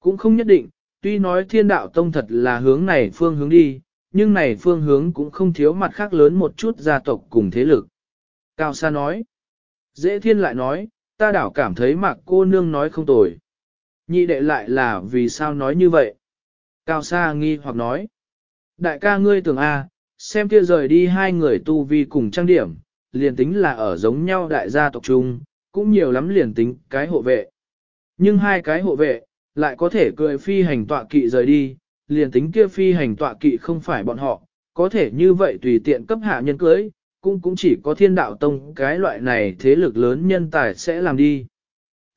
Cũng không nhất định, tuy nói thiên đạo tông thật là hướng này phương hướng đi, nhưng này phương hướng cũng không thiếu mặt khác lớn một chút gia tộc cùng thế lực. Cao Sa nói, dễ thiên lại nói, ta đảo cảm thấy mạc cô nương nói không tồi. Nhị đệ lại là vì sao nói như vậy? Cao Sa nghi hoặc nói, đại ca ngươi tưởng a, xem kia rời đi hai người tu vi cùng trang điểm, liền tính là ở giống nhau đại gia tộc chung, cũng nhiều lắm liền tính cái hộ vệ. Nhưng hai cái hộ vệ, lại có thể cười phi hành tọa kỵ rời đi, liền tính kia phi hành tọa kỵ không phải bọn họ, có thể như vậy tùy tiện cấp hạ nhân cưới, cũng cũng chỉ có thiên đạo tông cái loại này thế lực lớn nhân tài sẽ làm đi.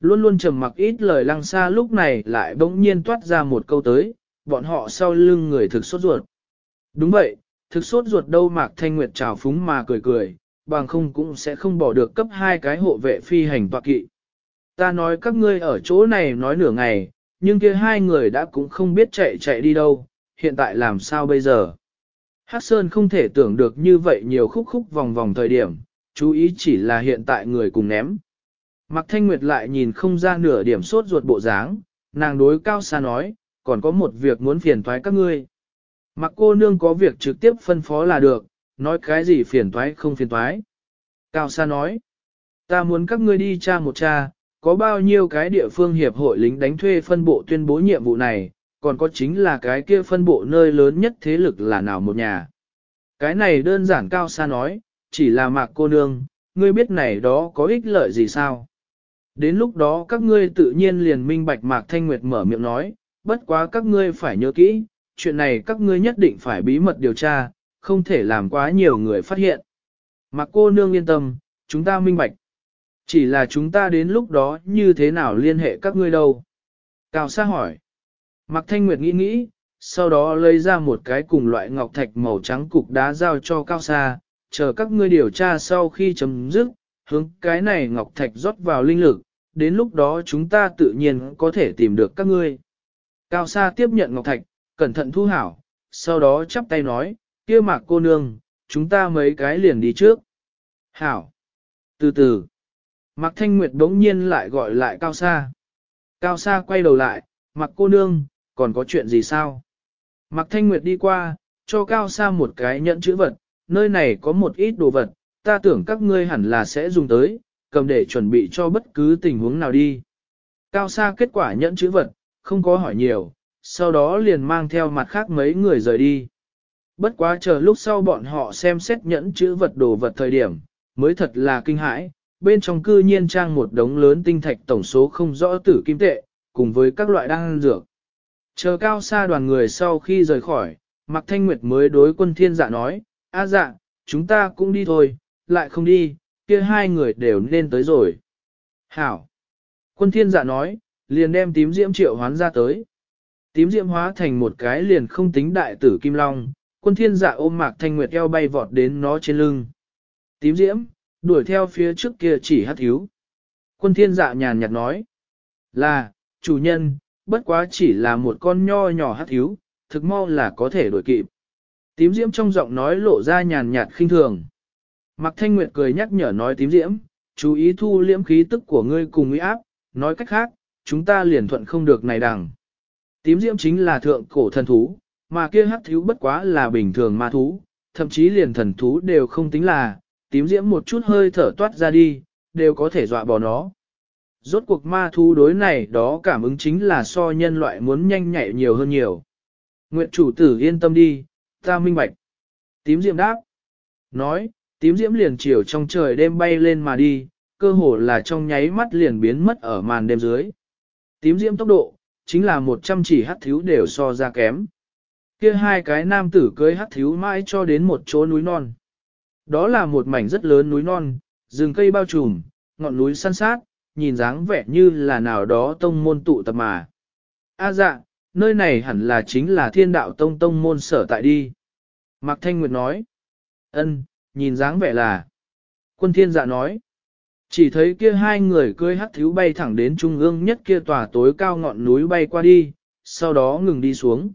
Luôn luôn trầm mặc ít lời lăng xa lúc này lại bỗng nhiên toát ra một câu tới, bọn họ sau lưng người thực sốt ruột. Đúng vậy, thực sốt ruột đâu mạc thanh nguyệt trào phúng mà cười cười, bằng không cũng sẽ không bỏ được cấp hai cái hộ vệ phi hành tọa kỵ. Ta nói các ngươi ở chỗ này nói nửa ngày, nhưng kia hai người đã cũng không biết chạy chạy đi đâu, hiện tại làm sao bây giờ. Hát Sơn không thể tưởng được như vậy nhiều khúc khúc vòng vòng thời điểm, chú ý chỉ là hiện tại người cùng ném. Mạc Thanh Nguyệt lại nhìn không ra nửa điểm sốt ruột bộ dáng, nàng đối cao xa nói, còn có một việc muốn phiền thoái các ngươi. Mặc cô nương có việc trực tiếp phân phó là được, nói cái gì phiền thoái không phiền thoái. Cao xa nói, ta muốn các ngươi đi tra một tra, có bao nhiêu cái địa phương hiệp hội lính đánh thuê phân bộ tuyên bố nhiệm vụ này, còn có chính là cái kia phân bộ nơi lớn nhất thế lực là nào một nhà. Cái này đơn giản cao xa nói, chỉ là mạc cô nương, ngươi biết này đó có ích lợi gì sao? Đến lúc đó các ngươi tự nhiên liền minh bạch mạc thanh nguyệt mở miệng nói, bất quá các ngươi phải nhớ kỹ, chuyện này các ngươi nhất định phải bí mật điều tra, không thể làm quá nhiều người phát hiện. Mạc cô nương yên tâm, chúng ta minh bạch. Chỉ là chúng ta đến lúc đó như thế nào liên hệ các ngươi đâu? Cao Sa hỏi. Mạc Thanh Nguyệt nghĩ nghĩ, sau đó lấy ra một cái cùng loại ngọc thạch màu trắng cục đá giao cho Cao Sa, chờ các ngươi điều tra sau khi chấm dứt, hướng cái này ngọc thạch rót vào linh lực, đến lúc đó chúng ta tự nhiên có thể tìm được các ngươi. Cao Sa tiếp nhận ngọc thạch, cẩn thận thu hảo, sau đó chắp tay nói, kia mạc cô nương, chúng ta mấy cái liền đi trước. Hảo. Từ từ. Mạc Thanh Nguyệt đống nhiên lại gọi lại Cao Sa. Cao Sa quay đầu lại, Mạc cô nương, còn có chuyện gì sao? Mạc Thanh Nguyệt đi qua, cho Cao Sa một cái nhẫn chữ vật, nơi này có một ít đồ vật, ta tưởng các ngươi hẳn là sẽ dùng tới, cầm để chuẩn bị cho bất cứ tình huống nào đi. Cao Sa kết quả nhẫn chữ vật, không có hỏi nhiều, sau đó liền mang theo mặt khác mấy người rời đi. Bất quá chờ lúc sau bọn họ xem xét nhẫn chữ vật đồ vật thời điểm, mới thật là kinh hãi, bên trong cư nhiên trang một đống lớn tinh thạch tổng số không rõ tử kim tệ, cùng với các loại đan dược. Chờ cao xa đoàn người sau khi rời khỏi, Mạc Thanh Nguyệt mới đối quân thiên dạ nói, A dạ, chúng ta cũng đi thôi, lại không đi, kia hai người đều nên tới rồi. Hảo! Quân thiên dạ nói, liền đem tím diễm triệu hoán ra tới. Tím diễm hóa thành một cái liền không tính đại tử kim long, quân thiên dạ ôm Mạc Thanh Nguyệt eo bay vọt đến nó trên lưng. Tím diễm, đuổi theo phía trước kia chỉ hát thiếu. Quân thiên dạ nhàn nhạt nói, là, chủ nhân, bất quá chỉ là một con nho nhỏ hát thiếu, thực mau là có thể đuổi kịp. Tím diễm trong giọng nói lộ ra nhàn nhạt khinh thường. Mạc Thanh Nguyệt cười nhắc nhở nói tím diễm, chú ý thu liễm khí tức của ngươi cùng uy áp, nói cách khác, chúng ta liền thuận không được này đằng. Tím diễm chính là thượng cổ thần thú, mà kia hắc thiếu bất quá là bình thường ma thú, thậm chí liền thần thú đều không tính là, tím diễm một chút hơi thở toát ra đi, đều có thể dọa bỏ nó. Rốt cuộc ma thú đối này đó cảm ứng chính là so nhân loại muốn nhanh nhạy nhiều hơn nhiều. Nguyện chủ tử yên tâm đi, ta minh bạch. Tím diễm đáp. Nói, tím diễm liền chiều trong trời đêm bay lên mà đi, cơ hồ là trong nháy mắt liền biến mất ở màn đêm dưới. Tím diễm tốc độ, chính là một trăm chỉ hắc thiếu đều so ra kém. Kia hai cái nam tử cưới hắc thiếu mãi cho đến một chỗ núi non. Đó là một mảnh rất lớn núi non, rừng cây bao trùm, ngọn núi săn sát, nhìn dáng vẻ như là nào đó tông môn tụ tập mà. A dạ, nơi này hẳn là chính là thiên đạo tông tông môn sở tại đi. Mạc Thanh Nguyệt nói. ân, nhìn dáng vẻ là. Quân thiên dạ nói. Chỉ thấy kia hai người cưỡi hắc thiếu bay thẳng đến trung ương nhất kia tòa tối cao ngọn núi bay qua đi, sau đó ngừng đi xuống.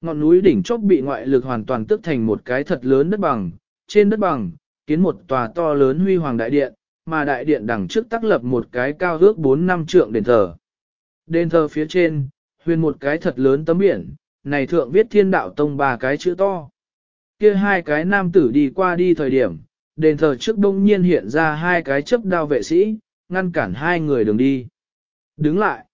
Ngọn núi đỉnh chóp bị ngoại lực hoàn toàn tức thành một cái thật lớn đất bằng, trên đất bằng, kiến một tòa to lớn huy hoàng đại điện, mà đại điện đằng trước tác lập một cái cao ước 4 năm trượng đền thờ. Đền thờ phía trên, huyền một cái thật lớn tấm biển, này thượng viết thiên đạo tông ba cái chữ to. Kia hai cái nam tử đi qua đi thời điểm, đền thờ trước đông nhiên hiện ra hai cái chấp đao vệ sĩ, ngăn cản hai người đường đi. Đứng lại.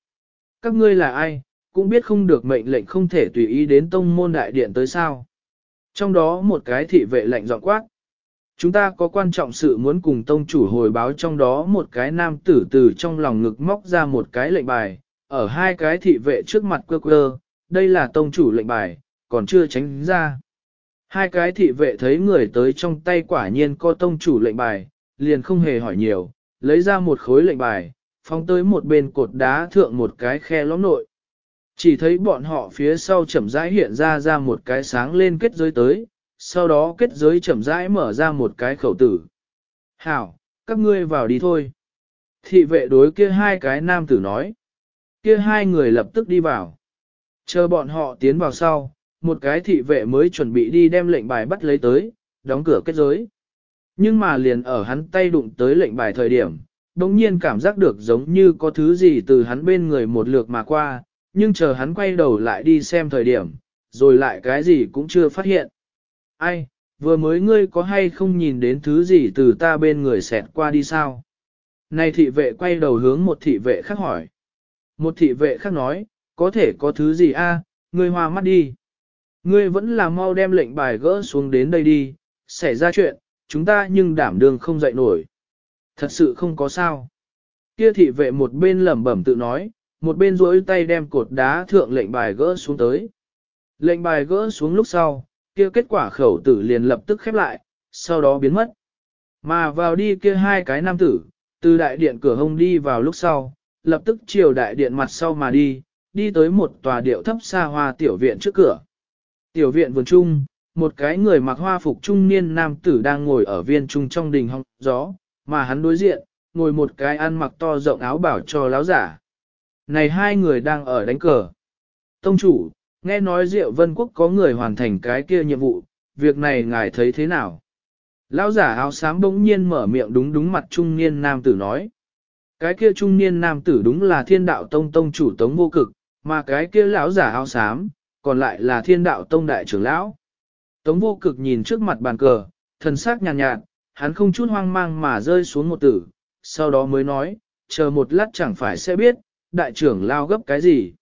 Các ngươi là ai, cũng biết không được mệnh lệnh không thể tùy ý đến tông môn đại điện tới sao. Trong đó một cái thị vệ lạnh giọng quát. Chúng ta có quan trọng sự muốn cùng tông chủ hồi báo trong đó một cái nam tử từ trong lòng ngực móc ra một cái lệnh bài, ở hai cái thị vệ trước mặt quơ quơ, đây là tông chủ lệnh bài, còn chưa tránh ra. Hai cái thị vệ thấy người tới trong tay quả nhiên có tông chủ lệnh bài, liền không hề hỏi nhiều, lấy ra một khối lệnh bài, phóng tới một bên cột đá thượng một cái khe lõm nội. Chỉ thấy bọn họ phía sau chậm rãi hiện ra ra một cái sáng lên kết giới tới, sau đó kết giới chậm rãi mở ra một cái khẩu tử. Hảo, các ngươi vào đi thôi. Thị vệ đối kia hai cái nam tử nói. Kia hai người lập tức đi vào. Chờ bọn họ tiến vào sau, một cái thị vệ mới chuẩn bị đi đem lệnh bài bắt lấy tới, đóng cửa kết giới. Nhưng mà liền ở hắn tay đụng tới lệnh bài thời điểm, đồng nhiên cảm giác được giống như có thứ gì từ hắn bên người một lượt mà qua, nhưng chờ hắn quay đầu lại đi xem thời điểm, rồi lại cái gì cũng chưa phát hiện. Ai, vừa mới ngươi có hay không nhìn đến thứ gì từ ta bên người xẹt qua đi sao? Này thị vệ quay đầu hướng một thị vệ khác hỏi. Một thị vệ khác nói, có thể có thứ gì a? ngươi hoa mắt đi. Ngươi vẫn là mau đem lệnh bài gỡ xuống đến đây đi, xảy ra chuyện, chúng ta nhưng đảm đường không dậy nổi. Thật sự không có sao. Kia thị vệ một bên lẩm bẩm tự nói, một bên duỗi tay đem cột đá thượng lệnh bài gỡ xuống tới. Lệnh bài gỡ xuống lúc sau, kia kết quả khẩu tử liền lập tức khép lại, sau đó biến mất. Mà vào đi kia hai cái nam tử, từ đại điện cửa hông đi vào lúc sau, lập tức chiều đại điện mặt sau mà đi, đi tới một tòa điệu thấp xa hoa tiểu viện trước cửa. Tiểu viện vườn trung, một cái người mặc hoa phục trung niên nam tử đang ngồi ở viên trung trong đình hong gió, mà hắn đối diện, ngồi một cái ăn mặc to rộng áo bảo cho láo giả. Này hai người đang ở đánh cờ. Tông chủ, nghe nói Diệu Vân Quốc có người hoàn thành cái kia nhiệm vụ, việc này ngài thấy thế nào? Lão giả áo xám bỗng nhiên mở miệng đúng đúng mặt trung niên nam tử nói. Cái kia trung niên nam tử đúng là thiên đạo tông tông chủ tống vô cực, mà cái kia lão giả áo xám, còn lại là thiên đạo tông đại trưởng lão. Tống vô cực nhìn trước mặt bàn cờ, thần sắc nhàn nhạt, nhạt, hắn không chút hoang mang mà rơi xuống một tử, sau đó mới nói, chờ một lát chẳng phải sẽ biết, đại trưởng lao gấp cái gì.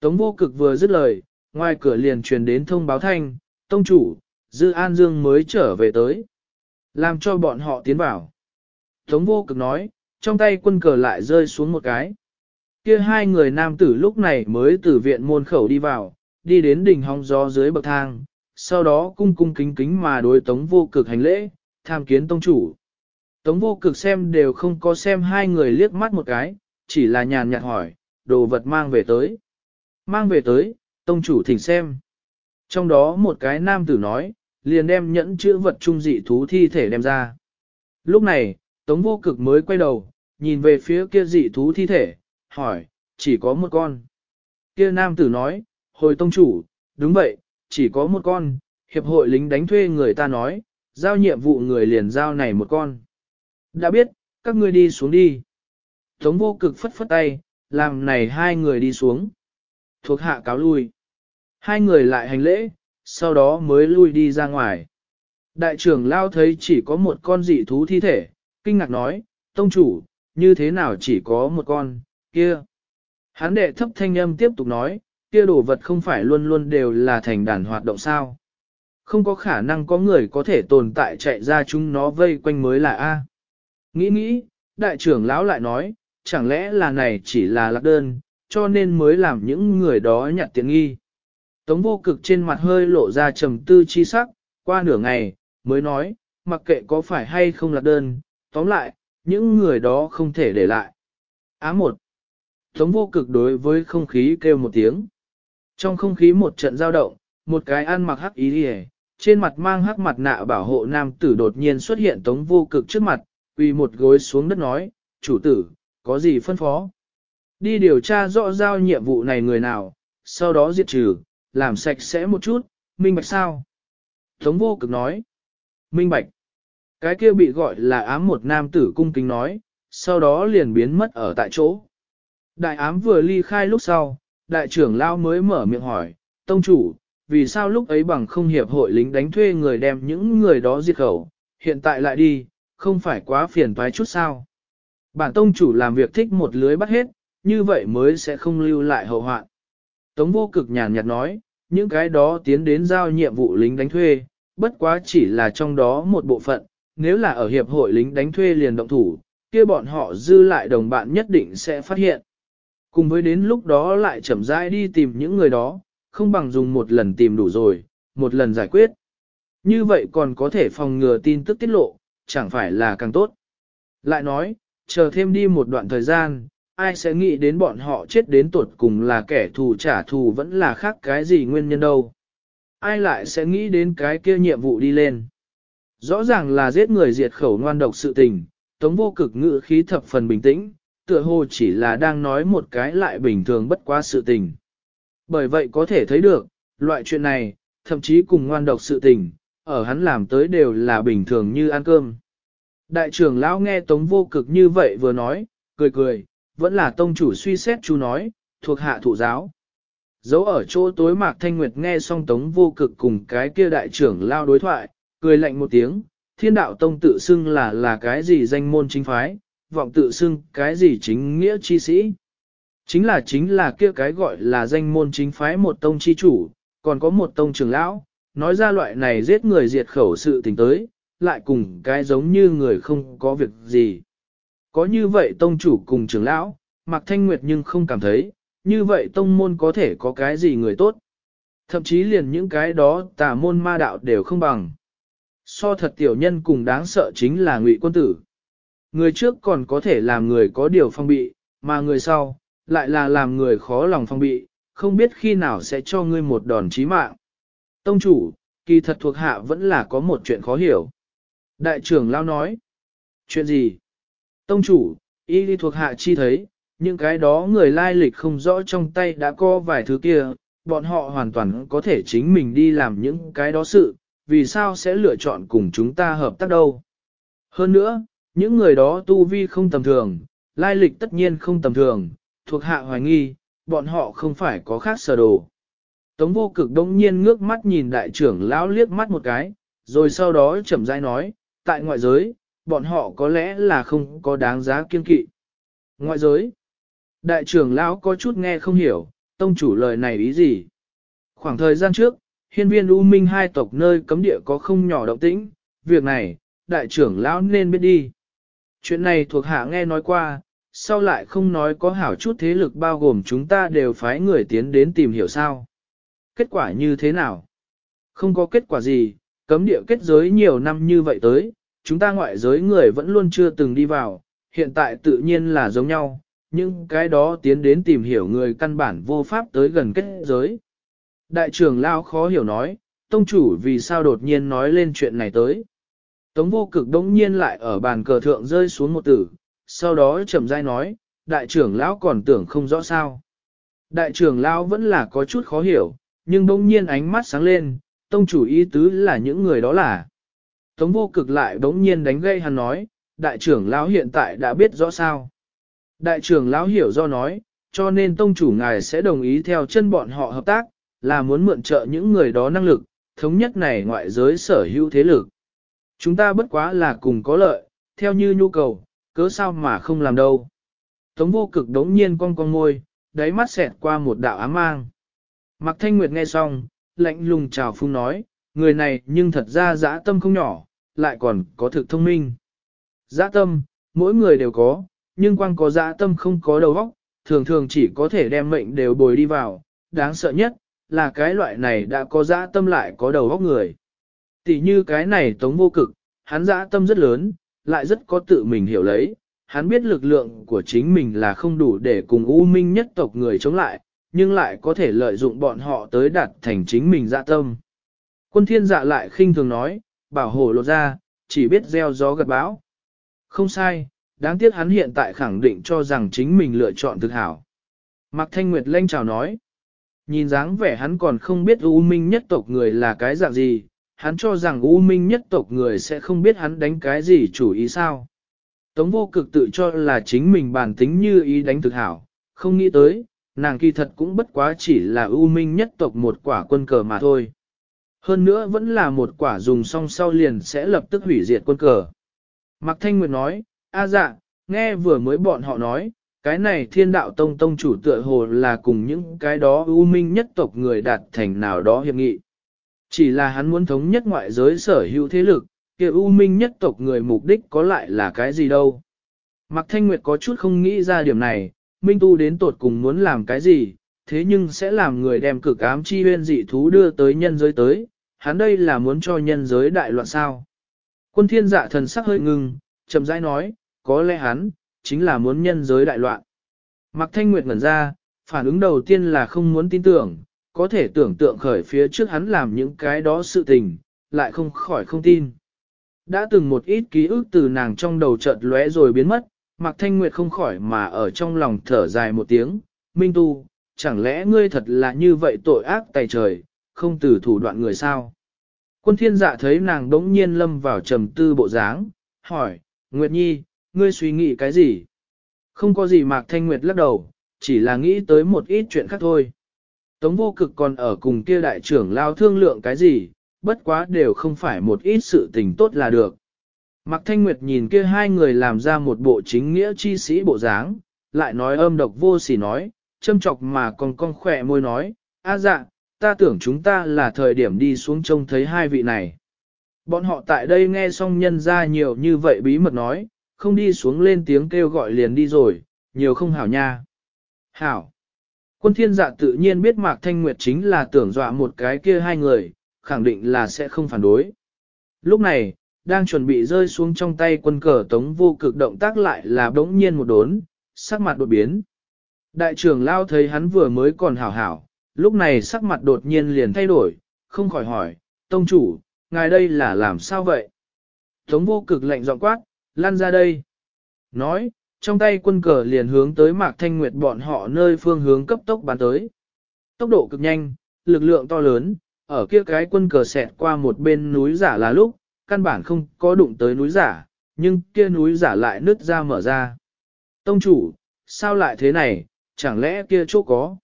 Tống vô cực vừa dứt lời, ngoài cửa liền truyền đến thông báo thanh, tông chủ, Dư An Dương mới trở về tới. Làm cho bọn họ tiến vào. Tống vô cực nói, trong tay quân cờ lại rơi xuống một cái. Kia hai người nam tử lúc này mới từ viện môn khẩu đi vào, đi đến đỉnh hong gió dưới bậc thang, sau đó cung cung kính kính mà đối tống vô cực hành lễ, tham kiến tông chủ. Tống vô cực xem đều không có xem hai người liếc mắt một cái, chỉ là nhàn nhạt hỏi, đồ vật mang về tới. Mang về tới, tông chủ thỉnh xem. Trong đó một cái nam tử nói, liền đem nhẫn chữ vật trung dị thú thi thể đem ra. Lúc này, tống vô cực mới quay đầu, nhìn về phía kia dị thú thi thể, hỏi, chỉ có một con. Kia nam tử nói, hồi tông chủ, đúng vậy, chỉ có một con, hiệp hội lính đánh thuê người ta nói, giao nhiệm vụ người liền giao này một con. Đã biết, các ngươi đi xuống đi. Tống vô cực phất phất tay, làm này hai người đi xuống. Thuộc hạ cáo lui. Hai người lại hành lễ, sau đó mới lui đi ra ngoài. Đại trưởng lao thấy chỉ có một con dị thú thi thể, kinh ngạc nói, tông chủ, như thế nào chỉ có một con, kia. Hán đệ thấp thanh âm tiếp tục nói, kia đồ vật không phải luôn luôn đều là thành đàn hoạt động sao. Không có khả năng có người có thể tồn tại chạy ra chúng nó vây quanh mới là A. Nghĩ nghĩ, đại trưởng lão lại nói, chẳng lẽ là này chỉ là lạc đơn, cho nên mới làm những người đó nhặt tiện nghi. Tống vô cực trên mặt hơi lộ ra trầm tư chi sắc, qua nửa ngày, mới nói, mặc kệ có phải hay không lạc đơn, tóm lại, những người đó không thể để lại. Á một. Tống vô cực đối với không khí kêu một tiếng. Trong không khí một trận giao động, một cái ăn mặc hắc ý đi trên mặt mang hắc mặt nạ bảo hộ nam tử đột nhiên xuất hiện tống vô cực trước mặt, quỳ một gối xuống đất nói, chủ tử, có gì phân phó? Đi điều tra rõ giao nhiệm vụ này người nào, sau đó diệt trừ, làm sạch sẽ một chút, minh bạch sao? Tống vô cực nói, minh bạch. Cái kia bị gọi là ám một nam tử cung kính nói, sau đó liền biến mất ở tại chỗ. Đại ám vừa ly khai lúc sau, đại trưởng lao mới mở miệng hỏi, tông chủ, vì sao lúc ấy bằng không hiệp hội lính đánh thuê người đem những người đó diệt khẩu, hiện tại lại đi, không phải quá phiền toái chút sao. Bản tông chủ làm việc thích một lưới bắt hết, như vậy mới sẽ không lưu lại hậu hoạn. Tống vô cực nhàn nhạt nói, những cái đó tiến đến giao nhiệm vụ lính đánh thuê, bất quá chỉ là trong đó một bộ phận, nếu là ở hiệp hội lính đánh thuê liền động thủ, kia bọn họ dư lại đồng bạn nhất định sẽ phát hiện. Cùng với đến lúc đó lại chậm rãi đi tìm những người đó, không bằng dùng một lần tìm đủ rồi, một lần giải quyết. Như vậy còn có thể phòng ngừa tin tức tiết lộ, chẳng phải là càng tốt. Lại nói, chờ thêm đi một đoạn thời gian, ai sẽ nghĩ đến bọn họ chết đến tuột cùng là kẻ thù trả thù vẫn là khác cái gì nguyên nhân đâu. Ai lại sẽ nghĩ đến cái kia nhiệm vụ đi lên. Rõ ràng là giết người diệt khẩu ngoan độc sự tình, tống vô cực ngự khí thập phần bình tĩnh, tựa hồ chỉ là đang nói một cái lại bình thường bất quá sự tình. Bởi vậy có thể thấy được, loại chuyện này, thậm chí cùng ngoan độc sự tình, ở hắn làm tới đều là bình thường như ăn cơm. Đại trưởng lão nghe tống vô cực như vậy vừa nói, cười cười, vẫn là tông chủ suy xét chú nói, thuộc hạ thụ giáo. Dấu ở chỗ tối mạc thanh nguyệt nghe xong tống vô cực cùng cái kia đại trưởng lao đối thoại, cười lạnh một tiếng, thiên đạo tông tự xưng là là cái gì danh môn chính phái, vọng tự xưng cái gì chính nghĩa chi sĩ. Chính là chính là kia cái gọi là danh môn chính phái một tông chi chủ, còn có một tông trưởng lão, nói ra loại này giết người diệt khẩu sự tình tới, lại cùng cái giống như người không có việc gì. Có như vậy tông chủ cùng trưởng lão, Mạc Thanh Nguyệt nhưng không cảm thấy, như vậy tông môn có thể có cái gì người tốt. Thậm chí liền những cái đó tà môn ma đạo đều không bằng. So thật tiểu nhân cùng đáng sợ chính là ngụy quân tử. Người trước còn có thể làm người có điều phong bị, mà người sau, lại là làm người khó lòng phong bị, không biết khi nào sẽ cho ngươi một đòn chí mạng. Tông chủ, kỳ thật thuộc hạ vẫn là có một chuyện khó hiểu. Đại trưởng lao nói, chuyện gì? Tông chủ, y đi thuộc hạ chi thấy, những cái đó người lai lịch không rõ trong tay đã có vài thứ kia, bọn họ hoàn toàn có thể chính mình đi làm những cái đó sự, vì sao sẽ lựa chọn cùng chúng ta hợp tác đâu. Hơn nữa, những người đó tu vi không tầm thường, lai lịch tất nhiên không tầm thường, thuộc hạ hoài nghi, bọn họ không phải có khác sở đồ. Tống vô cực đông nhiên ngước mắt nhìn đại trưởng lão liếc mắt một cái, rồi sau đó chậm rãi nói, tại ngoại giới, bọn họ có lẽ là không có đáng giá kiên kỵ. Ngoại giới, đại trưởng lão có chút nghe không hiểu, tông chủ lời này ý gì. Khoảng thời gian trước, hiên viên U Minh hai tộc nơi cấm địa có không nhỏ động tĩnh, việc này, đại trưởng lão nên biết đi. Chuyện này thuộc hạ nghe nói qua, sau lại không nói có hảo chút thế lực bao gồm chúng ta đều phái người tiến đến tìm hiểu sao. Kết quả như thế nào? Không có kết quả gì, cấm địa kết giới nhiều năm như vậy tới, chúng ta ngoại giới người vẫn luôn chưa từng đi vào, hiện tại tự nhiên là giống nhau, nhưng cái đó tiến đến tìm hiểu người căn bản vô pháp tới gần kết giới. Đại trưởng Lao khó hiểu nói, tông chủ vì sao đột nhiên nói lên chuyện này tới. Tống vô cực đống nhiên lại ở bàn cờ thượng rơi xuống một tử, sau đó chậm rãi nói, đại trưởng lão còn tưởng không rõ sao. Đại trưởng lão vẫn là có chút khó hiểu, nhưng đống nhiên ánh mắt sáng lên, tông chủ ý tứ là những người đó là. Tống vô cực lại đống nhiên đánh gây hắn nói, đại trưởng lão hiện tại đã biết rõ sao. Đại trưởng lão hiểu do nói, cho nên tông chủ ngài sẽ đồng ý theo chân bọn họ hợp tác, là muốn mượn trợ những người đó năng lực, thống nhất này ngoại giới sở hữu thế lực. Chúng ta bất quá là cùng có lợi, theo như nhu cầu, cớ sao mà không làm đâu. Tống vô cực đống nhiên cong cong môi, đáy mắt xẹt qua một đạo ám mang. Mạc Thanh Nguyệt nghe xong, lạnh lùng chào phung nói, người này nhưng thật ra dã tâm không nhỏ, lại còn có thực thông minh. Dã tâm, mỗi người đều có, nhưng quang có dã tâm không có đầu óc, thường thường chỉ có thể đem mệnh đều bồi đi vào, đáng sợ nhất, là cái loại này đã có dã tâm lại có đầu óc người. Tỷ như cái này tống vô cực, hắn dã tâm rất lớn, lại rất có tự mình hiểu lấy, hắn biết lực lượng của chính mình là không đủ để cùng U Minh nhất tộc người chống lại, nhưng lại có thể lợi dụng bọn họ tới đạt thành chính mình dạ tâm. Quân thiên dạ lại khinh thường nói, bảo hộ lột ra, chỉ biết gieo gió gật bão. Không sai, đáng tiếc hắn hiện tại khẳng định cho rằng chính mình lựa chọn thực hảo. Mạc Thanh Nguyệt lanh chào nói, nhìn dáng vẻ hắn còn không biết U Minh nhất tộc người là cái dạng gì, hắn cho rằng U Minh nhất tộc người sẽ không biết hắn đánh cái gì chủ ý sao. Tống vô cực tự cho là chính mình bản tính như ý đánh thực hảo, không nghĩ tới, nàng kỳ thật cũng bất quá chỉ là ưu minh nhất tộc một quả quân cờ mà thôi. Hơn nữa vẫn là một quả dùng xong sau liền sẽ lập tức hủy diệt quân cờ. Mạc Thanh Nguyệt nói, a dạ, nghe vừa mới bọn họ nói, cái này thiên đạo tông tông chủ tựa hồ là cùng những cái đó ưu minh nhất tộc người đạt thành nào đó hiệp nghị. Chỉ là hắn muốn thống nhất ngoại giới sở hữu thế lực, kia ưu minh nhất tộc người mục đích có lại là cái gì đâu. Mạc Thanh Nguyệt có chút không nghĩ ra điểm này, Minh Tu đến tột cùng muốn làm cái gì, thế nhưng sẽ làm người đem cực ám chi huyên dị thú đưa tới nhân giới tới, hắn đây là muốn cho nhân giới đại loạn sao. Quân thiên dạ thần sắc hơi ngưng, chậm rãi nói, có lẽ hắn, chính là muốn nhân giới đại loạn. Mạc Thanh Nguyệt ngẩn ra, phản ứng đầu tiên là không muốn tin tưởng, có thể tưởng tượng khởi phía trước hắn làm những cái đó sự tình, lại không khỏi không tin. Đã từng một ít ký ức từ nàng trong đầu chợt lóe rồi biến mất, Mạc Thanh Nguyệt không khỏi mà ở trong lòng thở dài một tiếng, Minh Tu, chẳng lẽ ngươi thật là như vậy tội ác tài trời, không từ thủ đoạn người sao? Quân thiên dạ thấy nàng đống nhiên lâm vào trầm tư bộ dáng, hỏi, Nguyệt Nhi, ngươi suy nghĩ cái gì? Không có gì Mạc Thanh Nguyệt lắc đầu, chỉ là nghĩ tới một ít chuyện khác thôi. Tống vô cực còn ở cùng kia đại trưởng lao thương lượng cái gì, bất quá đều không phải một ít sự tình tốt là được. Mạc Thanh Nguyệt nhìn kia hai người làm ra một bộ chính nghĩa chi sĩ bộ dáng, lại nói âm độc vô sỉ nói, châm chọc mà còn con khỏe môi nói, a dạ, ta tưởng chúng ta là thời điểm đi xuống trông thấy hai vị này. Bọn họ tại đây nghe xong nhân ra nhiều như vậy bí mật nói, không đi xuống lên tiếng kêu gọi liền đi rồi, nhiều không hảo nha. Hảo. Quân thiên dạ tự nhiên biết Mạc Thanh Nguyệt chính là tưởng dọa một cái kia hai người, khẳng định là sẽ không phản đối. Lúc này, đang chuẩn bị rơi xuống trong tay quân cờ tống vô cực động tác lại là đống nhiên một đốn, sắc mặt đột biến. Đại trưởng lao thấy hắn vừa mới còn hảo hảo, lúc này sắc mặt đột nhiên liền thay đổi, không khỏi hỏi, tông chủ, ngài đây là làm sao vậy? Tống vô cực lạnh giọng quát, lan ra đây. Nói, trong tay quân cờ liền hướng tới Mạc Thanh Nguyệt bọn họ nơi phương hướng cấp tốc bắn tới. Tốc độ cực nhanh, lực lượng to lớn, ở kia cái quân cờ xẹt qua một bên núi giả là lúc, căn bản không có đụng tới núi giả, nhưng kia núi giả lại nứt ra mở ra. Tông chủ, sao lại thế này, chẳng lẽ kia chỗ có?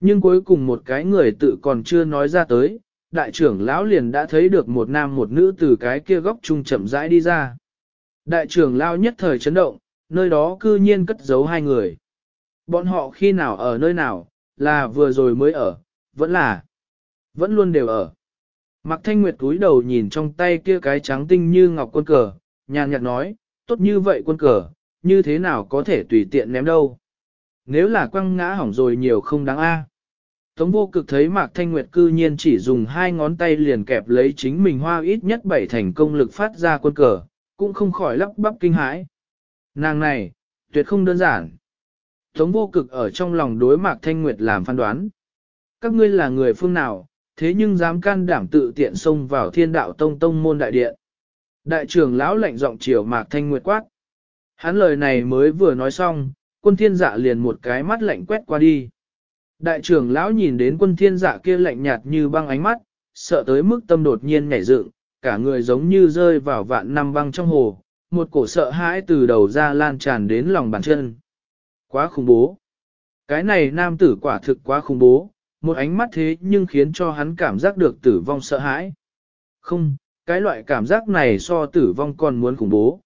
Nhưng cuối cùng một cái người tự còn chưa nói ra tới, đại trưởng lão liền đã thấy được một nam một nữ từ cái kia góc trung chậm rãi đi ra. Đại trưởng lão nhất thời chấn động, nơi đó cư nhiên cất giấu hai người. Bọn họ khi nào ở nơi nào, là vừa rồi mới ở, vẫn là, vẫn luôn đều ở. Mạc Thanh Nguyệt cúi đầu nhìn trong tay kia cái trắng tinh như ngọc quân cờ, nhàn nhạt nói, tốt như vậy quân cờ, như thế nào có thể tùy tiện ném đâu. Nếu là quăng ngã hỏng rồi nhiều không đáng a. Tống vô cực thấy Mạc Thanh Nguyệt cư nhiên chỉ dùng hai ngón tay liền kẹp lấy chính mình hoa ít nhất bảy thành công lực phát ra quân cờ, cũng không khỏi lắp bắp kinh hãi. Nàng này, tuyệt không đơn giản. Tống vô cực ở trong lòng đối Mạc Thanh Nguyệt làm phán đoán. Các ngươi là người phương nào, thế nhưng dám can đảm tự tiện xông vào thiên đạo tông tông môn đại điện. Đại trưởng lão lạnh giọng chiều Mạc Thanh Nguyệt quát. Hắn lời này mới vừa nói xong, quân thiên dạ liền một cái mắt lạnh quét qua đi. Đại trưởng lão nhìn đến quân thiên dạ kia lạnh nhạt như băng ánh mắt, sợ tới mức tâm đột nhiên nhảy dựng, cả người giống như rơi vào vạn năm băng trong hồ, một cổ sợ hãi từ đầu ra lan tràn đến lòng bàn chân. Quá khủng bố. Cái này nam tử quả thực quá khủng bố, một ánh mắt thế nhưng khiến cho hắn cảm giác được tử vong sợ hãi. Không, cái loại cảm giác này so tử vong còn muốn khủng bố.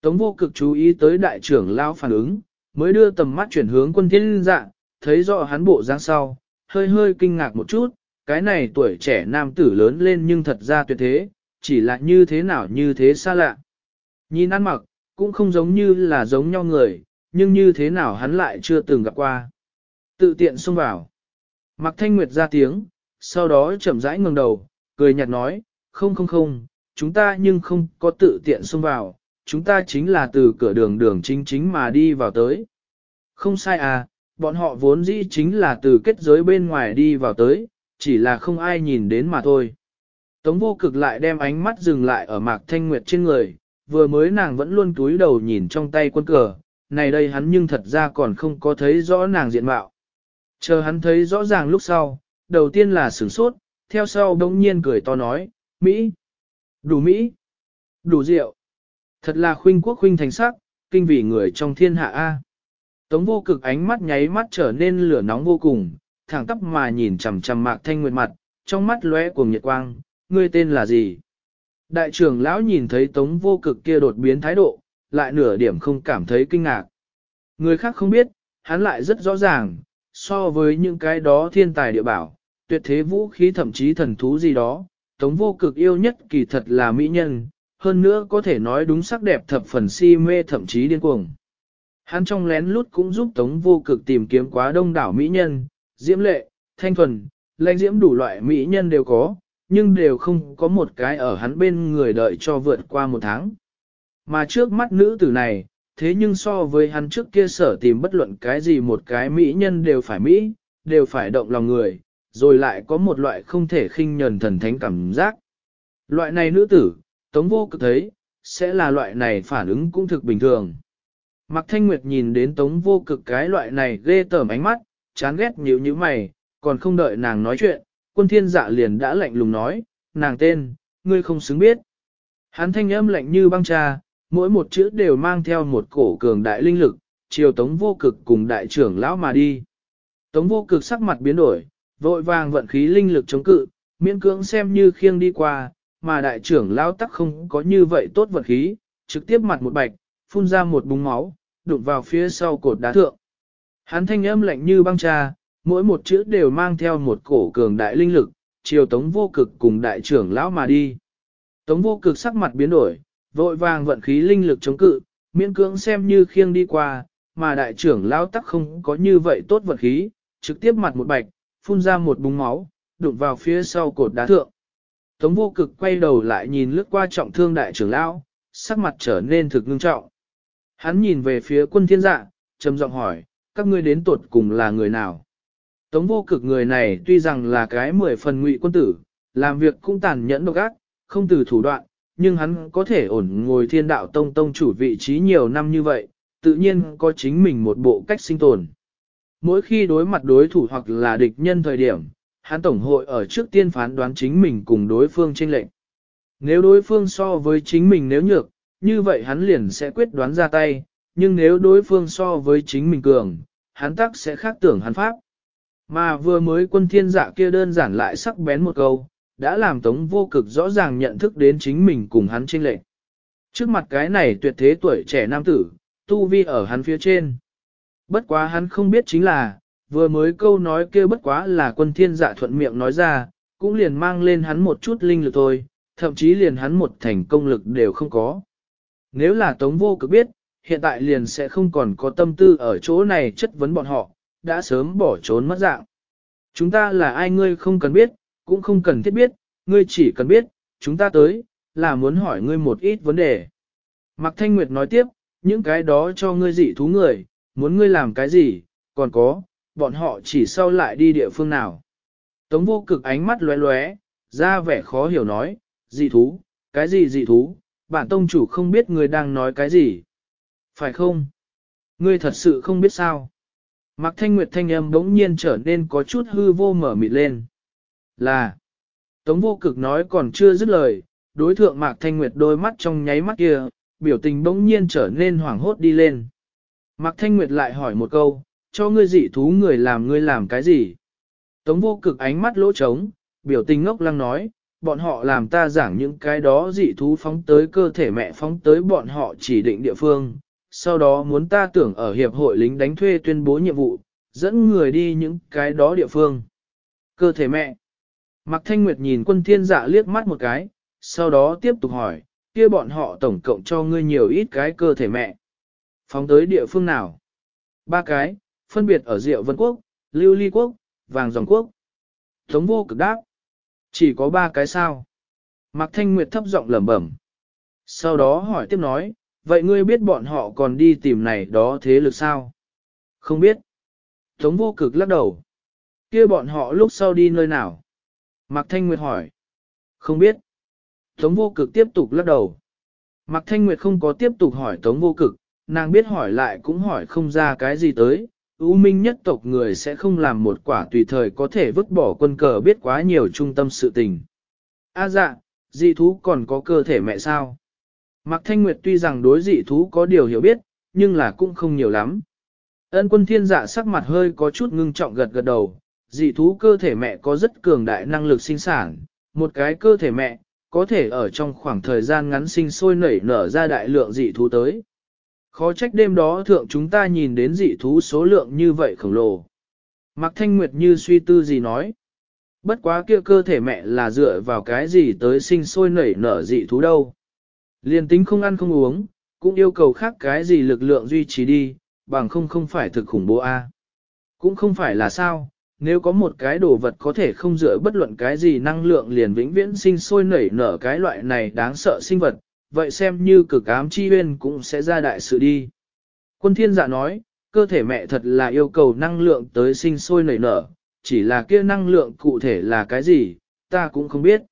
Tống vô cực chú ý tới đại trưởng lao phản ứng, mới đưa tầm mắt chuyển hướng quân thiên dạ, thấy rõ hắn bộ dáng sau, hơi hơi kinh ngạc một chút, cái này tuổi trẻ nam tử lớn lên nhưng thật ra tuyệt thế, chỉ là như thế nào như thế xa lạ. Nhìn ăn mặc, cũng không giống như là giống nhau người, nhưng như thế nào hắn lại chưa từng gặp qua. Tự tiện xông vào. Mạc Thanh Nguyệt ra tiếng, sau đó chậm rãi ngẩng đầu, cười nhạt nói, không không không, chúng ta nhưng không có tự tiện xông vào, chúng ta chính là từ cửa đường đường chính chính mà đi vào tới. Không sai à, bọn họ vốn dĩ chính là từ kết giới bên ngoài đi vào tới, chỉ là không ai nhìn đến mà thôi. Tống vô cực lại đem ánh mắt dừng lại ở Mạc Thanh Nguyệt trên người, vừa mới nàng vẫn luôn túi đầu nhìn trong tay quân cờ, này đây hắn nhưng thật ra còn không có thấy rõ nàng diện mạo. Chờ hắn thấy rõ ràng lúc sau, đầu tiên là sửng sốt, theo sau đống nhiên cười to nói, Mỹ, đủ Mỹ, đủ rượu. Thật là khuynh quốc khuynh thành sắc, kinh vị người trong thiên hạ A. Tống vô cực ánh mắt nháy mắt trở nên lửa nóng vô cùng, thẳng tắp mà nhìn chằm chằm mạc thanh nguyệt mặt, trong mắt lóe cuồng nhiệt quang, ngươi tên là gì? Đại trưởng lão nhìn thấy tống vô cực kia đột biến thái độ, lại nửa điểm không cảm thấy kinh ngạc. Người khác không biết, hắn lại rất rõ ràng, so với những cái đó thiên tài địa bảo, tuyệt thế vũ khí thậm chí thần thú gì đó, tống vô cực yêu nhất kỳ thật là mỹ nhân, hơn nữa có thể nói đúng sắc đẹp thập phần si mê thậm chí điên cuồng. Hắn trong lén lút cũng giúp tống vô cực tìm kiếm quá đông đảo mỹ nhân, diễm lệ, thanh thuần, lãnh diễm đủ loại mỹ nhân đều có, nhưng đều không có một cái ở hắn bên người đợi cho vượt qua một tháng. Mà trước mắt nữ tử này, thế nhưng so với hắn trước kia sở tìm bất luận cái gì một cái mỹ nhân đều phải mỹ, đều phải động lòng người, rồi lại có một loại không thể khinh nhờn thần thánh cảm giác. Loại này nữ tử, tống vô cực thấy, sẽ là loại này phản ứng cũng thực bình thường. Mạc Thanh Nguyệt nhìn đến tống vô cực cái loại này ghê tởm ánh mắt, chán ghét nhíu như mày, còn không đợi nàng nói chuyện, quân thiên dạ liền đã lạnh lùng nói, nàng tên, ngươi không xứng biết. Hắn thanh âm lạnh như băng trà, mỗi một chữ đều mang theo một cổ cường đại linh lực, chiều tống vô cực cùng đại trưởng lão mà đi. Tống vô cực sắc mặt biến đổi, vội vàng vận khí linh lực chống cự, miễn cưỡng xem như khiêng đi qua, mà đại trưởng lão tắc không có như vậy tốt vận khí, trực tiếp mặt một bạch, phun ra một búng máu, đụng vào phía sau cột đá thượng. Hắn thanh âm lạnh như băng trà, mỗi một chữ đều mang theo một cổ cường đại linh lực, chiều tống vô cực cùng đại trưởng lão mà đi. Tống vô cực sắc mặt biến đổi, vội vàng vận khí linh lực chống cự, miễn cưỡng xem như khiêng đi qua, mà đại trưởng lao tắc không có như vậy tốt vận khí, trực tiếp mặt một bạch, phun ra một búng máu, đụng vào phía sau cột đá thượng. Tống vô cực quay đầu lại nhìn lướt qua trọng thương đại trưởng lão, sắc mặt trở nên thực ngưng trọng. Hắn nhìn về phía quân thiên dạ, trầm giọng hỏi, các ngươi đến tuột cùng là người nào? Tống vô cực người này tuy rằng là cái mười phần ngụy quân tử, làm việc cũng tàn nhẫn độc ác, không từ thủ đoạn, nhưng hắn có thể ổn ngồi thiên đạo tông tông chủ vị trí nhiều năm như vậy, tự nhiên có chính mình một bộ cách sinh tồn. Mỗi khi đối mặt đối thủ hoặc là địch nhân thời điểm, hắn tổng hội ở trước tiên phán đoán chính mình cùng đối phương tranh lệnh. Nếu đối phương so với chính mình nếu nhược, như vậy hắn liền sẽ quyết đoán ra tay, nhưng nếu đối phương so với chính mình cường, hắn tắc sẽ khác tưởng hắn pháp. Mà vừa mới quân thiên dạ kia đơn giản lại sắc bén một câu, đã làm tống vô cực rõ ràng nhận thức đến chính mình cùng hắn chênh lệch. Trước mặt cái này tuyệt thế tuổi trẻ nam tử, tu vi ở hắn phía trên. Bất quá hắn không biết chính là, vừa mới câu nói kia bất quá là quân thiên dạ thuận miệng nói ra, cũng liền mang lên hắn một chút linh lực thôi, thậm chí liền hắn một thành công lực đều không có. Nếu là tống vô cực biết, hiện tại liền sẽ không còn có tâm tư ở chỗ này chất vấn bọn họ, đã sớm bỏ trốn mất dạng. Chúng ta là ai ngươi không cần biết, cũng không cần thiết biết, ngươi chỉ cần biết, chúng ta tới, là muốn hỏi ngươi một ít vấn đề. Mạc Thanh Nguyệt nói tiếp, những cái đó cho ngươi dị thú người, muốn ngươi làm cái gì, còn có, bọn họ chỉ sau lại đi địa phương nào. Tống vô cực ánh mắt lóe lóe, ra vẻ khó hiểu nói, dị thú, cái gì dị thú, bản tông chủ không biết ngươi đang nói cái gì. Phải không? Ngươi thật sự không biết sao? Mạc Thanh Nguyệt thanh âm bỗng nhiên trở nên có chút hư vô mở mịt lên. Là, Tống vô cực nói còn chưa dứt lời, đối thượng Mạc Thanh Nguyệt đôi mắt trong nháy mắt kia, biểu tình bỗng nhiên trở nên hoảng hốt đi lên. Mạc Thanh Nguyệt lại hỏi một câu, cho ngươi dị thú người làm ngươi làm cái gì? Tống vô cực ánh mắt lỗ trống, biểu tình ngốc lăng nói, bọn họ làm ta giảng những cái đó dị thú phóng tới cơ thể mẹ phóng tới bọn họ chỉ định địa phương, sau đó muốn ta tưởng ở hiệp hội lính đánh thuê tuyên bố nhiệm vụ, dẫn người đi những cái đó địa phương. Cơ thể mẹ. Mạc Thanh Nguyệt nhìn quân thiên dạ liếc mắt một cái, sau đó tiếp tục hỏi, kia bọn họ tổng cộng cho ngươi nhiều ít cái cơ thể mẹ. Phóng tới địa phương nào? Ba cái, phân biệt ở Diệu Vân Quốc, Lưu Ly Quốc, Vàng Dòng Quốc. Tống vô cực đáp. Chỉ có ba cái sao? Mạc Thanh Nguyệt thấp giọng lẩm bẩm. Sau đó hỏi tiếp nói, vậy ngươi biết bọn họ còn đi tìm này đó thế lực sao? Không biết. Tống vô cực lắc đầu. kia bọn họ lúc sau đi nơi nào? Mạc Thanh Nguyệt hỏi. Không biết. Tống vô cực tiếp tục lắc đầu. Mạc Thanh Nguyệt không có tiếp tục hỏi Tống vô cực, nàng biết hỏi lại cũng hỏi không ra cái gì tới. U minh nhất tộc người sẽ không làm một quả tùy thời có thể vứt bỏ quân cờ biết quá nhiều trung tâm sự tình. A à dạ, dị thú còn có cơ thể mẹ sao? Mạc Thanh Nguyệt tuy rằng đối dị thú có điều hiểu biết, nhưng là cũng không nhiều lắm. Ân quân thiên dạ sắc mặt hơi có chút ngưng trọng gật gật đầu, dị thú cơ thể mẹ có rất cường đại năng lực sinh sản, một cái cơ thể mẹ, có thể ở trong khoảng thời gian ngắn sinh sôi nảy nở ra đại lượng dị thú tới. Khó trách đêm đó thượng chúng ta nhìn đến dị thú số lượng như vậy khổng lồ. Mạc Thanh Nguyệt như suy tư gì nói. Bất quá kia cơ thể mẹ là dựa vào cái gì tới sinh sôi nảy nở dị thú đâu. Liên tính không ăn không uống, cũng yêu cầu khác cái gì lực lượng duy trì đi, bằng không không phải thực khủng bố a. Cũng không phải là sao, nếu có một cái đồ vật có thể không dựa bất luận cái gì năng lượng liền vĩnh viễn sinh sôi nảy nở cái loại này đáng sợ sinh vật, vậy xem như cực ám chi huyên cũng sẽ ra đại sự đi. Quân thiên giả nói, cơ thể mẹ thật là yêu cầu năng lượng tới sinh sôi nảy nở, chỉ là kia năng lượng cụ thể là cái gì, ta cũng không biết.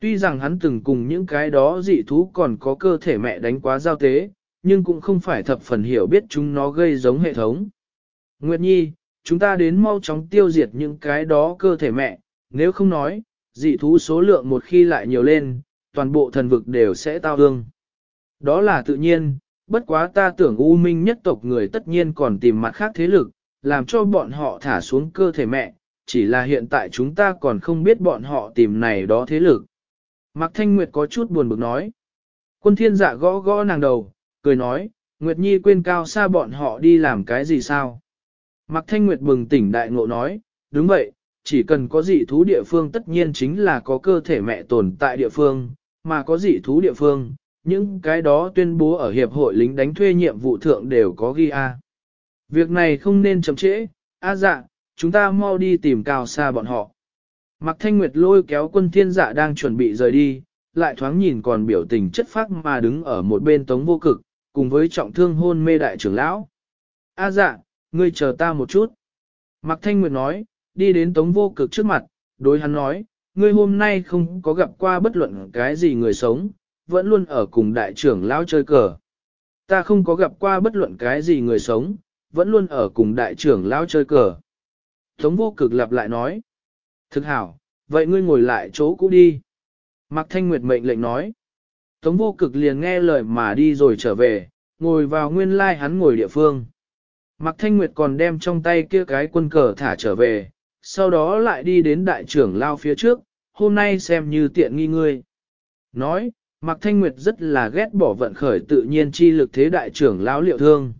Tuy rằng hắn từng cùng những cái đó dị thú còn có cơ thể mẹ đánh quá giao tế, nhưng cũng không phải thập phần hiểu biết chúng nó gây giống hệ thống. Nguyệt Nhi, chúng ta đến mau chóng tiêu diệt những cái đó cơ thể mẹ, nếu không nói, dị thú số lượng một khi lại nhiều lên, toàn bộ thần vực đều sẽ tao ương. Đó là tự nhiên, bất quá ta tưởng U Minh nhất tộc người tất nhiên còn tìm mặt khác thế lực, làm cho bọn họ thả xuống cơ thể mẹ, chỉ là hiện tại chúng ta còn không biết bọn họ tìm này đó thế lực. Mạc Thanh Nguyệt có chút buồn bực nói. Quân thiên dạ gõ gõ nàng đầu, cười nói, Nguyệt Nhi quên cao xa bọn họ đi làm cái gì sao? Mạc Thanh Nguyệt bừng tỉnh đại ngộ nói, đúng vậy, chỉ cần có dị thú địa phương tất nhiên chính là có cơ thể mẹ tồn tại địa phương, mà có dị thú địa phương, những cái đó tuyên bố ở hiệp hội lính đánh thuê nhiệm vụ thượng đều có ghi A. Việc này không nên chậm trễ, a dạ, chúng ta mau đi tìm cao xa bọn họ. Mạc Thanh Nguyệt lôi kéo quân thiên dạ đang chuẩn bị rời đi, lại thoáng nhìn còn biểu tình chất phác mà đứng ở một bên tống vô cực, cùng với trọng thương hôn mê đại trưởng lão. A dạ, ngươi chờ ta một chút. Mạc Thanh Nguyệt nói, đi đến tống vô cực trước mặt, đối hắn nói, ngươi hôm nay không có gặp qua bất luận cái gì người sống, vẫn luôn ở cùng đại trưởng lão chơi cờ. Ta không có gặp qua bất luận cái gì người sống, vẫn luôn ở cùng đại trưởng lão chơi cờ. Tống vô cực lặp lại nói. Thực hảo, vậy ngươi ngồi lại chỗ cũ đi. Mạc Thanh Nguyệt mệnh lệnh nói. Tống vô cực liền nghe lời mà đi rồi trở về, ngồi vào nguyên lai hắn ngồi địa phương. Mạc Thanh Nguyệt còn đem trong tay kia cái quân cờ thả trở về, sau đó lại đi đến đại trưởng lao phía trước, hôm nay xem như tiện nghi ngươi. Nói, Mạc Thanh Nguyệt rất là ghét bỏ vận khởi tự nhiên chi lực thế đại trưởng lão liệu thương.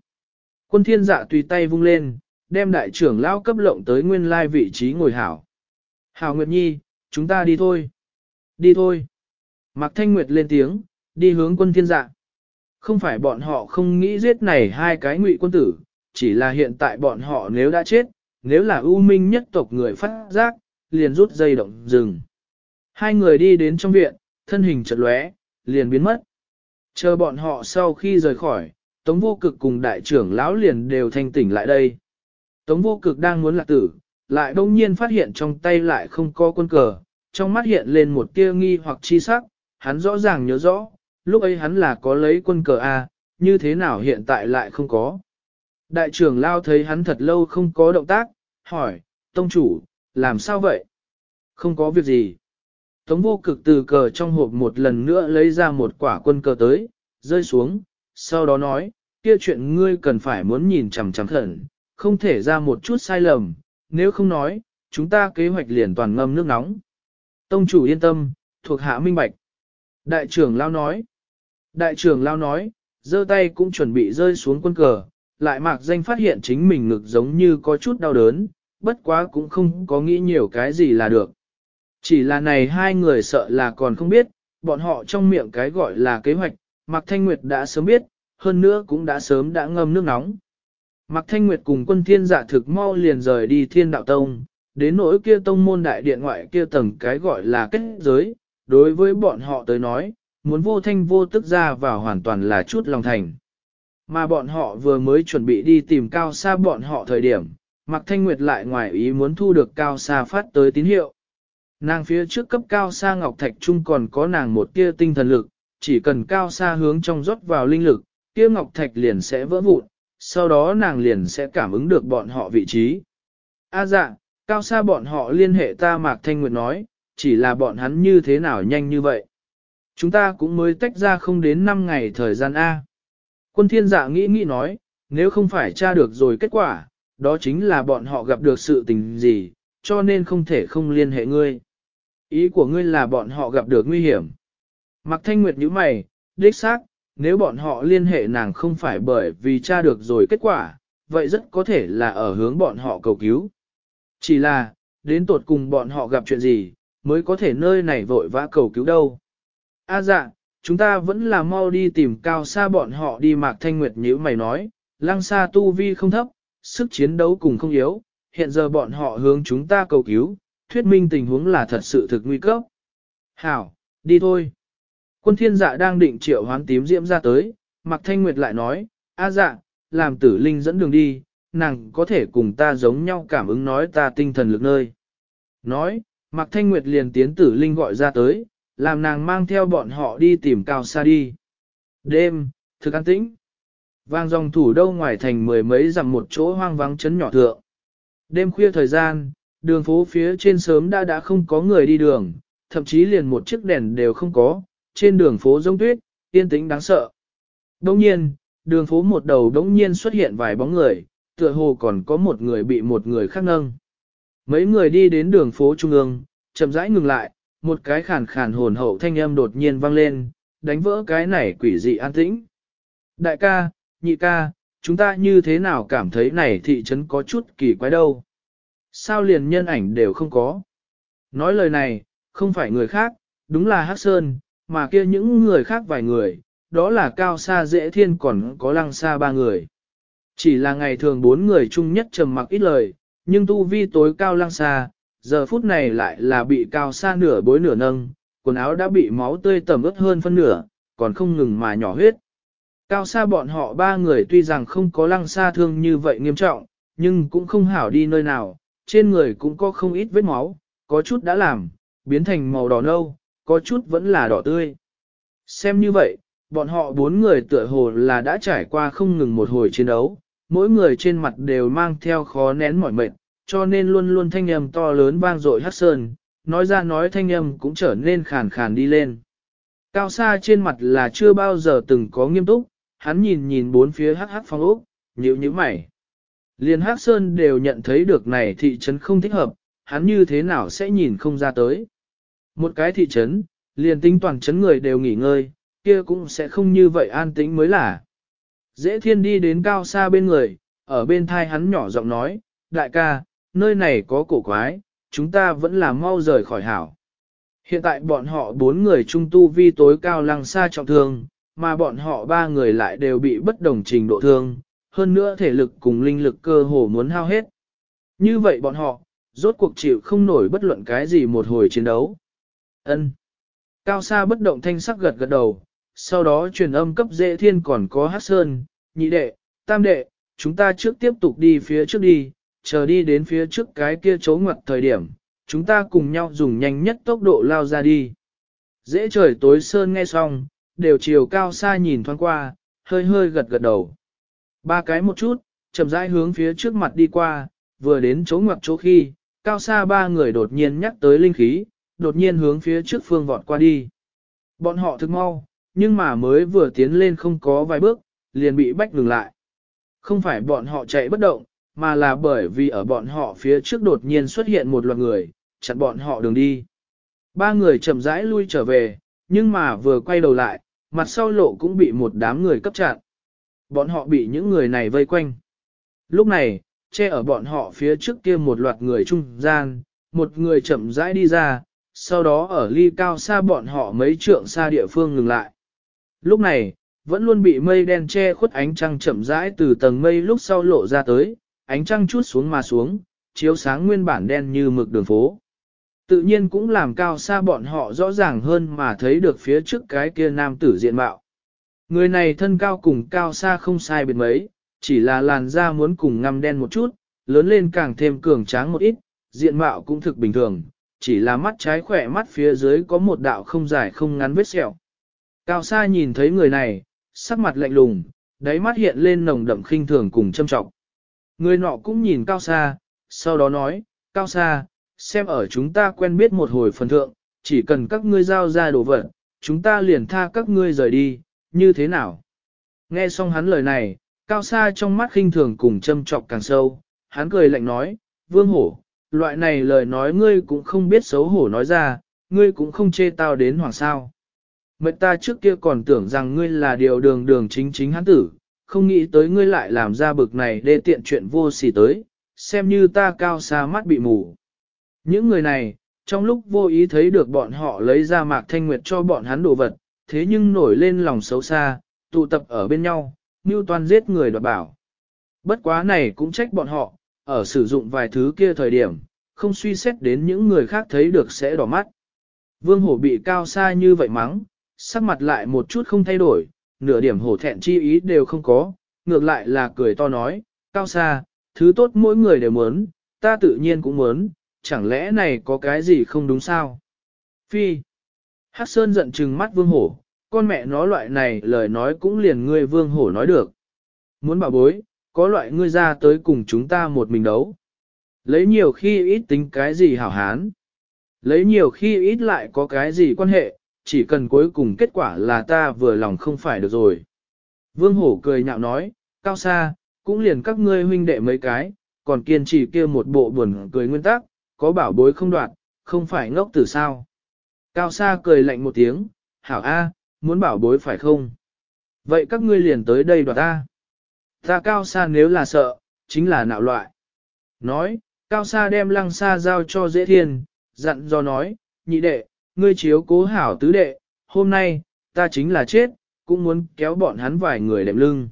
Quân thiên dạ tùy tay vung lên, đem đại trưởng lão cấp lộng tới nguyên lai vị trí ngồi hảo. Hảo Nguyệt Nhi, chúng ta đi thôi. Đi thôi. Mạc Thanh Nguyệt lên tiếng, đi hướng quân thiên dạ. Không phải bọn họ không nghĩ giết này hai cái ngụy quân tử, chỉ là hiện tại bọn họ nếu đã chết, nếu là ưu minh nhất tộc người phát giác, liền rút dây động rừng. Hai người đi đến trong viện, thân hình chợt lóe, liền biến mất. Chờ bọn họ sau khi rời khỏi, Tống vô cực cùng đại trưởng lão liền đều thanh tỉnh lại đây. Tống vô cực đang muốn lạc tử, lại đông nhiên phát hiện trong tay lại không có quân cờ, trong mắt hiện lên một tia nghi hoặc chi sắc, hắn rõ ràng nhớ rõ, lúc ấy hắn là có lấy quân cờ A, như thế nào hiện tại lại không có. Đại trưởng lao thấy hắn thật lâu không có động tác, hỏi, tông chủ, làm sao vậy? Không có việc gì. Tống vô cực từ cờ trong hộp một lần nữa lấy ra một quả quân cờ tới, rơi xuống, sau đó nói, kia chuyện ngươi cần phải muốn nhìn chằm chằm thẩn, không thể ra một chút sai lầm, nếu không nói, chúng ta kế hoạch liền toàn ngâm nước nóng. Tông chủ yên tâm, thuộc hạ minh bạch. Đại trưởng lao nói, đại trưởng lao nói, giơ tay cũng chuẩn bị rơi xuống quân cờ, lại mạc danh phát hiện chính mình ngực giống như có chút đau đớn, bất quá cũng không có nghĩ nhiều cái gì là được. Chỉ là này hai người sợ là còn không biết, bọn họ trong miệng cái gọi là kế hoạch, Mạc Thanh Nguyệt đã sớm biết, hơn nữa cũng đã sớm đã ngâm nước nóng. Mạc Thanh Nguyệt cùng quân thiên giả thực mau liền rời đi thiên đạo tông, đến nỗi kia tông môn đại điện ngoại kia tầng cái gọi là kết giới, đối với bọn họ tới nói, muốn vô thanh vô tức ra vào hoàn toàn là chút lòng thành. Mà bọn họ vừa mới chuẩn bị đi tìm cao xa bọn họ thời điểm, Mạc Thanh Nguyệt lại ngoài ý muốn thu được cao xa phát tới tín hiệu. Nàng phía trước cấp cao xa ngọc thạch trung còn có nàng một tia tinh thần lực, chỉ cần cao xa hướng trong rót vào linh lực, kia ngọc thạch liền sẽ vỡ vụn, sau đó nàng liền sẽ cảm ứng được bọn họ vị trí. A dạ, cao xa bọn họ liên hệ ta Mạc Thanh Nguyệt nói, chỉ là bọn hắn như thế nào nhanh như vậy. Chúng ta cũng mới tách ra không đến 5 ngày thời gian A. Quân thiên dạ nghĩ nghĩ nói, nếu không phải tra được rồi kết quả, đó chính là bọn họ gặp được sự tình gì, cho nên không thể không liên hệ ngươi. Ý của ngươi là bọn họ gặp được nguy hiểm. Mạc Thanh Nguyệt nhíu mày, đích xác, nếu bọn họ liên hệ nàng không phải bởi vì tra được rồi kết quả, vậy rất có thể là ở hướng bọn họ cầu cứu. Chỉ là, đến tột cùng bọn họ gặp chuyện gì, mới có thể nơi này vội vã cầu cứu đâu. A à dạ, chúng ta vẫn là mau đi tìm cao xa bọn họ đi Mạc Thanh Nguyệt nhíu mày nói, lăng xa tu vi không thấp, sức chiến đấu cùng không yếu, hiện giờ bọn họ hướng chúng ta cầu cứu, thuyết minh tình huống là thật sự thực nguy cấp. Hảo, đi thôi. Quân thiên dạ đang định triệu hoán tím diễm ra tới, Mạc Thanh Nguyệt lại nói, A dạ, làm tử linh dẫn đường đi, nàng có thể cùng ta giống nhau cảm ứng nói ta tinh thần lực nơi. Nói, Mạc Thanh Nguyệt liền tiến tử linh gọi ra tới, làm nàng mang theo bọn họ đi tìm cao xa đi. Đêm, thực an tĩnh. Vang dòng thủ đâu ngoài thành mười mấy dặm một chỗ hoang vắng chấn nhỏ thượng. Đêm khuya thời gian, đường phố phía trên sớm đã đã không có người đi đường, thậm chí liền một chiếc đèn đều không có, trên đường phố rông tuyết, yên tĩnh đáng sợ. Đông nhiên, đường phố một đầu đống nhiên xuất hiện vài bóng người, tựa hồ còn có một người bị một người khác nâng. Mấy người đi đến đường phố trung ương, chậm rãi ngừng lại, một cái khàn khàn hồn hậu thanh âm đột nhiên vang lên, đánh vỡ cái này quỷ dị an tĩnh. Đại ca, nhị ca, chúng ta như thế nào cảm thấy này thị trấn có chút kỳ quái đâu. Sao liền nhân ảnh đều không có. Nói lời này, không phải người khác, đúng là Hắc Sơn, mà kia những người khác vài người, đó là cao Sa, dễ thiên còn có lăng Sa ba người. Chỉ là ngày thường bốn người chung nhất trầm mặc ít lời, nhưng tu vi tối cao lăng Sa giờ phút này lại là bị cao xa nửa bối nửa nâng, quần áo đã bị máu tươi tẩm ướt hơn phân nửa, còn không ngừng mà nhỏ huyết. Cao xa bọn họ ba người tuy rằng không có lăng xa thương như vậy nghiêm trọng, nhưng cũng không hảo đi nơi nào, trên người cũng có không ít vết máu, có chút đã làm, biến thành màu đỏ nâu, có chút vẫn là đỏ tươi. Xem như vậy, bọn họ bốn người tựa hồ là đã trải qua không ngừng một hồi chiến đấu, mỗi người trên mặt đều mang theo khó nén mỏi mệt, cho nên luôn luôn thanh âm to lớn vang dội hát sơn, nói ra nói thanh âm cũng trở nên khàn khàn đi lên. Cao xa trên mặt là chưa bao giờ từng có nghiêm túc, hắn nhìn nhìn bốn phía hát hát phong ốc, nhíu nhíu mày. Liên hắc sơn đều nhận thấy được này thị trấn không thích hợp, hắn như thế nào sẽ nhìn không ra tới. Một cái thị trấn, liền tính toàn trấn người đều nghỉ ngơi, kia cũng sẽ không như vậy an tĩnh mới là. Dễ thiên đi đến cao xa bên người, ở bên thai hắn nhỏ giọng nói, đại ca, nơi này có cổ quái, chúng ta vẫn là mau rời khỏi hảo. Hiện tại bọn họ bốn người trung tu vi tối cao lăng xa trọng thương, mà bọn họ ba người lại đều bị bất đồng trình độ thương, hơn nữa thể lực cùng linh lực cơ hồ muốn hao hết. Như vậy bọn họ, rốt cuộc chịu không nổi bất luận cái gì một hồi chiến đấu. Ân. Cao xa bất động thanh sắc gật gật đầu, sau đó truyền âm cấp dễ thiên còn có hát sơn, nhị đệ, tam đệ, chúng ta trước tiếp tục đi phía trước đi, chờ đi đến phía trước cái kia chỗ ngoặt thời điểm, chúng ta cùng nhau dùng nhanh nhất tốc độ lao ra đi. Dễ trời tối sơn nghe xong, đều chiều cao xa nhìn thoáng qua, hơi hơi gật gật đầu. Ba cái một chút, chậm rãi hướng phía trước mặt đi qua, vừa đến chỗ ngoặt chỗ khi, cao xa ba người đột nhiên nhắc tới linh khí, đột nhiên hướng phía trước phương vọt qua đi. Bọn họ thực mau, nhưng mà mới vừa tiến lên không có vài bước, liền bị bách ngừng lại. Không phải bọn họ chạy bất động, mà là bởi vì ở bọn họ phía trước đột nhiên xuất hiện một loạt người, chặn bọn họ đường đi. Ba người chậm rãi lui trở về, nhưng mà vừa quay đầu lại, mặt sau lộ cũng bị một đám người cấp chặn. Bọn họ bị những người này vây quanh. Lúc này, che ở bọn họ phía trước kia một loạt người trung gian, một người chậm rãi đi ra, sau đó ở ly cao xa bọn họ mấy trượng xa địa phương ngừng lại. Lúc này, vẫn luôn bị mây đen che khuất ánh trăng chậm rãi từ tầng mây lúc sau lộ ra tới, ánh trăng chút xuống mà xuống, chiếu sáng nguyên bản đen như mực đường phố. Tự nhiên cũng làm cao xa bọn họ rõ ràng hơn mà thấy được phía trước cái kia nam tử diện mạo. Người này thân cao cùng cao xa không sai biệt mấy, chỉ là làn da muốn cùng ngăm đen một chút, lớn lên càng thêm cường tráng một ít, diện mạo cũng thực bình thường, chỉ là mắt trái khỏe mắt phía dưới có một đạo không dài không ngắn vết sẹo. Cao xa nhìn thấy người này, sắc mặt lạnh lùng, đáy mắt hiện lên nồng đậm khinh thường cùng châm trọng. Người nọ cũng nhìn cao xa, sau đó nói, cao xa, xem ở chúng ta quen biết một hồi phần thượng, chỉ cần các ngươi giao ra đồ vật, chúng ta liền tha các ngươi rời đi, như thế nào? Nghe xong hắn lời này, Cao xa trong mắt khinh thường cùng châm trọc càng sâu, hắn cười lạnh nói, vương hổ, loại này lời nói ngươi cũng không biết xấu hổ nói ra, ngươi cũng không chê tao đến hoàng sao. Mệnh ta trước kia còn tưởng rằng ngươi là điều đường đường chính chính hắn tử, không nghĩ tới ngươi lại làm ra bực này để tiện chuyện vô sỉ tới, xem như ta cao xa mắt bị mù. Những người này, trong lúc vô ý thấy được bọn họ lấy ra mạc thanh nguyệt cho bọn hắn đồ vật, thế nhưng nổi lên lòng xấu xa, tụ tập ở bên nhau, như toàn giết người đoạt bảo. Bất quá này cũng trách bọn họ, ở sử dụng vài thứ kia thời điểm, không suy xét đến những người khác thấy được sẽ đỏ mắt. Vương hổ bị cao xa như vậy mắng, sắc mặt lại một chút không thay đổi, nửa điểm hổ thẹn chi ý đều không có, ngược lại là cười to nói, cao xa, thứ tốt mỗi người đều muốn, ta tự nhiên cũng muốn, chẳng lẽ này có cái gì không đúng sao? Phi. Hắc Sơn giận trừng mắt vương hổ, con mẹ nó loại này lời nói cũng liền ngươi vương hổ nói được. Muốn bảo bối, có loại ngươi ra tới cùng chúng ta một mình đấu. Lấy nhiều khi ít tính cái gì hảo hán. Lấy nhiều khi ít lại có cái gì quan hệ, chỉ cần cuối cùng kết quả là ta vừa lòng không phải được rồi. Vương hổ cười nhạo nói, cao xa, cũng liền các ngươi huynh đệ mấy cái, còn kiên trì kia một bộ buồn cười nguyên tắc, có bảo bối không đoạt, không phải ngốc từ sao. Cao xa cười lạnh một tiếng, hảo A, muốn bảo bối phải không? Vậy các ngươi liền tới đây đoạt ta. Ta cao xa nếu là sợ, chính là nạo loại. Nói, cao xa đem lăng xa giao cho dễ thiên, dặn do nói, nhị đệ, ngươi chiếu cố hảo tứ đệ, hôm nay, ta chính là chết, cũng muốn kéo bọn hắn vài người đệm lưng.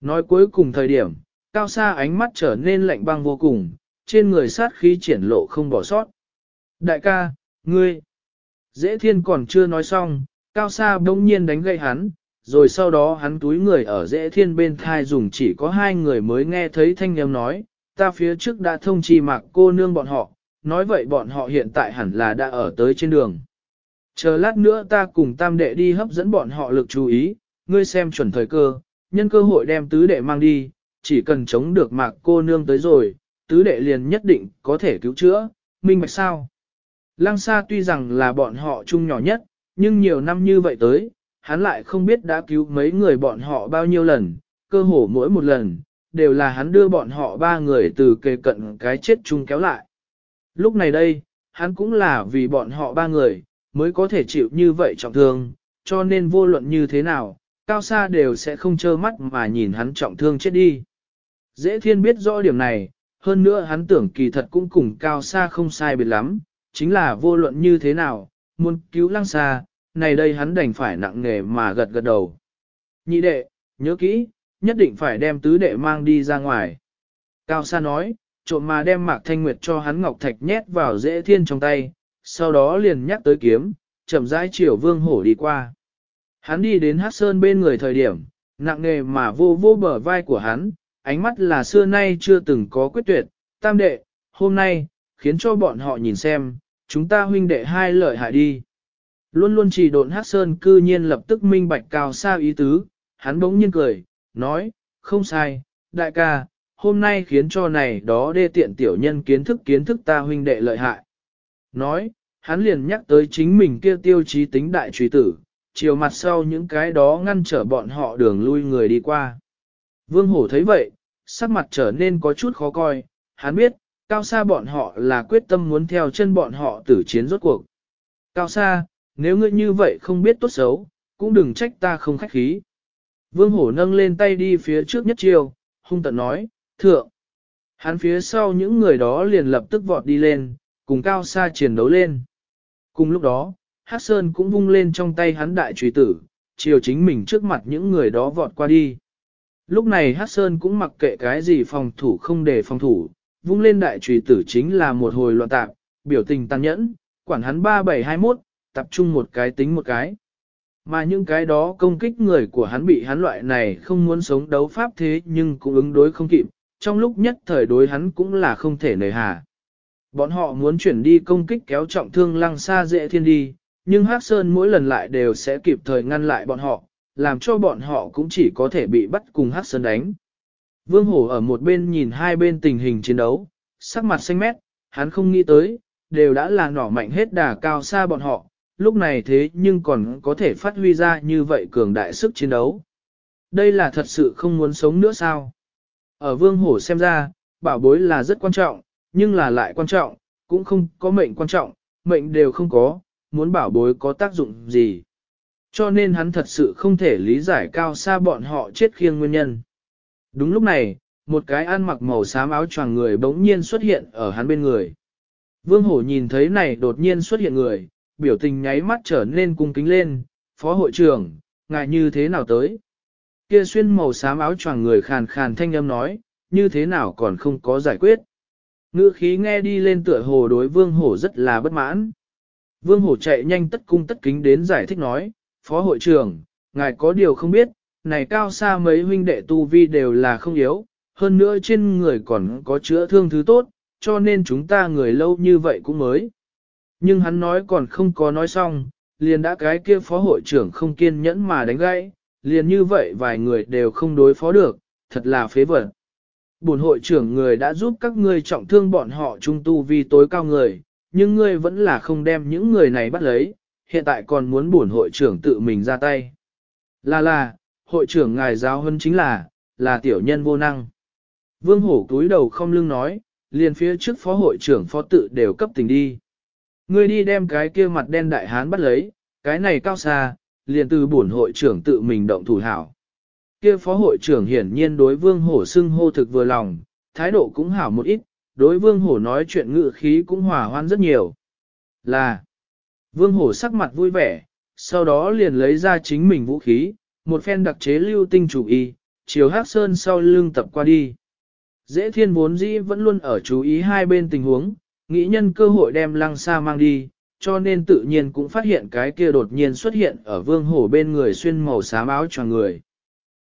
Nói cuối cùng thời điểm, cao xa ánh mắt trở nên lạnh băng vô cùng, trên người sát khí triển lộ không bỏ sót. Đại ca, ngươi, dễ thiên còn chưa nói xong, cao xa bỗng nhiên đánh gậy hắn, rồi sau đó hắn túi người ở dễ thiên bên thai dùng chỉ có hai người mới nghe thấy thanh âm nói, ta phía trước đã thông trì mạc cô nương bọn họ, nói vậy bọn họ hiện tại hẳn là đã ở tới trên đường. Chờ lát nữa ta cùng tam đệ đi hấp dẫn bọn họ lực chú ý, ngươi xem chuẩn thời cơ, nhân cơ hội đem tứ đệ mang đi, chỉ cần chống được mạc cô nương tới rồi, tứ đệ liền nhất định có thể cứu chữa, minh bạch sao. Lăng xa tuy rằng là bọn họ chung nhỏ nhất, nhưng nhiều năm như vậy tới, hắn lại không biết đã cứu mấy người bọn họ bao nhiêu lần, cơ hồ mỗi một lần, đều là hắn đưa bọn họ ba người từ kề cận cái chết chung kéo lại. Lúc này đây, hắn cũng là vì bọn họ ba người, mới có thể chịu như vậy trọng thương, cho nên vô luận như thế nào, cao xa đều sẽ không trơ mắt mà nhìn hắn trọng thương chết đi. Dễ thiên biết rõ điểm này, hơn nữa hắn tưởng kỳ thật cũng cùng cao xa không sai biệt lắm, chính là vô luận như thế nào, muốn cứu lăng xa, này đây hắn đành phải nặng nghề mà gật gật đầu. Nhị đệ, nhớ kỹ, nhất định phải đem tứ đệ mang đi ra ngoài. Cao xa nói, trộm mà đem mạc thanh nguyệt cho hắn ngọc thạch nhét vào dễ thiên trong tay, sau đó liền nhắc tới kiếm, chậm rãi chiều vương hổ đi qua. Hắn đi đến hát sơn bên người thời điểm, nặng nề mà vô vô bờ vai của hắn, ánh mắt là xưa nay chưa từng có quyết tuyệt, tam đệ, hôm nay, khiến cho bọn họ nhìn xem, chúng ta huynh đệ hai lợi hại đi. Luôn luôn chỉ độn hát sơn cư nhiên lập tức minh bạch cao sao ý tứ, hắn bỗng nhiên cười, nói, không sai, đại ca, hôm nay khiến cho này đó đê tiện tiểu nhân kiến thức kiến thức ta huynh đệ lợi hại. Nói, hắn liền nhắc tới chính mình kia tiêu chí tính đại truy tử, chiều mặt sau những cái đó ngăn trở bọn họ đường lui người đi qua. Vương Hổ thấy vậy, sắc mặt trở nên có chút khó coi, hắn biết, cao xa bọn họ là quyết tâm muốn theo chân bọn họ tử chiến rốt cuộc. Cao xa, nếu ngươi như vậy không biết tốt xấu, cũng đừng trách ta không khách khí. Vương Hổ nâng lên tay đi phía trước nhất chiều, hung tận nói, thượng. Hắn phía sau những người đó liền lập tức vọt đi lên, cùng cao xa chiến đấu lên. Cùng lúc đó, Hát Sơn cũng vung lên trong tay hắn đại trùy tử, chiều chính mình trước mặt những người đó vọt qua đi. Lúc này Hát Sơn cũng mặc kệ cái gì phòng thủ không để phòng thủ, vung lên đại trùy tử chính là một hồi loạn tạp, biểu tình tàn nhẫn, quản hắn 3721, tập trung một cái tính một cái. Mà những cái đó công kích người của hắn bị hắn loại này không muốn sống đấu pháp thế nhưng cũng ứng đối không kịp, trong lúc nhất thời đối hắn cũng là không thể nề hà. Bọn họ muốn chuyển đi công kích kéo trọng thương lăng xa dễ thiên đi, nhưng Hắc Sơn mỗi lần lại đều sẽ kịp thời ngăn lại bọn họ, làm cho bọn họ cũng chỉ có thể bị bắt cùng Hắc Sơn đánh. Vương Hổ ở một bên nhìn hai bên tình hình chiến đấu, sắc mặt xanh mét, hắn không nghĩ tới, đều đã là nỏ mạnh hết đà cao xa bọn họ, lúc này thế nhưng còn có thể phát huy ra như vậy cường đại sức chiến đấu. Đây là thật sự không muốn sống nữa sao? Ở vương hổ xem ra, bảo bối là rất quan trọng, nhưng là lại quan trọng, cũng không có mệnh quan trọng, mệnh đều không có, muốn bảo bối có tác dụng gì. Cho nên hắn thật sự không thể lý giải cao xa bọn họ chết khiêng nguyên nhân. Đúng lúc này, một cái ăn mặc màu xám áo choàng người bỗng nhiên xuất hiện ở hắn bên người. Vương hổ nhìn thấy này đột nhiên xuất hiện người, biểu tình nháy mắt trở nên cung kính lên, phó hội trưởng, ngài như thế nào tới? Kia xuyên màu xám áo choàng người khàn khàn thanh âm nói, như thế nào còn không có giải quyết? Ngữ khí nghe đi lên tựa hồ đối vương hổ rất là bất mãn. Vương hổ chạy nhanh tất cung tất kính đến giải thích nói, phó hội trưởng, ngài có điều không biết, này cao xa mấy huynh đệ tu vi đều là không yếu, hơn nữa trên người còn có chữa thương thứ tốt, cho nên chúng ta người lâu như vậy cũng mới. Nhưng hắn nói còn không có nói xong, liền đã cái kia phó hội trưởng không kiên nhẫn mà đánh gãy, liền như vậy vài người đều không đối phó được, thật là phế vật. Bổn hội trưởng người đã giúp các ngươi trọng thương bọn họ trung tu vi tối cao người, nhưng ngươi vẫn là không đem những người này bắt lấy, hiện tại còn muốn bổn hội trưởng tự mình ra tay. Là là, hội trưởng ngài giáo hơn chính là, là tiểu nhân vô năng. Vương hổ túi đầu không lưng nói, liền phía trước phó hội trưởng phó tự đều cấp tình đi. Ngươi đi đem cái kia mặt đen đại hán bắt lấy, cái này cao xa, liền từ bổn hội trưởng tự mình động thủ hảo. Kia phó hội trưởng hiển nhiên đối vương hổ xưng hô thực vừa lòng, thái độ cũng hảo một ít, đối vương hổ nói chuyện ngự khí cũng hòa hoan rất nhiều. Là, vương hổ sắc mặt vui vẻ, sau đó liền lấy ra chính mình vũ khí, một phen đặc chế lưu tinh chủ y, chiều hát sơn sau lưng tập qua đi. Dễ thiên vốn dĩ vẫn luôn ở chú ý hai bên tình huống, nghĩ nhân cơ hội đem lăng xa mang đi, cho nên tự nhiên cũng phát hiện cái kia đột nhiên xuất hiện ở vương hổ bên người xuyên màu xám áo choàng người.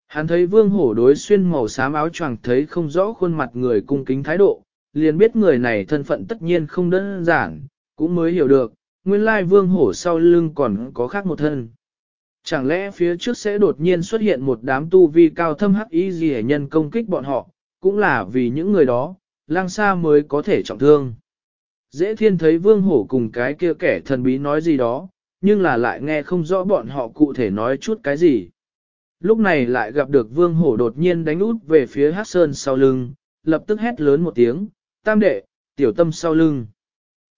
Hắn thấy vương hổ đối xuyên màu xám áo choàng thấy không rõ khuôn mặt người cung kính thái độ, liền biết người này thân phận tất nhiên không đơn giản, cũng mới hiểu được, nguyên lai vương hổ sau lưng còn có khác một thân. Chẳng lẽ phía trước sẽ đột nhiên xuất hiện một đám tu vi cao thâm hắc ý gì nhân công kích bọn họ, cũng là vì những người đó, lang xa mới có thể trọng thương. Dễ thiên thấy vương hổ cùng cái kia kẻ thần bí nói gì đó, nhưng là lại nghe không rõ bọn họ cụ thể nói chút cái gì. Lúc này lại gặp được vương hổ đột nhiên đánh út về phía hát sơn sau lưng, lập tức hét lớn một tiếng, tam đệ, tiểu tâm sau lưng.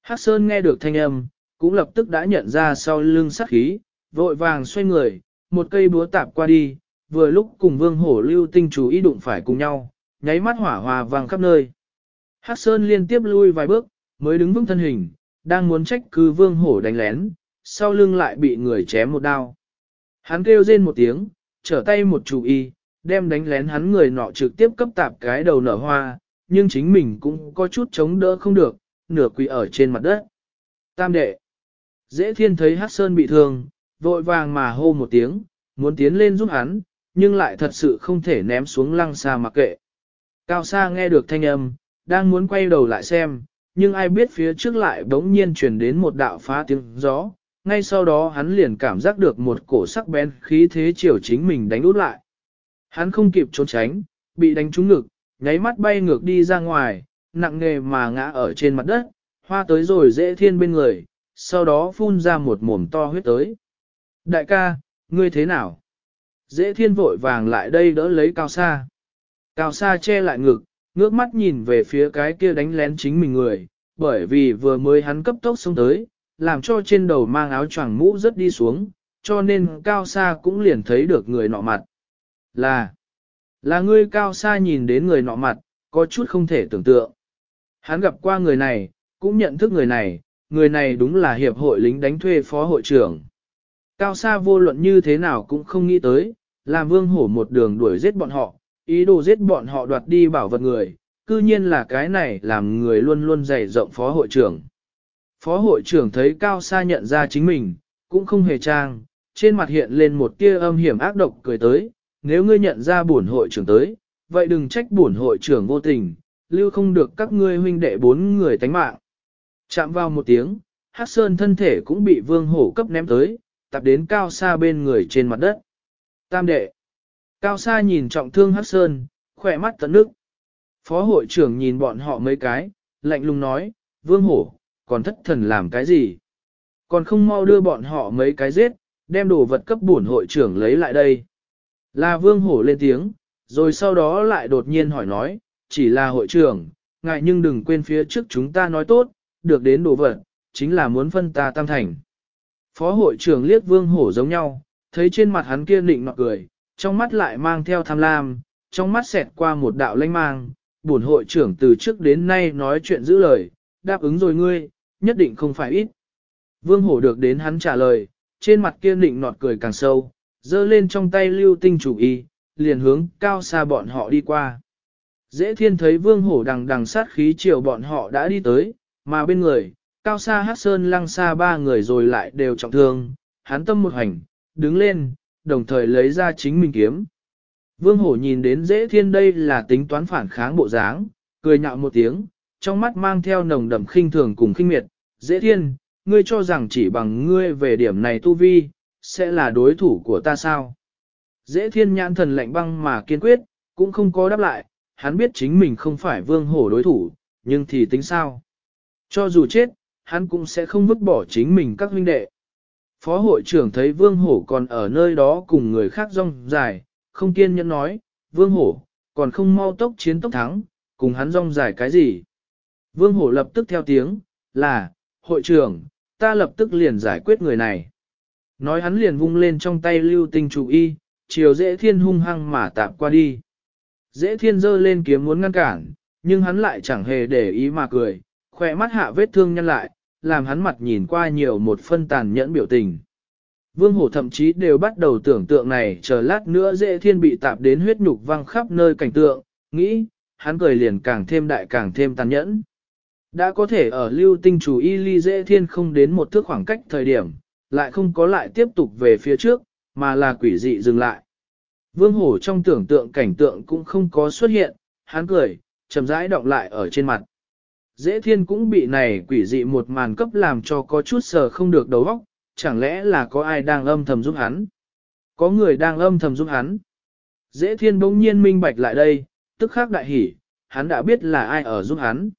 Hát sơn nghe được thanh âm, cũng lập tức đã nhận ra sau lưng sát khí, vội vàng xoay người, một cây búa tạp qua đi, vừa lúc cùng vương hổ lưu tinh chú ý đụng phải cùng nhau, nháy mắt hỏa hòa vàng khắp nơi. Hát sơn liên tiếp lui vài bước, mới đứng vững thân hình, đang muốn trách cứ vương hổ đánh lén, sau lưng lại bị người chém một đao. Hắn kêu rên một tiếng, trở tay một chủ y, đem đánh lén hắn người nọ trực tiếp cấp tạp cái đầu nở hoa, nhưng chính mình cũng có chút chống đỡ không được, nửa quỳ ở trên mặt đất. Tam đệ. Dễ thiên thấy hát sơn bị thương, vội vàng mà hô một tiếng, muốn tiến lên giúp hắn, nhưng lại thật sự không thể ném xuống lăng xa mặc kệ. Cao xa nghe được thanh âm, đang muốn quay đầu lại xem, nhưng ai biết phía trước lại bỗng nhiên truyền đến một đạo phá tiếng gió, ngay sau đó hắn liền cảm giác được một cổ sắc bén khí thế chiều chính mình đánh út lại. Hắn không kịp trốn tránh, bị đánh trúng ngực, nháy mắt bay ngược đi ra ngoài, nặng nề mà ngã ở trên mặt đất, hoa tới rồi dễ thiên bên người, sau đó phun ra một mồm to huyết tới. Đại ca, ngươi thế nào? Dễ thiên vội vàng lại đây đỡ lấy cao sa. Cao sa che lại ngực, ngước mắt nhìn về phía cái kia đánh lén chính mình người, bởi vì vừa mới hắn cấp tốc xông tới, làm cho trên đầu mang áo choàng mũ rất đi xuống, cho nên cao xa cũng liền thấy được người nọ mặt. Là, là ngươi cao xa nhìn đến người nọ mặt, có chút không thể tưởng tượng. Hắn gặp qua người này, cũng nhận thức người này, người này đúng là hiệp hội lính đánh thuê phó hội trưởng. Cao xa vô luận như thế nào cũng không nghĩ tới, làm vương hổ một đường đuổi giết bọn họ, ý đồ giết bọn họ đoạt đi bảo vật người, cư nhiên là cái này làm người luôn luôn dày rộng phó hội trưởng. Phó hội trưởng thấy cao xa nhận ra chính mình, cũng không hề trang, trên mặt hiện lên một tia âm hiểm ác độc cười tới, nếu ngươi nhận ra bổn hội trưởng tới, vậy đừng trách bổn hội trưởng vô tình, lưu không được các ngươi huynh đệ bốn người tánh mạng. Chạm vào một tiếng, hát sơn thân thể cũng bị vương hổ cấp ném tới, tập đến cao xa bên người trên mặt đất. Tam đệ. Cao xa nhìn trọng thương Hắc sơn, khỏe mắt tận nước. Phó hội trưởng nhìn bọn họ mấy cái, lạnh lùng nói, vương hổ, còn thất thần làm cái gì? Còn không mau đưa bọn họ mấy cái giết, đem đồ vật cấp bổn hội trưởng lấy lại đây. Là vương hổ lên tiếng, rồi sau đó lại đột nhiên hỏi nói, chỉ là hội trưởng, ngại nhưng đừng quên phía trước chúng ta nói tốt, được đến đồ vật, chính là muốn phân ta tam thành. Phó hội trưởng liếc vương hổ giống nhau, thấy trên mặt hắn kia định nọ cười, trong mắt lại mang theo tham lam, trong mắt xẹt qua một đạo lanh mang, buồn hội trưởng từ trước đến nay nói chuyện giữ lời, đáp ứng rồi ngươi, nhất định không phải ít. Vương hổ được đến hắn trả lời, trên mặt kia định nọt cười càng sâu, giơ lên trong tay lưu tinh chủ y, liền hướng cao xa bọn họ đi qua. Dễ thiên thấy vương hổ đằng đằng sát khí chiều bọn họ đã đi tới, mà bên người, cao xa hát sơn lăng xa ba người rồi lại đều trọng thương, hắn tâm một hành, đứng lên, đồng thời lấy ra chính mình kiếm. Vương hổ nhìn đến dễ thiên đây là tính toán phản kháng bộ dáng, cười nhạo một tiếng, trong mắt mang theo nồng đậm khinh thường cùng khinh miệt, dễ thiên, ngươi cho rằng chỉ bằng ngươi về điểm này tu vi, sẽ là đối thủ của ta sao? Dễ thiên nhãn thần lạnh băng mà kiên quyết, cũng không có đáp lại, hắn biết chính mình không phải vương hổ đối thủ, nhưng thì tính sao? Cho dù chết, hắn cũng sẽ không vứt bỏ chính mình các huynh đệ. Phó hội trưởng thấy vương hổ còn ở nơi đó cùng người khác rong dài, không kiên nhẫn nói, vương hổ, còn không mau tốc chiến tốc thắng, cùng hắn rong dài cái gì? Vương hổ lập tức theo tiếng, là, hội trưởng, ta lập tức liền giải quyết người này. Nói hắn liền vung lên trong tay lưu tinh chủ y, chiều dễ thiên hung hăng mà tạp qua đi. Dễ thiên giơ lên kiếm muốn ngăn cản, nhưng hắn lại chẳng hề để ý mà cười, khỏe mắt hạ vết thương nhăn lại, làm hắn mặt nhìn qua nhiều một phân tàn nhẫn biểu tình. Vương hổ thậm chí đều bắt đầu tưởng tượng này chờ lát nữa dễ thiên bị tạp đến huyết nhục văng khắp nơi cảnh tượng, nghĩ, hắn cười liền càng thêm đại càng thêm tàn nhẫn. Đã có thể ở lưu tinh chủ y ly dễ thiên không đến một thước khoảng cách thời điểm, lại không có lại tiếp tục về phía trước, mà là quỷ dị dừng lại. Vương hổ trong tưởng tượng cảnh tượng cũng không có xuất hiện, hắn cười, chậm rãi động lại ở trên mặt. Dễ thiên cũng bị này quỷ dị một màn cấp làm cho có chút sờ không được đầu óc, chẳng lẽ là có ai đang âm thầm giúp hắn? Có người đang âm thầm giúp hắn. Dễ thiên bỗng nhiên minh bạch lại đây, tức khắc đại hỉ, hắn đã biết là ai ở giúp hắn.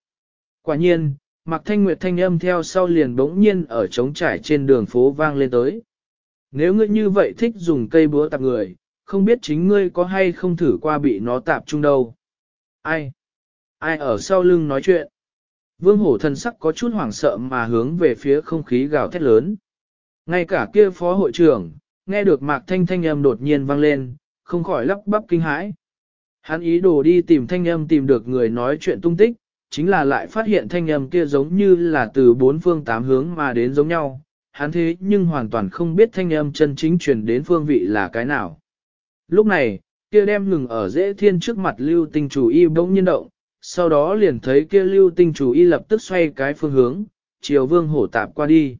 Quả nhiên, Mạc Thanh Nguyệt thanh âm theo sau liền bỗng nhiên ở trống trải trên đường phố vang lên tới. Nếu ngươi như vậy thích dùng cây búa tạp người, không biết chính ngươi có hay không thử qua bị nó tạp chung đâu. Ai? Ai ở sau lưng nói chuyện? Vương hổ thần sắc có chút hoảng sợ mà hướng về phía không khí gào thét lớn. Ngay cả kia phó hội trưởng, nghe được mạc thanh thanh âm đột nhiên vang lên, không khỏi lắp bắp kinh hãi. Hắn ý đồ đi tìm thanh âm tìm được người nói chuyện tung tích, chính là lại phát hiện thanh âm kia giống như là từ bốn phương tám hướng mà đến giống nhau. Hắn thế nhưng hoàn toàn không biết thanh âm chân chính truyền đến phương vị là cái nào. Lúc này, kia đem ngừng ở dễ thiên trước mặt lưu tinh chủ y bỗng nhiên động, sau đó liền thấy kia lưu tinh chủ y lập tức xoay cái phương hướng, chiều vương hổ tạp qua đi.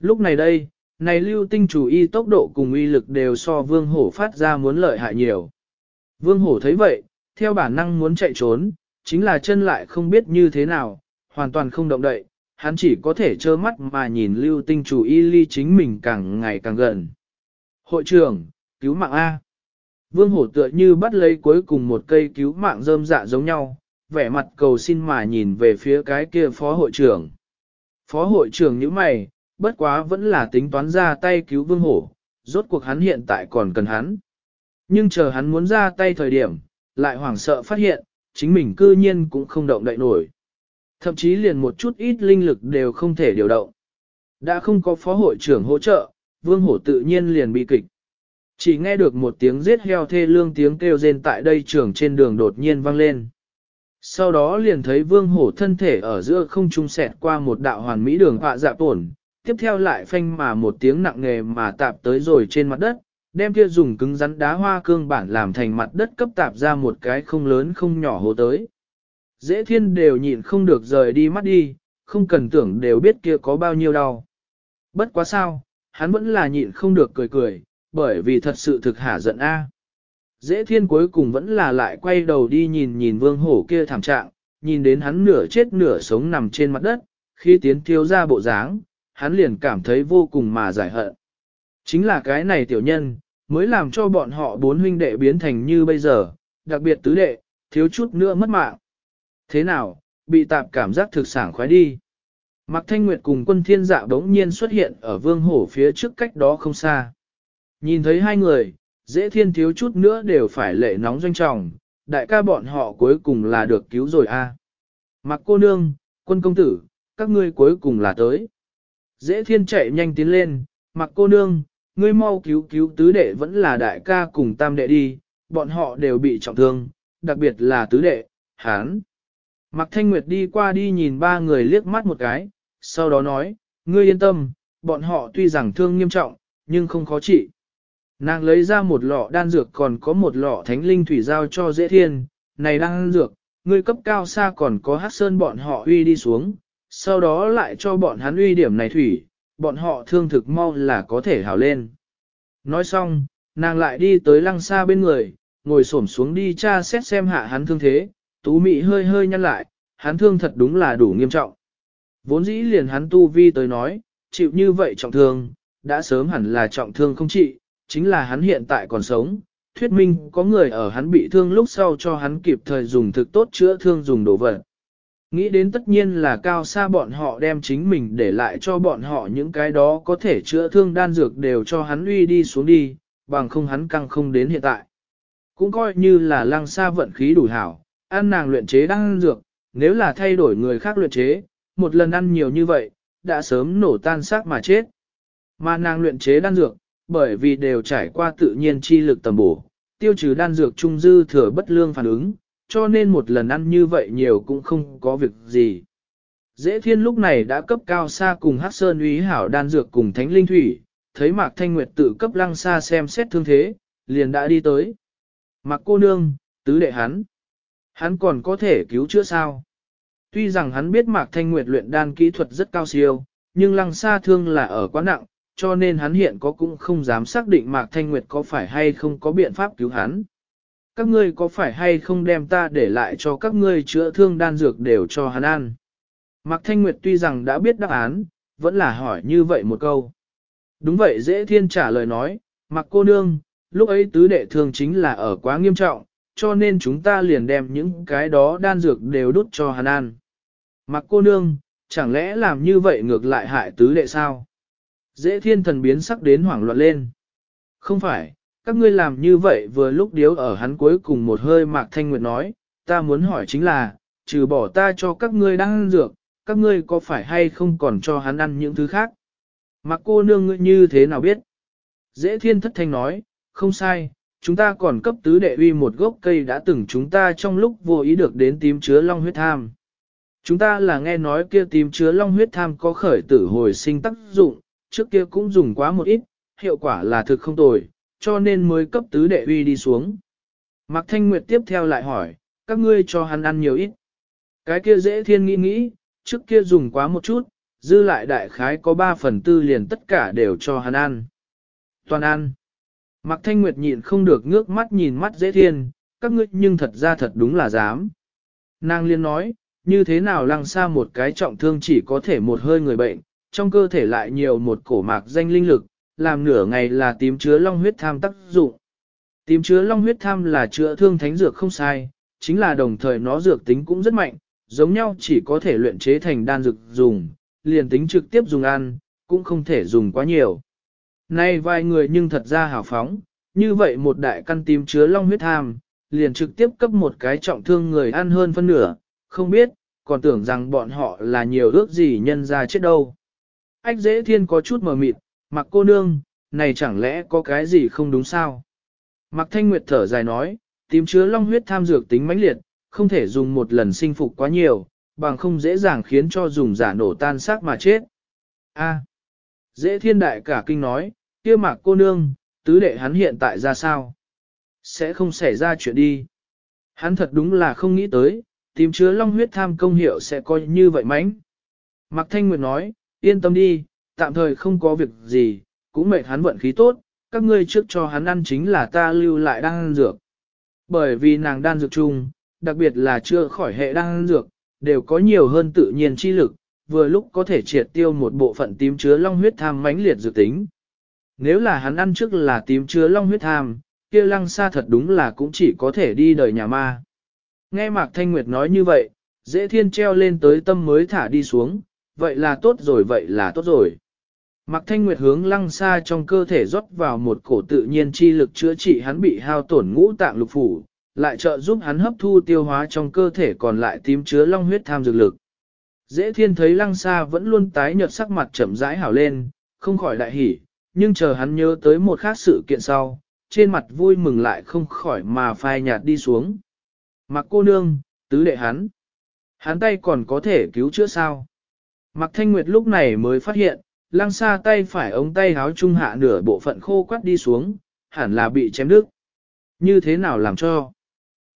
Lúc này đây, này lưu tinh chủ y tốc độ cùng uy lực đều so vương hổ phát ra muốn lợi hại nhiều. Vương hổ thấy vậy, theo bản năng muốn chạy trốn, chính là chân lại không biết như thế nào, hoàn toàn không động đậy, hắn chỉ có thể trơ mắt mà nhìn lưu tinh chủ y ly chính mình càng ngày càng gần. Hội trưởng, cứu mạng A. Vương hổ tựa như bắt lấy cuối cùng một cây cứu mạng rơm dạ giống nhau, vẻ mặt cầu xin mà nhìn về phía cái kia phó hội trưởng. Phó hội trưởng như mày, bất quá vẫn là tính toán ra tay cứu vương hổ, rốt cuộc hắn hiện tại còn cần hắn. Nhưng chờ hắn muốn ra tay thời điểm, lại hoảng sợ phát hiện, chính mình cư nhiên cũng không động đậy nổi. Thậm chí liền một chút ít linh lực đều không thể điều động. Đã không có phó hội trưởng hỗ trợ, vương hổ tự nhiên liền bị kịch. Chỉ nghe được một tiếng giết heo thê lương tiếng kêu rên tại đây trường trên đường đột nhiên vang lên. Sau đó liền thấy vương hổ thân thể ở giữa không trung sẹt qua một đạo hoàn mỹ đường họa dạ tổn, tiếp theo lại phanh mà một tiếng nặng nghề mà tạp tới rồi trên mặt đất, đem kia dùng cứng rắn đá hoa cương bản làm thành mặt đất cấp tạp ra một cái không lớn không nhỏ hồ tới. Dễ thiên đều nhịn không được rời đi mắt đi, không cần tưởng đều biết kia có bao nhiêu đau. Bất quá sao, hắn vẫn là nhịn không được cười cười, bởi vì thật sự thực hả giận a. Dễ thiên cuối cùng vẫn là lại quay đầu đi nhìn nhìn vương hổ kia thảm trạng, nhìn đến hắn nửa chết nửa sống nằm trên mặt đất, khi tiến thiếu ra bộ dáng, hắn liền cảm thấy vô cùng mà giải hận. Chính là cái này tiểu nhân, mới làm cho bọn họ bốn huynh đệ biến thành như bây giờ, đặc biệt tứ đệ, thiếu chút nữa mất mạng. Thế nào, bị tạp cảm giác thực sản khoái đi. Mạc Thanh Nguyệt cùng quân thiên dạ đống nhiên xuất hiện ở vương hổ phía trước cách đó không xa. Nhìn thấy hai người, dễ thiên thiếu chút nữa đều phải lệ nóng doanh trọng, đại ca bọn họ cuối cùng là được cứu rồi a. Mặc cô nương, quân công tử, các ngươi cuối cùng là tới. Dễ thiên chạy nhanh tiến lên, mặc cô nương, ngươi mau cứu cứu tứ đệ vẫn là đại ca cùng tam đệ đi, bọn họ đều bị trọng thương, đặc biệt là tứ đệ, hán. Mặc thanh nguyệt đi qua đi nhìn ba người liếc mắt một cái, sau đó nói, ngươi yên tâm, bọn họ tuy rằng thương nghiêm trọng, nhưng không khó trị. Nàng lấy ra một lọ đan dược còn có một lọ thánh linh thủy giao cho dễ thiên, này đan dược, người cấp cao xa còn có hát sơn bọn họ uy đi xuống, sau đó lại cho bọn hắn uy điểm này thủy, bọn họ thương thực mau là có thể hảo lên. Nói xong, nàng lại đi tới lăng xa bên người, ngồi xổm xuống đi tra xét xem hạ hắn thương thế, tú mị hơi hơi nhăn lại, hắn thương thật đúng là đủ nghiêm trọng. Vốn dĩ liền hắn tu vi tới nói, chịu như vậy trọng thương, đã sớm hẳn là trọng thương không trị, chính là hắn hiện tại còn sống, thuyết minh có người ở hắn bị thương lúc sau cho hắn kịp thời dùng thực tốt chữa thương dùng đồ vật. Nghĩ đến tất nhiên là cao xa bọn họ đem chính mình để lại cho bọn họ những cái đó có thể chữa thương đan dược đều cho hắn uy đi xuống đi, bằng không hắn căng không đến hiện tại. Cũng coi như là lăng xa vận khí đủ hảo, ăn nàng luyện chế đan dược, nếu là thay đổi người khác luyện chế, một lần ăn nhiều như vậy, đã sớm nổ tan xác mà chết. Mà nàng luyện chế đan dược, bởi vì đều trải qua tự nhiên chi lực tầm bổ, tiêu trừ đan dược trung dư thừa bất lương phản ứng, cho nên một lần ăn như vậy nhiều cũng không có việc gì. Dễ thiên lúc này đã cấp cao xa cùng hát sơn úy hảo đan dược cùng thánh linh thủy, thấy mạc thanh nguyệt tự cấp lăng xa xem xét thương thế, liền đã đi tới. Mạc cô nương, tứ đệ hắn, hắn còn có thể cứu chữa sao? Tuy rằng hắn biết mạc thanh nguyệt luyện đan kỹ thuật rất cao siêu, nhưng lăng xa thương là ở quá nặng, cho nên hắn hiện có cũng không dám xác định Mạc Thanh Nguyệt có phải hay không có biện pháp cứu hắn. Các ngươi có phải hay không đem ta để lại cho các ngươi chữa thương đan dược đều cho hắn ăn. Mạc Thanh Nguyệt tuy rằng đã biết đáp án, vẫn là hỏi như vậy một câu. Đúng vậy dễ thiên trả lời nói, Mạc cô nương, lúc ấy tứ đệ thương chính là ở quá nghiêm trọng, cho nên chúng ta liền đem những cái đó đan dược đều đút cho hắn ăn. Mạc cô nương, chẳng lẽ làm như vậy ngược lại hại tứ đệ sao? Dễ thiên thần biến sắc đến hoảng loạn lên. Không phải, các ngươi làm như vậy vừa lúc điếu ở hắn cuối cùng một hơi mạc thanh nguyệt nói, ta muốn hỏi chính là, trừ bỏ ta cho các ngươi đang ăn dược, các ngươi có phải hay không còn cho hắn ăn những thứ khác? Mạc cô nương ngươi như thế nào biết? Dễ thiên thất thanh nói, không sai, chúng ta còn cấp tứ đệ uy một gốc cây đã từng chúng ta trong lúc vô ý được đến tím chứa long huyết tham. Chúng ta là nghe nói kia tím chứa long huyết tham có khởi tử hồi sinh tác dụng, trước kia cũng dùng quá một ít, hiệu quả là thực không tồi, cho nên mới cấp tứ đệ uy đi xuống. Mạc Thanh Nguyệt tiếp theo lại hỏi, các ngươi cho hắn ăn nhiều ít. Cái kia dễ thiên nghĩ nghĩ, trước kia dùng quá một chút, dư lại đại khái có 3 phần tư liền tất cả đều cho hắn ăn. Toàn ăn. Mạc Thanh Nguyệt nhịn không được ngước mắt nhìn mắt dễ thiên, các ngươi nhưng thật ra thật đúng là dám. Nàng liên nói, như thế nào lăng xa một cái trọng thương chỉ có thể một hơi người bệnh, trong cơ thể lại nhiều một cổ mạc danh linh lực, làm nửa ngày là tím chứa long huyết tham tác dụng. Tím chứa long huyết tham là chữa thương thánh dược không sai, chính là đồng thời nó dược tính cũng rất mạnh, giống nhau chỉ có thể luyện chế thành đan dược dùng, liền tính trực tiếp dùng ăn, cũng không thể dùng quá nhiều. Nay vài người nhưng thật ra hào phóng, như vậy một đại căn tím chứa long huyết tham, liền trực tiếp cấp một cái trọng thương người ăn hơn phân nửa, không biết, còn tưởng rằng bọn họ là nhiều ước gì nhân ra chết đâu. Ách dễ thiên có chút mờ mịt, mặc cô nương, này chẳng lẽ có cái gì không đúng sao? Mặc thanh nguyệt thở dài nói, tím chứa long huyết tham dược tính mãnh liệt, không thể dùng một lần sinh phục quá nhiều, bằng không dễ dàng khiến cho dùng giả nổ tan xác mà chết. A. dễ thiên đại cả kinh nói, kia mạc cô nương, tứ đệ hắn hiện tại ra sao? Sẽ không xảy ra chuyện đi. Hắn thật đúng là không nghĩ tới, tím chứa long huyết tham công hiệu sẽ coi như vậy mãnh. Mạc Thanh Nguyệt nói, Yên tâm đi, tạm thời không có việc gì, cũng mệt hắn vận khí tốt, các ngươi trước cho hắn ăn chính là ta lưu lại đan ăn dược. Bởi vì nàng đan dược chung, đặc biệt là chưa khỏi hệ đan ăn dược, đều có nhiều hơn tự nhiên chi lực, vừa lúc có thể triệt tiêu một bộ phận tím chứa long huyết tham mãnh liệt dự tính. Nếu là hắn ăn trước là tím chứa long huyết tham, kia lăng xa thật đúng là cũng chỉ có thể đi đời nhà ma. Nghe Mạc Thanh Nguyệt nói như vậy, dễ thiên treo lên tới tâm mới thả đi xuống, vậy là tốt rồi vậy là tốt rồi. Mạc Thanh Nguyệt hướng lăng xa trong cơ thể rót vào một cổ tự nhiên chi lực chữa trị hắn bị hao tổn ngũ tạng lục phủ, lại trợ giúp hắn hấp thu tiêu hóa trong cơ thể còn lại tím chứa long huyết tham dược lực. Dễ thiên thấy lăng xa vẫn luôn tái nhợt sắc mặt chậm rãi hảo lên, không khỏi đại hỉ, nhưng chờ hắn nhớ tới một khác sự kiện sau, trên mặt vui mừng lại không khỏi mà phai nhạt đi xuống. Mặc cô nương, tứ đệ hắn. Hắn tay còn có thể cứu chữa sao? Mạc thanh nguyệt lúc này mới phát hiện, lăng xa tay phải ống tay háo trung hạ nửa bộ phận khô quắt đi xuống, hẳn là bị chém đứt. Như thế nào làm cho?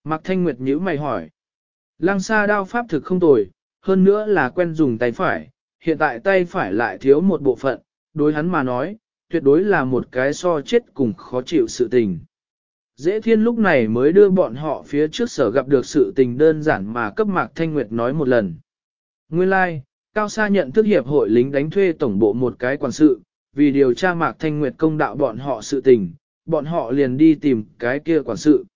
Mạc thanh nguyệt nhíu mày hỏi. Lăng xa đao pháp thực không tồi, hơn nữa là quen dùng tay phải, hiện tại tay phải lại thiếu một bộ phận, đối hắn mà nói, tuyệt đối là một cái so chết cùng khó chịu sự tình. Dễ thiên lúc này mới đưa bọn họ phía trước sở gặp được sự tình đơn giản mà cấp mạc thanh nguyệt nói một lần. Nguyên lai, like, Cao Sa nhận thức hiệp hội lính đánh thuê tổng bộ một cái quản sự, vì điều tra mạc thanh nguyệt công đạo bọn họ sự tình, bọn họ liền đi tìm cái kia quản sự.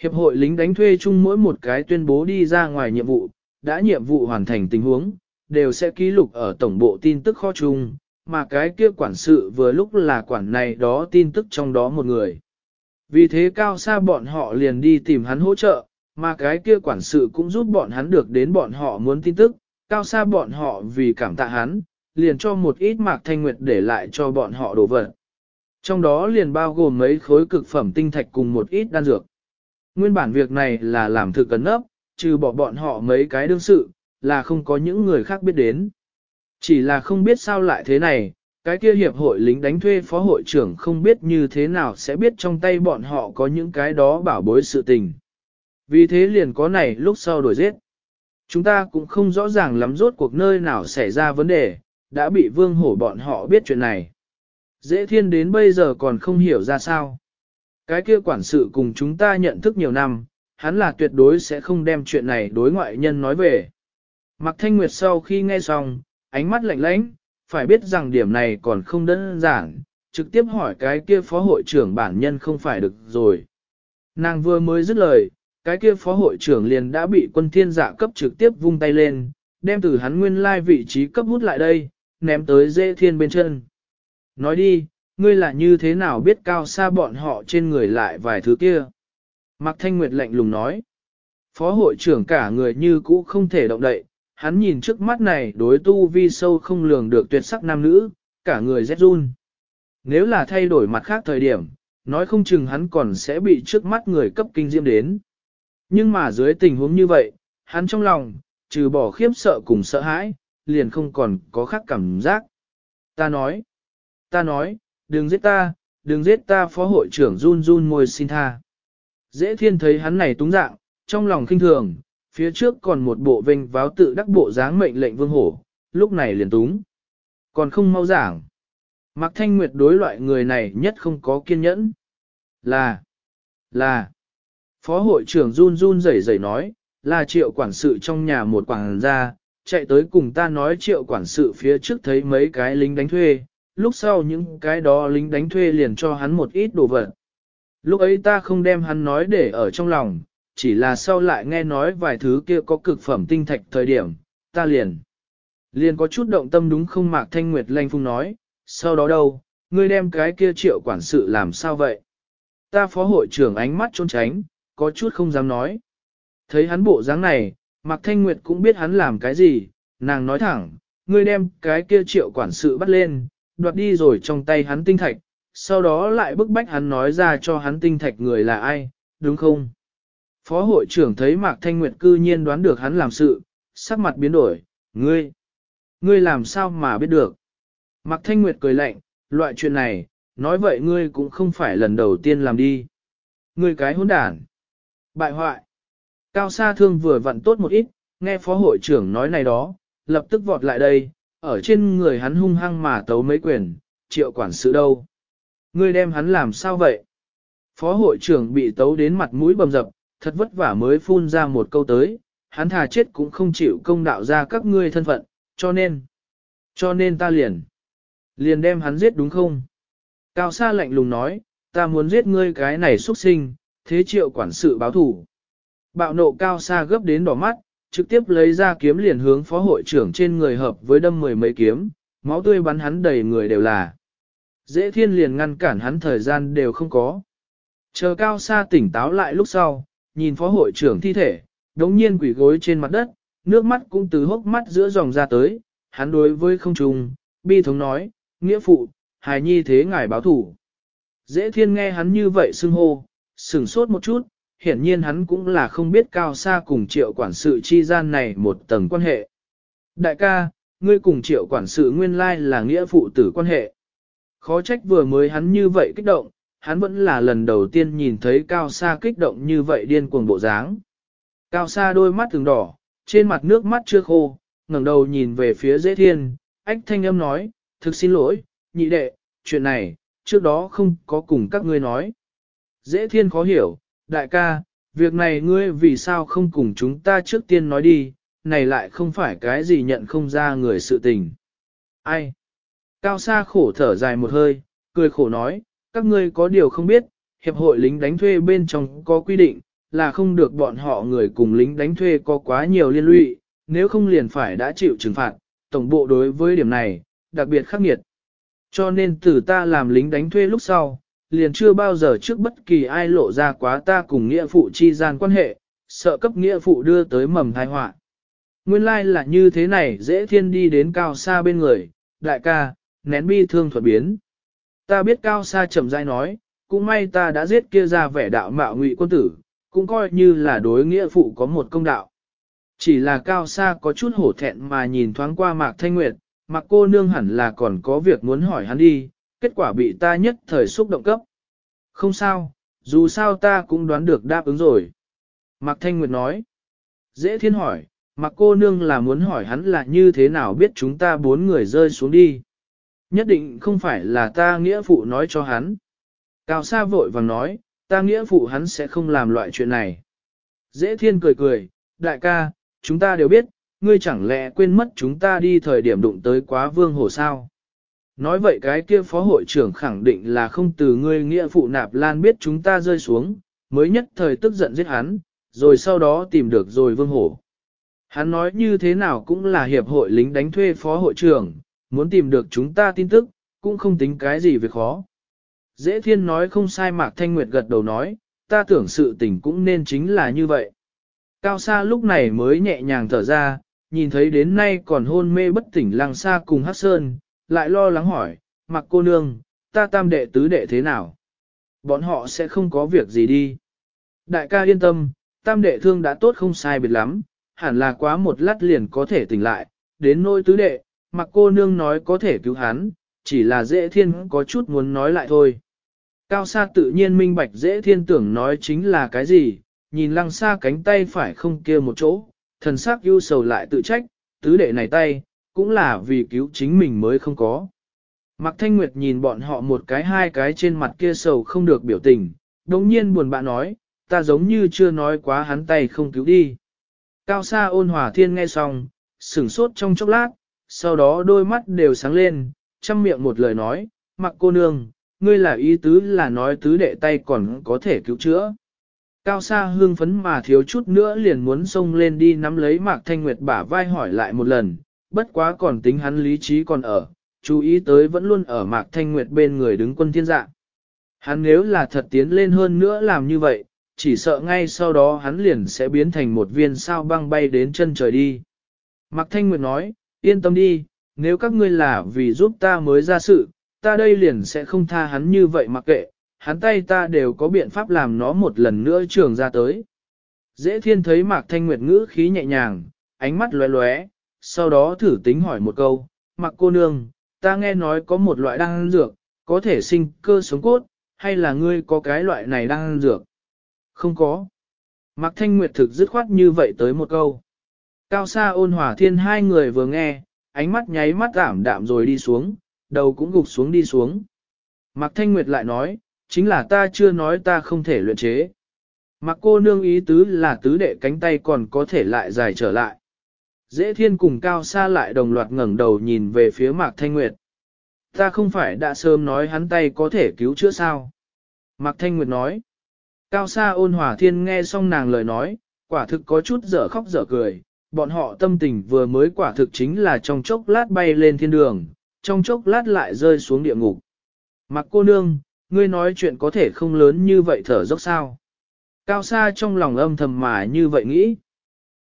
Hiệp hội lính đánh thuê chung mỗi một cái tuyên bố đi ra ngoài nhiệm vụ, đã nhiệm vụ hoàn thành tình huống, đều sẽ ký lục ở tổng bộ tin tức kho chung, mà cái kia quản sự vừa lúc là quản này đó tin tức trong đó một người. Vì thế cao xa bọn họ liền đi tìm hắn hỗ trợ, mà cái kia quản sự cũng giúp bọn hắn được đến bọn họ muốn tin tức, cao xa bọn họ vì cảm tạ hắn, liền cho một ít mạc thanh nguyệt để lại cho bọn họ đồ vật. Trong đó liền bao gồm mấy khối cực phẩm tinh thạch cùng một ít đan dược. Nguyên bản việc này là làm thực cấn ấp, trừ bỏ bọn họ mấy cái đương sự, là không có những người khác biết đến. Chỉ là không biết sao lại thế này, cái kia hiệp hội lính đánh thuê phó hội trưởng không biết như thế nào sẽ biết trong tay bọn họ có những cái đó bảo bối sự tình. Vì thế liền có này lúc sau đổi giết. Chúng ta cũng không rõ ràng lắm rốt cuộc nơi nào xảy ra vấn đề, đã bị vương hổ bọn họ biết chuyện này. Dễ thiên đến bây giờ còn không hiểu ra sao. Cái kia quản sự cùng chúng ta nhận thức nhiều năm, hắn là tuyệt đối sẽ không đem chuyện này đối ngoại nhân nói về. Mạc Thanh Nguyệt sau khi nghe xong, ánh mắt lạnh lãnh, phải biết rằng điểm này còn không đơn giản, trực tiếp hỏi cái kia phó hội trưởng bản nhân không phải được rồi. Nàng vừa mới dứt lời, cái kia phó hội trưởng liền đã bị quân thiên giả cấp trực tiếp vung tay lên, đem từ hắn nguyên lai vị trí cấp hút lại đây, ném tới dễ thiên bên chân. Nói đi, ngươi là như thế nào biết cao xa bọn họ trên người lại vài thứ kia? Mạc Thanh Nguyệt lạnh lùng nói. Phó hội trưởng cả người như cũ không thể động đậy, hắn nhìn trước mắt này đối tu vi sâu không lường được tuyệt sắc nam nữ, cả người rét run. Nếu là thay đổi mặt khác thời điểm, nói không chừng hắn còn sẽ bị trước mắt người cấp kinh diễm đến. Nhưng mà dưới tình huống như vậy, hắn trong lòng, trừ bỏ khiếp sợ cùng sợ hãi, liền không còn có khác cảm giác. Ta nói, ta nói, đừng giết ta, đừng giết ta phó hội trưởng run run môi xin tha. Dễ thiên thấy hắn này túng dạng, trong lòng kinh thường, phía trước còn một bộ vinh váo tự đắc bộ dáng mệnh lệnh vương hổ, lúc này liền túng. Còn không mau giảng. Mạc Thanh Nguyệt đối loại người này nhất không có kiên nhẫn. Là, là, phó hội trưởng run run rẩy rẩy nói, là triệu quản sự trong nhà một quảng gia, chạy tới cùng ta nói triệu quản sự phía trước thấy mấy cái lính đánh thuê, lúc sau những cái đó lính đánh thuê liền cho hắn một ít đồ vật. Lúc ấy ta không đem hắn nói để ở trong lòng, chỉ là sau lại nghe nói vài thứ kia có cực phẩm tinh thạch thời điểm, ta liền. Liền có chút động tâm đúng không Mạc Thanh Nguyệt Lanh Phung nói, sau đó đâu, ngươi đem cái kia triệu quản sự làm sao vậy? Ta phó hội trưởng ánh mắt trốn tránh, có chút không dám nói. Thấy hắn bộ dáng này, Mạc Thanh Nguyệt cũng biết hắn làm cái gì, nàng nói thẳng, ngươi đem cái kia triệu quản sự bắt lên, đoạt đi rồi trong tay hắn tinh thạch, sau đó lại bức bách hắn nói ra cho hắn tinh thạch người là ai, đúng không? Phó hội trưởng thấy Mạc Thanh Nguyệt cư nhiên đoán được hắn làm sự, sắc mặt biến đổi, ngươi, ngươi làm sao mà biết được? Mạc Thanh Nguyệt cười lạnh, loại chuyện này, nói vậy ngươi cũng không phải lần đầu tiên làm đi. Ngươi cái hỗn đản. Bại hoại. Cao Sa Thương vừa vặn tốt một ít, nghe phó hội trưởng nói này đó, lập tức vọt lại đây, ở trên người hắn hung hăng mà tấu mấy quyền, triệu quản sự đâu. Ngươi đem hắn làm sao vậy? Phó hội trưởng bị tấu đến mặt mũi bầm dập, thật vất vả mới phun ra một câu tới, hắn thà chết cũng không chịu công đạo ra các ngươi thân phận, cho nên, cho nên ta liền, liền đem hắn giết đúng không? Cao Sa lạnh lùng nói, ta muốn giết ngươi cái này xuất sinh, thế triệu quản sự báo thủ. Bạo nộ Cao xa gấp đến đỏ mắt, trực tiếp lấy ra kiếm liền hướng phó hội trưởng trên người hợp với đâm mười mấy kiếm, máu tươi bắn hắn đầy người đều là. Dễ thiên liền ngăn cản hắn thời gian đều không có. Chờ cao xa tỉnh táo lại lúc sau, nhìn phó hội trưởng thi thể, đống nhiên quỷ gối trên mặt đất, nước mắt cũng từ hốc mắt giữa dòng ra tới, hắn đối với không trùng, bi thống nói, nghĩa phụ, hài nhi thế ngài báo thủ. Dễ thiên nghe hắn như vậy xưng hô, sửng sốt một chút, hiển nhiên hắn cũng là không biết cao xa cùng triệu quản sự chi gian này một tầng quan hệ. Đại ca, ngươi cùng triệu quản sự nguyên lai là nghĩa phụ tử quan hệ. Khó trách vừa mới hắn như vậy kích động, hắn vẫn là lần đầu tiên nhìn thấy cao xa kích động như vậy điên cuồng bộ dáng. Cao xa đôi mắt thường đỏ, trên mặt nước mắt chưa khô, ngẩng đầu nhìn về phía dễ thiên, ách thanh âm nói, thực xin lỗi, nhị đệ, chuyện này, trước đó không có cùng các ngươi nói. Dễ thiên khó hiểu, đại ca, việc này ngươi vì sao không cùng chúng ta trước tiên nói đi, này lại không phải cái gì nhận không ra người sự tình. Ai? Cao Sa khổ thở dài một hơi, cười khổ nói, các ngươi có điều không biết, hiệp hội lính đánh thuê bên trong có quy định, là không được bọn họ người cùng lính đánh thuê có quá nhiều liên lụy, nếu không liền phải đã chịu trừng phạt, tổng bộ đối với điểm này, đặc biệt khắc nghiệt. Cho nên từ ta làm lính đánh thuê lúc sau, liền chưa bao giờ trước bất kỳ ai lộ ra quá ta cùng nghĩa phụ chi gian quan hệ, sợ cấp nghĩa phụ đưa tới mầm tai họa. Nguyên lai like là như thế này dễ thiên đi đến cao xa bên người, đại ca, nén bi thương thuật biến. Ta biết cao xa chậm rãi nói, cũng may ta đã giết kia ra vẻ đạo mạo ngụy quân tử, cũng coi như là đối nghĩa phụ có một công đạo. Chỉ là cao xa có chút hổ thẹn mà nhìn thoáng qua mạc thanh nguyệt, mặc cô nương hẳn là còn có việc muốn hỏi hắn đi, kết quả bị ta nhất thời xúc động cấp. Không sao, dù sao ta cũng đoán được đáp ứng rồi. Mạc Thanh Nguyệt nói. Dễ thiên hỏi, Mạc cô nương là muốn hỏi hắn là như thế nào biết chúng ta bốn người rơi xuống đi. Nhất định không phải là ta nghĩa phụ nói cho hắn. Cao Sa vội vàng nói, ta nghĩa phụ hắn sẽ không làm loại chuyện này. Dễ thiên cười cười, đại ca, chúng ta đều biết, ngươi chẳng lẽ quên mất chúng ta đi thời điểm đụng tới quá vương hồ sao. Nói vậy cái kia phó hội trưởng khẳng định là không từ ngươi nghĩa phụ nạp lan biết chúng ta rơi xuống, mới nhất thời tức giận giết hắn, rồi sau đó tìm được rồi vương hổ. Hắn nói như thế nào cũng là hiệp hội lính đánh thuê phó hội trưởng, muốn tìm được chúng ta tin tức, cũng không tính cái gì việc khó. Dễ thiên nói không sai Mạc Thanh Nguyệt gật đầu nói, ta tưởng sự tình cũng nên chính là như vậy. Cao Sa lúc này mới nhẹ nhàng thở ra, nhìn thấy đến nay còn hôn mê bất tỉnh lăng xa cùng hát sơn, lại lo lắng hỏi, mặc cô nương, ta tam đệ tứ đệ thế nào? Bọn họ sẽ không có việc gì đi. Đại ca yên tâm, tam đệ thương đã tốt không sai biệt lắm, hẳn là quá một lát liền có thể tỉnh lại, đến nôi tứ đệ, mặc cô nương nói có thể cứu hắn, chỉ là dễ thiên có chút muốn nói lại thôi. Cao xa tự nhiên minh bạch dễ thiên tưởng nói chính là cái gì, nhìn lăng xa cánh tay phải không kia một chỗ, thần sắc ưu sầu lại tự trách, tứ đệ này tay, cũng là vì cứu chính mình mới không có. Mạc Thanh Nguyệt nhìn bọn họ một cái hai cái trên mặt kia sầu không được biểu tình, đồng nhiên buồn bã nói, ta giống như chưa nói quá hắn tay không cứu đi. Cao Sa ôn hòa thiên nghe xong, sửng sốt trong chốc lát, sau đó đôi mắt đều sáng lên, chăm miệng một lời nói, mặc cô nương, ngươi là ý tứ là nói tứ đệ tay còn có thể cứu chữa. Cao Sa hương phấn mà thiếu chút nữa liền muốn xông lên đi nắm lấy Mạc Thanh Nguyệt bả vai hỏi lại một lần, bất quá còn tính hắn lý trí còn ở, chú ý tới vẫn luôn ở Mạc Thanh Nguyệt bên người đứng quân thiên dạ. Hắn nếu là thật tiến lên hơn nữa làm như vậy, chỉ sợ ngay sau đó hắn liền sẽ biến thành một viên sao băng bay đến chân trời đi. Mạc Thanh Nguyệt nói, yên tâm đi, nếu các ngươi là vì giúp ta mới ra sự, ta đây liền sẽ không tha hắn như vậy mặc kệ, hắn tay ta đều có biện pháp làm nó một lần nữa trường ra tới. Dễ thiên thấy Mạc Thanh Nguyệt ngữ khí nhẹ nhàng, ánh mắt lóe lóe, sau đó thử tính hỏi một câu, mặc cô nương, ta nghe nói có một loại đan dược, có thể sinh cơ sống cốt, hay là ngươi có cái loại này đan dược? Không có. Mạc Thanh Nguyệt thực dứt khoát như vậy tới một câu. Cao xa ôn hòa thiên hai người vừa nghe, ánh mắt nháy mắt giảm đạm rồi đi xuống, đầu cũng gục xuống đi xuống. Mạc Thanh Nguyệt lại nói, chính là ta chưa nói ta không thể luyện chế. Mạc cô nương ý tứ là tứ đệ cánh tay còn có thể lại dài trở lại. Dễ thiên cùng cao xa lại đồng loạt ngẩng đầu nhìn về phía Mạc Thanh Nguyệt. Ta không phải đã sớm nói hắn tay có thể cứu chữa sao? Mạc Thanh Nguyệt nói. Cao xa ôn hòa thiên nghe xong nàng lời nói, quả thực có chút dở khóc dở cười, bọn họ tâm tình vừa mới quả thực chính là trong chốc lát bay lên thiên đường, trong chốc lát lại rơi xuống địa ngục. Mặc cô nương, ngươi nói chuyện có thể không lớn như vậy thở dốc sao. Cao xa trong lòng âm thầm mà như vậy nghĩ.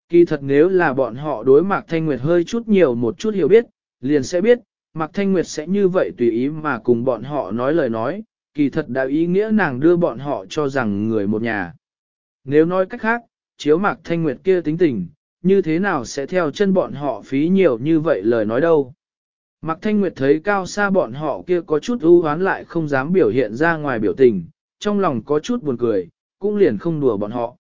Kỳ thật nếu là bọn họ đối Mạc Thanh Nguyệt hơi chút nhiều một chút hiểu biết, liền sẽ biết, Mạc Thanh Nguyệt sẽ như vậy tùy ý mà cùng bọn họ nói lời nói, kỳ thật đã ý nghĩa nàng đưa bọn họ cho rằng người một nhà. Nếu nói cách khác, chiếu Mạc Thanh Nguyệt kia tính tình, như thế nào sẽ theo chân bọn họ phí nhiều như vậy lời nói đâu. Mạc Thanh Nguyệt thấy cao xa bọn họ kia có chút ưu hoán lại không dám biểu hiện ra ngoài biểu tình, trong lòng có chút buồn cười, cũng liền không đùa bọn họ.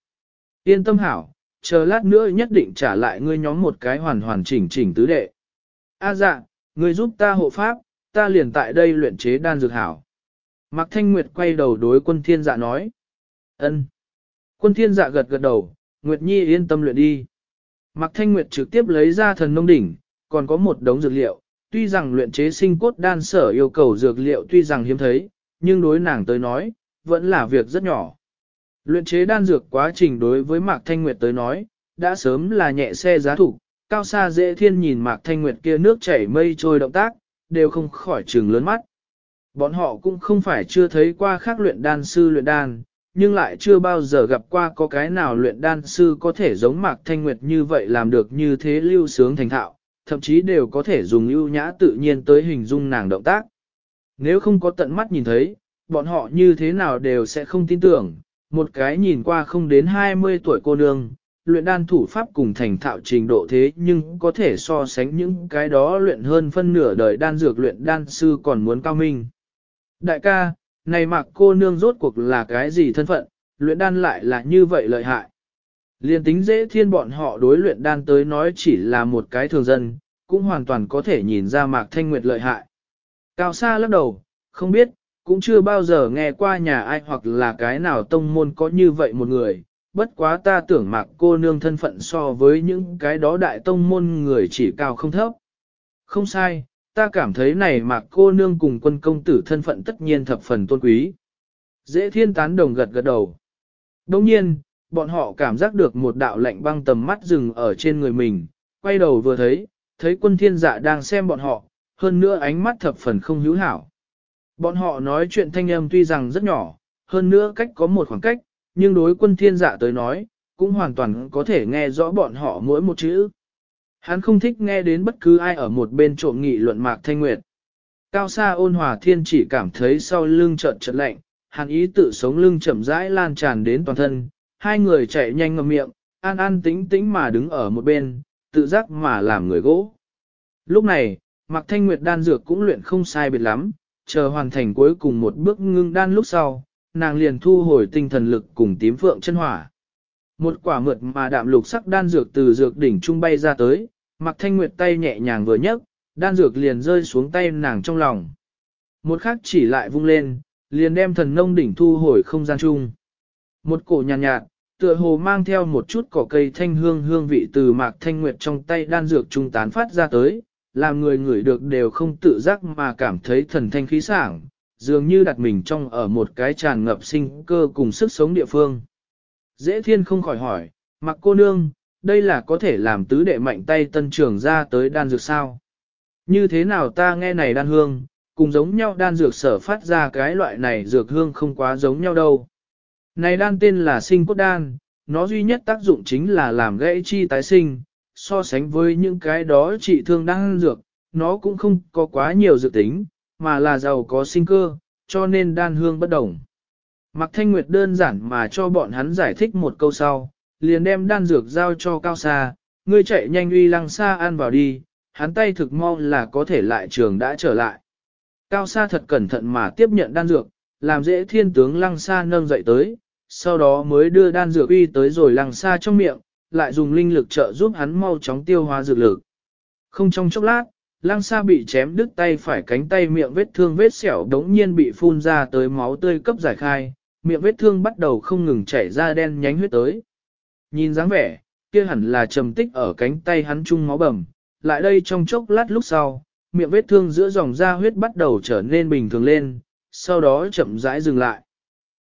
Yên tâm hảo, chờ lát nữa nhất định trả lại ngươi nhóm một cái hoàn hoàn chỉnh chỉnh tứ đệ. A dạ, ngươi giúp ta hộ pháp, ta liền tại đây luyện chế đan dược hảo. Mạc Thanh Nguyệt quay đầu đối quân thiên dạ nói. ân. Quân thiên dạ gật gật đầu, Nguyệt Nhi yên tâm luyện đi. Mạc Thanh Nguyệt trực tiếp lấy ra thần nông đỉnh, còn có một đống dược liệu, tuy rằng luyện chế sinh cốt đan sở yêu cầu dược liệu tuy rằng hiếm thấy, nhưng đối nàng tới nói, vẫn là việc rất nhỏ. Luyện chế đan dược quá trình đối với Mạc Thanh Nguyệt tới nói, đã sớm là nhẹ xe giá thủ, cao xa dễ thiên nhìn Mạc Thanh Nguyệt kia nước chảy mây trôi động tác, đều không khỏi trừng lớn mắt. Bọn họ cũng không phải chưa thấy qua khác luyện đan sư luyện đan, nhưng lại chưa bao giờ gặp qua có cái nào luyện đan sư có thể giống Mạc Thanh Nguyệt như vậy làm được như thế lưu sướng thành thạo, thậm chí đều có thể dùng ưu nhã tự nhiên tới hình dung nàng động tác. Nếu không có tận mắt nhìn thấy, bọn họ như thế nào đều sẽ không tin tưởng, một cái nhìn qua không đến 20 tuổi cô nương, luyện đan thủ pháp cùng thành thạo trình độ thế nhưng có thể so sánh những cái đó luyện hơn phân nửa đời đan dược luyện đan sư còn muốn cao minh. Đại ca, này mặc cô nương rốt cuộc là cái gì thân phận, luyện đan lại là như vậy lợi hại. Liên tính dễ thiên bọn họ đối luyện đan tới nói chỉ là một cái thường dân, cũng hoàn toàn có thể nhìn ra Mạc Thanh Nguyệt lợi hại. Cao xa lắc đầu, không biết, cũng chưa bao giờ nghe qua nhà ai hoặc là cái nào tông môn có như vậy một người, bất quá ta tưởng Mạc cô nương thân phận so với những cái đó đại tông môn người chỉ cao không thấp. Không sai, ta cảm thấy này Mạc cô nương cùng quân công tử thân phận tất nhiên thập phần tôn quý. Dễ thiên tán đồng gật gật đầu. Đồng nhiên, bọn họ cảm giác được một đạo lạnh băng tầm mắt dừng ở trên người mình, quay đầu vừa thấy, thấy quân thiên dạ đang xem bọn họ, hơn nữa ánh mắt thập phần không hữu hảo. Bọn họ nói chuyện thanh âm tuy rằng rất nhỏ, hơn nữa cách có một khoảng cách, nhưng đối quân thiên dạ tới nói, cũng hoàn toàn có thể nghe rõ bọn họ mỗi một chữ. Hắn không thích nghe đến bất cứ ai ở một bên trộm nghị luận mạc thanh nguyệt. Cao xa ôn hòa thiên chỉ cảm thấy sau lưng trợn trợn lạnh, hắn ý tự sống lưng chậm rãi lan tràn đến toàn thân, hai người chạy nhanh ngậm miệng, an an tĩnh tĩnh mà đứng ở một bên, tự giác mà làm người gỗ. Lúc này, Mạc Thanh Nguyệt đan dược cũng luyện không sai biệt lắm, chờ hoàn thành cuối cùng một bước ngưng đan lúc sau, nàng liền thu hồi tinh thần lực cùng tím phượng chân hỏa. Một quả mượt mà đạm lục sắc đan dược từ dược đỉnh trung bay ra tới, mặc Thanh Nguyệt tay nhẹ nhàng vừa nhấc, đan dược liền rơi xuống tay nàng trong lòng. Một khắc chỉ lại vung lên, liền đem thần nông đỉnh thu hồi không gian chung. Một cổ nhàn nhạt, nhạt, tựa hồ mang theo một chút cỏ cây thanh hương hương vị từ Mạc Thanh Nguyệt trong tay đan dược trung tán phát ra tới, làm người ngửi được đều không tự giác mà cảm thấy thần thanh khí sảng, dường như đặt mình trong ở một cái tràn ngập sinh cơ cùng sức sống địa phương. Dễ thiên không khỏi hỏi, mặc cô nương, đây là có thể làm tứ đệ mạnh tay tân trưởng ra tới đan dược sao? Như thế nào ta nghe này đan hương, cùng giống nhau đan dược sở phát ra cái loại này dược hương không quá giống nhau đâu. Này đan tên là sinh cốt đan, nó duy nhất tác dụng chính là làm gãy chi tái sinh, so sánh với những cái đó trị thương đang dược, nó cũng không có quá nhiều dự tính, mà là giàu có sinh cơ, cho nên đan hương bất đồng. Mạc Thanh Nguyệt đơn giản mà cho bọn hắn giải thích một câu sau, liền đem đan dược giao cho Cao Sa, ngươi chạy nhanh uy lăng xa ăn vào đi, hắn tay thực mau là có thể lại trường đã trở lại. Cao Sa thật cẩn thận mà tiếp nhận đan dược, làm dễ thiên tướng lăng xa nâng dậy tới, sau đó mới đưa đan dược uy tới rồi lăng xa trong miệng, lại dùng linh lực trợ giúp hắn mau chóng tiêu hóa dược lực. Không trong chốc lát, Lăng Sa bị chém đứt tay phải cánh tay miệng vết thương vết sẹo đống nhiên bị phun ra tới máu tươi cấp giải khai, miệng vết thương bắt đầu không ngừng chảy ra đen nhánh huyết tới. Nhìn dáng vẻ, kia hẳn là trầm tích ở cánh tay hắn chung máu bầm, lại đây trong chốc lát lúc sau, miệng vết thương giữa dòng da huyết bắt đầu trở nên bình thường lên, sau đó chậm rãi dừng lại.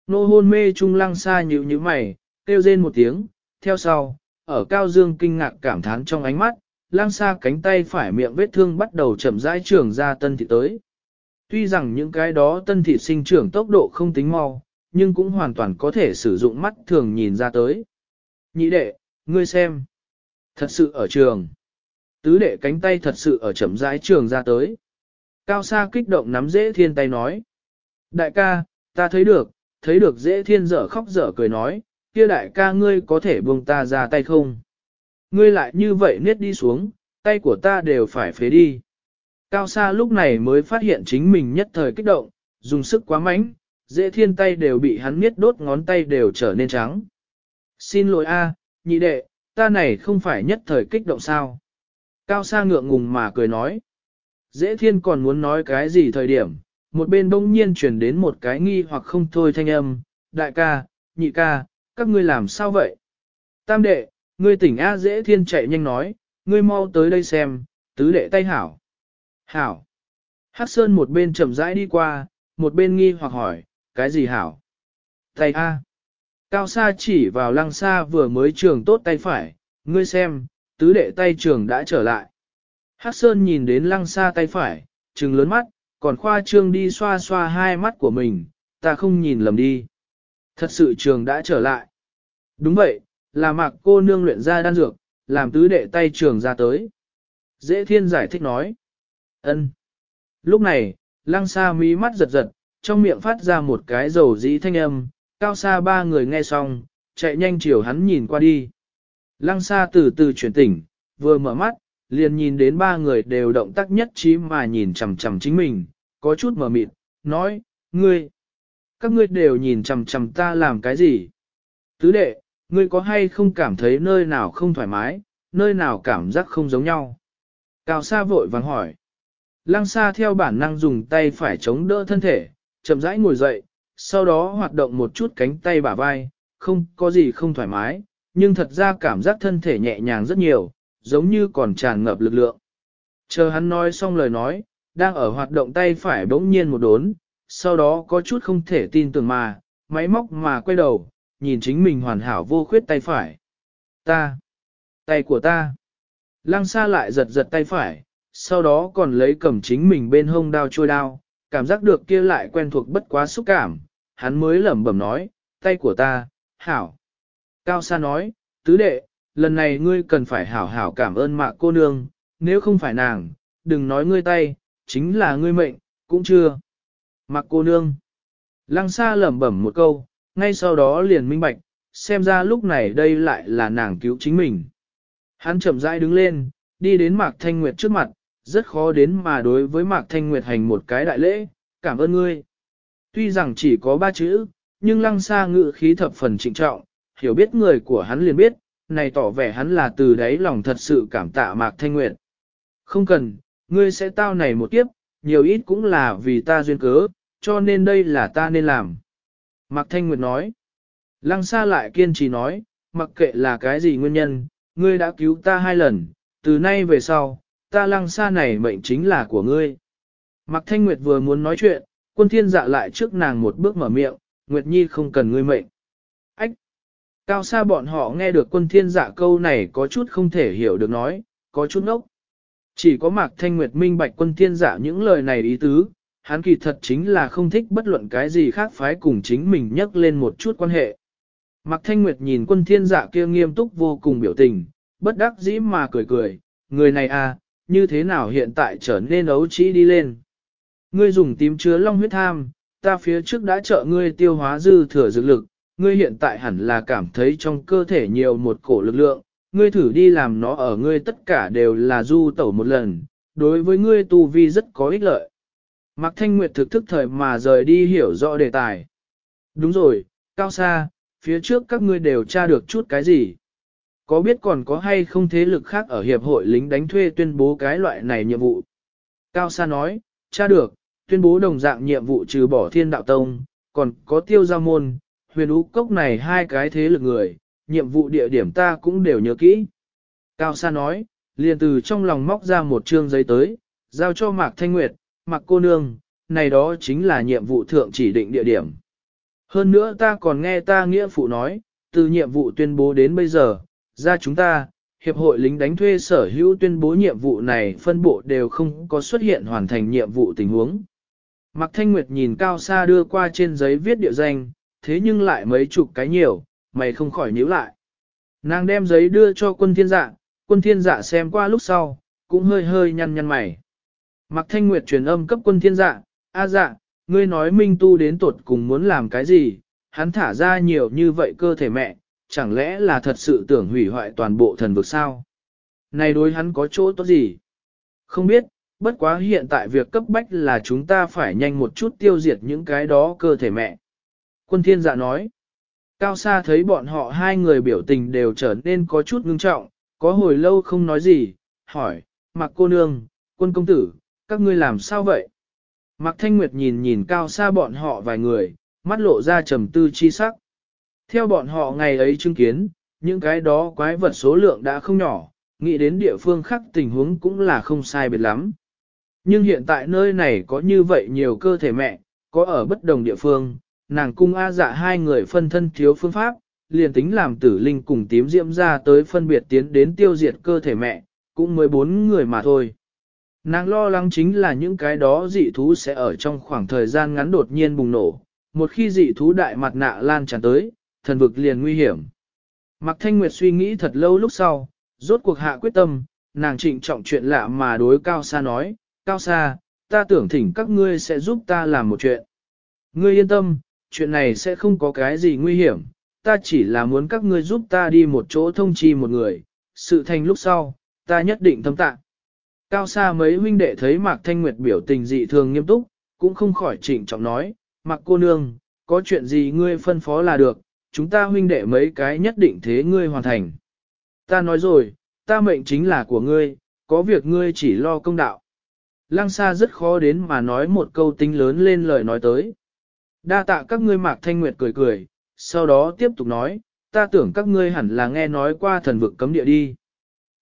Nô hôn mê trung lăng xa nhíu như mày, kêu rên một tiếng, theo sau, ở cao dương kinh ngạc cảm thán trong ánh mắt, lang xa cánh tay phải miệng vết thương bắt đầu chậm rãi trưởng ra tân thị tới. Tuy rằng những cái đó tân thị sinh trưởng tốc độ không tính mau, nhưng cũng hoàn toàn có thể sử dụng mắt thường nhìn ra tới. Nhị đệ, ngươi xem. Thật sự ở trường. Tứ đệ cánh tay thật sự ở chậm rãi trường ra tới. Cao xa kích động nắm dễ thiên tay nói. Đại ca, ta thấy được, thấy được dễ thiên dở khóc dở cười nói, kia đại ca ngươi có thể buông ta ra tay không? Ngươi lại như vậy niết đi xuống, tay của ta đều phải phế đi. Cao Sa lúc này mới phát hiện chính mình nhất thời kích động, dùng sức quá mạnh, dễ thiên tay đều bị hắn niết đốt ngón tay đều trở nên trắng. Xin lỗi a, nhị đệ, ta này không phải nhất thời kích động sao? Cao Sa ngượng ngùng mà cười nói. Dễ thiên còn muốn nói cái gì thời điểm, một bên đông nhiên chuyển đến một cái nghi hoặc không thôi thanh âm, đại ca, nhị ca, các ngươi làm sao vậy? Tam đệ, ngươi tỉnh A dễ thiên chạy nhanh nói, ngươi mau tới đây xem, tứ đệ tay hảo. Hảo. Hắc Sơn một bên chậm rãi đi qua, một bên nghi hoặc hỏi, cái gì hảo? Tay A. Cao Sa chỉ vào lăng Sa vừa mới trường tốt tay phải, ngươi xem, tứ đệ tay trường đã trở lại. Hắc Sơn nhìn đến lăng Sa tay phải, trừng lớn mắt, còn khoa trương đi xoa xoa hai mắt của mình, ta không nhìn lầm đi. Thật sự trường đã trở lại. Đúng vậy, là mạc cô nương luyện ra đan dược, làm tứ đệ tay trường ra tới. Dễ thiên giải thích nói. ân. Lúc này, lăng xa mí mắt giật giật, trong miệng phát ra một cái dầu dĩ thanh âm, cao xa ba người nghe xong, chạy nhanh chiều hắn nhìn qua đi. Lăng xa từ từ chuyển tỉnh, vừa mở mắt, liền nhìn đến ba người đều động tác nhất trí mà nhìn chằm chằm chính mình, có chút mở mịt, nói, ngươi, các ngươi đều nhìn chằm chằm ta làm cái gì? Tứ đệ, ngươi có hay không cảm thấy nơi nào không thoải mái, nơi nào cảm giác không giống nhau? Cao Sa vội vàng hỏi. Lăng Sa theo bản năng dùng tay phải chống đỡ thân thể, chậm rãi ngồi dậy, sau đó hoạt động một chút cánh tay bả vai, không có gì không thoải mái, nhưng thật ra cảm giác thân thể nhẹ nhàng rất nhiều, giống như còn tràn ngập lực lượng. Chờ hắn nói xong lời nói, đang ở hoạt động tay phải bỗng nhiên một đốn, sau đó có chút không thể tin tưởng mà, máy móc mà quay đầu, nhìn chính mình hoàn hảo vô khuyết tay phải. Ta, tay của ta. Lăng xa lại giật giật tay phải, sau đó còn lấy cầm chính mình bên hông đao trôi đao, cảm giác được kia lại quen thuộc bất quá xúc cảm, hắn mới lẩm bẩm nói, tay của ta, hảo. Cao xa nói, tứ đệ, lần này ngươi cần phải hảo hảo cảm ơn mạ cô nương, nếu không phải nàng, đừng nói ngươi tay, chính là ngươi mệnh, cũng chưa. Mạc cô nương. Lăng Sa lẩm bẩm một câu, ngay sau đó liền minh bạch, xem ra lúc này đây lại là nàng cứu chính mình. Hắn chậm rãi đứng lên, đi đến Mạc Thanh Nguyệt trước mặt, rất khó đến mà đối với Mạc Thanh Nguyệt hành một cái đại lễ, cảm ơn ngươi. Tuy rằng chỉ có ba chữ, nhưng lăng xa ngự khí thập phần trịnh trọng, hiểu biết người của hắn liền biết, này tỏ vẻ hắn là từ đáy lòng thật sự cảm tạ Mạc Thanh Nguyệt. Không cần, ngươi sẽ tao này một kiếp, nhiều ít cũng là vì ta duyên cớ, cho nên đây là ta nên làm. Mạc Thanh Nguyệt nói. Lăng Sa lại kiên trì nói, mặc kệ là cái gì nguyên nhân, ngươi đã cứu ta hai lần, từ nay về sau, ta lăng Sa này mệnh chính là của ngươi. Mạc Thanh Nguyệt vừa muốn nói chuyện, quân thiên dạ lại trước nàng một bước mở miệng, Nguyệt Nhi không cần ngươi mệnh. Ách! Cao Sa bọn họ nghe được quân thiên dạ câu này có chút không thể hiểu được nói, có chút ngốc. Chỉ có Mạc Thanh Nguyệt minh bạch quân thiên dạ những lời này ý tứ, hắn kỳ thật chính là không thích bất luận cái gì khác phái cùng chính mình nhắc lên một chút quan hệ. Mạc Thanh Nguyệt nhìn quân thiên dạ kia nghiêm túc vô cùng biểu tình, bất đắc dĩ mà cười cười, người này à, như thế nào hiện tại trở nên ấu trĩ đi lên. Ngươi dùng tím chứa long huyết tham, ta phía trước đã trợ ngươi tiêu hóa dư thừa dược lực, ngươi hiện tại hẳn là cảm thấy trong cơ thể nhiều một cổ lực lượng, ngươi thử đi làm nó ở ngươi tất cả đều là du tẩu một lần, đối với ngươi tu vi rất có ích lợi. Mạc Thanh Nguyệt thực thức thời mà rời đi hiểu rõ đề tài. Đúng rồi, cao xa, phía trước các ngươi đều tra được chút cái gì? Có biết còn có hay không thế lực khác ở hiệp hội lính đánh thuê tuyên bố cái loại này nhiệm vụ? Cao Sa nói, tra được, tuyên bố đồng dạng nhiệm vụ trừ bỏ thiên đạo tông, còn có tiêu gia môn, huyền ú cốc này hai cái thế lực người, nhiệm vụ địa điểm ta cũng đều nhớ kỹ. Cao Sa nói, liền từ trong lòng móc ra một chương giấy tới, giao cho Mạc Thanh Nguyệt, mặc cô nương, này đó chính là nhiệm vụ thượng chỉ định địa điểm. Hơn nữa ta còn nghe ta nghĩa phụ nói, từ nhiệm vụ tuyên bố đến bây giờ, ra chúng ta, hiệp hội lính đánh thuê sở hữu tuyên bố nhiệm vụ này phân bộ đều không có xuất hiện hoàn thành nhiệm vụ tình huống. Mạc Thanh Nguyệt nhìn cao xa đưa qua trên giấy viết địa danh, thế nhưng lại mấy chục cái nhiều, mày không khỏi nhíu lại. Nàng đem giấy đưa cho quân thiên dạ, quân thiên dạ xem qua lúc sau, cũng hơi hơi nhăn nhăn mày. Mạc Thanh Nguyệt truyền âm cấp quân thiên dạ, a dạ, ngươi nói Minh Tu đến tuột cùng muốn làm cái gì, hắn thả ra nhiều như vậy cơ thể mẹ, chẳng lẽ là thật sự tưởng hủy hoại toàn bộ thần vực sao? Này đối hắn có chỗ tốt gì? Không biết, bất quá hiện tại việc cấp bách là chúng ta phải nhanh một chút tiêu diệt những cái đó cơ thể mẹ. Quân thiên dạ nói, Cao Sa thấy bọn họ hai người biểu tình đều trở nên có chút ngưng trọng, có hồi lâu không nói gì, hỏi, Mạc cô nương, quân công tử, các ngươi làm sao vậy? Mạc Thanh Nguyệt nhìn nhìn Cao xa bọn họ vài người, mắt lộ ra trầm tư chi sắc. Theo bọn họ ngày ấy chứng kiến, những cái đó quái vật số lượng đã không nhỏ, nghĩ đến địa phương khác tình huống cũng là không sai biệt lắm. Nhưng hiện tại nơi này có như vậy nhiều cơ thể mẹ, có ở bất đồng địa phương, nàng cung A dạ hai người phân thân thiếu phương pháp, liền tính làm tử linh cùng tím diễm ra tới phân biệt tiến đến tiêu diệt cơ thể mẹ, cũng mới bốn người mà thôi. Nàng lo lắng chính là những cái đó dị thú sẽ ở trong khoảng thời gian ngắn đột nhiên bùng nổ, một khi dị thú đại mặt nạ lan tràn tới, thần vực liền nguy hiểm. Mạc Thanh Nguyệt suy nghĩ thật lâu lúc sau, rốt cuộc hạ quyết tâm, nàng trịnh trọng chuyện lạ mà đối Cao Sa nói, Cao Sa, ta tưởng thỉnh các ngươi sẽ giúp ta làm một chuyện. Ngươi yên tâm, chuyện này sẽ không có cái gì nguy hiểm, ta chỉ là muốn các ngươi giúp ta đi một chỗ thông chi một người, sự thành lúc sau, ta nhất định thâm tạ. Cao xa mấy huynh đệ thấy Mạc Thanh Nguyệt biểu tình dị thường nghiêm túc, cũng không khỏi chỉnh trọng nói, Mạc cô nương, có chuyện gì ngươi phân phó là được, chúng ta huynh đệ mấy cái nhất định thế ngươi hoàn thành. Ta nói rồi, ta mệnh chính là của ngươi, có việc ngươi chỉ lo công đạo. Lăng xa rất khó đến mà nói một câu tính lớn lên lời nói tới. Đa tạ các ngươi Mạc Thanh Nguyệt cười cười, sau đó tiếp tục nói, ta tưởng các ngươi hẳn là nghe nói qua thần vực cấm địa đi.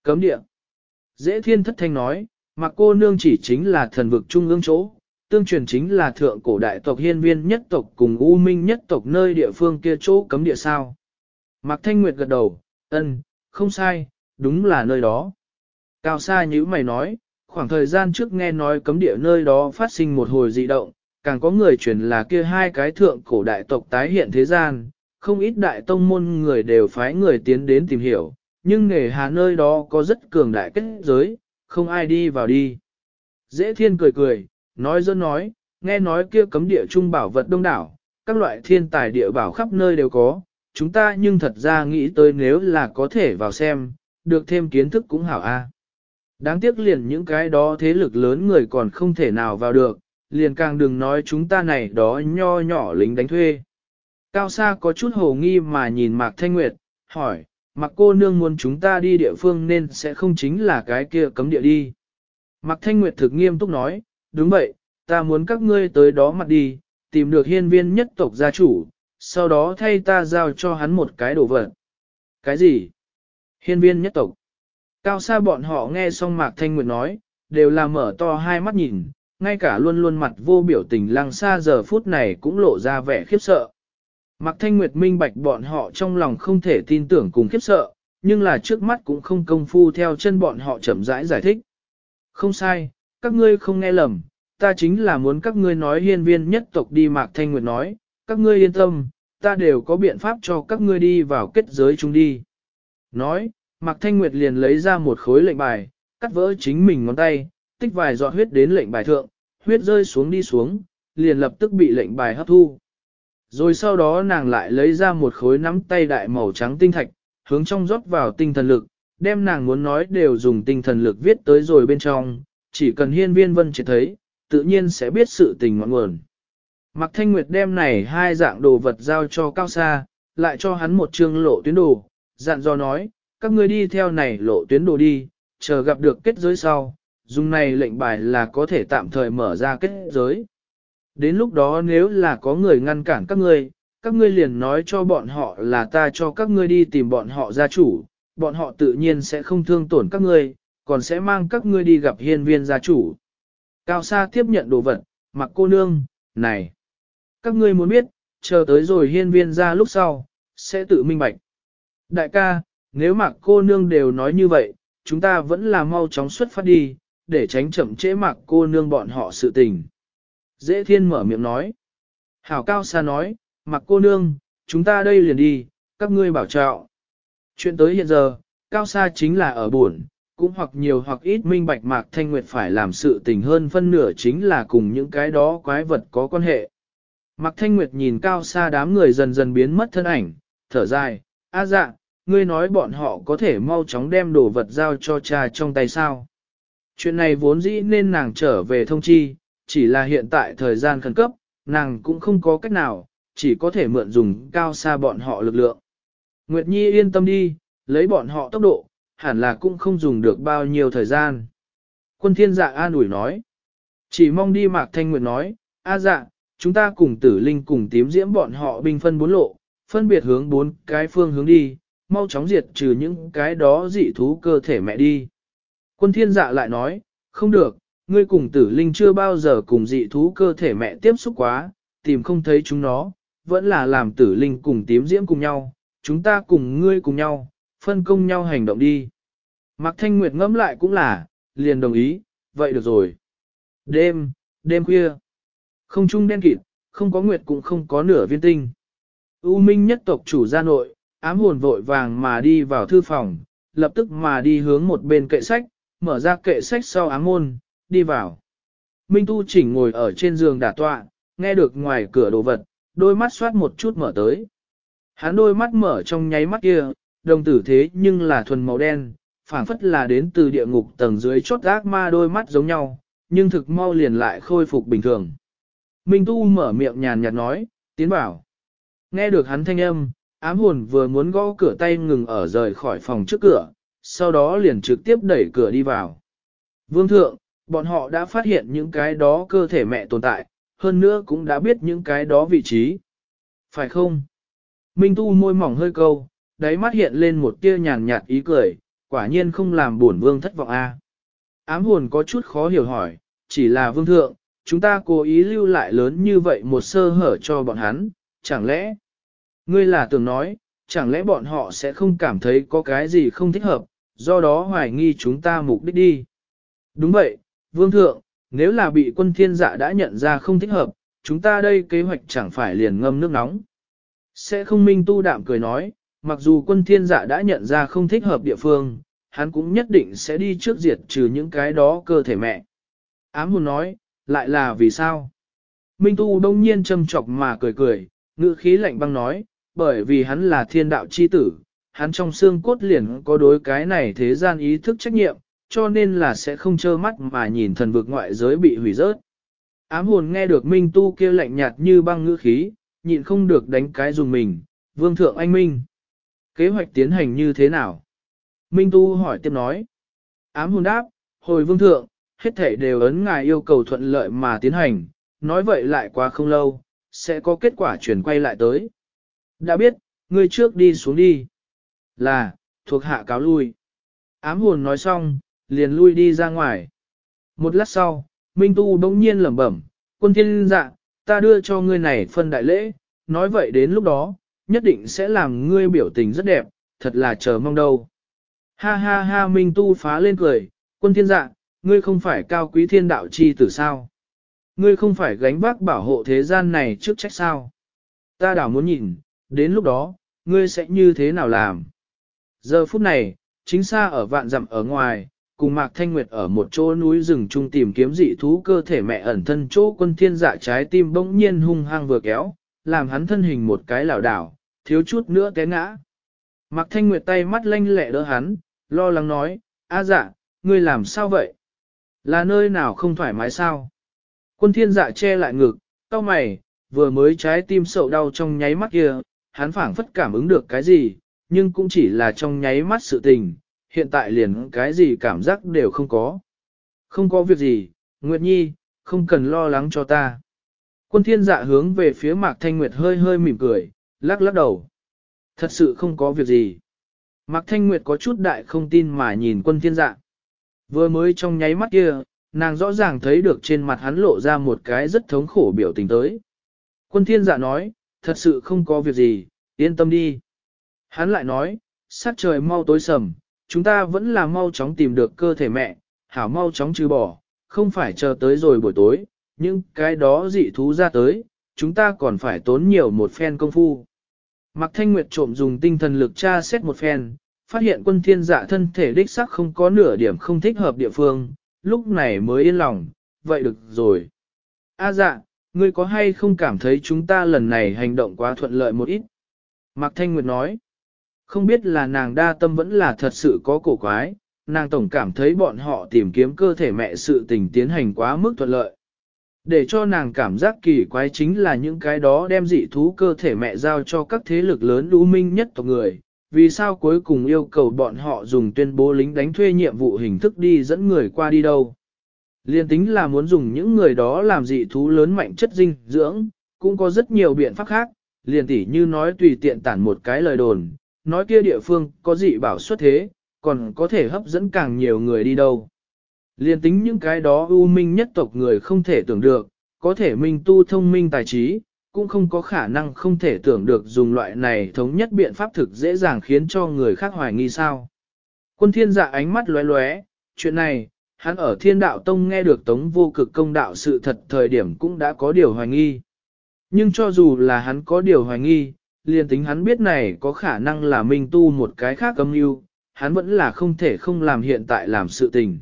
Cấm địa. Dễ thiên thất thanh nói, mặc cô nương chỉ chính là thần vực trung ương chỗ, tương truyền chính là thượng cổ đại tộc hiên viên nhất tộc cùng U Minh nhất tộc nơi địa phương kia chỗ cấm địa sao. Mạc Thanh Nguyệt gật đầu, ân, không sai, đúng là nơi đó. Cao xa như mày nói, khoảng thời gian trước nghe nói cấm địa nơi đó phát sinh một hồi dị động, càng có người truyền là kia hai cái thượng cổ đại tộc tái hiện thế gian, không ít đại tông môn người đều phái người tiến đến tìm hiểu, nhưng nghề hà nơi đó có rất cường đại kết giới, không ai đi vào đi. Dễ thiên cười cười, nói dân nói, nghe nói kia cấm địa trung bảo vật đông đảo, các loại thiên tài địa bảo khắp nơi đều có, chúng ta nhưng thật ra nghĩ tới nếu là có thể vào xem, được thêm kiến thức cũng hảo a. Đáng tiếc liền những cái đó thế lực lớn người còn không thể nào vào được, liền càng đừng nói chúng ta này đó nho nhỏ lính đánh thuê. Cao xa có chút hồ nghi mà nhìn Mạc Thanh Nguyệt, hỏi, mặc cô nương muốn chúng ta đi địa phương nên sẽ không chính là cái kia cấm địa đi. mặc Thanh Nguyệt thực nghiêm túc nói, đúng vậy, ta muốn các ngươi tới đó mặt đi, tìm được hiên viên nhất tộc gia chủ, sau đó thay ta giao cho hắn một cái đồ vật. Cái gì? Hiên viên nhất tộc. Cao xa bọn họ nghe xong Mạc Thanh Nguyệt nói, đều là mở to hai mắt nhìn, ngay cả luôn luôn mặt vô biểu tình lăng xa giờ phút này cũng lộ ra vẻ khiếp sợ. Mạc Thanh Nguyệt minh bạch bọn họ trong lòng không thể tin tưởng cùng khiếp sợ, nhưng là trước mắt cũng không công phu theo chân bọn họ chậm rãi giải, giải thích. Không sai, các ngươi không nghe lầm, ta chính là muốn các ngươi nói hiên viên nhất tộc đi Mạc Thanh Nguyệt nói, các ngươi yên tâm, ta đều có biện pháp cho các ngươi đi vào kết giới chúng đi. Nói, Mạc Thanh Nguyệt liền lấy ra một khối lệnh bài, cắt vỡ chính mình ngón tay, tích vài giọt huyết đến lệnh bài thượng, huyết rơi xuống đi xuống, liền lập tức bị lệnh bài hấp thu. Rồi sau đó nàng lại lấy ra một khối nắm tay đại màu trắng tinh thạch, hướng trong rót vào tinh thần lực, đem nàng muốn nói đều dùng tinh thần lực viết tới rồi bên trong, chỉ cần hiên viên vân chỉ thấy, tự nhiên sẽ biết sự tình ngọn nguồn. Mạc Thanh Nguyệt đem này hai dạng đồ vật giao cho Cao Sa, lại cho hắn một chương lộ tuyến đồ, dặn dò nói, các ngươi đi theo này lộ tuyến đồ đi, chờ gặp được kết giới sau, dùng này lệnh bài là có thể tạm thời mở ra kết giới. Đến lúc đó nếu là có người ngăn cản các ngươi, các ngươi liền nói cho bọn họ là ta cho các ngươi đi tìm bọn họ gia chủ, bọn họ tự nhiên sẽ không thương tổn các ngươi, còn sẽ mang các ngươi đi gặp hiên viên gia chủ. Cao Sa tiếp nhận đồ vật, mặc cô nương, này. Các ngươi muốn biết, chờ tới rồi hiên viên ra lúc sau, sẽ tự minh bạch. Đại ca, nếu mặc cô nương đều nói như vậy, chúng ta vẫn là mau chóng xuất phát đi, để tránh chậm trễ mặc cô nương bọn họ sự tình. Dễ thiên mở miệng nói. Hảo cao xa nói, Mặc cô nương, chúng ta đây liền đi, các ngươi bảo trọng. Chuyện tới hiện giờ, cao xa chính là ở buồn, cũng hoặc nhiều hoặc ít minh bạch mạc thanh nguyệt phải làm sự tình hơn phân nửa chính là cùng những cái đó quái vật có quan hệ. Mạc thanh nguyệt nhìn cao xa đám người dần dần biến mất thân ảnh, thở dài, a dạ, ngươi nói bọn họ có thể mau chóng đem đồ vật giao cho cha trong tay sao. Chuyện này vốn dĩ nên nàng trở về thông chi, chỉ là hiện tại thời gian khẩn cấp, nàng cũng không có cách nào, chỉ có thể mượn dùng cao xa bọn họ lực lượng. Nguyệt Nhi yên tâm đi, lấy bọn họ tốc độ, hẳn là cũng không dùng được bao nhiêu thời gian. Quân thiên dạ an ủi nói. Chỉ mong đi Mạc Thanh Nguyệt nói, a dạ, chúng ta cùng tử linh cùng tím diễm bọn họ binh phân bốn lộ, phân biệt hướng bốn cái phương hướng đi, mau chóng diệt trừ những cái đó dị thú cơ thể mẹ đi. Quân thiên dạ lại nói, không được, ngươi cùng tử linh chưa bao giờ cùng dị thú cơ thể mẹ tiếp xúc quá, tìm không thấy chúng nó, vẫn là làm tử linh cùng tím diễm cùng nhau, chúng ta cùng ngươi cùng nhau, phân công nhau hành động đi. Mạc Thanh Nguyệt ngẫm lại cũng là, liền đồng ý, vậy được rồi. Đêm, đêm khuya, không trung đen kịt, không có nguyệt cũng không có nửa viên tinh. U Minh nhất tộc chủ gia nội, ám hồn vội vàng mà đi vào thư phòng, lập tức mà đi hướng một bên kệ sách, mở ra kệ sách sau ám môn, đi vào. Minh Tu chỉnh ngồi ở trên giường đả tọa, nghe được ngoài cửa đồ vật, đôi mắt xoát một chút mở tới. Hắn đôi mắt mở trong nháy mắt kia, đồng tử thế nhưng là thuần màu đen, phảng phất là đến từ địa ngục tầng dưới chốt ác ma đôi mắt giống nhau, nhưng thực mau liền lại khôi phục bình thường. Minh Tu mở miệng nhàn nhạt nói, tiến bảo. Nghe được hắn thanh âm, ám hồn vừa muốn gõ cửa tay ngừng ở rời khỏi phòng trước cửa, sau đó liền trực tiếp đẩy cửa đi vào. Vương thượng, bọn họ đã phát hiện những cái đó cơ thể mẹ tồn tại, hơn nữa cũng đã biết những cái đó vị trí. Phải không? Minh Tu môi mỏng hơi câu, đáy mắt hiện lên một tia nhàn nhạt ý cười, quả nhiên không làm buồn vương thất vọng a. À. Ám hồn có chút khó hiểu hỏi, chỉ là vương thượng, chúng ta cố ý lưu lại lớn như vậy một sơ hở cho bọn hắn, chẳng lẽ, ngươi là tưởng nói, chẳng lẽ bọn họ sẽ không cảm thấy có cái gì không thích hợp, do đó hoài nghi chúng ta mục đích đi. Đúng vậy, vương thượng, nếu là bị quân thiên dạ đã nhận ra không thích hợp, chúng ta đây kế hoạch chẳng phải liền ngâm nước nóng. Sẽ không minh tu đạm cười nói, mặc dù quân thiên dạ đã nhận ra không thích hợp địa phương, hắn cũng nhất định sẽ đi trước diệt trừ những cái đó cơ thể mẹ. Ám hồn nói, lại là vì sao? Minh tu đông nhiên châm chọc mà cười cười, ngữ khí lạnh băng nói, bởi vì hắn là thiên đạo chi tử, hắn trong xương cốt liền có đối cái này thế gian ý thức trách nhiệm, cho nên là sẽ không trơ mắt mà nhìn thần vực ngoại giới bị hủy rớt. Ám hồn nghe được Minh Tu kêu lạnh nhạt như băng ngữ khí, nhịn không được đánh cái dùng mình, vương thượng anh Minh. Kế hoạch tiến hành như thế nào? Minh Tu hỏi tiếp nói. Ám hồn đáp, hồi vương thượng, hết thể đều ấn ngài yêu cầu thuận lợi mà tiến hành, nói vậy lại quá không lâu, sẽ có kết quả chuyển quay lại tới. Đã biết, ngươi trước đi xuống đi. Là, thuộc hạ cáo lui. Ám hồn nói xong, liền lui đi ra ngoài. Một lát sau, Minh Tu bỗng nhiên lẩm bẩm, quân thiên dạ, ta đưa cho ngươi này phân đại lễ, nói vậy đến lúc đó, nhất định sẽ làm ngươi biểu tình rất đẹp, thật là chờ mong đâu. Ha ha ha Minh Tu phá lên cười, quân thiên dạ, ngươi không phải cao quý thiên đạo chi tử sao? Ngươi không phải gánh vác bảo hộ thế gian này trước trách sao? Ta đảo muốn nhìn, đến lúc đó, ngươi sẽ như thế nào làm? Giờ phút này, chính xa ở vạn dặm ở ngoài, cùng Mạc Thanh Nguyệt ở một chỗ núi rừng trung tìm kiếm dị thú cơ thể mẹ ẩn thân chỗ quân thiên dạ trái tim bỗng nhiên hung hăng vừa kéo, làm hắn thân hình một cái lảo đảo, thiếu chút nữa té ngã. Mạc Thanh Nguyệt tay mắt lanh lẹ đỡ hắn, lo lắng nói, a dạ, ngươi làm sao vậy? Là nơi nào không thoải mái sao? Quân thiên dạ che lại ngực, cau mày, vừa mới trái tim sậu đau trong nháy mắt kia, hắn phảng phất cảm ứng được cái gì, nhưng cũng chỉ là trong nháy mắt sự tình, hiện tại liền cái gì cảm giác đều không có. Không có việc gì, Nguyệt Nhi, không cần lo lắng cho ta. Quân thiên dạ hướng về phía Mạc Thanh Nguyệt hơi hơi mỉm cười, lắc lắc đầu. Thật sự không có việc gì. Mạc Thanh Nguyệt có chút đại không tin mà nhìn quân thiên dạ. Vừa mới trong nháy mắt kia, nàng rõ ràng thấy được trên mặt hắn lộ ra một cái rất thống khổ biểu tình tới. Quân thiên dạ nói, thật sự không có việc gì, yên tâm đi. Hắn lại nói, sát trời mau tối sầm, chúng ta vẫn là mau chóng tìm được cơ thể mẹ, hảo mau chóng trừ bỏ, không phải chờ tới rồi buổi tối, nhưng cái đó dị thú ra tới, chúng ta còn phải tốn nhiều một phen công phu. Mạc Thanh Nguyệt trộm dùng tinh thần lực tra xét một phen, phát hiện quân thiên dạ thân thể đích sắc không có nửa điểm không thích hợp địa phương, lúc này mới yên lòng, vậy được rồi. A dạ, ngươi có hay không cảm thấy chúng ta lần này hành động quá thuận lợi một ít? Mạc Thanh Nguyệt nói, không biết là nàng đa tâm vẫn là thật sự có cổ quái, nàng tổng cảm thấy bọn họ tìm kiếm cơ thể mẹ sự tình tiến hành quá mức thuận lợi. Để cho nàng cảm giác kỳ quái chính là những cái đó đem dị thú cơ thể mẹ giao cho các thế lực lớn lũ minh nhất tộc người, vì sao cuối cùng yêu cầu bọn họ dùng tuyên bố lính đánh thuê nhiệm vụ hình thức đi dẫn người qua đi đâu. Liên tính là muốn dùng những người đó làm dị thú lớn mạnh chất dinh dưỡng, cũng có rất nhiều biện pháp khác, liền tỉ như nói tùy tiện tản một cái lời đồn, nói kia địa phương có dị bảo xuất thế, còn có thể hấp dẫn càng nhiều người đi đâu. Liên tính những cái đó ưu minh nhất tộc người không thể tưởng được, có thể minh tu thông minh tài trí, cũng không có khả năng không thể tưởng được dùng loại này thống nhất biện pháp thực dễ dàng khiến cho người khác hoài nghi sao. Quân thiên dạ ánh mắt lóe lóe, chuyện này, hắn ở thiên đạo tông nghe được tống vô cực công đạo sự thật thời điểm cũng đã có điều hoài nghi. Nhưng cho dù là hắn có điều hoài nghi, liền tính hắn biết này có khả năng là minh tu một cái khác âm mưu, hắn vẫn là không thể không làm hiện tại làm sự tình.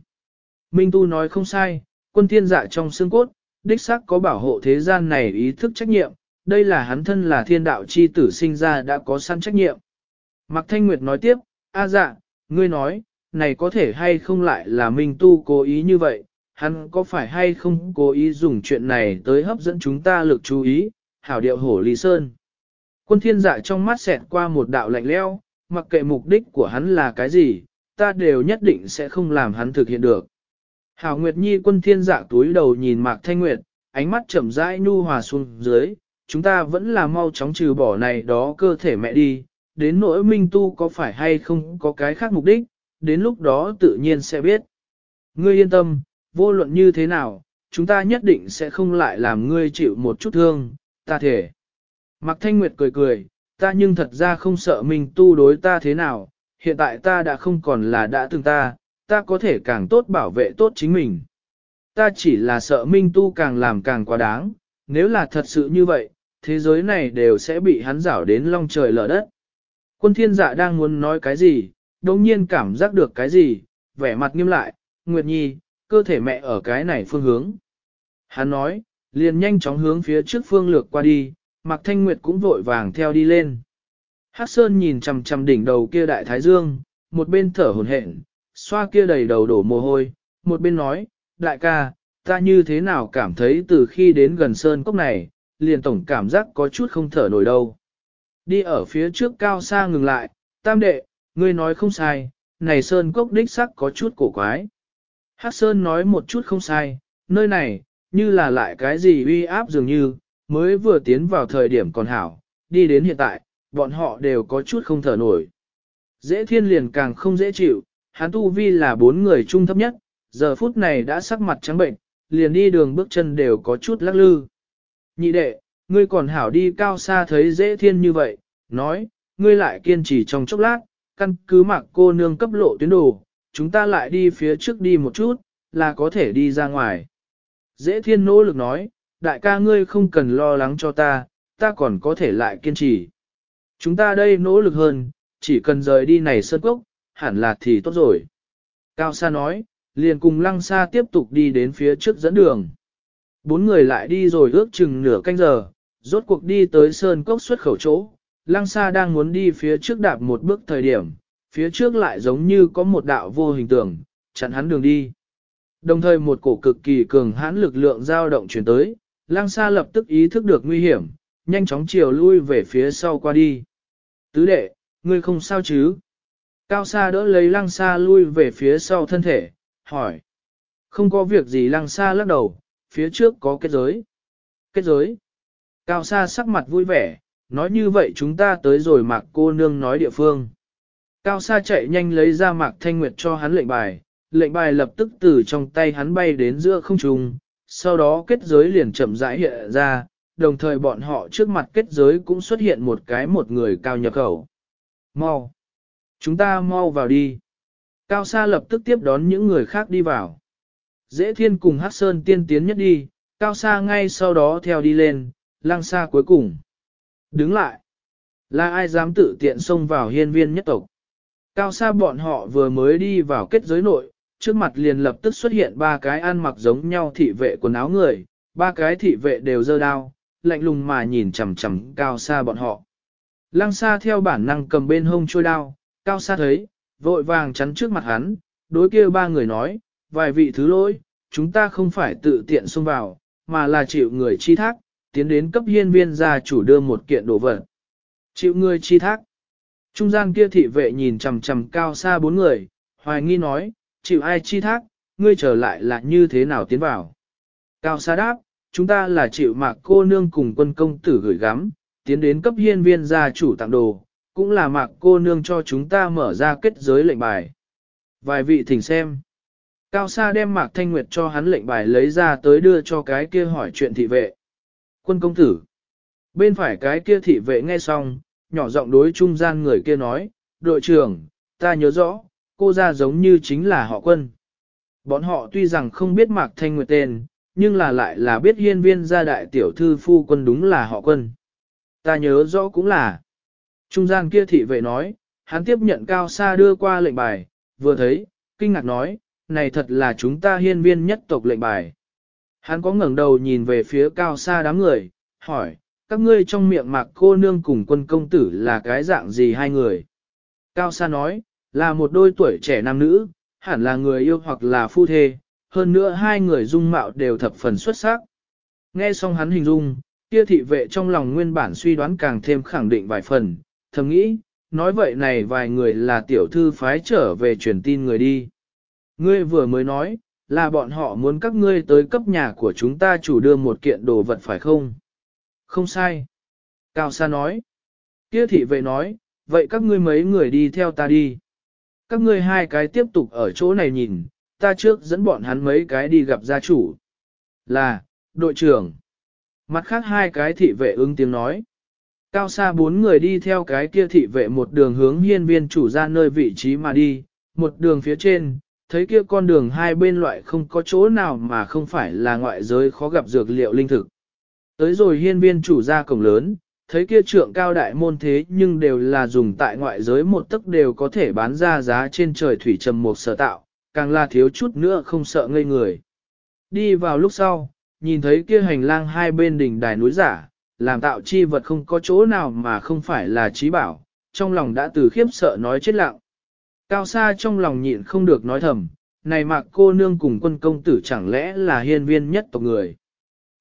Minh tu nói không sai, quân thiên dạ trong xương cốt, đích xác có bảo hộ thế gian này ý thức trách nhiệm, đây là hắn thân là thiên đạo chi tử sinh ra đã có săn trách nhiệm. Mạc Thanh Nguyệt nói tiếp, a dạ, ngươi nói, này có thể hay không lại là Minh Tu cố ý như vậy, hắn có phải hay không cố ý dùng chuyện này tới hấp dẫn chúng ta lực chú ý, hảo điệu hổ Lý Sơn. Quân thiên dạ trong mắt xẹt qua một đạo lạnh leo, mặc kệ mục đích của hắn là cái gì, ta đều nhất định sẽ không làm hắn thực hiện được. Hảo Nguyệt Nhi quân thiên dạ túi đầu nhìn Mạc Thanh Nguyệt, ánh mắt chậm rãi nhu hòa xuống dưới, chúng ta vẫn là mau chóng trừ bỏ này đó cơ thể mẹ đi, đến nỗi minh tu có phải hay không có cái khác mục đích, đến lúc đó tự nhiên sẽ biết. Ngươi yên tâm, vô luận như thế nào, chúng ta nhất định sẽ không lại làm ngươi chịu một chút thương, ta thể. Mạc Thanh Nguyệt cười cười, ta nhưng thật ra không sợ minh tu đối ta thế nào, hiện tại ta đã không còn là đã từng ta, ta có thể càng tốt bảo vệ tốt chính mình. Ta chỉ là sợ minh tu càng làm càng quá đáng, nếu là thật sự như vậy, thế giới này đều sẽ bị hắn rảo đến long trời lở đất. Quân thiên dạ đang muốn nói cái gì, đồng nhiên cảm giác được cái gì, vẻ mặt nghiêm lại, Nguyệt Nhi, cơ thể mẹ ở cái này phương hướng. Hắn nói, liền nhanh chóng hướng phía trước phương lược qua đi, Mạc Thanh Nguyệt cũng vội vàng theo đi lên. Hắc Sơn nhìn chằm chằm đỉnh đầu kia đại thái dương, một bên thở hổn hển, xoa kia đầy đầu đổ mồ hôi, một bên nói, đại ca, ta như thế nào cảm thấy từ khi đến gần sơn cốc này, liền tổng cảm giác có chút không thở nổi đâu. Đi ở phía trước cao xa ngừng lại, tam đệ, ngươi nói không sai, này sơn cốc đích sắc có chút cổ quái. Hắc Sơn nói một chút không sai, nơi này, như là lại cái gì uy áp dường như, mới vừa tiến vào thời điểm còn hảo, đi đến hiện tại, bọn họ đều có chút không thở nổi. Dễ thiên liền càng không dễ chịu, hắn tu vi là bốn người trung thấp nhất, giờ phút này đã sắc mặt trắng bệnh, liền đi đường bước chân đều có chút lắc lư. Nhị đệ, ngươi còn hảo đi cao xa thấy dễ thiên như vậy, nói, ngươi lại kiên trì trong chốc lát, căn cứ mặc cô nương cấp lộ tuyến đồ, chúng ta lại đi phía trước đi một chút, là có thể đi ra ngoài. Dễ thiên nỗ lực nói, đại ca ngươi không cần lo lắng cho ta, ta còn có thể lại kiên trì. Chúng ta đây nỗ lực hơn, chỉ cần rời đi này sơn cốc, hẳn là thì tốt rồi. Cao Sa nói, liền cùng Lăng Sa tiếp tục đi đến phía trước dẫn đường. Bốn người lại đi rồi ước chừng nửa canh giờ, rốt cuộc đi tới sơn cốc xuất khẩu chỗ. Lăng Sa đang muốn đi phía trước đạp một bước thời điểm, phía trước lại giống như có một đạo vô hình tượng, chặn hắn đường đi. Đồng thời một cổ cực kỳ cường hãn lực lượng dao động chuyển tới, Lang Sa lập tức ý thức được nguy hiểm, nhanh chóng chiều lui về phía sau qua đi. Tứ đệ, ngươi không sao chứ? Cao Sa đỡ lấy Lang Sa lui về phía sau thân thể, hỏi. Không có việc gì Lang Sa lắc đầu, phía trước có kết giới. Kết giới. Cao Sa sắc mặt vui vẻ, nói như vậy chúng ta tới rồi mạc cô nương nói địa phương. Cao Sa chạy nhanh lấy ra mạc thanh nguyệt cho hắn lệnh bài, lệnh bài lập tức từ trong tay hắn bay đến giữa không trung, sau đó kết giới liền chậm rãi hiện ra, đồng thời bọn họ trước mặt kết giới cũng xuất hiện một cái một người cao nhập khẩu. Mau! Chúng ta mau vào đi. Cao Sa lập tức tiếp đón những người khác đi vào. Dễ thiên cùng Hắc Sơn tiên tiến nhất đi, Cao Sa ngay sau đó theo đi lên, lang xa cuối cùng. Đứng lại. Là ai dám tự tiện xông vào hiên viên nhất tộc? Cao Sa bọn họ vừa mới đi vào kết giới nội, trước mặt liền lập tức xuất hiện ba cái ăn mặc giống nhau thị vệ quần áo người, ba cái thị vệ đều dơ đao, lạnh lùng mà nhìn chằm chằm Cao xa bọn họ. Lăng xa theo bản năng cầm bên hông trôi đao, Cao xa thấy, vội vàng chắn trước mặt hắn, đối kia ba người nói, vài vị thứ lỗi, chúng ta không phải tự tiện xông vào, mà là chịu người chi thác, tiến đến cấp hiên viên gia chủ đưa một kiện đồ vật. Chịu người chi thác. Trung gian kia thị vệ nhìn chằm chằm cao xa bốn người, hoài nghi nói, chịu ai chi thác, ngươi trở lại là như thế nào tiến vào. Cao xa đáp, chúng ta là chịu mạc cô nương cùng quân công tử gửi gắm, tiến đến cấp hiên viên gia chủ tặng đồ, cũng là mạc cô nương cho chúng ta mở ra kết giới lệnh bài. Vài vị thỉnh xem. Cao Sa đem Mạc Thanh Nguyệt cho hắn lệnh bài lấy ra tới đưa cho cái kia hỏi chuyện thị vệ. Quân công tử. Bên phải cái kia thị vệ nghe xong, nhỏ giọng đối trung gian người kia nói, đội trưởng, ta nhớ rõ, cô ra giống như chính là họ quân. Bọn họ tuy rằng không biết Mạc Thanh Nguyệt tên, nhưng là lại là biết hiên viên gia đại tiểu thư phu quân đúng là họ quân. Ta nhớ rõ cũng là. Trung gian kia thị vệ nói, hắn tiếp nhận cao xa đưa qua lệnh bài, vừa thấy, kinh ngạc nói, này thật là chúng ta hiên viên nhất tộc lệnh bài. Hắn có ngẩng đầu nhìn về phía cao xa đám người, hỏi, các ngươi trong miệng mạc cô nương cùng quân công tử là cái dạng gì hai người? Cao xa nói, là một đôi tuổi trẻ nam nữ, hẳn là người yêu hoặc là phu thê, hơn nữa hai người dung mạo đều thập phần xuất sắc. Nghe xong hắn hình dung, kia thị vệ trong lòng nguyên bản suy đoán càng thêm khẳng định vài phần, thầm nghĩ, nói vậy này vài người là tiểu thư phái trở về truyền tin người đi. Ngươi vừa mới nói, là bọn họ muốn các ngươi tới cấp nhà của chúng ta chủ đưa một kiện đồ vật phải không? Không sai. Cao Sa nói. Kia thị vệ nói, vậy các ngươi mấy người đi theo ta đi. Các ngươi hai cái tiếp tục ở chỗ này nhìn, ta trước dẫn bọn hắn mấy cái đi gặp gia chủ. Là, đội trưởng. Mặt khác hai cái thị vệ ứng tiếng nói. Cao xa bốn người đi theo cái kia thị vệ một đường hướng hiên viên chủ ra nơi vị trí mà đi, một đường phía trên, thấy kia con đường hai bên loại không có chỗ nào mà không phải là ngoại giới khó gặp dược liệu linh thực. Tới rồi hiên viên chủ ra cổng lớn, thấy kia trượng cao đại môn thế nhưng đều là dùng tại ngoại giới một tấc đều có thể bán ra giá trên trời thủy trầm một sở tạo, càng là thiếu chút nữa không sợ ngây người. Đi vào lúc sau, nhìn thấy kia hành lang hai bên đỉnh đài núi giả, làm tạo chi vật không có chỗ nào mà không phải là trí bảo, trong lòng đã từ khiếp sợ nói chết lặng. Cao xa trong lòng nhịn không được nói thầm, này mạc cô nương cùng quân công tử chẳng lẽ là hiên viên nhất tộc người.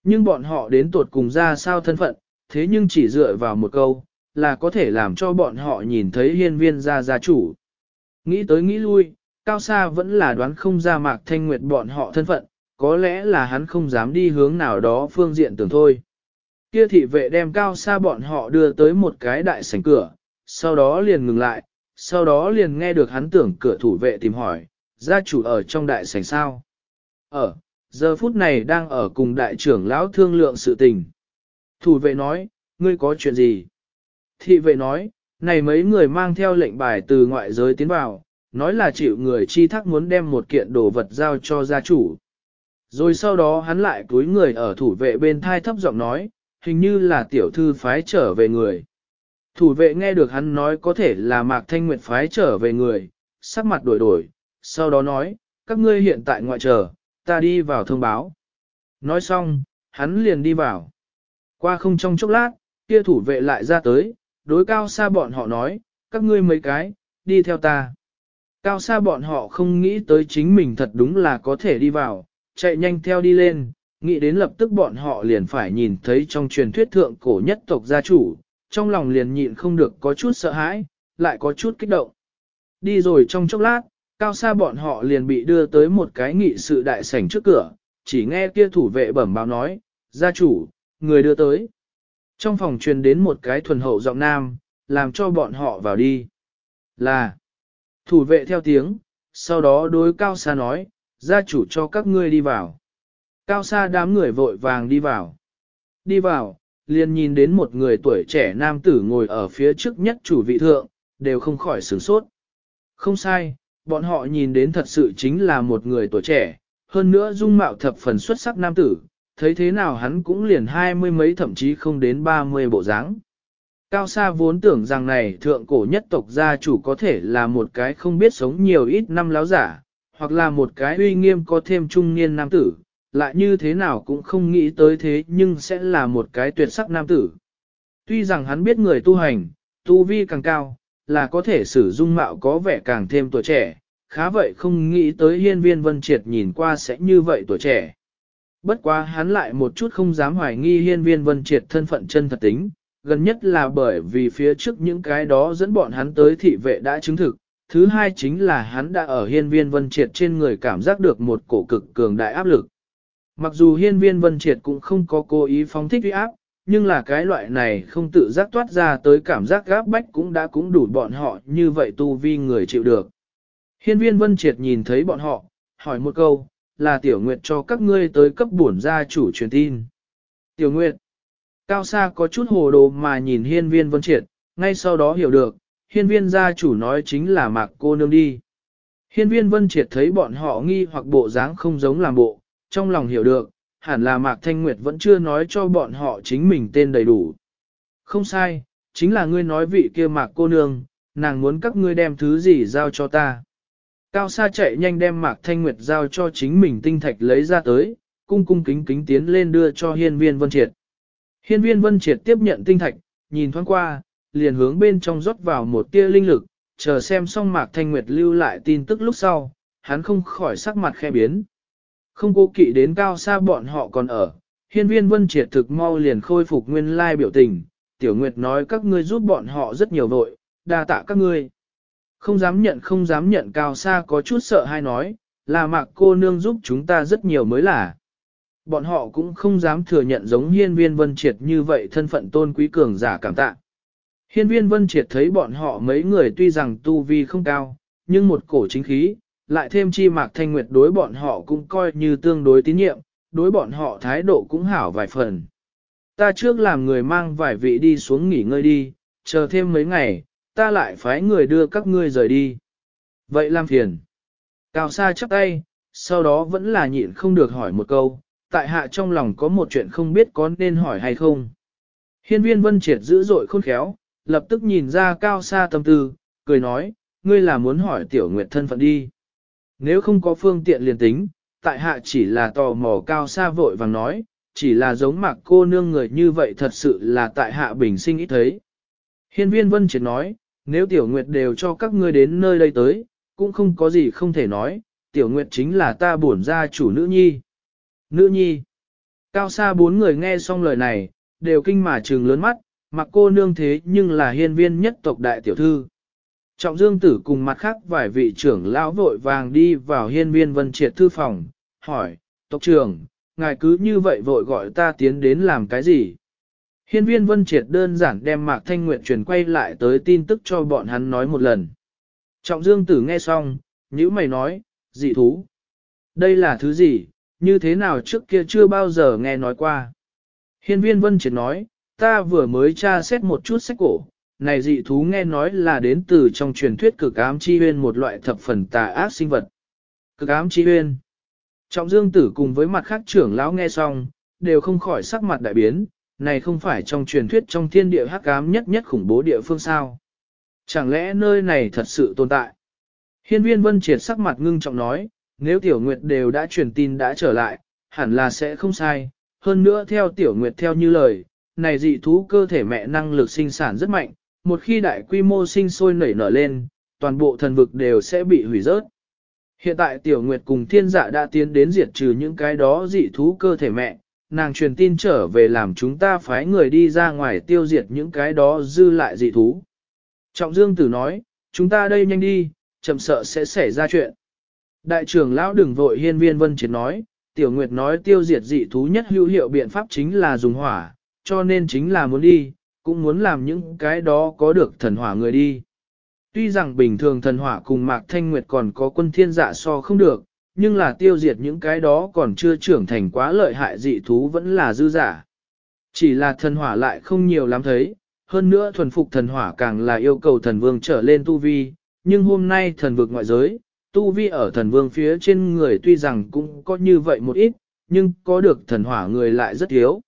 Nhưng bọn họ đến tuột cùng ra sao thân phận, thế nhưng chỉ dựa vào một câu, là có thể làm cho bọn họ nhìn thấy hiên viên gia gia chủ. Nghĩ tới nghĩ lui, Cao Sa vẫn là đoán không ra mạc thanh nguyệt bọn họ thân phận, có lẽ là hắn không dám đi hướng nào đó phương diện tưởng thôi. Kia thị vệ đem Cao Sa bọn họ đưa tới một cái đại sảnh cửa, sau đó liền ngừng lại, sau đó liền nghe được hắn tưởng cửa thủ vệ tìm hỏi, gia chủ ở trong đại sảnh sao. Ở, giờ phút này đang ở cùng đại trưởng lão thương lượng sự tình. Thủ vệ nói, ngươi có chuyện gì? Thị vệ nói, này mấy người mang theo lệnh bài từ ngoại giới tiến vào, nói là chịu người chi thác muốn đem một kiện đồ vật giao cho gia chủ. Rồi sau đó hắn lại cúi người ở thủ vệ bên thai thấp giọng nói, hình như là tiểu thư phái trở về người. Thủ vệ nghe được hắn nói có thể là Mạc Thanh Nguyệt phái trở về người, sắc mặt đổi đổi, sau đó nói, các ngươi hiện tại ngoại trở, ta đi vào thông báo. Nói xong, hắn liền đi vào. Qua không trong chốc lát, kia thủ vệ lại ra tới, đối cao xa bọn họ nói, các ngươi mấy cái, đi theo ta. Cao xa bọn họ không nghĩ tới chính mình thật đúng là có thể đi vào, chạy nhanh theo đi lên, nghĩ đến lập tức bọn họ liền phải nhìn thấy trong truyền thuyết thượng cổ nhất tộc gia chủ, trong lòng liền nhịn không được có chút sợ hãi, lại có chút kích động. Đi rồi trong chốc lát, cao xa bọn họ liền bị đưa tới một cái nghị sự đại sảnh trước cửa, chỉ nghe kia thủ vệ bẩm báo nói, gia chủ, người đưa tới. Trong phòng truyền đến một cái thuần hậu giọng nam, làm cho bọn họ vào đi. Là, thủ vệ theo tiếng, sau đó đối cao xa nói, gia chủ cho các ngươi đi vào. Cao xa đám người vội vàng đi vào. Đi vào, liền nhìn đến một người tuổi trẻ nam tử ngồi ở phía trước nhất chủ vị thượng, đều không khỏi sửng sốt. Không sai, bọn họ nhìn đến thật sự chính là một người tuổi trẻ, hơn nữa dung mạo thập phần xuất sắc nam tử, thấy thế nào hắn cũng liền hai mươi mấy thậm chí không đến ba mươi bộ dáng. Cao Sa vốn tưởng rằng này thượng cổ nhất tộc gia chủ có thể là một cái không biết sống nhiều ít năm láo giả, hoặc là một cái uy nghiêm có thêm trung niên nam tử, lại như thế nào cũng không nghĩ tới thế nhưng sẽ là một cái tuyệt sắc nam tử. Tuy rằng hắn biết người tu hành, tu vi càng cao, là có thể sử dung mạo có vẻ càng thêm tuổi trẻ, khá vậy không nghĩ tới hiên viên vân triệt nhìn qua sẽ như vậy tuổi trẻ. Bất quá hắn lại một chút không dám hoài nghi hiên viên vân triệt thân phận chân thật tính, gần nhất là bởi vì phía trước những cái đó dẫn bọn hắn tới thị vệ đã chứng thực. Thứ hai chính là hắn đã ở hiên viên vân triệt trên người cảm giác được một cổ cực cường đại áp lực. Mặc dù hiên viên vân triệt cũng không có cố ý phóng thích uy áp, nhưng là cái loại này không tự giác toát ra tới cảm giác gáp bách cũng đã cũng đủ bọn họ như vậy tu vi người chịu được. Hiên viên vân triệt nhìn thấy bọn họ, hỏi một câu, là tiểu nguyệt cho các ngươi tới cấp bổn gia chủ truyền tin. Tiểu nguyệt, cao xa có chút hồ đồ mà nhìn hiên viên vân triệt, ngay sau đó hiểu được, hiên viên gia chủ nói chính là mạc cô nương đi. Hiên viên vân triệt thấy bọn họ nghi hoặc bộ dáng không giống làm bộ, trong lòng hiểu được, hẳn là Mạc Thanh Nguyệt vẫn chưa nói cho bọn họ chính mình tên đầy đủ. Không sai, chính là ngươi nói vị kia Mạc cô nương, nàng muốn các ngươi đem thứ gì giao cho ta. Cao Sa chạy nhanh đem Mạc Thanh Nguyệt giao cho chính mình tinh thạch lấy ra tới, cung cung kính kính tiến lên đưa cho hiên viên Vân Triệt. Hiên viên Vân Triệt tiếp nhận tinh thạch, nhìn thoáng qua, liền hướng bên trong rót vào một tia linh lực, chờ xem xong Mạc Thanh Nguyệt lưu lại tin tức lúc sau, hắn không khỏi sắc mặt khe biến. Không cố kỵ đến cao Sa bọn họ còn ở, hiên viên vân triệt thực mau liền khôi phục nguyên lai biểu tình, tiểu nguyệt nói các ngươi giúp bọn họ rất nhiều vội, đa tạ các ngươi. Không dám nhận không dám nhận cao xa có chút sợ hay nói, là mạc cô nương giúp chúng ta rất nhiều mới là. Bọn họ cũng không dám thừa nhận giống hiên viên vân triệt như vậy thân phận tôn quý cường giả cảm tạ. Hiên viên vân triệt thấy bọn họ mấy người tuy rằng tu vi không cao, nhưng một cổ chính khí, lại thêm chi mạc thanh nguyệt đối bọn họ cũng coi như tương đối tín nhiệm, đối bọn họ thái độ cũng hảo vài phần. Ta trước làm người mang vài vị đi xuống nghỉ ngơi đi, chờ thêm mấy ngày, ta lại phái người đưa các ngươi rời đi. Vậy làm phiền. Cao xa chắp tay, sau đó vẫn là nhịn không được hỏi một câu, tại hạ trong lòng có một chuyện không biết có nên hỏi hay không. Hiên viên vân triệt dữ dội khôn khéo, lập tức nhìn ra cao xa tâm tư, cười nói, ngươi là muốn hỏi tiểu nguyệt thân phận đi. Nếu không có phương tiện liền tính, tại hạ chỉ là tò mò cao xa vội vàng nói, chỉ là giống mạc cô nương người như vậy thật sự là tại hạ bình sinh ít thấy. Hiên viên vân triệt nói, nếu tiểu nguyệt đều cho các ngươi đến nơi đây tới, cũng không có gì không thể nói, tiểu nguyệt chính là ta bổn ra chủ nữ nhi. Nữ nhi. Cao xa bốn người nghe xong lời này, đều kinh mà trừng lớn mắt, mặc cô nương thế nhưng là hiên viên nhất tộc đại tiểu thư. Trọng Dương Tử cùng mặt khác vài vị trưởng lão vội vàng đi vào hiên viên vân triệt thư phòng, hỏi, tộc trưởng, ngài cứ như vậy vội gọi ta tiến đến làm cái gì? Hiên viên vân triệt đơn giản đem Mạc Thanh Nguyệt truyền quay lại tới tin tức cho bọn hắn nói một lần. Trọng Dương Tử nghe xong, nhữ mày nói, dị thú. Đây là thứ gì, như thế nào trước kia chưa bao giờ nghe nói qua. Hiên viên vân triệt nói, ta vừa mới tra xét một chút sách cổ, này dị thú nghe nói là đến từ trong truyền thuyết cực ám chi huyên một loại thập phần tà ác sinh vật. Cực ám chi huyên. Trọng dương tử cùng với mặt khác trưởng lão nghe xong, đều không khỏi sắc mặt đại biến, này không phải trong truyền thuyết trong thiên địa hắc ám nhất nhất khủng bố địa phương sao. Chẳng lẽ nơi này thật sự tồn tại? Hiên viên vân triệt sắc mặt ngưng trọng nói, nếu tiểu nguyệt đều đã truyền tin đã trở lại, hẳn là sẽ không sai. Hơn nữa theo tiểu nguyệt theo như lời, này dị thú cơ thể mẹ năng lực sinh sản rất mạnh, một khi đại quy mô sinh sôi nảy nở lên, toàn bộ thần vực đều sẽ bị hủy rớt. Hiện tại Tiểu Nguyệt cùng thiên dạ đã tiến đến diệt trừ những cái đó dị thú cơ thể mẹ, nàng truyền tin trở về làm chúng ta phái người đi ra ngoài tiêu diệt những cái đó dư lại dị thú. Trọng Dương Tử nói, chúng ta đây nhanh đi, chậm sợ sẽ xảy ra chuyện. Đại trưởng lão đừng vội hiên viên vân triệt nói, Tiểu Nguyệt nói tiêu diệt dị thú nhất hữu hiệu biện pháp chính là dùng hỏa, cho nên chính là muốn đi, cũng muốn làm những cái đó có được thần hỏa người đi. Tuy rằng bình thường thần hỏa cùng Mạc Thanh Nguyệt còn có quân thiên dạ so không được, nhưng là tiêu diệt những cái đó còn chưa trưởng thành quá lợi hại dị thú vẫn là dư giả. Chỉ là thần hỏa lại không nhiều lắm thấy, hơn nữa thuần phục thần hỏa càng là yêu cầu thần vương trở lên tu vi, nhưng hôm nay thần vực ngoại giới, tu vi ở thần vương phía trên người tuy rằng cũng có như vậy một ít, nhưng có được thần hỏa người lại rất thiếu.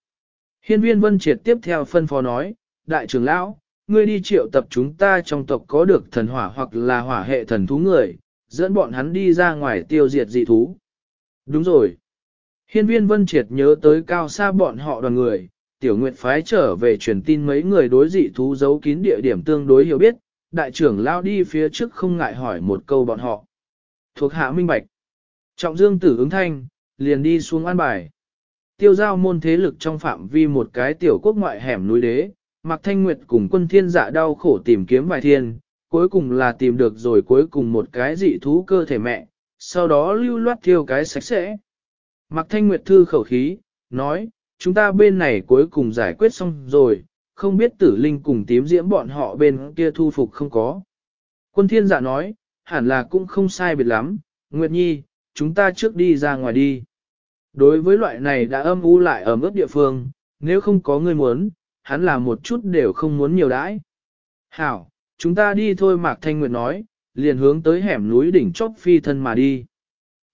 Hiên viên vân triệt tiếp theo phân phó nói, đại trưởng lão, ngươi đi triệu tập chúng ta trong tộc có được thần hỏa hoặc là hỏa hệ thần thú người, dẫn bọn hắn đi ra ngoài tiêu diệt dị thú. Đúng rồi. Hiên viên vân triệt nhớ tới cao xa bọn họ đoàn người, tiểu nguyệt phái trở về truyền tin mấy người đối dị thú giấu kín địa điểm tương đối hiểu biết, đại trưởng lao đi phía trước không ngại hỏi một câu bọn họ. Thuộc hạ minh bạch. Trọng dương tử ứng thanh, liền đi xuống an bài. Tiêu giao môn thế lực trong phạm vi một cái tiểu quốc ngoại hẻm núi đế, Mạc Thanh Nguyệt cùng quân thiên dạ đau khổ tìm kiếm vài thiên, cuối cùng là tìm được rồi cuối cùng một cái dị thú cơ thể mẹ, sau đó lưu loát thiêu cái sạch sẽ. Mạc Thanh Nguyệt thư khẩu khí, nói, chúng ta bên này cuối cùng giải quyết xong rồi, không biết tử linh cùng tím diễm bọn họ bên kia thu phục không có. Quân thiên giả nói, hẳn là cũng không sai biệt lắm, Nguyệt Nhi, chúng ta trước đi ra ngoài đi. Đối với loại này đã âm u lại ở mức địa phương, nếu không có người muốn, hắn là một chút đều không muốn nhiều đãi. Hảo, chúng ta đi thôi Mạc Thanh Nguyệt nói, liền hướng tới hẻm núi đỉnh chóp phi thân mà đi.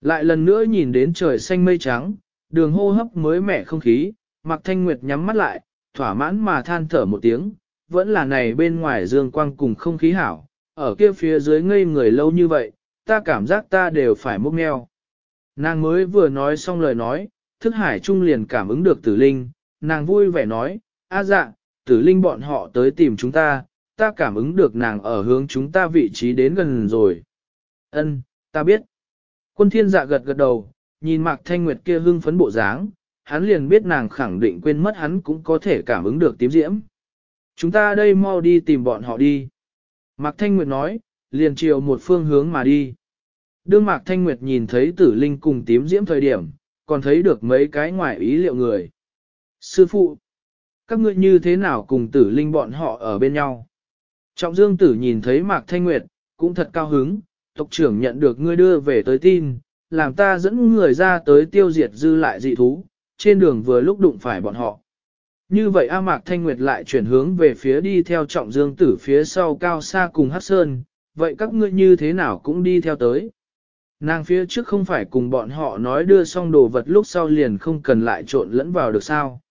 Lại lần nữa nhìn đến trời xanh mây trắng, đường hô hấp mới mẻ không khí, Mạc Thanh Nguyệt nhắm mắt lại, thỏa mãn mà than thở một tiếng, vẫn là này bên ngoài dương quang cùng không khí hảo, ở kia phía dưới ngây người lâu như vậy, ta cảm giác ta đều phải mốc meo. Nàng mới vừa nói xong lời nói, thức hải trung liền cảm ứng được tử linh, nàng vui vẻ nói, a dạ, tử linh bọn họ tới tìm chúng ta, ta cảm ứng được nàng ở hướng chúng ta vị trí đến gần rồi. Ân, ta biết. Quân thiên dạ gật gật đầu, nhìn Mạc Thanh Nguyệt kia hưng phấn bộ dáng, hắn liền biết nàng khẳng định quên mất hắn cũng có thể cảm ứng được tím diễm. Chúng ta đây mau đi tìm bọn họ đi. Mạc Thanh Nguyệt nói, liền chiều một phương hướng mà đi. Đương Mạc Thanh Nguyệt nhìn thấy tử linh cùng tím diễm thời điểm, còn thấy được mấy cái ngoài ý liệu người. Sư phụ, các ngươi như thế nào cùng tử linh bọn họ ở bên nhau? Trọng Dương tử nhìn thấy Mạc Thanh Nguyệt, cũng thật cao hứng, tộc trưởng nhận được ngươi đưa về tới tin, làm ta dẫn người ra tới tiêu diệt dư lại dị thú, trên đường vừa lúc đụng phải bọn họ. Như vậy A Mạc Thanh Nguyệt lại chuyển hướng về phía đi theo trọng dương tử phía sau cao xa cùng Hắc sơn, vậy các ngươi như thế nào cũng đi theo tới. Nàng phía trước không phải cùng bọn họ nói đưa xong đồ vật lúc sau liền không cần lại trộn lẫn vào được sao.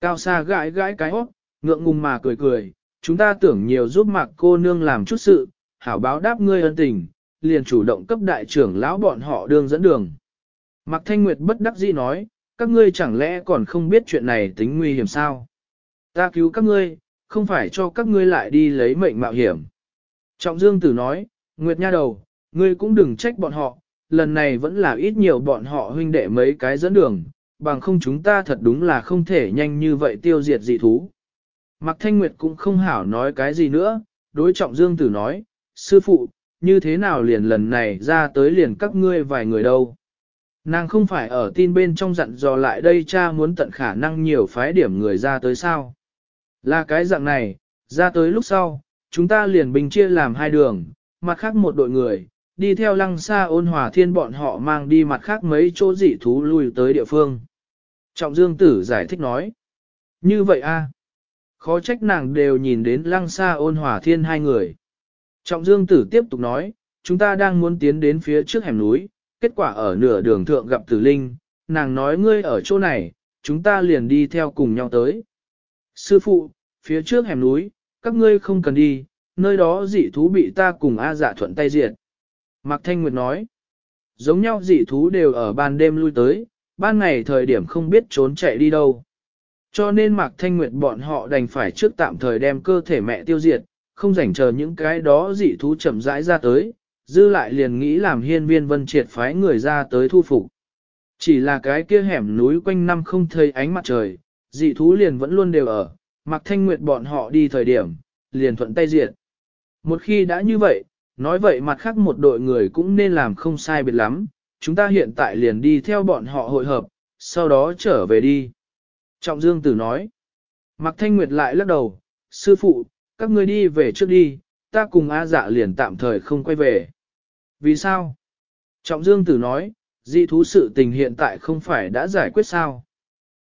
Cao xa gãi gãi cái hót, ngượng ngùng mà cười cười, chúng ta tưởng nhiều giúp mạc cô nương làm chút sự, hảo báo đáp ngươi ân tình, liền chủ động cấp đại trưởng lão bọn họ đường dẫn đường. Mạc Thanh Nguyệt bất đắc dĩ nói, các ngươi chẳng lẽ còn không biết chuyện này tính nguy hiểm sao? Ta cứu các ngươi, không phải cho các ngươi lại đi lấy mệnh mạo hiểm. Trọng Dương Tử nói, Nguyệt Nha đầu, ngươi cũng đừng trách bọn họ, lần này vẫn là ít nhiều bọn họ huynh đệ mấy cái dẫn đường, bằng không chúng ta thật đúng là không thể nhanh như vậy tiêu diệt dị thú. Mạc Thanh Nguyệt cũng không hảo nói cái gì nữa, đối trọng Dương Tử nói, sư phụ, như thế nào liền lần này ra tới liền các ngươi vài người đâu. Nàng không phải ở tin bên trong dặn dò lại đây cha muốn tận khả năng nhiều phái điểm người ra tới sao. Là cái dạng này, ra tới lúc sau, chúng ta liền bình chia làm hai đường, mặt khác một đội người, đi theo lăng xa ôn hòa thiên bọn họ mang đi mặt khác mấy chỗ dị thú lui tới địa phương. Trọng Dương Tử giải thích nói. Như vậy a Khó trách nàng đều nhìn đến lăng xa ôn hòa thiên hai người. Trọng Dương Tử tiếp tục nói, chúng ta đang muốn tiến đến phía trước hẻm núi, kết quả ở nửa đường thượng gặp tử linh, nàng nói ngươi ở chỗ này, chúng ta liền đi theo cùng nhau tới. Sư phụ, phía trước hẻm núi, các ngươi không cần đi, nơi đó dị thú bị ta cùng A dạ thuận tay diệt. Mạc Thanh Nguyệt nói, giống nhau dị thú đều ở ban đêm lui tới, ban ngày thời điểm không biết trốn chạy đi đâu. Cho nên Mạc Thanh Nguyệt bọn họ đành phải trước tạm thời đem cơ thể mẹ tiêu diệt, không rảnh chờ những cái đó dị thú chậm rãi ra tới, dư lại liền nghĩ làm hiên viên vân triệt phái người ra tới thu phục. Chỉ là cái kia hẻm núi quanh năm không thấy ánh mặt trời, dị thú liền vẫn luôn đều ở, mặc thanh nguyệt bọn họ đi thời điểm, liền thuận tay diệt. Một khi đã như vậy, nói vậy mặt khác một đội người cũng nên làm không sai biệt lắm, chúng ta hiện tại liền đi theo bọn họ hội hợp, sau đó trở về đi. Trọng Dương Tử nói, Mạc Thanh Nguyệt lại lắc đầu, sư phụ, các ngươi đi về trước đi, ta cùng A dạ liền tạm thời không quay về. Vì sao? Trọng Dương Tử nói, dị thú sự tình hiện tại không phải đã giải quyết sao?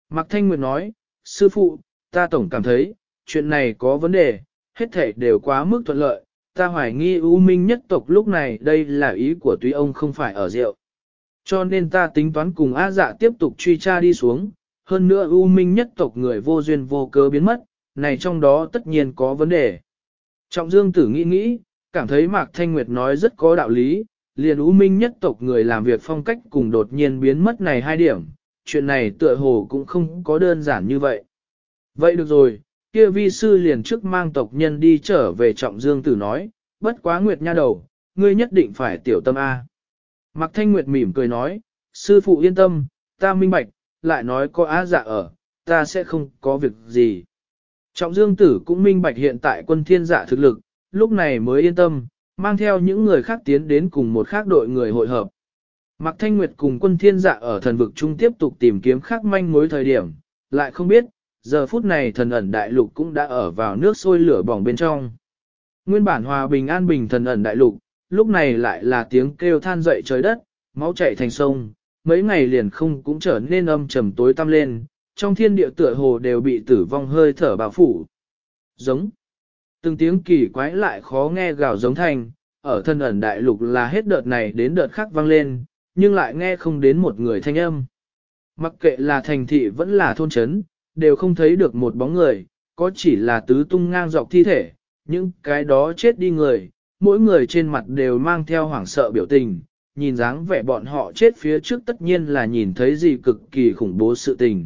Mạc Thanh Nguyệt nói, sư phụ, ta tổng cảm thấy, chuyện này có vấn đề, hết thể đều quá mức thuận lợi, ta hoài nghi U Minh nhất tộc lúc này đây là ý của túy ông không phải ở rượu. Cho nên ta tính toán cùng A dạ tiếp tục truy tra đi xuống, hơn nữa U Minh nhất tộc người vô duyên vô cớ biến mất, này trong đó tất nhiên có vấn đề. Trọng Dương Tử nghĩ nghĩ, cảm thấy Mạc Thanh Nguyệt nói rất có đạo lý, liền U Minh nhất tộc người làm việc phong cách cùng đột nhiên biến mất này hai điểm, chuyện này tựa hồ cũng không có đơn giản như vậy. Vậy được rồi, kia vi sư liền trước mang tộc nhân đi trở về Trọng Dương Tử nói, bất quá Nguyệt nha đầu, ngươi nhất định phải tiểu tâm A. Mạc Thanh Nguyệt mỉm cười nói, sư phụ yên tâm, ta minh bạch, lại nói có á dạ ở, ta sẽ không có việc gì. Trọng Dương Tử cũng minh bạch hiện tại quân thiên dạ thực lực, lúc này mới yên tâm, mang theo những người khác tiến đến cùng một khác đội người hội hợp. Mạc Thanh Nguyệt cùng quân thiên dạ ở thần vực trung tiếp tục tìm kiếm khác manh mối thời điểm, lại không biết, giờ phút này thần ẩn đại lục cũng đã ở vào nước sôi lửa bỏng bên trong. Nguyên bản hòa bình an bình thần ẩn đại lục, lúc này lại là tiếng kêu than dậy trời đất, máu chảy thành sông, mấy ngày liền không cũng trở nên âm trầm tối tăm lên, trong thiên địa tựa hồ đều bị tử vong hơi thở bao phủ. Giống. Từng tiếng kỳ quái lại khó nghe gào giống thành, ở thân ẩn đại lục là hết đợt này đến đợt khác vang lên, nhưng lại nghe không đến một người thanh âm. Mặc kệ là thành thị vẫn là thôn trấn, đều không thấy được một bóng người, có chỉ là tứ tung ngang dọc thi thể, những cái đó chết đi người, mỗi người trên mặt đều mang theo hoảng sợ biểu tình, nhìn dáng vẻ bọn họ chết phía trước tất nhiên là nhìn thấy gì cực kỳ khủng bố sự tình.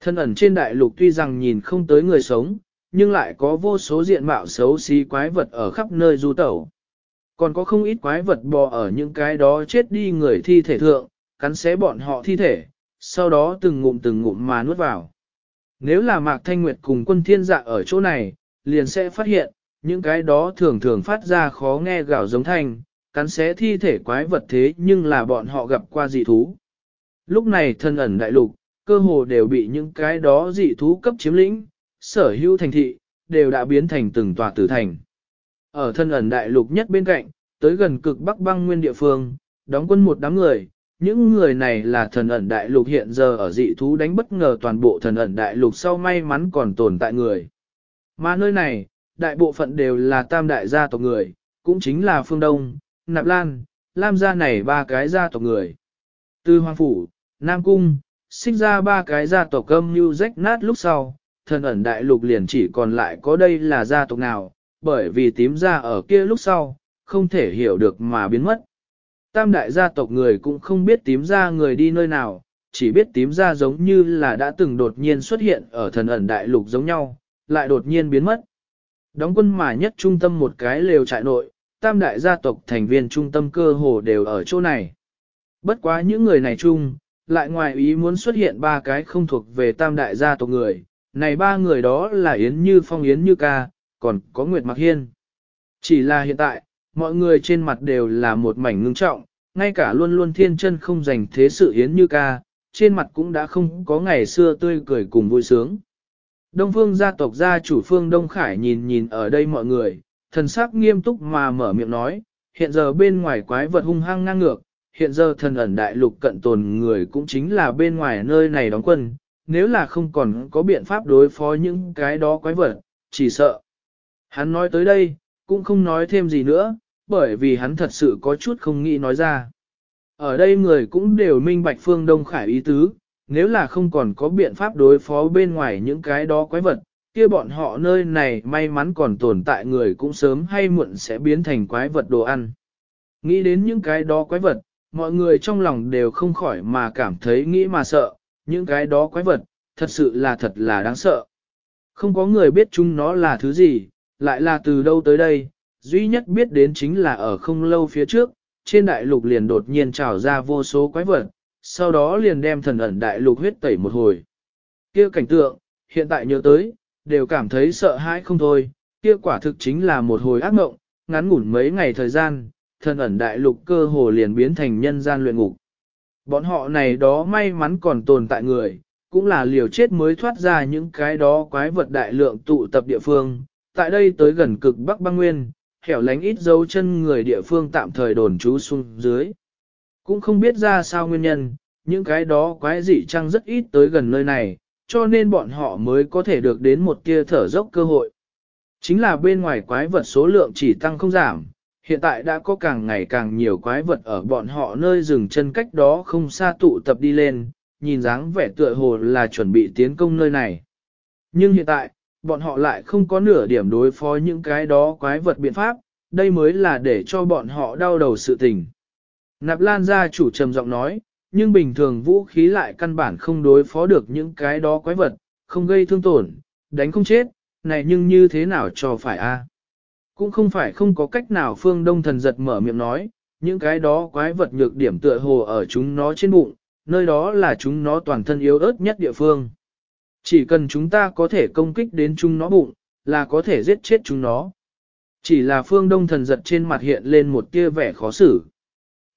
Thân ẩn trên đại lục tuy rằng nhìn không tới người sống, nhưng lại có vô số diện mạo xấu xí quái vật ở khắp nơi du tẩu. Còn có không ít quái vật bò ở những cái đó chết đi người thi thể thượng, cắn xé bọn họ thi thể, sau đó từng ngụm từng ngụm mà nuốt vào. Nếu là Mạc Thanh Nguyệt cùng quân thiên dạ ở chỗ này, liền sẽ phát hiện, những cái đó thường thường phát ra khó nghe gạo giống thanh, cắn xé thi thể quái vật thế nhưng là bọn họ gặp qua dị thú. Lúc này thân ẩn đại lục, cơ hồ đều bị những cái đó dị thú cấp chiếm lĩnh, sở hữu thành thị, đều đã biến thành từng tòa tử thành. Ở thân ẩn đại lục nhất bên cạnh, tới gần cực bắc băng nguyên địa phương, đóng quân một đám người, những người này là thần ẩn đại lục hiện giờ ở dị thú đánh bất ngờ toàn bộ thần ẩn đại lục sau may mắn còn tồn tại người. Mà nơi này, đại bộ phận đều là tam đại gia tộc người, cũng chính là phương Đông, Nạp Lan, Lam gia này ba cái gia tộc người. Từ Hoàng Phủ, Nam Cung, sinh ra ba cái gia tộc âm như rách nát lúc sau, thần ẩn đại lục liền chỉ còn lại có đây là gia tộc nào, bởi vì tím gia ở kia lúc sau, không thể hiểu được mà biến mất. Tam đại gia tộc người cũng không biết tím gia người đi nơi nào, chỉ biết tím gia giống như là đã từng đột nhiên xuất hiện ở thần ẩn đại lục giống nhau, lại đột nhiên biến mất. Đóng quân mà nhất trung tâm một cái lều trại nội, tam đại gia tộc thành viên trung tâm cơ hồ đều ở chỗ này. Bất quá những người này chung, lại ngoài ý muốn xuất hiện ba cái không thuộc về tam đại gia tộc người, này ba người đó là Yến Như Phong Yến Như Ca, còn có Nguyệt Mặc Hiên. Chỉ là hiện tại, mọi người trên mặt đều là một mảnh ngưng trọng, ngay cả luôn luôn thiên chân không dành thế sự Yến Như Ca, trên mặt cũng đã không có ngày xưa tươi cười cùng vui sướng. Đông phương gia tộc gia chủ phương Đông Khải nhìn nhìn ở đây mọi người, thần sắc nghiêm túc mà mở miệng nói, hiện giờ bên ngoài quái vật hung hăng ngang ngược, hiện giờ thần ẩn đại lục cận tồn người cũng chính là bên ngoài nơi này đóng quân, nếu là không còn có biện pháp đối phó những cái đó quái vật, chỉ sợ. Hắn nói tới đây, cũng không nói thêm gì nữa, bởi vì hắn thật sự có chút không nghĩ nói ra. Ở đây người cũng đều minh bạch phương Đông Khải ý tứ, nếu là không còn có biện pháp đối phó bên ngoài những cái đó quái vật, kia bọn họ nơi này may mắn còn tồn tại người cũng sớm hay muộn sẽ biến thành quái vật đồ ăn. Nghĩ đến những cái đó quái vật, mọi người trong lòng đều không khỏi mà cảm thấy nghĩ mà sợ, những cái đó quái vật, thật sự là thật là đáng sợ. Không có người biết chúng nó là thứ gì, lại là từ đâu tới đây, duy nhất biết đến chính là ở không lâu phía trước, trên đại lục liền đột nhiên trào ra vô số quái vật, sau đó liền đem thần ẩn đại lục huyết tẩy một hồi. kia cảnh tượng, hiện tại nhớ tới, đều cảm thấy sợ hãi không thôi, kia quả thực chính là một hồi ác mộng, ngắn ngủn mấy ngày thời gian, thần ẩn đại lục cơ hồ liền biến thành nhân gian luyện ngục. Bọn họ này đó may mắn còn tồn tại người, cũng là liều chết mới thoát ra những cái đó quái vật đại lượng tụ tập địa phương, tại đây tới gần cực Bắc băng nguyên, hẻo lánh ít dấu chân người địa phương tạm thời đồn trú xuống dưới. Cũng không biết ra sao nguyên nhân, những cái đó quái dị trăng rất ít tới gần nơi này, cho nên bọn họ mới có thể được đến một tia thở dốc cơ hội. Chính là bên ngoài quái vật số lượng chỉ tăng không giảm, hiện tại đã có càng ngày càng nhiều quái vật ở bọn họ nơi dừng chân cách đó không xa tụ tập đi lên, nhìn dáng vẻ tựa hồ là chuẩn bị tiến công nơi này. Nhưng hiện tại, bọn họ lại không có nửa điểm đối phó những cái đó quái vật biện pháp, đây mới là để cho bọn họ đau đầu sự tình. Nạp Lan gia chủ trầm giọng nói, nhưng bình thường vũ khí lại căn bản không đối phó được những cái đó quái vật, không gây thương tổn, đánh không chết, này nhưng như thế nào cho phải a? Cũng không phải không có cách nào phương đông thần giật mở miệng nói, những cái đó quái vật nhược điểm tựa hồ ở chúng nó trên bụng, nơi đó là chúng nó toàn thân yếu ớt nhất địa phương. Chỉ cần chúng ta có thể công kích đến chúng nó bụng, là có thể giết chết chúng nó. Chỉ là phương đông thần giật trên mặt hiện lên một tia vẻ khó xử.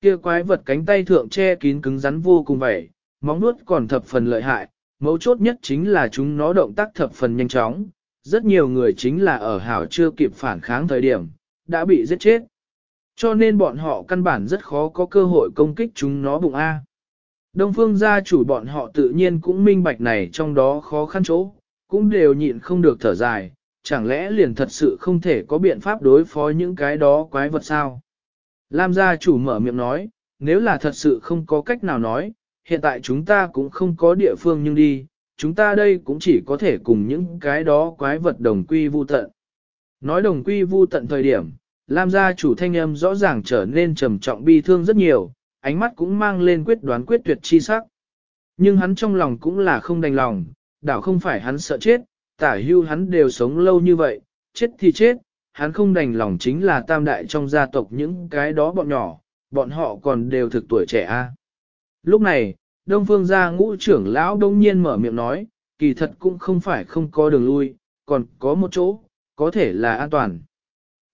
Kia quái vật cánh tay thượng che kín cứng rắn vô cùng vậy, móng nuốt còn thập phần lợi hại, mấu chốt nhất chính là chúng nó động tác thập phần nhanh chóng, rất nhiều người chính là ở hảo chưa kịp phản kháng thời điểm, đã bị giết chết. Cho nên bọn họ căn bản rất khó có cơ hội công kích chúng nó bụng A. Đông phương gia chủ bọn họ tự nhiên cũng minh bạch này trong đó khó khăn chỗ, cũng đều nhịn không được thở dài, chẳng lẽ liền thật sự không thể có biện pháp đối phó những cái đó quái vật sao? Lam gia chủ mở miệng nói, nếu là thật sự không có cách nào nói, hiện tại chúng ta cũng không có địa phương nhưng đi, chúng ta đây cũng chỉ có thể cùng những cái đó quái vật đồng quy vu tận. Nói đồng quy vu tận thời điểm, Lam gia chủ thanh âm rõ ràng trở nên trầm trọng bi thương rất nhiều, ánh mắt cũng mang lên quyết đoán quyết tuyệt chi sắc. Nhưng hắn trong lòng cũng là không đành lòng, đảo không phải hắn sợ chết, tả hưu hắn đều sống lâu như vậy, chết thì chết, hắn không đành lòng chính là tam đại trong gia tộc những cái đó bọn nhỏ, bọn họ còn đều thực tuổi trẻ a. Lúc này, Đông Phương gia ngũ trưởng lão đông nhiên mở miệng nói, kỳ thật cũng không phải không có đường lui, còn có một chỗ, có thể là an toàn.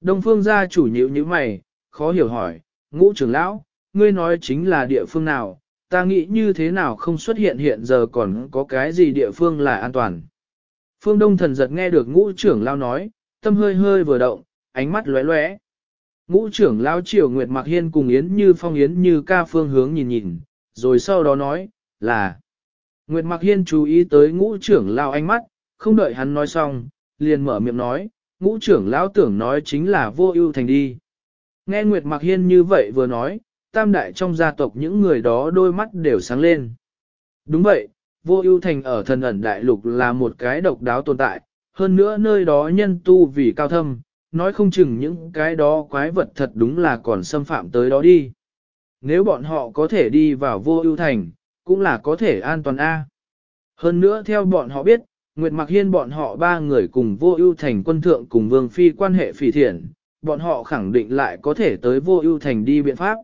Đông Phương gia chủ nhịu như mày, khó hiểu hỏi, ngũ trưởng lão, ngươi nói chính là địa phương nào, ta nghĩ như thế nào không xuất hiện hiện giờ còn có cái gì địa phương là an toàn. Phương Đông thần giật nghe được ngũ trưởng lão nói, tâm hơi hơi vừa động, ánh mắt lóe lóe. Ngũ trưởng lão triều Nguyệt Mạc Hiên cùng Yến Như Phong Yến Như ca phương hướng nhìn nhìn, rồi sau đó nói, là. Nguyệt Mạc Hiên chú ý tới ngũ trưởng lão ánh mắt, không đợi hắn nói xong, liền mở miệng nói, ngũ trưởng lão tưởng nói chính là vô ưu thành đi. Nghe Nguyệt Mạc Hiên như vậy vừa nói, tam đại trong gia tộc những người đó đôi mắt đều sáng lên. Đúng vậy, vô ưu thành ở thần ẩn đại lục là một cái độc đáo tồn tại, hơn nữa nơi đó nhân tu vì cao thâm, nói không chừng những cái đó quái vật thật đúng là còn xâm phạm tới đó đi. Nếu bọn họ có thể đi vào vô ưu thành, cũng là có thể an toàn A. Hơn nữa theo bọn họ biết, Nguyệt Mạc Hiên bọn họ ba người cùng vô ưu thành quân thượng cùng Vương Phi quan hệ phỉ thiện, bọn họ khẳng định lại có thể tới vô ưu thành đi biện pháp.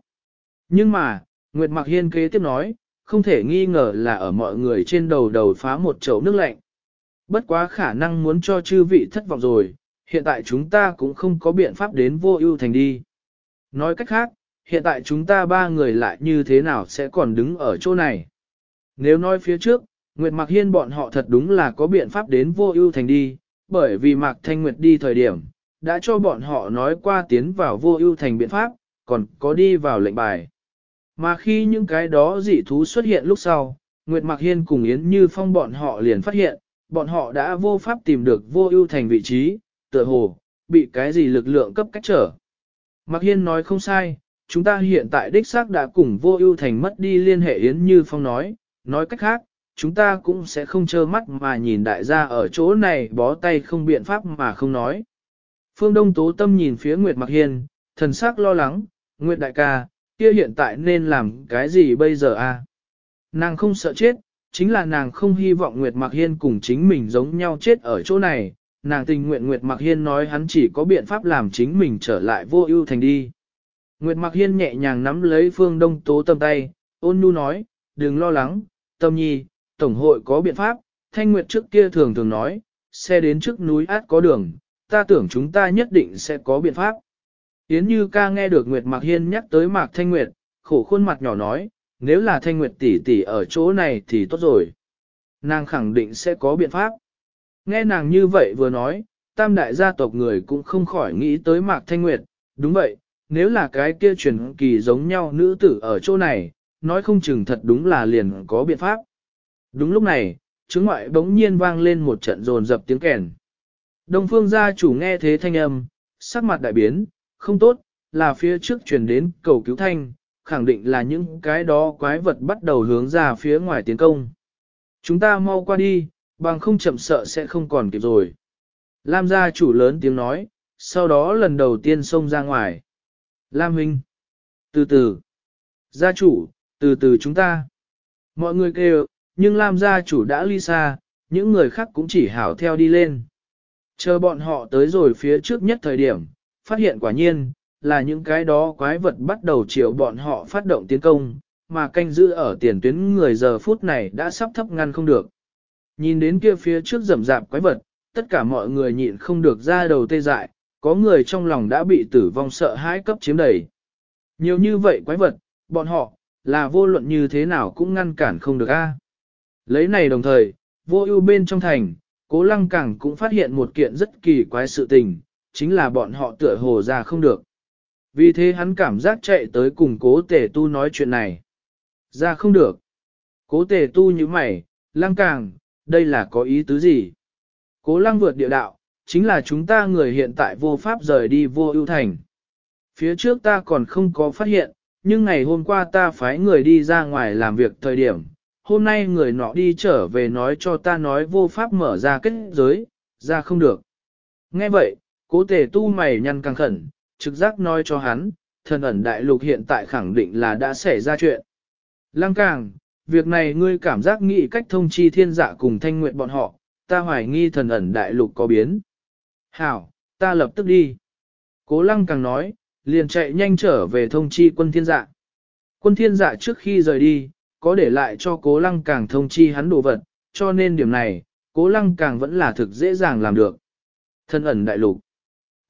Nhưng mà, Nguyệt Mạc Hiên kế tiếp nói, không thể nghi ngờ là ở mọi người trên đầu đầu phá một chậu nước lạnh. Bất quá khả năng muốn cho chư vị thất vọng rồi, hiện tại chúng ta cũng không có biện pháp đến vô ưu thành đi. Nói cách khác, hiện tại chúng ta ba người lại như thế nào sẽ còn đứng ở chỗ này. Nếu nói phía trước, Nguyệt Mạc Hiên bọn họ thật đúng là có biện pháp đến vô ưu thành đi, bởi vì Mạc Thanh Nguyệt đi thời điểm, đã cho bọn họ nói qua tiến vào vô ưu thành biện pháp, còn có đi vào lệnh bài. Mà khi những cái đó dị thú xuất hiện lúc sau, Nguyệt Mạc Hiên cùng Yến Như Phong bọn họ liền phát hiện, bọn họ đã vô pháp tìm được vô ưu thành vị trí, tựa hồ, bị cái gì lực lượng cấp cách trở. Mạc Hiên nói không sai, chúng ta hiện tại đích xác đã cùng vô ưu thành mất đi liên hệ Yến Như Phong nói, nói cách khác, chúng ta cũng sẽ không trơ mắt mà nhìn đại gia ở chỗ này bó tay không biện pháp mà không nói. Phương Đông Tố Tâm nhìn phía Nguyệt Mạc Hiên, thần sắc lo lắng, Nguyệt Đại ca, kia hiện tại nên làm cái gì bây giờ a? Nàng không sợ chết, chính là nàng không hy vọng Nguyệt Mạc Hiên cùng chính mình giống nhau chết ở chỗ này, nàng tình nguyện Nguyệt Mạc Hiên nói hắn chỉ có biện pháp làm chính mình trở lại vô ưu thành đi. Nguyệt Mạc Hiên nhẹ nhàng nắm lấy phương đông tố tâm tay, ôn nhu nói, đừng lo lắng, tâm nhi, tổng hội có biện pháp, thanh nguyệt trước kia thường thường nói, xe đến trước núi át có đường, ta tưởng chúng ta nhất định sẽ có biện pháp. Yến Như ca nghe được Nguyệt Mạc Hiên nhắc tới Mạc Thanh Nguyệt, khổ khuôn mặt nhỏ nói, nếu là Thanh Nguyệt tỷ tỷ ở chỗ này thì tốt rồi. Nàng khẳng định sẽ có biện pháp. Nghe nàng như vậy vừa nói, tam đại gia tộc người cũng không khỏi nghĩ tới Mạc Thanh Nguyệt, đúng vậy, nếu là cái kia truyền kỳ giống nhau nữ tử ở chỗ này, nói không chừng thật đúng là liền có biện pháp. Đúng lúc này, chứng ngoại bỗng nhiên vang lên một trận rồn dập tiếng kèn. Đông phương gia chủ nghe thế thanh âm, sắc mặt đại biến, không tốt, là phía trước truyền đến cầu cứu thanh, khẳng định là những cái đó quái vật bắt đầu hướng ra phía ngoài tiến công. Chúng ta mau qua đi, bằng không chậm sợ sẽ không còn kịp rồi. Lam gia chủ lớn tiếng nói, sau đó lần đầu tiên xông ra ngoài. Lam huynh, từ từ, gia chủ, từ từ chúng ta. Mọi người kêu, nhưng Lam gia chủ đã ly xa, những người khác cũng chỉ hảo theo đi lên. Chờ bọn họ tới rồi phía trước nhất thời điểm, phát hiện quả nhiên, là những cái đó quái vật bắt đầu chiều bọn họ phát động tiến công, mà canh giữ ở tiền tuyến người giờ phút này đã sắp thấp ngăn không được. Nhìn đến kia phía trước rầm rạp quái vật, tất cả mọi người nhịn không được ra đầu tê dại, có người trong lòng đã bị tử vong sợ hãi cấp chiếm đầy. Nhiều như vậy quái vật, bọn họ, là vô luận như thế nào cũng ngăn cản không được a. Lấy này đồng thời, vô ưu bên trong thành, cố lăng cảng cũng phát hiện một kiện rất kỳ quái sự tình, chính là bọn họ tựa hồ ra không được. Vì thế hắn cảm giác chạy tới cùng cố tể tu nói chuyện này. Ra không được. Cố tể tu như mày, lăng càng, đây là có ý tứ gì? Cố lăng vượt địa đạo, chính là chúng ta người hiện tại vô pháp rời đi vô ưu thành. Phía trước ta còn không có phát hiện, nhưng ngày hôm qua ta phái người đi ra ngoài làm việc thời điểm, hôm nay người nọ đi trở về nói cho ta nói vô pháp mở ra kết giới, ra không được. Nghe vậy, cố tề tu mày nhăn căng khẩn, trực giác nói cho hắn, thần ẩn đại lục hiện tại khẳng định là đã xảy ra chuyện. Lăng càng, việc này ngươi cảm giác nghĩ cách thông chi thiên dạ cùng thanh nguyện bọn họ, ta hoài nghi thần ẩn đại lục có biến. Hảo, ta lập tức đi. Cố lăng càng nói, liền chạy nhanh trở về thông chi quân thiên dạ. Quân thiên dạ trước khi rời đi, có để lại cho cố lăng càng thông chi hắn đồ vật, cho nên điểm này, cố lăng càng vẫn là thực dễ dàng làm được. Thân ẩn đại lục.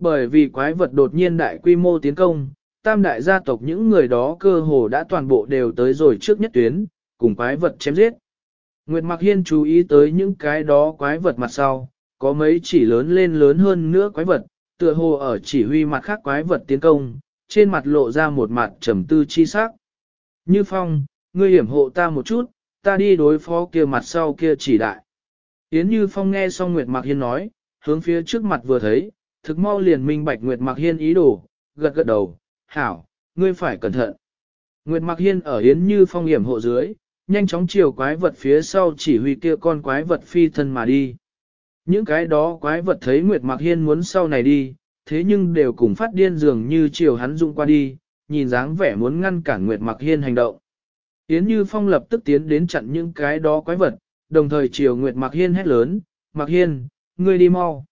Bởi vì quái vật đột nhiên đại quy mô tiến công, tam đại gia tộc những người đó cơ hồ đã toàn bộ đều tới rồi trước nhất tuyến, cùng quái vật chém giết. Nguyệt Mạc Hiên chú ý tới những cái đó quái vật mặt sau, có mấy chỉ lớn lên lớn hơn nữa quái vật, tựa hồ ở chỉ huy mặt khác quái vật tiến công, trên mặt lộ ra một mặt trầm tư chi sắc. Như Phong, ngươi hiểm hộ ta một chút, ta đi đối phó kia mặt sau kia chỉ đại. Yến Như Phong nghe xong Nguyệt Mạc Hiên nói, hướng phía trước mặt vừa thấy, thực mau liền minh bạch Nguyệt Mạc Hiên ý đồ, gật gật đầu, hảo, ngươi phải cẩn thận. Nguyệt Mạc Hiên ở Yến Như Phong hiểm hộ dưới, nhanh chóng chiều quái vật phía sau chỉ huy kia con quái vật phi thân mà đi. Những cái đó quái vật thấy Nguyệt Mạc Hiên muốn sau này đi, thế nhưng đều cùng phát điên dường như chiều hắn dung qua đi, nhìn dáng vẻ muốn ngăn cản Nguyệt Mạc Hiên hành động. Yến Như Phong lập tức tiến đến chặn những cái đó quái vật, đồng thời chiều Nguyệt Mạc Hiên hét lớn, Mạc Hiên, ngươi đi mau.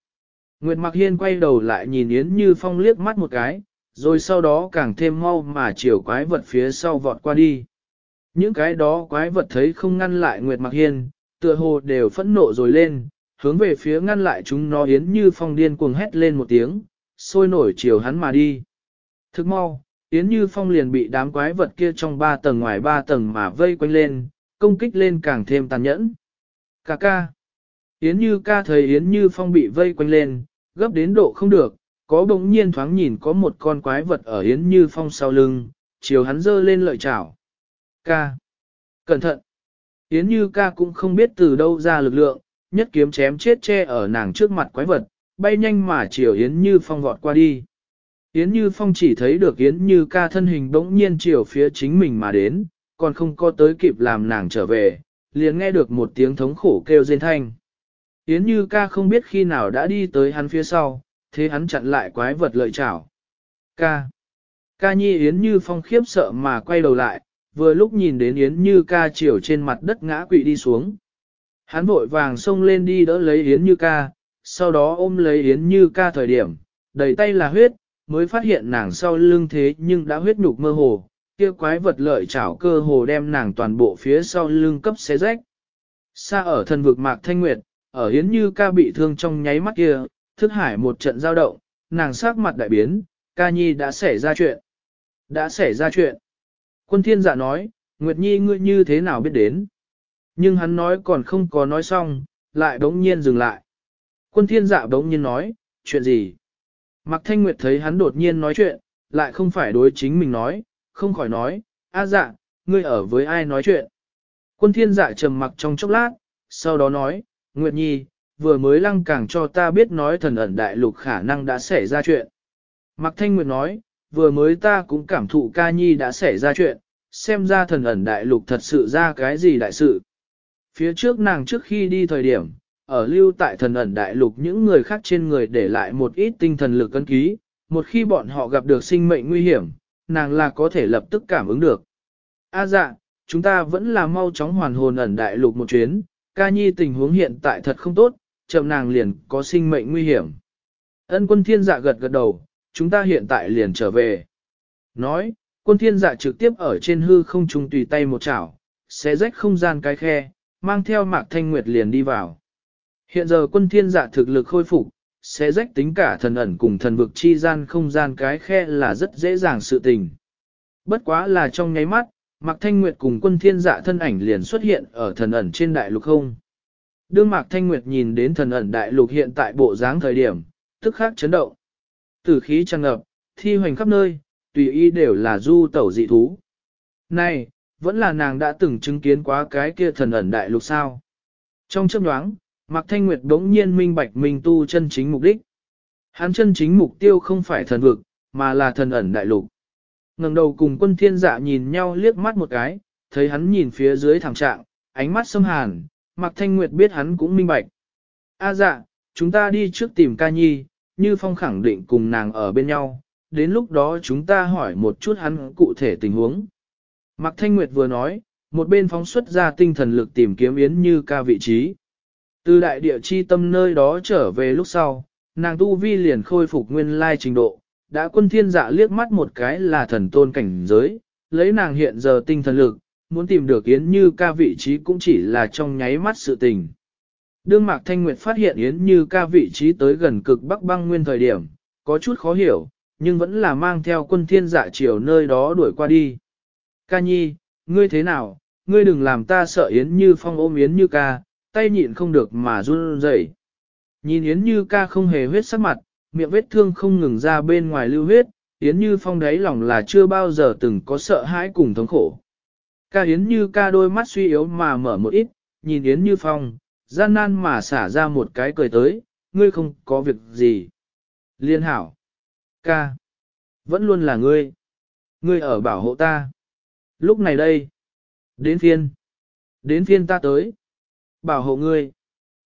Nguyệt Mạc Hiên quay đầu lại nhìn Yến Như Phong liếc mắt một cái, rồi sau đó càng thêm mau mà chiều quái vật phía sau vọt qua đi. Những cái đó quái vật thấy không ngăn lại Nguyệt Mạc Hiên, tựa hồ đều phẫn nộ rồi lên, hướng về phía ngăn lại chúng nó Yến Như Phong điên cuồng hét lên một tiếng, sôi nổi chiều hắn mà đi. Thức mau, Yến Như Phong liền bị đám quái vật kia trong ba tầng ngoài ba tầng mà vây quanh lên, công kích lên càng thêm tàn nhẫn. Cà ca. Yến Như ca thấy Yến Như Phong bị vây quanh lên, gấp đến độ không được, có bỗng nhiên thoáng nhìn có một con quái vật ở Yến Như Phong sau lưng, chiều hắn dơ lên lợi chảo. Ca. Cẩn thận. Yến Như ca cũng không biết từ đâu ra lực lượng, nhất kiếm chém chết che ở nàng trước mặt quái vật, bay nhanh mà chiều Yến Như Phong vọt qua đi. Yến Như Phong chỉ thấy được Yến Như ca thân hình bỗng nhiên chiều phía chính mình mà đến, còn không có tới kịp làm nàng trở về, liền nghe được một tiếng thống khổ kêu rên thanh. Yến Như ca không biết khi nào đã đi tới hắn phía sau, thế hắn chặn lại quái vật lợi chảo. Ca. Ca nhi Yến Như Phong khiếp sợ mà quay đầu lại, vừa lúc nhìn đến Yến Như ca chiều trên mặt đất ngã quỵ đi xuống. Hắn vội vàng xông lên đi đỡ lấy Yến Như ca, sau đó ôm lấy Yến Như ca thời điểm, đầy tay là huyết, mới phát hiện nàng sau lưng thế nhưng đã huyết nhục mơ hồ, kia quái vật lợi chảo cơ hồ đem nàng toàn bộ phía sau lưng cấp xé rách. Xa ở thần vực mạc thanh nguyệt, ở Yến Như ca bị thương trong nháy mắt kia, thức hải một trận giao động, nàng sắc mặt đại biến, ca nhi đã xảy ra chuyện. Đã xảy ra chuyện. Quân thiên giả nói, Nguyệt Nhi ngươi như thế nào biết đến. Nhưng hắn nói còn không có nói xong, lại đống nhiên dừng lại. Quân thiên giả đống nhiên nói, chuyện gì? Mạc Thanh Nguyệt thấy hắn đột nhiên nói chuyện, lại không phải đối chính mình nói, không khỏi nói, a dạ, ngươi ở với ai nói chuyện? Quân thiên dạ trầm mặc trong chốc lát, sau đó nói, Nguyệt Nhi, vừa mới lăng càng cho ta biết nói thần ẩn đại lục khả năng đã xảy ra chuyện. Mạc Thanh Nguyệt nói, vừa mới ta cũng cảm thụ ca nhi đã xảy ra chuyện, xem ra thần ẩn đại lục thật sự ra cái gì đại sự. Phía trước nàng trước khi đi thời điểm, ở lưu tại thần ẩn đại lục những người khác trên người để lại một ít tinh thần lực cân ký, một khi bọn họ gặp được sinh mệnh nguy hiểm, nàng là có thể lập tức cảm ứng được. A dạ, chúng ta vẫn là mau chóng hoàn hồn ẩn đại lục một chuyến, ca nhi tình huống hiện tại thật không tốt, chậm nàng liền có sinh mệnh nguy hiểm. Ân quân thiên dạ gật gật đầu, chúng ta hiện tại liền trở về. Nói, quân thiên dạ trực tiếp ở trên hư không trung tùy tay một chảo, sẽ rách không gian cái khe, mang theo mạc thanh nguyệt liền đi vào. Hiện giờ quân thiên dạ thực lực khôi phục, sẽ rách tính cả thần ẩn cùng thần vực chi gian không gian cái khe là rất dễ dàng sự tình. Bất quá là trong nháy mắt, Mạc Thanh Nguyệt cùng quân thiên dạ thân ảnh liền xuất hiện ở thần ẩn trên đại lục không. Đương Mạc Thanh Nguyệt nhìn đến thần ẩn đại lục hiện tại bộ dáng thời điểm, tức khắc chấn động. Tử khí tràn ngập, thi hoành khắp nơi, tùy ý đều là du tẩu dị thú. Này, vẫn là nàng đã từng chứng kiến quá cái kia thần ẩn đại lục sao. Trong chấp nhoáng, Mạc Thanh Nguyệt đống nhiên minh bạch minh tu chân chính mục đích. Hắn chân chính mục tiêu không phải thần vực, mà là thần ẩn đại lục ngẩng đầu cùng quân thiên dạ nhìn nhau liếc mắt một cái, thấy hắn nhìn phía dưới thẳng trạng, ánh mắt xâm hàn, Mạc Thanh Nguyệt biết hắn cũng minh bạch. A dạ, chúng ta đi trước tìm ca nhi, như phong khẳng định cùng nàng ở bên nhau, đến lúc đó chúng ta hỏi một chút hắn cụ thể tình huống. Mạc Thanh Nguyệt vừa nói, một bên phóng xuất ra tinh thần lực tìm kiếm Yến Như ca vị trí. Từ đại địa chi tâm nơi đó trở về lúc sau, nàng tu vi liền khôi phục nguyên lai trình độ, đã quân thiên dạ liếc mắt một cái là thần tôn cảnh giới, lấy nàng hiện giờ tinh thần lực, muốn tìm được Yến Như ca vị trí cũng chỉ là trong nháy mắt sự tình. Đương Mạc Thanh Nguyệt phát hiện Yến Như ca vị trí tới gần cực Bắc băng nguyên thời điểm, có chút khó hiểu, nhưng vẫn là mang theo quân thiên dạ chiều nơi đó đuổi qua đi. Ca nhi, ngươi thế nào, ngươi đừng làm ta sợ Yến Như phong ôm Yến Như ca, tay nhịn không được mà run rẩy. Nhìn Yến Như ca không hề huyết sắc mặt, miệng vết thương không ngừng ra bên ngoài lưu huyết, Yến Như phong đáy lòng là chưa bao giờ từng có sợ hãi cùng thống khổ. Ca Yến Như ca đôi mắt suy yếu mà mở một ít, nhìn Yến Như phong, gian nan mà xả ra một cái cười tới, ngươi không có việc gì. Liên hảo. Ca. Vẫn luôn là ngươi. Ngươi ở bảo hộ ta. Lúc này đây. Đến phiên. Đến phiên ta tới. Bảo hộ ngươi.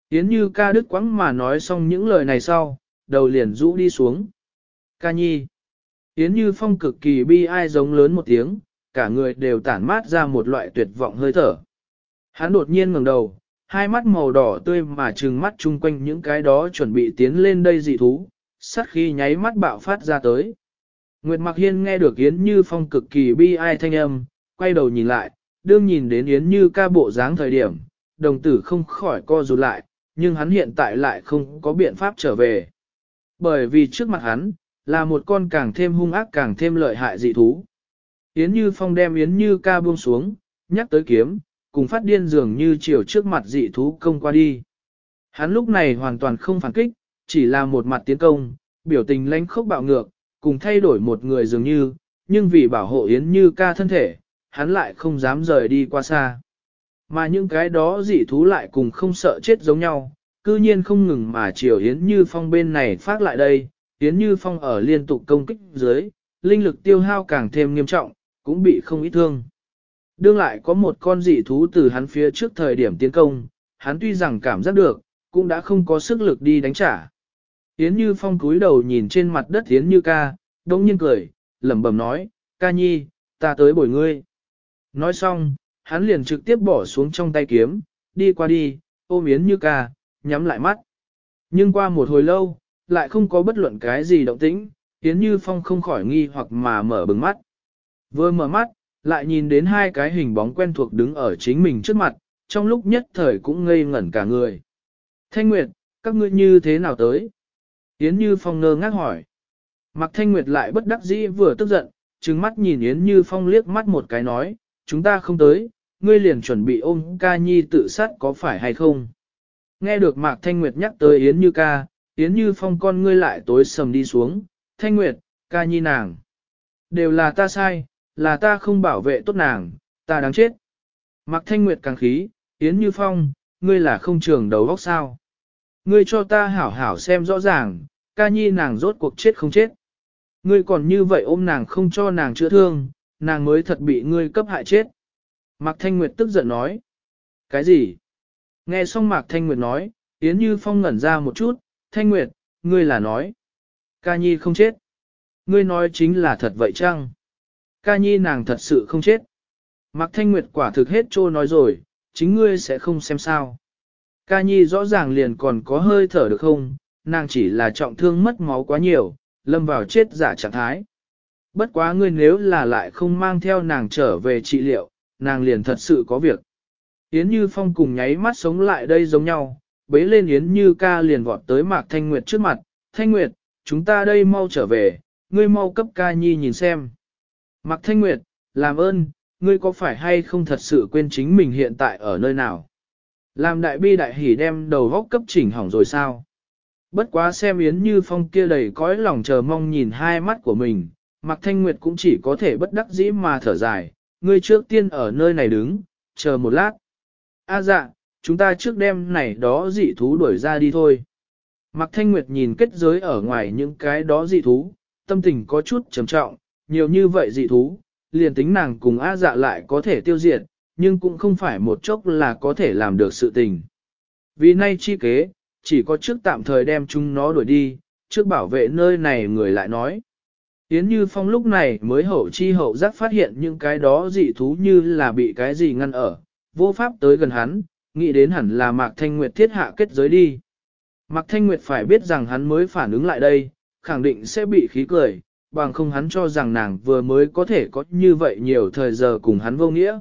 Yến như ca đức quãng mà nói xong những lời này sau, đầu liền rũ đi xuống. Ca nhi. Yến như phong cực kỳ bi ai giống lớn một tiếng, cả người đều tản mát ra một loại tuyệt vọng hơi thở. Hắn đột nhiên ngẩng đầu, hai mắt màu đỏ tươi mà trừng mắt chung quanh những cái đó chuẩn bị tiến lên đây dị thú, sát khi nháy mắt bạo phát ra tới. Nguyệt Mặc Hiên nghe được Yến Như Phong cực kỳ bi ai thanh âm, quay đầu nhìn lại, đương nhìn đến Yến Như ca bộ dáng thời điểm, đồng tử không khỏi co rụt lại, nhưng hắn hiện tại lại không có biện pháp trở về. Bởi vì trước mặt hắn, là một con càng thêm hung ác càng thêm lợi hại dị thú. Yến Như Phong đem Yến Như ca buông xuống, nhắc tới kiếm, cùng phát điên dường như chiều trước mặt dị thú công qua đi. Hắn lúc này hoàn toàn không phản kích, chỉ là một mặt tiến công, biểu tình lãnh khốc bạo ngược, cùng thay đổi một người dường như, nhưng vì bảo hộ Yến Như ca thân thể, hắn lại không dám rời đi qua xa. Mà những cái đó dị thú lại cùng không sợ chết giống nhau, cư nhiên không ngừng mà chiều Yến Như Phong bên này phát lại đây, Yến Như Phong ở liên tục công kích dưới, linh lực tiêu hao càng thêm nghiêm trọng, cũng bị không ít thương. Đương lại có một con dị thú từ hắn phía trước thời điểm tiến công, hắn tuy rằng cảm giác được, cũng đã không có sức lực đi đánh trả. Yến Như Phong cúi đầu nhìn trên mặt đất Yến Như ca, đông nhiên cười, lẩm bẩm nói, ca nhi, ta tới bồi ngươi. Nói xong, hắn liền trực tiếp bỏ xuống trong tay kiếm, đi qua đi, ôm Yến Như ca, nhắm lại mắt. Nhưng qua một hồi lâu, lại không có bất luận cái gì động tĩnh, Yến Như Phong không khỏi nghi hoặc mà mở bừng mắt. Vừa mở mắt, lại nhìn đến hai cái hình bóng quen thuộc đứng ở chính mình trước mặt, trong lúc nhất thời cũng ngây ngẩn cả người. Thanh Nguyệt, các ngươi như thế nào tới? Yến Như Phong ngơ ngác hỏi. Mạc Thanh Nguyệt lại bất đắc dĩ vừa tức giận, trừng mắt nhìn Yến Như Phong liếc mắt một cái nói, chúng ta không tới, ngươi liền chuẩn bị ôm ca nhi tự sát có phải hay không? Nghe được Mạc Thanh Nguyệt nhắc tới Yến Như ca, Yến Như Phong con ngươi lại tối sầm đi xuống, Thanh Nguyệt, ca nhi nàng. Đều là ta sai, là ta không bảo vệ tốt nàng, ta đáng chết. Mạc Thanh Nguyệt càng khí, Yến Như Phong, ngươi là không trường đầu góc sao. Ngươi cho ta hảo hảo xem rõ ràng, ca nhi nàng rốt cuộc chết không chết. Ngươi còn như vậy ôm nàng không cho nàng chữa thương, nàng mới thật bị ngươi cấp hại chết. Mạc Thanh Nguyệt tức giận nói. Cái gì? Nghe xong Mạc Thanh Nguyệt nói, Yến Như Phong ngẩn ra một chút, Thanh Nguyệt, ngươi là nói. Ca nhi không chết. Ngươi nói chính là thật vậy chăng? Ca nhi nàng thật sự không chết. Mạc Thanh Nguyệt quả thực hết trô nói rồi, chính ngươi sẽ không xem sao. Ca nhi rõ ràng liền còn có hơi thở được không, nàng chỉ là trọng thương mất máu quá nhiều, lâm vào chết giả trạng thái. Bất quá ngươi nếu là lại không mang theo nàng trở về trị liệu, nàng liền thật sự có việc. Yến Như Phong cùng nháy mắt sống lại đây giống nhau, bế lên Yến Như ca liền vọt tới Mạc Thanh Nguyệt trước mặt, Thanh Nguyệt, chúng ta đây mau trở về, ngươi mau cấp ca nhi nhìn xem. Mạc Thanh Nguyệt, làm ơn, ngươi có phải hay không thật sự quên chính mình hiện tại ở nơi nào? Làm đại bi đại hỉ đem đầu góc cấp chỉnh hỏng rồi sao? Bất quá xem Yến Như Phong kia đầy cõi lòng chờ mong nhìn hai mắt của mình, Mạc Thanh Nguyệt cũng chỉ có thể bất đắc dĩ mà thở dài, ngươi trước tiên ở nơi này đứng, chờ một lát. A dạ, chúng ta trước đêm này đó dị thú đuổi ra đi thôi. Mạc Thanh Nguyệt nhìn kết giới ở ngoài những cái đó dị thú, tâm tình có chút trầm trọng, nhiều như vậy dị thú, liền tính nàng cùng A dạ lại có thể tiêu diệt, nhưng cũng không phải một chốc là có thể làm được sự tình. Vì nay chi kế, chỉ có trước tạm thời đem chúng nó đuổi đi, trước bảo vệ nơi này người lại nói. Yến Như Phong lúc này mới hậu chi hậu giác phát hiện những cái đó dị thú như là bị cái gì ngăn ở, vô pháp tới gần hắn, nghĩ đến hẳn là Mạc Thanh Nguyệt thiết hạ kết giới đi. Mạc Thanh Nguyệt phải biết rằng hắn mới phản ứng lại đây, khẳng định sẽ bị khí cười, bằng không hắn cho rằng nàng vừa mới có thể có như vậy nhiều thời giờ cùng hắn vô nghĩa.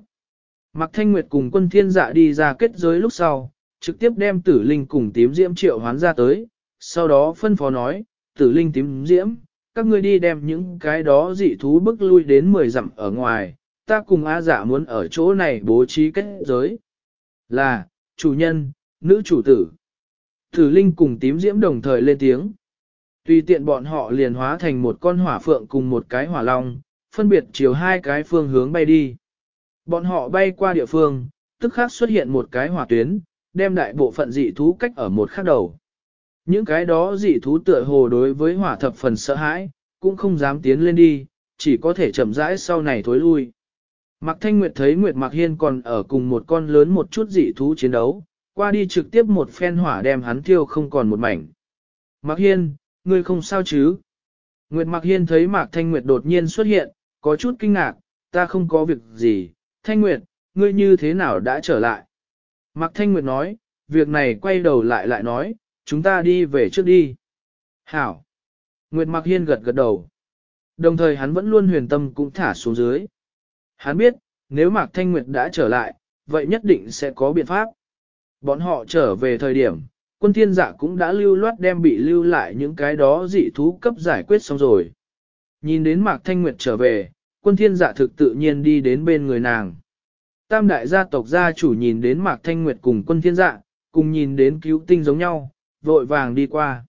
Mạc Thanh Nguyệt cùng quân thiên dạ đi ra kết giới lúc sau, trực tiếp đem tử linh cùng tím diễm triệu hoán ra tới, sau đó phân phó nói, tử linh tím diễm, các ngươi đi đem những cái đó dị thú bức lui đến 10 dặm ở ngoài, ta cùng A giả muốn ở chỗ này bố trí kết giới. Là, chủ nhân, nữ chủ tử. Tử linh cùng tím diễm đồng thời lên tiếng. Tùy tiện bọn họ liền hóa thành một con hỏa phượng cùng một cái hỏa long, phân biệt chiều hai cái phương hướng bay đi. Bọn họ bay qua địa phương, tức khắc xuất hiện một cái hỏa tuyến, đem đại bộ phận dị thú cách ở một khắc đầu. Những cái đó dị thú tựa hồ đối với hỏa thập phần sợ hãi, cũng không dám tiến lên đi, chỉ có thể chậm rãi sau này thối lui. Mạc Thanh Nguyệt thấy Nguyệt Mạc Hiên còn ở cùng một con lớn một chút dị thú chiến đấu, qua đi trực tiếp một phen hỏa đem hắn thiêu không còn một mảnh. Mạc Hiên, ngươi không sao chứ? Nguyệt Mạc Hiên thấy Mạc Thanh Nguyệt đột nhiên xuất hiện, có chút kinh ngạc, ta không có việc gì, Thanh Nguyệt, ngươi như thế nào đã trở lại? Mạc Thanh Nguyệt nói, việc này quay đầu lại lại nói, chúng ta đi về trước đi. Hảo. Nguyệt Mạc Hiên gật gật đầu. Đồng thời hắn vẫn luôn huyền tâm cũng thả xuống dưới. Hắn biết, nếu Mạc Thanh Nguyệt đã trở lại, vậy nhất định sẽ có biện pháp. Bọn họ trở về thời điểm, quân thiên giả cũng đã lưu loát đem bị lưu lại những cái đó dị thú cấp giải quyết xong rồi. Nhìn đến Mạc Thanh Nguyệt trở về, quân thiên giả thực tự nhiên đi đến bên người nàng. Tam đại gia tộc gia chủ nhìn đến Mạc Thanh Nguyệt cùng quân thiên dạ, cùng nhìn đến cứu tinh giống nhau, vội vàng đi qua.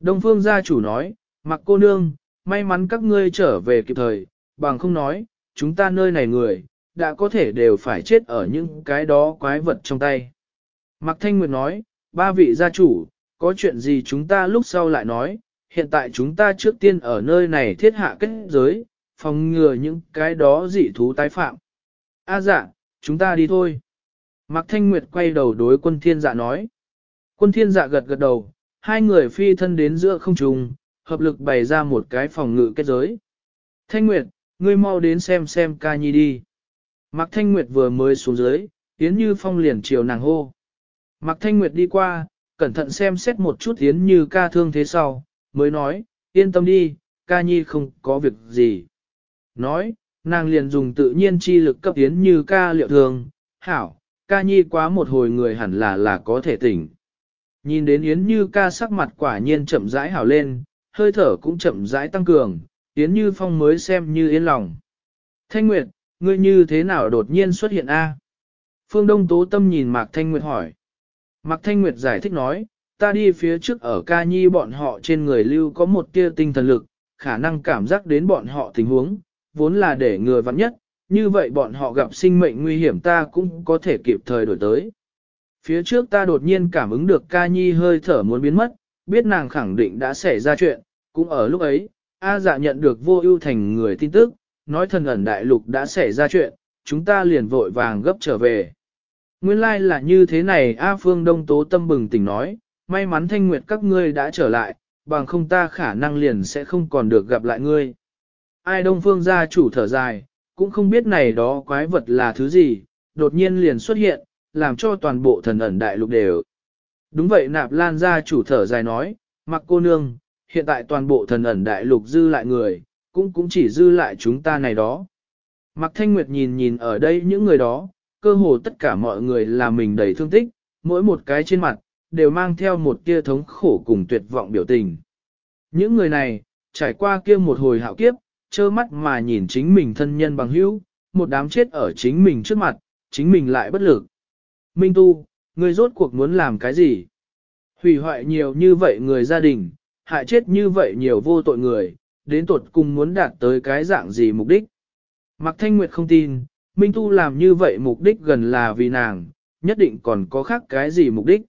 Đông phương gia chủ nói, Mạc cô nương, may mắn các ngươi trở về kịp thời, bằng không nói, chúng ta nơi này người, đã có thể đều phải chết ở những cái đó quái vật trong tay. Mạc Thanh Nguyệt nói, ba vị gia chủ, có chuyện gì chúng ta lúc sau lại nói, hiện tại chúng ta trước tiên ở nơi này thiết hạ kết giới, phòng ngừa những cái đó dị thú tái phạm. A dạ, chúng ta đi thôi. Mạc Thanh Nguyệt quay đầu đối quân thiên dạ nói. Quân thiên dạ gật gật đầu, hai người phi thân đến giữa không trung, hợp lực bày ra một cái phòng ngự kết giới. Thanh Nguyệt, ngươi mau đến xem xem ca nhi đi. Mạc Thanh Nguyệt vừa mới xuống dưới, Yến Như Phong liền chiều nàng hô. Mạc Thanh Nguyệt đi qua, cẩn thận xem xét một chút Yến Như ca thương thế sau, mới nói, yên tâm đi, ca nhi không có việc gì. Nói, nàng liền dùng tự nhiên chi lực cấp Yến Như ca liệu thương, hảo, ca nhi quá một hồi người hẳn là là có thể tỉnh. Nhìn đến Yến Như ca sắc mặt quả nhiên chậm rãi hảo lên, hơi thở cũng chậm rãi tăng cường, Yến Như Phong mới xem như yên lòng. Thanh Nguyệt, ngươi như thế nào đột nhiên xuất hiện a? Phương Đông Tố Tâm nhìn Mạc Thanh Nguyệt hỏi. Mạc Thanh Nguyệt giải thích nói, ta đi phía trước ở ca nhi bọn họ trên người lưu có một tia tinh thần lực, khả năng cảm giác đến bọn họ tình huống, vốn là để ngừa vặn nhất, như vậy bọn họ gặp sinh mệnh nguy hiểm ta cũng có thể kịp thời đổi tới. Phía trước ta đột nhiên cảm ứng được ca nhi hơi thở muốn biến mất, biết nàng khẳng định đã xảy ra chuyện, cũng ở lúc ấy, A dạ nhận được vô ưu thành người tin tức, nói thần ẩn đại lục đã xảy ra chuyện, chúng ta liền vội vàng gấp trở về. Nguyên lai like là như thế này A Phương Đông Tố tâm bừng tỉnh nói, may mắn thanh nguyệt các ngươi đã trở lại, bằng không ta khả năng liền sẽ không còn được gặp lại ngươi. Ai Đông Phương gia chủ thở dài, cũng không biết này đó quái vật là thứ gì, đột nhiên liền xuất hiện, làm cho toàn bộ thần ẩn đại lục đều. Đúng vậy nạp lan gia chủ thở dài nói, mặc cô nương, hiện tại toàn bộ thần ẩn đại lục dư lại người, cũng cũng chỉ dư lại chúng ta này đó. Mặc thanh nguyệt nhìn nhìn ở đây những người đó, cơ hồ tất cả mọi người là mình đầy thương tích, mỗi một cái trên mặt, đều mang theo một tia thống khổ cùng tuyệt vọng biểu tình. Những người này, trải qua kia một hồi hạo kiếp, trơ mắt mà nhìn chính mình thân nhân bằng hữu, một đám chết ở chính mình trước mặt, chính mình lại bất lực. Minh Tu, ngươi rốt cuộc muốn làm cái gì? Hủy hoại nhiều như vậy người gia đình, hại chết như vậy nhiều vô tội người, đến tuột cùng muốn đạt tới cái dạng gì mục đích? Mạc Thanh Nguyệt không tin, Minh Tu làm như vậy mục đích gần là vì nàng, nhất định còn có khác cái gì mục đích.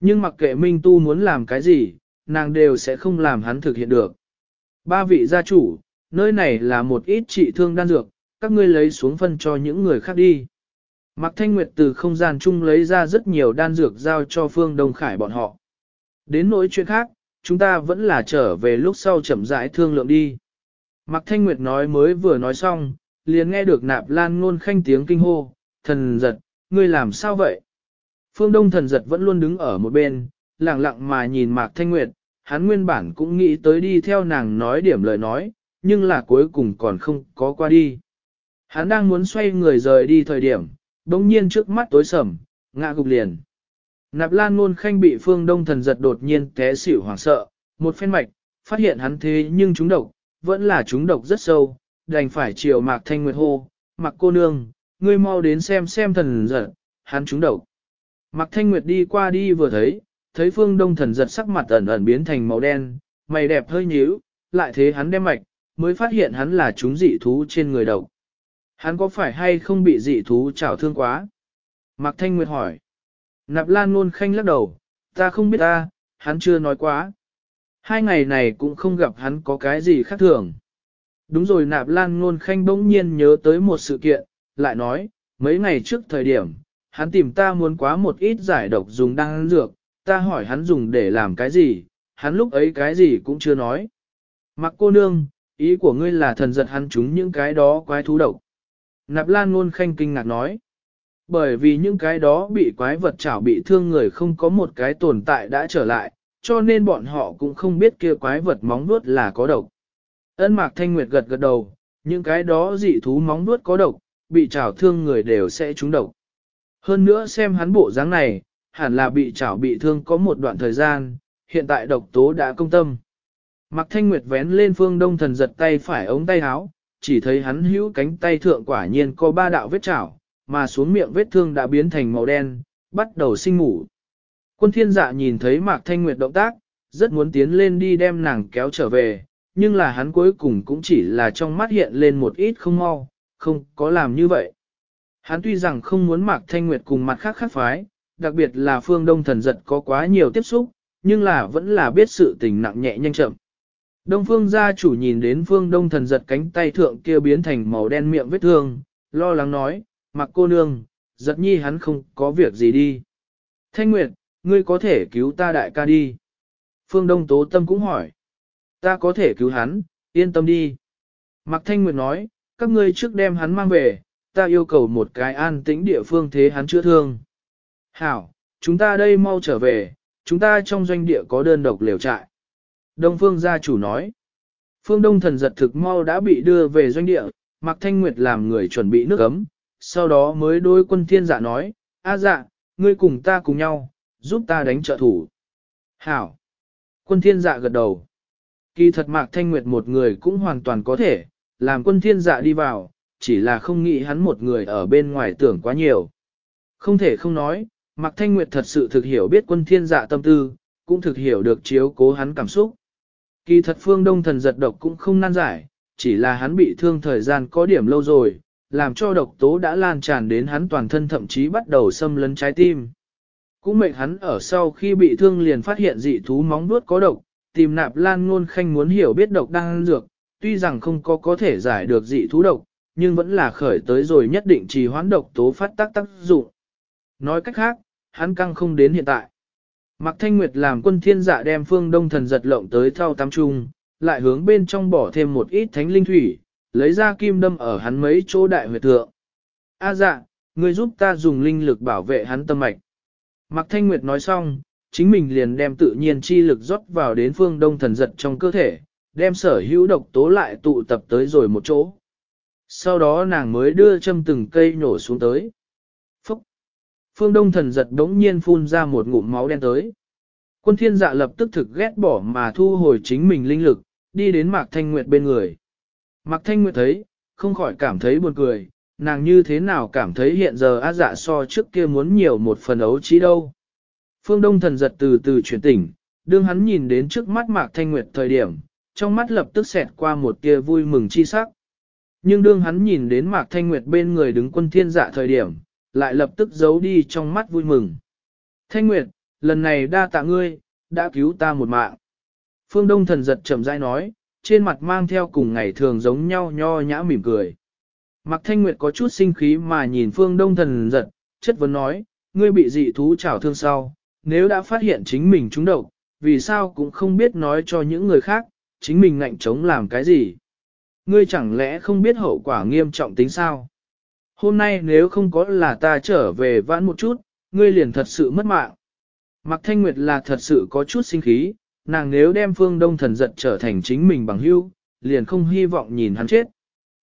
Nhưng mặc kệ Minh Tu muốn làm cái gì, nàng đều sẽ không làm hắn thực hiện được. Ba vị gia chủ, nơi này là một ít trị thương đan dược, các ngươi lấy xuống phân cho những người khác đi. Mạc Thanh Nguyệt từ không gian chung lấy ra rất nhiều đan dược giao cho Phương Đông Khải bọn họ. Đến nỗi chuyện khác, chúng ta vẫn là trở về lúc sau chậm rãi thương lượng đi. Mạc Thanh Nguyệt nói mới vừa nói xong, liền nghe được nạp lan ngôn khanh tiếng kinh hô, thần giật, ngươi làm sao vậy? Phương Đông thần giật vẫn luôn đứng ở một bên, lặng lặng mà nhìn Mạc Thanh Nguyệt, hắn nguyên bản cũng nghĩ tới đi theo nàng nói điểm lời nói, nhưng là cuối cùng còn không có qua đi. Hắn đang muốn xoay người rời đi thời điểm, bỗng nhiên trước mắt tối sầm, ngã gục liền. Nạp Lan ngôn Khanh bị Phương Đông thần giật đột nhiên té xỉu hoảng sợ, một phen mạch, phát hiện hắn thế nhưng chúng độc, vẫn là chúng độc rất sâu, đành phải chiều Mạc Thanh Nguyệt hô, Mạc cô nương, ngươi mau đến xem xem thần giật, hắn chúng độc. Mạc Thanh Nguyệt đi qua đi vừa thấy, thấy Phương Đông thần giật sắc mặt ẩn ẩn biến thành màu đen, mày đẹp hơi nhíu, lại thế hắn đem mạch, mới phát hiện hắn là chúng dị thú trên người độc. Hắn có phải hay không bị dị thú chảo thương quá? Mạc Thanh Nguyệt hỏi. Nạp Lan luôn khanh lắc đầu, ta không biết ta, hắn chưa nói quá. Hai ngày này cũng không gặp hắn có cái gì khác thường. Đúng rồi Nạp Lan luôn Khanh bỗng nhiên nhớ tới một sự kiện, lại nói, mấy ngày trước thời điểm, hắn tìm ta muốn quá một ít giải độc dùng đan dược, ta hỏi hắn dùng để làm cái gì, hắn lúc ấy cái gì cũng chưa nói. Mặc cô nương, ý của ngươi là thần giật hắn chúng những cái đó quái thú độc. Nạp Lan luôn Khanh kinh ngạc nói. Bởi vì những cái đó bị quái vật chảo bị thương người không có một cái tồn tại đã trở lại, cho nên bọn họ cũng không biết kia quái vật móng vuốt là có độc. Ân Mạc Thanh Nguyệt gật gật đầu, những cái đó dị thú móng vuốt có độc, bị chảo thương người đều sẽ trúng độc. Hơn nữa xem hắn bộ dáng này, hẳn là bị chảo bị thương có một đoạn thời gian, hiện tại độc tố đã công tâm. Mạc Thanh Nguyệt vén lên phương đông thần giật tay phải ống tay áo, chỉ thấy hắn hữu cánh tay thượng quả nhiên có ba đạo vết chảo, mà xuống miệng vết thương đã biến thành màu đen, bắt đầu sinh ngủ. Quân thiên dạ nhìn thấy Mạc Thanh Nguyệt động tác, rất muốn tiến lên đi đem nàng kéo trở về, nhưng là hắn cuối cùng cũng chỉ là trong mắt hiện lên một ít không mau, không có làm như vậy. Hắn tuy rằng không muốn Mạc Thanh Nguyệt cùng mặt khác khác phái, đặc biệt là phương đông thần giật có quá nhiều tiếp xúc, nhưng là vẫn là biết sự tình nặng nhẹ nhanh chậm. Đông phương gia chủ nhìn đến phương đông thần giật cánh tay thượng kia biến thành màu đen miệng vết thương, lo lắng nói, mặc cô nương, giật nhi hắn không có việc gì đi. Thanh Nguyệt, ngươi có thể cứu ta đại ca đi. Phương Đông Tố Tâm cũng hỏi. Ta có thể cứu hắn, yên tâm đi. Mạc Thanh Nguyệt nói, các ngươi trước đem hắn mang về, ta yêu cầu một cái an tĩnh địa phương thế hắn chữa thương. Hảo, chúng ta đây mau trở về, chúng ta trong doanh địa có đơn độc liều trại. Đông Phương gia chủ nói. Phương Đông thần giật thực mau đã bị đưa về doanh địa, Mạc Thanh Nguyệt làm người chuẩn bị nước ấm, sau đó mới đôi quân thiên dạ nói, A dạ, ngươi cùng ta cùng nhau, giúp ta đánh trợ thủ. Hảo. Quân thiên dạ gật đầu. Kỳ thật Mạc Thanh Nguyệt một người cũng hoàn toàn có thể, làm quân thiên dạ đi vào, chỉ là không nghĩ hắn một người ở bên ngoài tưởng quá nhiều. Không thể không nói, Mạc Thanh Nguyệt thật sự thực hiểu biết quân thiên dạ tâm tư, cũng thực hiểu được chiếu cố hắn cảm xúc. Kỳ thật phương đông thần giật độc cũng không nan giải, chỉ là hắn bị thương thời gian có điểm lâu rồi, làm cho độc tố đã lan tràn đến hắn toàn thân thậm chí bắt đầu xâm lấn trái tim. cũng mệnh hắn ở sau khi bị thương liền phát hiện dị thú móng vuốt có độc, tìm nạp lan ngôn khanh muốn hiểu biết độc đang dược, tuy rằng không có có thể giải được dị thú độc, nhưng vẫn là khởi tới rồi nhất định trì hoãn độc tố phát tác tác dụng. Nói cách khác, hắn căng không đến hiện tại. Mạc Thanh Nguyệt làm quân thiên dạ đem phương đông thần giật lộng tới thao tam trung, lại hướng bên trong bỏ thêm một ít thánh linh thủy, lấy ra kim đâm ở hắn mấy chỗ đại huyệt thượng. A dạ, ngươi giúp ta dùng linh lực bảo vệ hắn tâm mạch. Mạc Thanh Nguyệt nói xong, chính mình liền đem tự nhiên chi lực rót vào đến phương đông thần giật trong cơ thể, đem sở hữu độc tố lại tụ tập tới rồi một chỗ. Sau đó nàng mới đưa châm từng cây nổ xuống tới. Phúc! Phương đông thần giật đống nhiên phun ra một ngụm máu đen tới. Quân thiên dạ lập tức thực ghét bỏ mà thu hồi chính mình linh lực, đi đến Mạc Thanh Nguyệt bên người. Mạc Thanh Nguyệt thấy, không khỏi cảm thấy buồn cười, nàng như thế nào cảm thấy hiện giờ á dạ so trước kia muốn nhiều một phần ấu trí đâu. Phương Đông thần giật từ từ chuyển tỉnh, đương hắn nhìn đến trước mắt Mạc Thanh Nguyệt thời điểm, trong mắt lập tức xẹt qua một tia vui mừng chi sắc. Nhưng đương hắn nhìn đến Mạc Thanh Nguyệt bên người đứng quân thiên dạ thời điểm, lại lập tức giấu đi trong mắt vui mừng. Thanh Nguyệt, lần này đa tạ ngươi, đã cứu ta một mạng. Phương Đông thần giật chậm rãi nói, trên mặt mang theo cùng ngày thường giống nhau nho nhã mỉm cười. Mạc Thanh Nguyệt có chút sinh khí mà nhìn Phương Đông thần giật, chất vấn nói, ngươi bị dị thú chảo thương sau, nếu đã phát hiện chính mình trúng độc, vì sao cũng không biết nói cho những người khác, chính mình ngạnh chống làm cái gì. Ngươi chẳng lẽ không biết hậu quả nghiêm trọng tính sao? Hôm nay nếu không có là ta trở về vãn một chút, ngươi liền thật sự mất mạng. Mạc Thanh Nguyệt là thật sự có chút sinh khí, nàng nếu đem phương đông thần giật trở thành chính mình bằng hữu, liền không hy vọng nhìn hắn chết.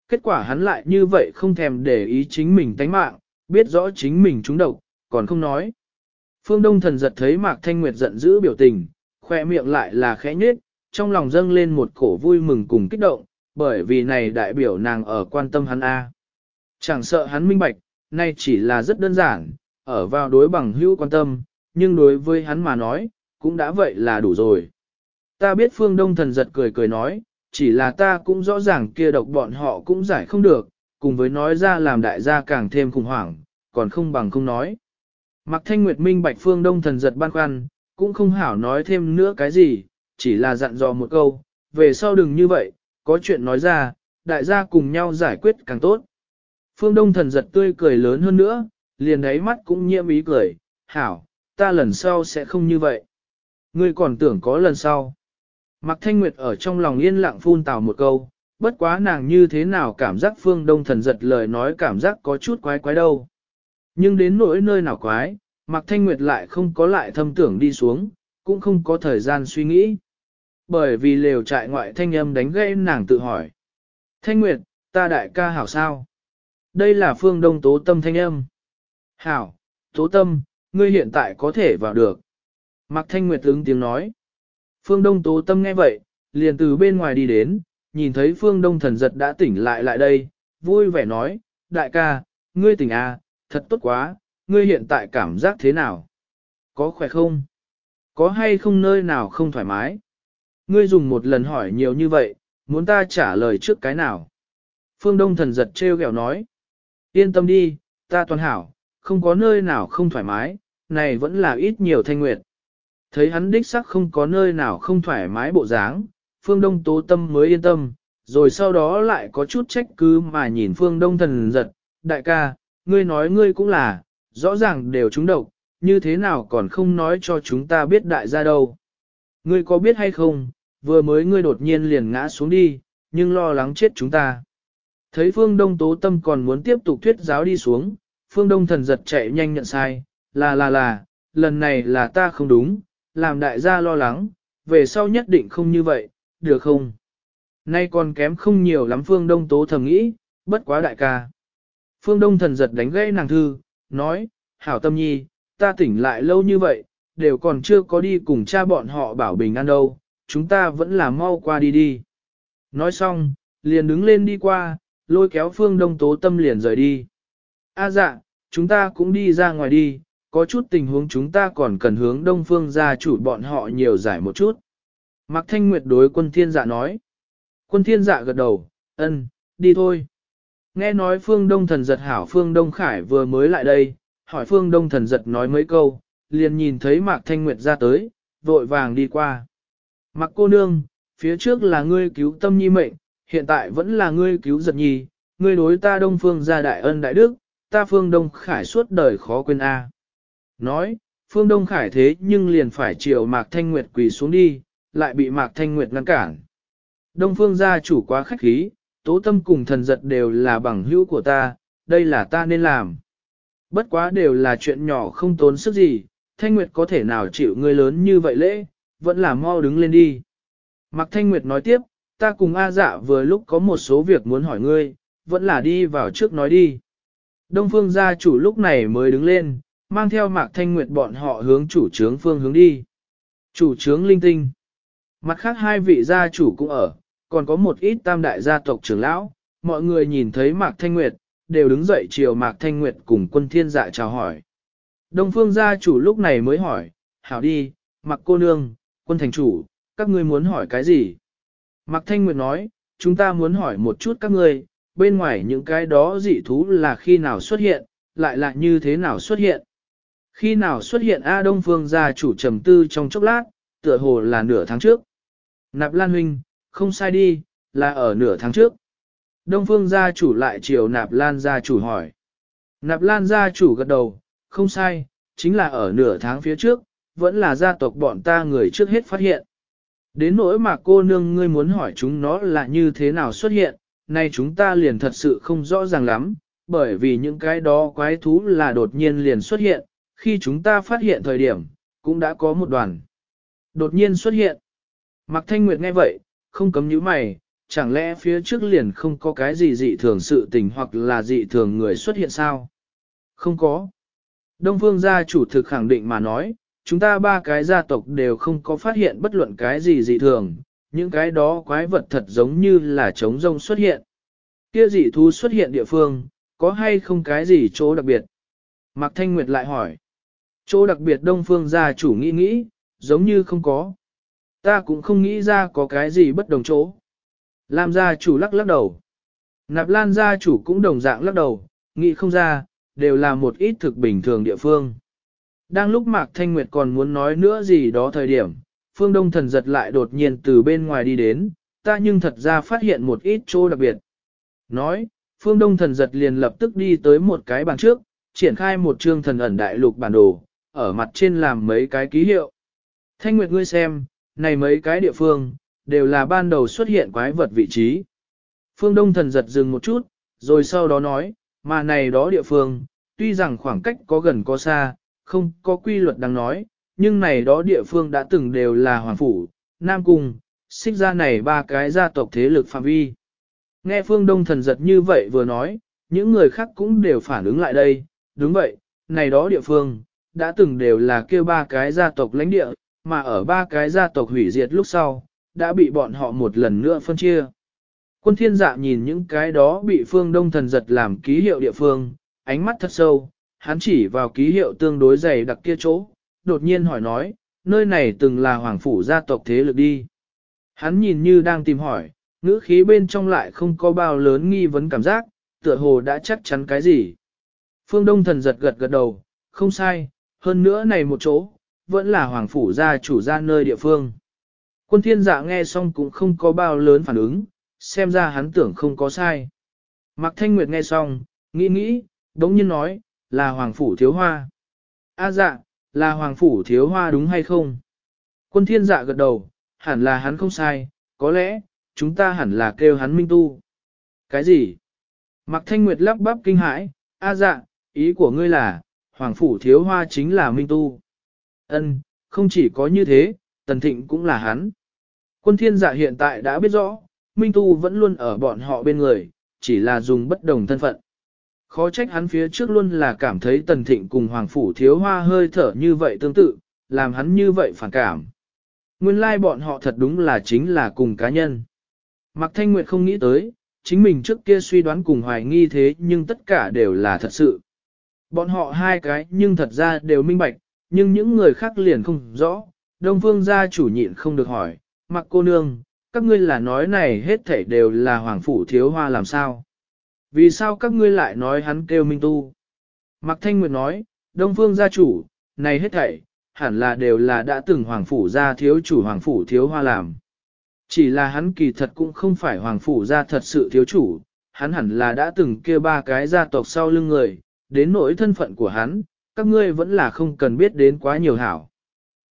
Kết quả hắn lại như vậy không thèm để ý chính mình tánh mạng, biết rõ chính mình trúng độc, còn không nói. Phương Đông thần giật thấy Mạc Thanh Nguyệt giận dữ biểu tình, khoe miệng lại là khẽ nhếch, trong lòng dâng lên một cổ vui mừng cùng kích động, bởi vì này đại biểu nàng ở quan tâm hắn A. Chẳng sợ hắn minh bạch, nay chỉ là rất đơn giản, ở vào đối bằng hữu quan tâm, nhưng đối với hắn mà nói, cũng đã vậy là đủ rồi. Ta biết phương đông thần giật cười cười nói, chỉ là ta cũng rõ ràng kia độc bọn họ cũng giải không được, cùng với nói ra làm đại gia càng thêm khủng hoảng, còn không bằng không nói. Mặc thanh nguyệt minh bạch phương đông thần giật ban khoăn, cũng không hảo nói thêm nữa cái gì, chỉ là dặn dò một câu, về sau đừng như vậy, có chuyện nói ra, đại gia cùng nhau giải quyết càng tốt. Phương Đông thần giật tươi cười lớn hơn nữa, liền đáy mắt cũng nhiễm ý cười, hảo, ta lần sau sẽ không như vậy. Ngươi còn tưởng có lần sau. Mạc Thanh Nguyệt ở trong lòng yên lặng phun tào một câu, bất quá nàng như thế nào cảm giác phương đông thần giật lời nói cảm giác có chút quái quái đâu. Nhưng đến nỗi nơi nào quái, Mạc Thanh Nguyệt lại không có lại thâm tưởng đi xuống, cũng không có thời gian suy nghĩ. Bởi vì lều trại ngoại thanh âm đánh gây nàng tự hỏi. Thanh Nguyệt, ta đại ca hảo sao? Đây là phương đông tố tâm thanh âm. Hảo, tố tâm, ngươi hiện tại có thể vào được. Mạc Thanh Nguyệt ứng tiếng nói. Phương Đông Tố Tâm nghe vậy, liền từ bên ngoài đi đến, nhìn thấy Phương Đông thần giật đã tỉnh lại lại đây, vui vẻ nói, đại ca, ngươi tỉnh à, thật tốt quá, ngươi hiện tại cảm giác thế nào? Có khỏe không? Có hay không nơi nào không thoải mái? Ngươi dùng một lần hỏi nhiều như vậy, muốn ta trả lời trước cái nào? Phương Đông thần giật trêu ghẹo nói, yên tâm đi, ta toàn hảo, không có nơi nào không thoải mái, này vẫn là ít nhiều thanh nguyệt. Thấy hắn đích sắc không có nơi nào không thoải mái bộ dáng, phương đông tố tâm mới yên tâm, rồi sau đó lại có chút trách cứ mà nhìn phương đông thần giật, đại ca, ngươi nói ngươi cũng là, rõ ràng đều trúng độc, như thế nào còn không nói cho chúng ta biết đại gia đâu. Ngươi có biết hay không, vừa mới ngươi đột nhiên liền ngã xuống đi, nhưng lo lắng chết chúng ta. Thấy phương đông tố tâm còn muốn tiếp tục thuyết giáo đi xuống, phương đông thần giật chạy nhanh nhận sai, là là là, lần này là ta không đúng, làm đại gia lo lắng, về sau nhất định không như vậy, được không? Nay còn kém không nhiều lắm phương đông tố thầm nghĩ, bất quá đại ca. Phương đông thần giật đánh gãy nàng thư, nói, hảo tâm nhi, ta tỉnh lại lâu như vậy, đều còn chưa có đi cùng cha bọn họ bảo bình an đâu, chúng ta vẫn là mau qua đi đi. Nói xong, liền đứng lên đi qua, lôi kéo phương đông tố tâm liền rời đi. A dạ, chúng ta cũng đi ra ngoài đi, có chút tình huống chúng ta còn cần hướng đông phương gia chủ bọn họ nhiều giải một chút. Mạc Thanh Nguyệt đối quân thiên dạ nói. Quân thiên dạ gật đầu, ân, đi thôi. Nghe nói phương đông thần giật hảo phương đông khải vừa mới lại đây, hỏi phương đông thần giật nói mấy câu, liền nhìn thấy Mạc Thanh Nguyệt ra tới, vội vàng đi qua. Mạc cô nương, phía trước là ngươi cứu tâm nhi mệnh, hiện tại vẫn là ngươi cứu giật nhi, ngươi đối ta đông phương gia đại ân đại đức, ta phương đông khải suốt đời khó quên a. Nói, phương đông khải thế nhưng liền phải chiều Mạc Thanh Nguyệt quỳ xuống đi, lại bị Mạc Thanh Nguyệt ngăn cản. Đông phương gia chủ quá khách khí, tố tâm cùng thần giật đều là bằng hữu của ta, đây là ta nên làm. Bất quá đều là chuyện nhỏ không tốn sức gì, Thanh Nguyệt có thể nào chịu ngươi lớn như vậy lễ, vẫn là mau đứng lên đi. Mạc Thanh Nguyệt nói tiếp, ta cùng A dạ vừa lúc có một số việc muốn hỏi ngươi, vẫn là đi vào trước nói đi. Đông phương gia chủ lúc này mới đứng lên, mang theo Mạc Thanh Nguyệt bọn họ hướng chủ trướng phương hướng đi. Chủ trướng linh tinh. Mặt khác hai vị gia chủ cũng ở, còn có một ít tam đại gia tộc trưởng lão, mọi người nhìn thấy Mạc Thanh Nguyệt, đều đứng dậy chiều Mạc Thanh Nguyệt cùng quân thiên dạ chào hỏi. Đông phương gia chủ lúc này mới hỏi, hảo đi, Mạc cô nương, quân thành chủ, các ngươi muốn hỏi cái gì? Mạc Thanh Nguyệt nói, chúng ta muốn hỏi một chút các ngươi, bên ngoài những cái đó dị thú là khi nào xuất hiện, lại là như thế nào xuất hiện? Khi nào xuất hiện A Đông Phương gia chủ trầm tư trong chốc lát, tựa hồ là nửa tháng trước. Nạp Lan Huynh, không sai đi, là ở nửa tháng trước. Đông Phương gia chủ lại chiều Nạp Lan gia chủ hỏi. Nạp Lan gia chủ gật đầu, không sai, chính là ở nửa tháng phía trước, vẫn là gia tộc bọn ta người trước hết phát hiện. Đến nỗi mà cô nương ngươi muốn hỏi chúng nó là như thế nào xuất hiện, nay chúng ta liền thật sự không rõ ràng lắm, bởi vì những cái đó quái thú là đột nhiên liền xuất hiện, khi chúng ta phát hiện thời điểm, cũng đã có một đoàn. Đột nhiên xuất hiện. Mạc Thanh Nguyệt nghe vậy, không cấm nhíu mày, chẳng lẽ phía trước liền không có cái gì dị thường sự tình hoặc là dị thường người xuất hiện sao? Không có. Đông Phương gia chủ thực khẳng định mà nói, chúng ta ba cái gia tộc đều không có phát hiện bất luận cái gì dị thường, những cái đó quái vật thật giống như là trống rông xuất hiện. Kia dị thú xuất hiện địa phương, có hay không cái gì chỗ đặc biệt? Mạc Thanh Nguyệt lại hỏi. Chỗ đặc biệt Đông Phương gia chủ nghĩ nghĩ, giống như không có. Ta cũng không nghĩ ra có cái gì bất đồng chỗ. Lam gia chủ lắc lắc đầu. Nạp Lan gia chủ cũng đồng dạng lắc đầu, nghĩ không ra, đều là một ít thực bình thường địa phương. Đang lúc Mạc Thanh Nguyệt còn muốn nói nữa gì đó thời điểm, Phương Đông thần giật lại đột nhiên từ bên ngoài đi đến, ta nhưng thật ra phát hiện một ít chỗ đặc biệt. Nói, Phương Đông thần giật liền lập tức đi tới một cái bàn trước, triển khai một chương thần ẩn đại lục bản đồ, ở mặt trên làm mấy cái ký hiệu. Thanh Nguyệt ngươi xem, này mấy cái địa phương, đều là ban đầu xuất hiện quái vật vị trí. Phương Đông thần giật dừng một chút, rồi sau đó nói, mà này đó địa phương, tuy rằng khoảng cách có gần có xa, không có quy luật đang nói, nhưng này đó địa phương đã từng đều là hoàng phủ, nam cung, xích ra này ba cái gia tộc thế lực phạm vi. Nghe phương đông thần giật như vậy vừa nói, những người khác cũng đều phản ứng lại đây, đúng vậy, này đó địa phương, đã từng đều là kêu ba cái gia tộc lãnh địa, mà ở ba cái gia tộc hủy diệt lúc sau, đã bị bọn họ một lần nữa phân chia. Quân thiên dạ nhìn những cái đó bị phương đông thần giật làm ký hiệu địa phương, ánh mắt thật sâu, hắn chỉ vào ký hiệu tương đối dày đặc kia chỗ, đột nhiên hỏi nói, nơi này từng là hoàng phủ gia tộc thế lực đi. Hắn nhìn như đang tìm hỏi, ngữ khí bên trong lại không có bao lớn nghi vấn cảm giác, tựa hồ đã chắc chắn cái gì. Phương Đông thần giật gật gật đầu, không sai, hơn nữa này một chỗ, vẫn là hoàng phủ gia chủ gia nơi địa phương. Quân thiên dạ nghe xong cũng không có bao lớn phản ứng, xem ra hắn tưởng không có sai. Mạc Thanh Nguyệt nghe xong, nghĩ nghĩ, đống nhiên nói, là hoàng phủ thiếu hoa. A dạ, là hoàng phủ thiếu hoa đúng hay không? Quân thiên dạ gật đầu, hẳn là hắn không sai, có lẽ, chúng ta hẳn là kêu hắn minh tu. Cái gì? Mạc Thanh Nguyệt lắp bắp kinh hãi, A dạ, ý của ngươi là, hoàng phủ thiếu hoa chính là minh tu. Ân, không chỉ có như thế, tần thịnh cũng là hắn. Quân thiên dạ hiện tại đã biết rõ, minh tu vẫn luôn ở bọn họ bên người, chỉ là dùng bất đồng thân phận. Khó trách hắn phía trước luôn là cảm thấy tần thịnh cùng hoàng phủ thiếu hoa hơi thở như vậy tương tự, làm hắn như vậy phản cảm. Nguyên lai like bọn họ thật đúng là chính là cùng cá nhân. Mạc Thanh Nguyệt không nghĩ tới, chính mình trước kia suy đoán cùng hoài nghi thế nhưng tất cả đều là thật sự. Bọn họ hai cái nhưng thật ra đều minh bạch, nhưng những người khác liền không rõ. Đông Phương gia chủ nhịn không được hỏi, mặc cô nương, các ngươi là nói này hết thảy đều là hoàng phủ thiếu hoa làm sao? Vì sao các ngươi lại nói hắn kêu minh tu? Mạc Thanh Nguyệt nói, Đông Phương gia chủ, này hết thảy, hẳn là đều là đã từng hoàng phủ gia thiếu chủ hoàng phủ thiếu hoa làm. Chỉ là hắn kỳ thật cũng không phải hoàng phủ gia thật sự thiếu chủ, hắn hẳn là đã từng kia ba cái gia tộc sau lưng người, đến nỗi thân phận của hắn, các ngươi vẫn là không cần biết đến quá nhiều hảo.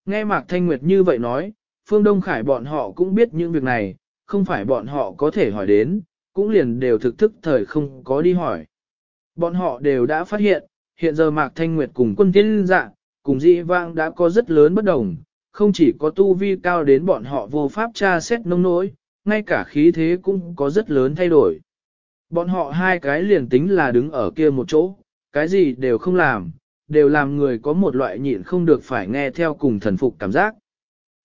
Nghe Mạc Thanh Nguyệt như vậy nói, Phương Đông Khải bọn họ cũng biết những việc này, không phải bọn họ có thể hỏi đến, cũng liền đều thực thức thời không có đi hỏi. Bọn họ đều đã phát hiện, hiện giờ Mạc Thanh Nguyệt cùng quân tiến dạ, cùng dị vang đã có rất lớn bất đồng, không chỉ có tu vi cao đến bọn họ vô pháp tra xét nông nỗi, ngay cả khí thế cũng có rất lớn thay đổi. Bọn họ hai cái liền tính là đứng ở kia một chỗ, cái gì đều không làm, đều làm người có một loại nhịn không được phải nghe theo cùng thần phục cảm giác.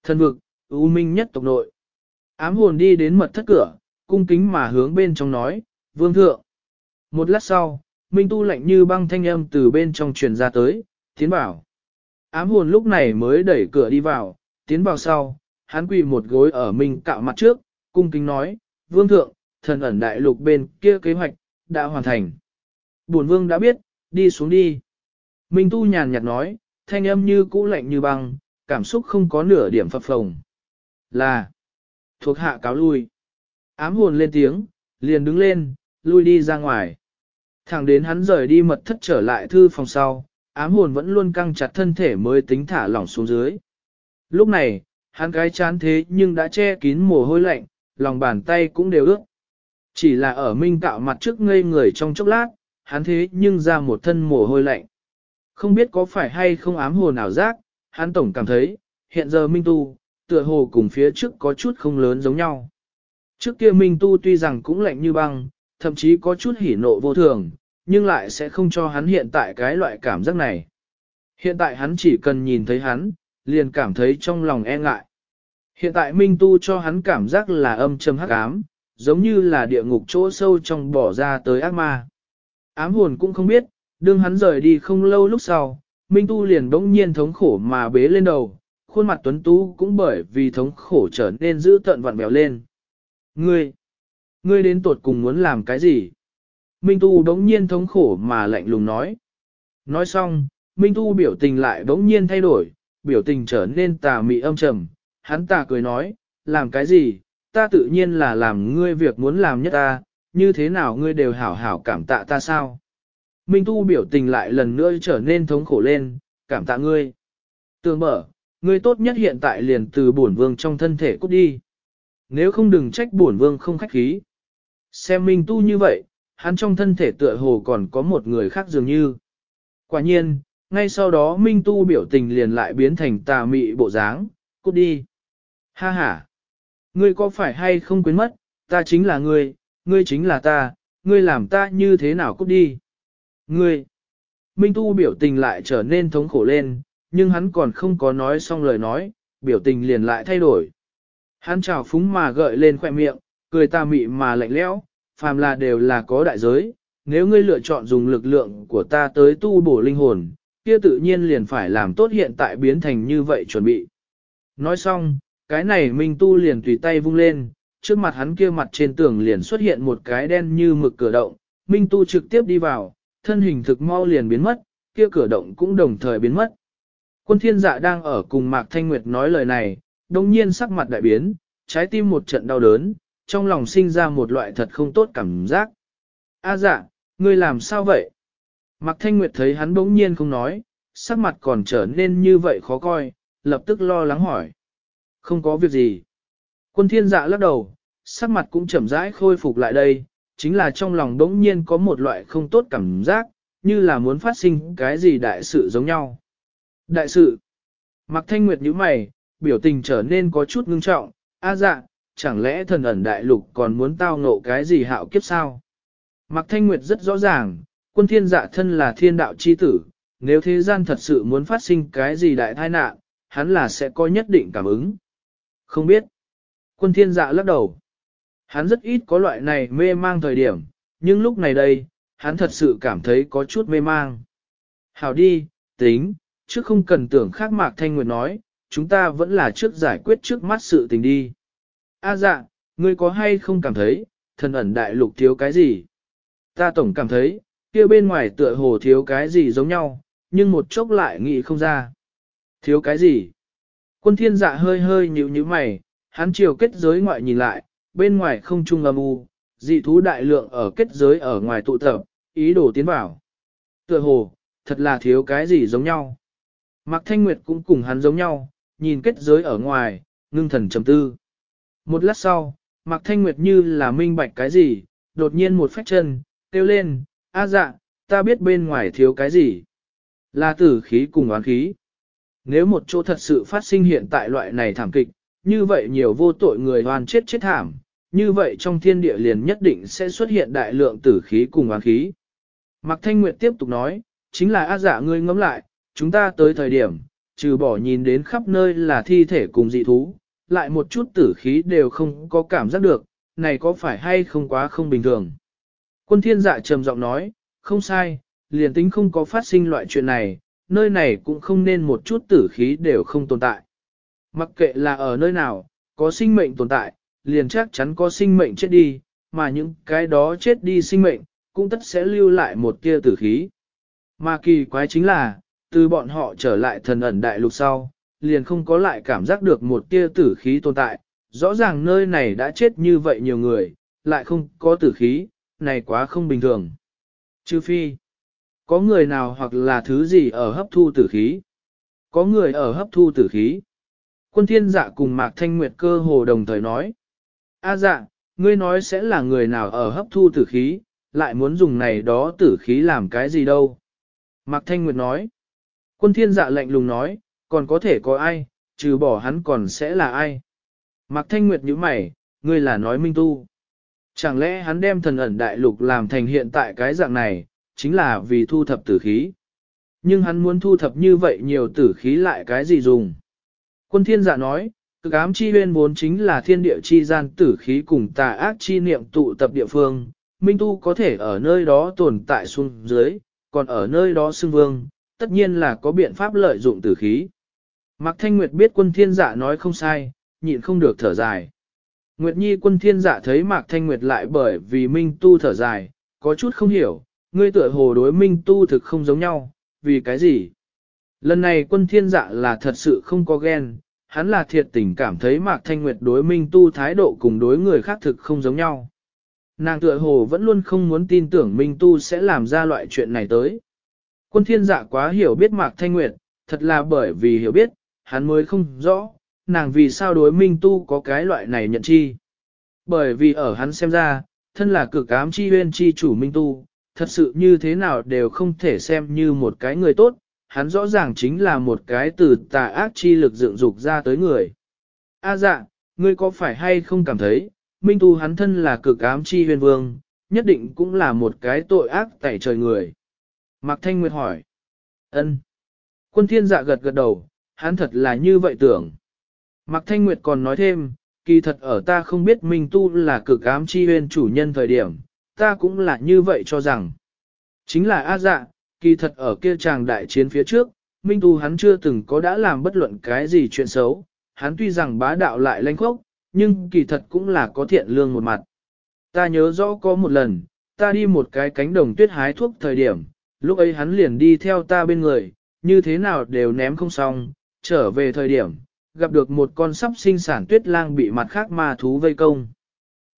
Thần vực, ưu minh nhất tộc nội. Ám hồn đi đến mật thất cửa, cung kính mà hướng bên trong nói, vương thượng. Một lát sau, minh tu lạnh như băng thanh âm từ bên trong truyền ra tới, tiến bảo. Ám hồn lúc này mới đẩy cửa đi vào, tiến vào sau, hắn quỳ một gối ở minh cạo mặt trước, cung kính nói, vương thượng, thần ẩn đại lục bên kia kế hoạch, đã hoàn thành. Bổn vương đã biết, đi xuống đi. Minh tu nhàn nhạt nói, thanh âm như cũ lạnh như băng, cảm xúc không có nửa điểm phập phồng. Là, thuộc hạ cáo lui. Ám hồn lên tiếng, liền đứng lên, lui đi ra ngoài. Thẳng đến hắn rời đi mật thất trở lại thư phòng sau, ám hồn vẫn luôn căng chặt thân thể mới tính thả lỏng xuống dưới. Lúc này, hắn cái chán thế nhưng đã che kín mồ hôi lạnh, lòng bàn tay cũng đều ướt. Chỉ là ở minh cạo mặt trước ngây người trong chốc lát, hắn thế nhưng ra một thân mồ hôi lạnh. Không biết có phải hay không ám hồn ảo giác, hắn tổng cảm thấy, hiện giờ minh tu, tựa hồ cùng phía trước có chút không lớn giống nhau. Trước kia minh tu tuy rằng cũng lạnh như băng, thậm chí có chút hỉ nộ vô thường, nhưng lại sẽ không cho hắn hiện tại cái loại cảm giác này. Hiện tại hắn chỉ cần nhìn thấy hắn, liền cảm thấy trong lòng e ngại. Hiện tại Minh Tu cho hắn cảm giác là âm trầm hắc ám, giống như là địa ngục chỗ sâu trong bỏ ra tới ác ma. Ám hồn cũng không biết, đương hắn rời đi không lâu lúc sau, Minh Tu liền bỗng nhiên thống khổ mà bế lên đầu, khuôn mặt tuấn tú cũng bởi vì thống khổ trở nên dữ tận vặn béo lên. Ngươi, ngươi đến tột cùng muốn làm cái gì? Minh Tu đống nhiên thống khổ mà lạnh lùng nói. Nói xong, Minh Tu biểu tình lại đống nhiên thay đổi, biểu tình trở nên tà mị âm trầm. Hắn tà cười nói, làm cái gì, ta tự nhiên là làm ngươi việc muốn làm nhất ta, như thế nào ngươi đều hảo hảo cảm tạ ta sao? Minh Tu biểu tình lại lần nữa trở nên thống khổ lên, cảm tạ ngươi. Tường mở, ngươi tốt nhất hiện tại liền từ bổn vương trong thân thể cút đi. Nếu không đừng trách bổn vương không khách khí. Xem Minh Tu như vậy, hắn trong thân thể tựa hồ còn có một người khác dường như. Quả nhiên, ngay sau đó Minh Tu biểu tình liền lại biến thành tà mị bộ dáng, cút đi. Ha ha! Ngươi có phải hay không quên mất, ta chính là ngươi, ngươi chính là ta, ngươi làm ta như thế nào cút đi. Ngươi! Minh Tu biểu tình lại trở nên thống khổ lên, nhưng hắn còn không có nói xong lời nói, biểu tình liền lại thay đổi. Hắn trào phúng mà gợi lên khoẻ miệng, cười tà mị mà lạnh lẽo, phàm là đều là có đại giới, nếu ngươi lựa chọn dùng lực lượng của ta tới tu bổ linh hồn, kia tự nhiên liền phải làm tốt hiện tại biến thành như vậy chuẩn bị. Nói xong, cái này Minh Tu liền tùy tay vung lên, trước mặt hắn kia mặt trên tường liền xuất hiện một cái đen như mực cửa động, Minh Tu trực tiếp đi vào, thân hình thực mau liền biến mất, kia cửa động cũng đồng thời biến mất. Quân thiên dạ đang ở cùng Mạc Thanh Nguyệt nói lời này, đồng nhiên sắc mặt đại biến, trái tim một trận đau đớn, trong lòng sinh ra một loại thật không tốt cảm giác. A dạ, ngươi làm sao vậy? Mạc Thanh Nguyệt thấy hắn bỗng nhiên không nói, sắc mặt còn trở nên như vậy khó coi, lập tức lo lắng hỏi. Không có việc gì. Quân thiên dạ lắc đầu, sắc mặt cũng chậm rãi khôi phục lại đây, chính là trong lòng đống nhiên có một loại không tốt cảm giác, như là muốn phát sinh cái gì đại sự giống nhau. Đại sự. Mạc Thanh Nguyệt nhíu mày, biểu tình trở nên có chút ngưng trọng, a dạ, chẳng lẽ thần ẩn đại lục còn muốn tao ngộ cái gì hạo kiếp sao? Mạc Thanh Nguyệt rất rõ ràng, quân thiên dạ thân là thiên đạo chi tử, nếu thế gian thật sự muốn phát sinh cái gì đại tai nạn, hắn là sẽ có nhất định cảm ứng. Không biết. Quân thiên dạ lắc đầu. Hắn rất ít có loại này mê mang thời điểm, nhưng lúc này đây, hắn thật sự cảm thấy có chút mê mang. Hảo đi, tính, trước không cần tưởng khác Mạc Thanh Nguyệt nói, chúng ta vẫn là trước giải quyết trước mắt sự tình đi. A dạ, ngươi có hay không cảm thấy, thần ẩn đại lục thiếu cái gì? Ta tổng cảm thấy, kia bên ngoài tựa hồ thiếu cái gì giống nhau, nhưng một chốc lại nghĩ không ra. Thiếu cái gì? Quân thiên dạ hơi hơi nhíu nhíu mày, hắn chiều kết giới ngoại nhìn lại, bên ngoài không trung âm u, dị thú đại lượng ở kết giới ở ngoài tụ tập, ý đồ tiến vào. Tựa hồ, thật là thiếu cái gì giống nhau. Mạc Thanh Nguyệt cũng cùng hắn giống nhau, nhìn kết giới ở ngoài, ngưng thần trầm tư. Một lát sau, Mạc Thanh Nguyệt như là minh bạch cái gì, đột nhiên một phách chân, kêu lên, a dạ, ta biết bên ngoài thiếu cái gì. Là tử khí cùng oán khí. Nếu một chỗ thật sự phát sinh hiện tại loại này thảm kịch, như vậy nhiều vô tội người hoàn chết chết thảm, như vậy trong thiên địa liền nhất định sẽ xuất hiện đại lượng tử khí cùng oán khí. Mạc Thanh Nguyệt tiếp tục nói, chính là A giả ngươi ngẫm lại, chúng ta tới thời điểm, trừ bỏ nhìn đến khắp nơi là thi thể cùng dị thú, lại một chút tử khí đều không có cảm giác được, này có phải hay không quá không bình thường. Quân thiên dạ trầm giọng nói, không sai, liền tính không có phát sinh loại chuyện này, nơi này cũng không nên một chút tử khí đều không tồn tại. Mặc kệ là ở nơi nào, có sinh mệnh tồn tại, liền chắc chắn có sinh mệnh chết đi, mà những cái đó chết đi sinh mệnh, cũng tất sẽ lưu lại một tia tử khí. Mà kỳ quái chính là, từ bọn họ trở lại thần ẩn đại lục sau, liền không có lại cảm giác được một tia tử khí tồn tại, rõ ràng nơi này đã chết như vậy nhiều người, lại không có tử khí, này quá không bình thường. Trừ phi, có người nào hoặc là thứ gì ở hấp thu tử khí, có người ở hấp thu tử khí. Quân thiên dạ cùng Mạc Thanh Nguyệt cơ hồ đồng thời nói. A dạ, ngươi nói sẽ là người nào ở hấp thu tử khí, lại muốn dùng này đó tử khí làm cái gì đâu. Mạc Thanh Nguyệt nói. Quân thiên dạ lạnh lùng nói, còn có thể có ai, trừ bỏ hắn còn sẽ là ai. Mạc Thanh Nguyệt nhíu mày, ngươi là nói minh tu. Chẳng lẽ hắn đem thần ẩn đại lục làm thành hiện tại cái dạng này, chính là vì thu thập tử khí. Nhưng hắn muốn thu thập như vậy nhiều tử khí lại cái gì dùng. Quân thiên dạ nói, cực ám chi huyên vốn chính là thiên địa chi gian tử khí cùng tà ác chi niệm tụ tập địa phương, minh tu có thể ở nơi đó tồn tại xuống dưới, còn ở nơi đó xưng vương, tất nhiên là có biện pháp lợi dụng tử khí. Mạc Thanh Nguyệt biết quân thiên dạ nói không sai, nhịn không được thở dài. Nguyệt Nhi quân thiên dạ thấy Mạc Thanh Nguyệt lại bởi vì Minh Tu thở dài, có chút không hiểu, ngươi tựa hồ đối Minh Tu thực không giống nhau, vì cái gì? Lần này quân thiên dạ là thật sự không có ghen, hắn là thiệt tình cảm thấy Mạc Thanh Nguyệt đối Minh Tu thái độ cùng đối người khác thực không giống nhau. Nàng tựa hồ vẫn luôn không muốn tin tưởng Minh Tu sẽ làm ra loại chuyện này tới. Quân thiên dạ quá hiểu biết Mạc Thanh Nguyệt, thật là bởi vì hiểu biết, hắn mới không rõ, nàng vì sao đối Minh Tu có cái loại này nhận chi. Bởi vì ở hắn xem ra, thân là cực ám chi huyên chi chủ Minh Tu, thật sự như thế nào đều không thể xem như một cái người tốt, hắn rõ ràng chính là một cái từ tà ác chi lực dựng dục ra tới người. A dạ, ngươi có phải hay không cảm thấy, Minh Tu hắn thân là cực ám chi huyền vương, nhất định cũng là một cái tội ác tẩy trời người. Mạc Thanh Nguyệt hỏi. ân. Quân thiên dạ gật gật đầu, hắn thật là như vậy tưởng. Mạc Thanh Nguyệt còn nói thêm, kỳ thật ở ta không biết Minh Tu là cực ám chi huyền chủ nhân thời điểm, ta cũng là như vậy cho rằng. Chính là A dạ, kỳ thật ở kia chàng đại chiến phía trước, Minh Tu hắn chưa từng có đã làm bất luận cái gì chuyện xấu, hắn tuy rằng bá đạo lại lanh khốc, nhưng kỳ thật cũng là có thiện lương một mặt. Ta nhớ rõ có một lần, ta đi một cái cánh đồng tuyết hái thuốc thời điểm, lúc ấy hắn liền đi theo ta bên người, như thế nào đều ném không xong, trở về thời điểm, gặp được một con sắp sinh sản tuyết lang bị mặt khác ma thú vây công.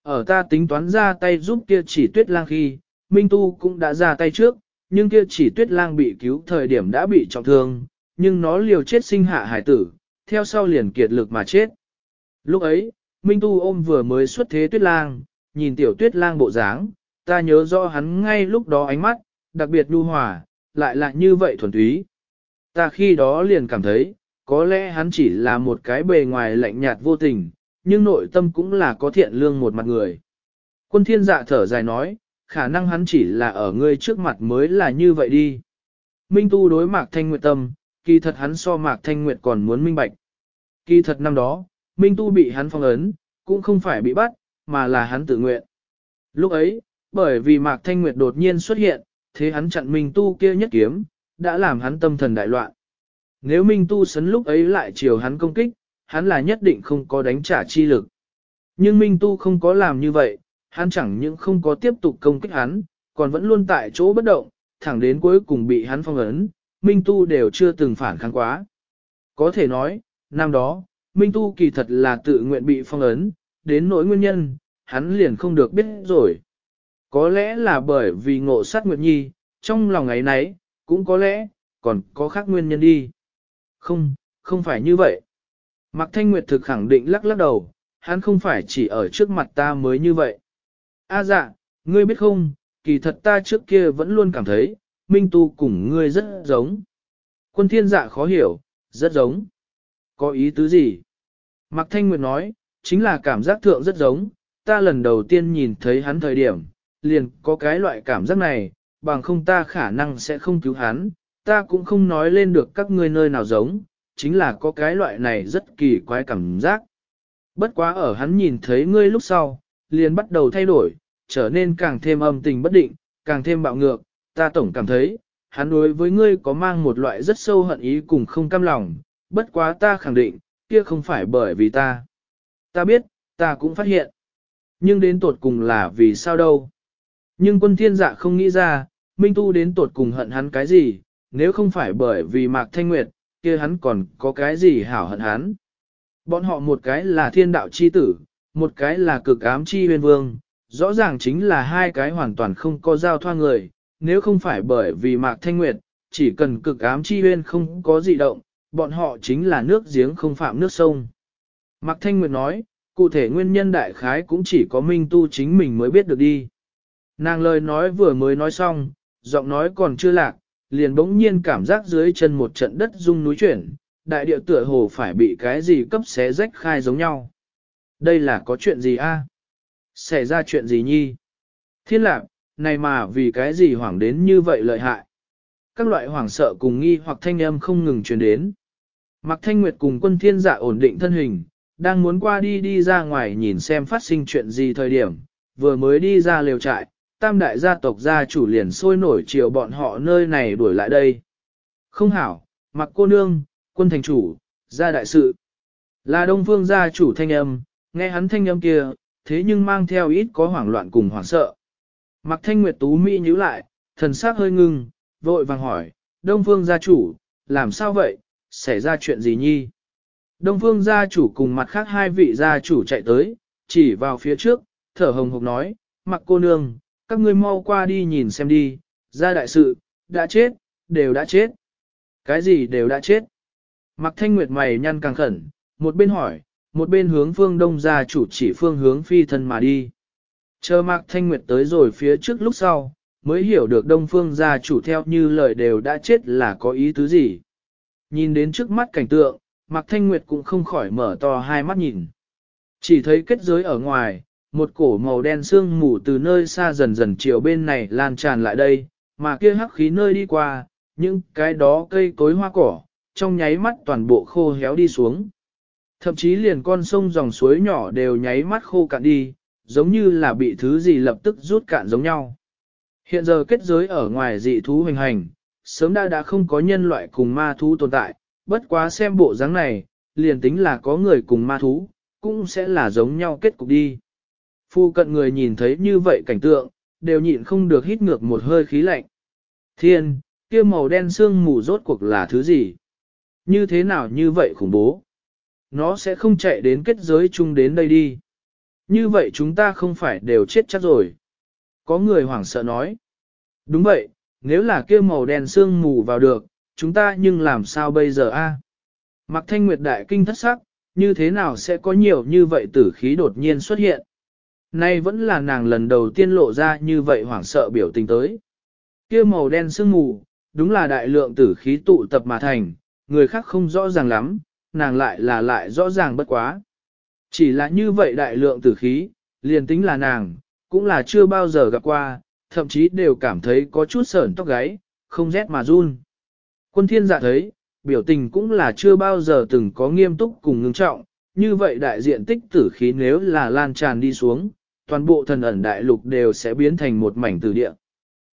Ở ta tính toán ra tay giúp kia chỉ tuyết lang khi, Minh Tu cũng đã ra tay trước, nhưng kia chỉ tuyết lang bị cứu thời điểm đã bị trọng thương, nhưng nó liều chết sinh hạ hải tử, theo sau liền kiệt lực mà chết. Lúc ấy, Minh Tu ôm vừa mới xuất thế tuyết lang, nhìn tiểu tuyết lang bộ dáng, ta nhớ rõ hắn ngay lúc đó ánh mắt, đặc biệt nhu hòa, lại là như vậy thuần túy. Ta khi đó liền cảm thấy, có lẽ hắn chỉ là một cái bề ngoài lạnh nhạt vô tình, nhưng nội tâm cũng là có thiện lương một mặt người. Quân thiên dạ thở dài nói, khả năng hắn chỉ là ở ngươi trước mặt mới là như vậy đi. Minh tu đối mạc thanh nguyệt tâm, kỳ thật hắn so mạc thanh nguyệt còn muốn minh bạch. Kỳ thật năm đó, Minh tu bị hắn phong ấn, cũng không phải bị bắt, mà là hắn tự nguyện. Lúc ấy, bởi vì mạc thanh nguyệt đột nhiên xuất hiện, thế hắn chặn Minh tu kia nhất kiếm, đã làm hắn tâm thần đại loạn. Nếu Minh tu sấn lúc ấy lại chiều hắn công kích, hắn là nhất định không có đánh trả chi lực. Nhưng Minh tu không có làm như vậy, hắn chẳng những không có tiếp tục công kích hắn, còn vẫn luôn tại chỗ bất động, thẳng đến cuối cùng bị hắn phong ấn, Minh Tu đều chưa từng phản kháng quá. Có thể nói, năm đó, Minh Tu kỳ thật là tự nguyện bị phong ấn, đến nỗi nguyên nhân, hắn liền không được biết rồi. Có lẽ là bởi vì ngộ sát Nguyệt Nhi, trong lòng ấy nấy, cũng có lẽ, còn có khác nguyên nhân đi. Không, không phải như vậy. Mạc Thanh Nguyệt thực khẳng định lắc lắc đầu, hắn không phải chỉ ở trước mặt ta mới như vậy. A dạ, ngươi biết không, kỳ thật ta trước kia vẫn luôn cảm thấy, Minh Tu cùng ngươi rất giống. Quân thiên dạ khó hiểu, rất giống. Có ý tứ gì? Mạc Thanh Nguyệt nói, chính là cảm giác thượng rất giống, ta lần đầu tiên nhìn thấy hắn thời điểm, liền có cái loại cảm giác này, bằng không ta khả năng sẽ không cứu hắn, ta cũng không nói lên được các ngươi nơi nào giống, chính là có cái loại này rất kỳ quái cảm giác. Bất quá ở hắn nhìn thấy ngươi lúc sau, liền bắt đầu thay đổi, trở nên càng thêm âm tình bất định, càng thêm bạo ngược, ta tổng cảm thấy, hắn đối với ngươi có mang một loại rất sâu hận ý cùng không cam lòng, bất quá ta khẳng định, kia không phải bởi vì ta. Ta biết, ta cũng phát hiện. Nhưng đến tột cùng là vì sao đâu. Nhưng quân thiên dạ không nghĩ ra, Minh Tu đến tột cùng hận hắn cái gì, nếu không phải bởi vì Mạc Thanh Nguyệt, kia hắn còn có cái gì hảo hận hắn. Bọn họ một cái là thiên đạo chi tử, một cái là cực ám chi huyền vương, rõ ràng chính là hai cái hoàn toàn không có giao thoa người, nếu không phải bởi vì Mạc Thanh Nguyệt, chỉ cần cực ám chi huyên không có gì động, bọn họ chính là nước giếng không phạm nước sông. Mạc Thanh Nguyệt nói, cụ thể nguyên nhân đại khái cũng chỉ có Minh Tu chính mình mới biết được đi. Nàng lời nói vừa mới nói xong, giọng nói còn chưa lạc, liền bỗng nhiên cảm giác dưới chân một trận đất rung núi chuyển, đại địa tựa hồ phải bị cái gì cấp xé rách khai giống nhau. Đây là có chuyện gì a? Xảy ra chuyện gì nhi? Thiên lạc, này mà vì cái gì hoảng đến như vậy lợi hại? Các loại hoảng sợ cùng nghi hoặc thanh âm không ngừng truyền đến. Mặc thanh nguyệt cùng quân thiên giả ổn định thân hình, đang muốn qua đi đi ra ngoài nhìn xem phát sinh chuyện gì thời điểm, vừa mới đi ra lều trại, tam đại gia tộc gia chủ liền sôi nổi chiều bọn họ nơi này đuổi lại đây. Không hảo, mặc cô nương, quân thành chủ, gia đại sự. Là đông phương gia chủ thanh âm, nghe hắn thanh âm kia, thế nhưng mang theo ít có hoảng loạn cùng hoảng sợ. Mặc thanh nguyệt tú mỹ nhíu lại, thần sắc hơi ngưng, vội vàng hỏi, đông phương gia chủ, làm sao vậy, xảy ra chuyện gì nhi? Đông phương gia chủ cùng mặt khác hai vị gia chủ chạy tới, chỉ vào phía trước, thở hồng hộc nói, mặc cô nương, các ngươi mau qua đi nhìn xem đi, gia đại sự, đã chết, đều đã chết. Cái gì đều đã chết? Mặc thanh nguyệt mày nhăn càng khẩn, một bên hỏi, một bên hướng phương đông gia chủ chỉ phương hướng phi thân mà đi. Chờ Mạc Thanh Nguyệt tới rồi phía trước lúc sau, mới hiểu được đông phương gia chủ theo như lời đều đã chết là có ý tứ gì. Nhìn đến trước mắt cảnh tượng, Mạc Thanh Nguyệt cũng không khỏi mở to hai mắt nhìn. Chỉ thấy kết giới ở ngoài, một cổ màu đen sương mù từ nơi xa dần dần chiều bên này lan tràn lại đây, mà kia hắc khí nơi đi qua, những cái đó cây cối hoa cỏ, trong nháy mắt toàn bộ khô héo đi xuống. Thậm chí liền con sông dòng suối nhỏ đều nháy mắt khô cạn đi, giống như là bị thứ gì lập tức rút cạn giống nhau. Hiện giờ kết giới ở ngoài dị thú hoành hành, sớm đã đã không có nhân loại cùng ma thú tồn tại, bất quá xem bộ dáng này, liền tính là có người cùng ma thú, cũng sẽ là giống nhau kết cục đi. Phu cận người nhìn thấy như vậy cảnh tượng, đều nhịn không được hít ngược một hơi khí lạnh. Thiên, kia màu đen xương mù rốt cuộc là thứ gì? Như thế nào như vậy khủng bố? Nó sẽ không chạy đến kết giới chung đến đây đi. Như vậy chúng ta không phải đều chết chắc rồi. Có người hoảng sợ nói. Đúng vậy, nếu là kia màu đen xương mù vào được, chúng ta nhưng làm sao bây giờ a? Mặc thanh nguyệt đại kinh thất sắc, như thế nào sẽ có nhiều như vậy tử khí đột nhiên xuất hiện? Nay vẫn là nàng lần đầu tiên lộ ra như vậy hoảng sợ biểu tình tới. Kia màu đen sương mù, đúng là đại lượng tử khí tụ tập mà thành, người khác không rõ ràng lắm, nàng lại là lại rõ ràng bất quá. Chỉ là như vậy đại lượng tử khí, liền tính là nàng, cũng là chưa bao giờ gặp qua, thậm chí đều cảm thấy có chút sởn tóc gáy, không rét mà run. Quân thiên dạ thấy, biểu tình cũng là chưa bao giờ từng có nghiêm túc cùng ngưng trọng, như vậy đại diện tích tử khí nếu là lan tràn đi xuống, toàn bộ thần ẩn đại lục đều sẽ biến thành một mảnh tử địa.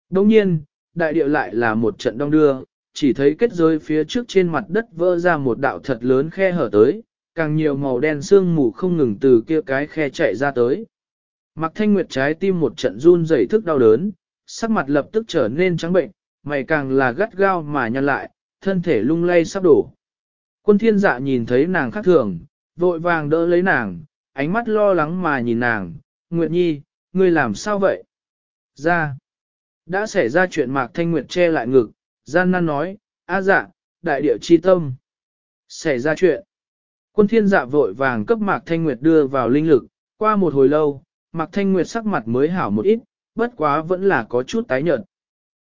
Đồng nhiên, đại địa lại là một trận đông đưa, chỉ thấy kết rơi phía trước trên mặt đất vỡ ra một đạo thật lớn khe hở tới, càng nhiều màu đen sương mù không ngừng từ kia cái khe chạy ra tới. Mặc thanh nguyệt trái tim một trận run rẩy thức đau đớn, sắc mặt lập tức trở nên trắng bệnh, mày càng là gắt gao mà nhăn lại, thân thể lung lay sắp đổ. Quân thiên dạ nhìn thấy nàng khác thường, vội vàng đỡ lấy nàng, ánh mắt lo lắng mà nhìn nàng, Nguyệt Nhi, ngươi làm sao vậy? Ra, đã xảy ra chuyện Mạc Thanh Nguyệt che lại ngực, gian nan nói, a dạ, đại địa chi tâm. Xảy ra chuyện. Quân thiên dạ vội vàng cấp Mạc Thanh Nguyệt đưa vào linh lực, qua một hồi lâu, Mạc Thanh Nguyệt sắc mặt mới hảo một ít, bất quá vẫn là có chút tái nhợt.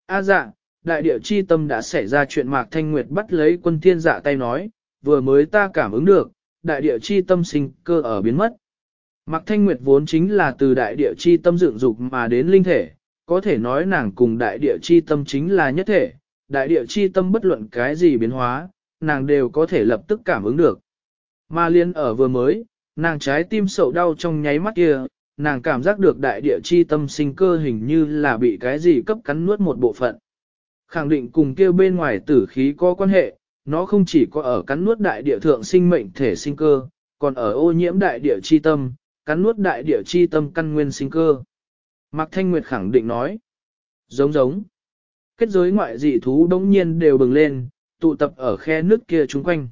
A dạ, đại địa chi tâm đã xảy ra chuyện Mạc Thanh Nguyệt bắt lấy quân thiên dạ tay nói, vừa mới ta cảm ứng được, đại địa chi tâm sinh cơ ở biến mất. Mạc Thanh Nguyệt vốn chính là từ đại địa chi tâm dựng dục mà đến linh thể, có thể nói nàng cùng đại địa chi tâm chính là nhất thể, đại địa chi tâm bất luận cái gì biến hóa, nàng đều có thể lập tức cảm ứng được. Mà liên ở vừa mới, nàng trái tim sầu đau trong nháy mắt kia, nàng cảm giác được đại địa chi tâm sinh cơ hình như là bị cái gì cấp cắn nuốt một bộ phận. Khẳng định cùng kia bên ngoài tử khí có quan hệ, nó không chỉ có ở cắn nuốt đại địa thượng sinh mệnh thể sinh cơ, còn ở ô nhiễm đại địa chi tâm, cắn nuốt đại địa chi tâm căn nguyên sinh cơ. Mạc Thanh Nguyệt khẳng định nói, giống giống, kết giới ngoại dị thú đống nhiên đều bừng lên, tụ tập ở khe nước kia chung quanh.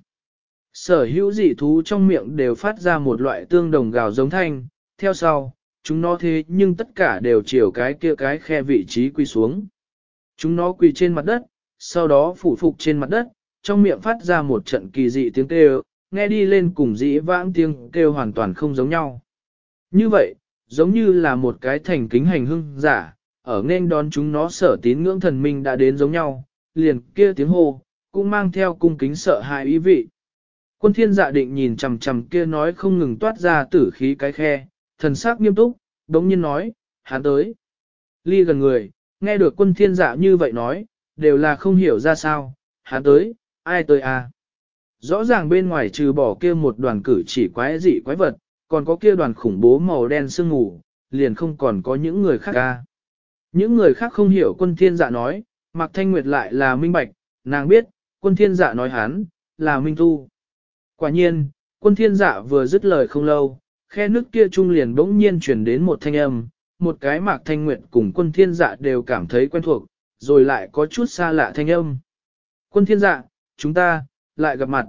Sở hữu dị thú trong miệng đều phát ra một loại tương đồng gào giống thanh, theo sau, chúng nó thế nhưng tất cả đều chiều cái kia cái khe vị trí quy xuống. Chúng nó quỳ trên mặt đất, sau đó phủ phục trên mặt đất, trong miệng phát ra một trận kỳ dị tiếng kêu, nghe đi lên cùng dĩ vãng tiếng kêu hoàn toàn không giống nhau. Như vậy, giống như là một cái thành kính hành hưng giả, ở nên đón chúng nó sở tín ngưỡng thần minh đã đến giống nhau, liền kia tiếng hô, cũng mang theo cung kính sợ hãi ý vị. Quân thiên dạ định nhìn chằm chằm kia nói không ngừng toát ra tử khí cái khe, thần sắc nghiêm túc, đống nhiên nói, hắn tới. Ly gần người, nghe được quân thiên dạ như vậy nói, đều là không hiểu ra sao, hắn tới, ai tới à. Rõ ràng bên ngoài trừ bỏ kia một đoàn cử chỉ quái dị quái vật, còn có kia đoàn khủng bố màu đen sương mù, liền không còn có những người khác à. Những người khác không hiểu quân thiên dạ nói, Mạc Thanh Nguyệt lại là minh bạch, nàng biết, quân thiên dạ nói hắn, là minh tu. Quả nhiên, quân thiên dạ vừa dứt lời không lâu, khe nước kia trung liền bỗng nhiên chuyển đến một thanh âm, một cái Mạc Thanh Nguyệt cùng quân thiên dạ đều cảm thấy quen thuộc, rồi lại có chút xa lạ thanh âm. Quân thiên dạ, chúng ta, lại gặp mặt.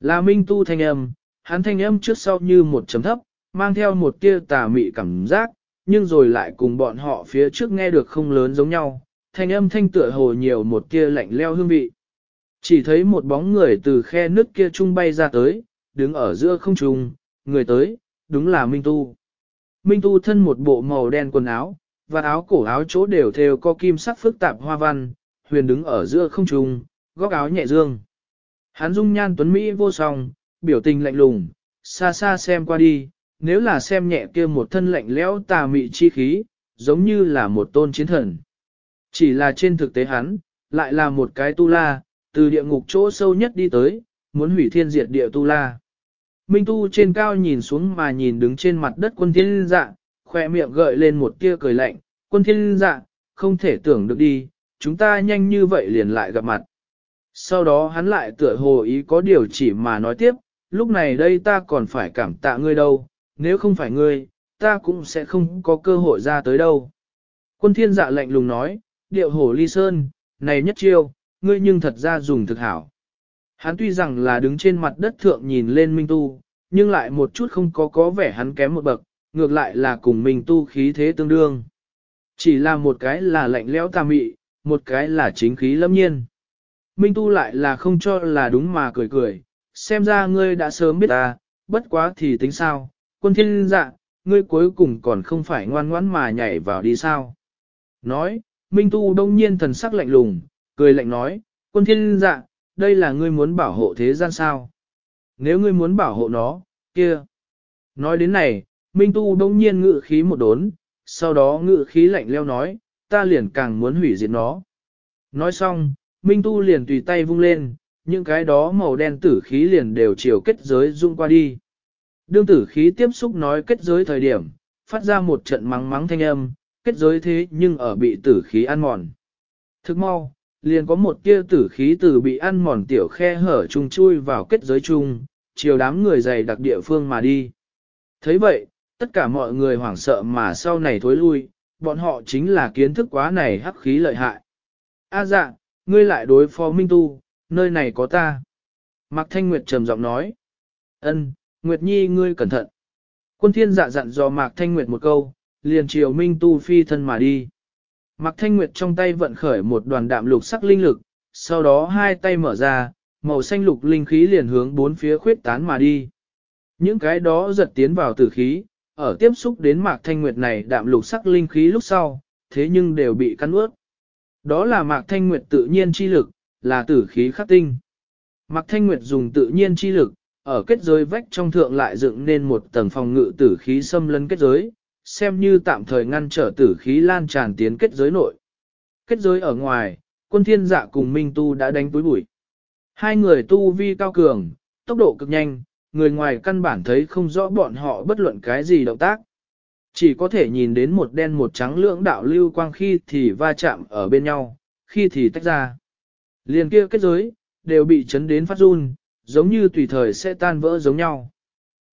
Là minh tu thanh âm, hắn thanh âm trước sau như một chấm thấp, mang theo một tia tà mị cảm giác, nhưng rồi lại cùng bọn họ phía trước nghe được không lớn giống nhau, thanh âm thanh tựa hồ nhiều một kia lạnh leo hương vị. Chỉ thấy một bóng người từ khe nước kia trung bay ra tới, đứng ở giữa không trung, người tới, đúng là Minh Tu. Minh Tu thân một bộ màu đen quần áo, và áo cổ áo chỗ đều theo có kim sắc phức tạp hoa văn, huyền đứng ở giữa không trung, góc áo nhẹ dương. Hắn dung nhan tuấn Mỹ vô song, biểu tình lạnh lùng, xa xa xem qua đi, nếu là xem nhẹ kia một thân lạnh lẽo tà mị chi khí, giống như là một tôn chiến thần. Chỉ là trên thực tế hắn, lại là một cái tu la, từ địa ngục chỗ sâu nhất đi tới, muốn hủy thiên diệt địa tu la. Minh tu trên cao nhìn xuống mà nhìn đứng trên mặt đất quân thiên dạ, khoe miệng gợi lên một tia cười lạnh, quân thiên dạ, không thể tưởng được đi, chúng ta nhanh như vậy liền lại gặp mặt. Sau đó hắn lại tựa hồ ý có điều chỉ mà nói tiếp, lúc này đây ta còn phải cảm tạ ngươi đâu, nếu không phải ngươi, ta cũng sẽ không có cơ hội ra tới đâu. Quân thiên dạ lạnh lùng nói, điệu hổ ly sơn, này nhất chiêu, ngươi nhưng thật ra dùng thực hảo. Hắn tuy rằng là đứng trên mặt đất thượng nhìn lên Minh Tu, nhưng lại một chút không có có vẻ hắn kém một bậc, ngược lại là cùng Minh Tu khí thế tương đương. Chỉ là một cái là lạnh lẽo tà mị, một cái là chính khí lâm nhiên. Minh Tu lại là không cho là đúng mà cười cười, xem ra ngươi đã sớm biết ta, bất quá thì tính sao, quân thiên dạ, ngươi cuối cùng còn không phải ngoan ngoãn mà nhảy vào đi sao. Nói, Minh Tu đông nhiên thần sắc lạnh lùng, cười lạnh nói, quân thiên dạ, đây là ngươi muốn bảo hộ thế gian sao. Nếu ngươi muốn bảo hộ nó, kia. Nói đến này, Minh Tu đông nhiên ngự khí một đốn, sau đó ngự khí lạnh leo nói, ta liền càng muốn hủy diệt nó. Nói xong, Minh Tu liền tùy tay vung lên, những cái đó màu đen tử khí liền đều chiều kết giới dung qua đi. Đương tử khí tiếp xúc nói kết giới thời điểm, phát ra một trận mắng mắng thanh âm, kết giới thế nhưng ở bị tử khí ăn mòn. Thức mau, liền có một tia tử khí từ bị ăn mòn tiểu khe hở chung chui vào kết giới chung, chiều đám người dày đặc địa phương mà đi. thấy vậy, tất cả mọi người hoảng sợ mà sau này thối lui, bọn họ chính là kiến thức quá này hắc khí lợi hại. A dạ, ngươi lại đối phó Minh Tu, nơi này có ta. Mạc Thanh Nguyệt trầm giọng nói. Ân, Nguyệt Nhi ngươi cẩn thận. Quân thiên dạ dặn dò Mạc Thanh Nguyệt một câu, liền chiều Minh Tu phi thân mà đi. Mạc Thanh Nguyệt trong tay vận khởi một đoàn đạm lục sắc linh lực, sau đó hai tay mở ra, màu xanh lục linh khí liền hướng bốn phía khuyết tán mà đi. Những cái đó giật tiến vào tử khí, ở tiếp xúc đến Mạc Thanh Nguyệt này đạm lục sắc linh khí lúc sau, thế nhưng đều bị cắn ướt. Đó là Mạc Thanh Nguyệt tự nhiên chi lực, là tử khí khắc tinh. Mạc Thanh Nguyệt dùng tự nhiên chi lực, ở kết giới vách trong thượng lại dựng nên một tầng phòng ngự tử khí xâm lấn kết giới, xem như tạm thời ngăn trở tử khí lan tràn tiến kết giới nội. Kết giới ở ngoài, quân thiên dạ cùng Minh Tu đã đánh túi bụi. Hai người tu vi cao cường, tốc độ cực nhanh, người ngoài căn bản thấy không rõ bọn họ bất luận cái gì động tác. Chỉ có thể nhìn đến một đen một trắng lưỡng đạo lưu quang khi thì va chạm ở bên nhau, khi thì tách ra. Liền kia kết giới, đều bị chấn đến phát run, giống như tùy thời sẽ tan vỡ giống nhau.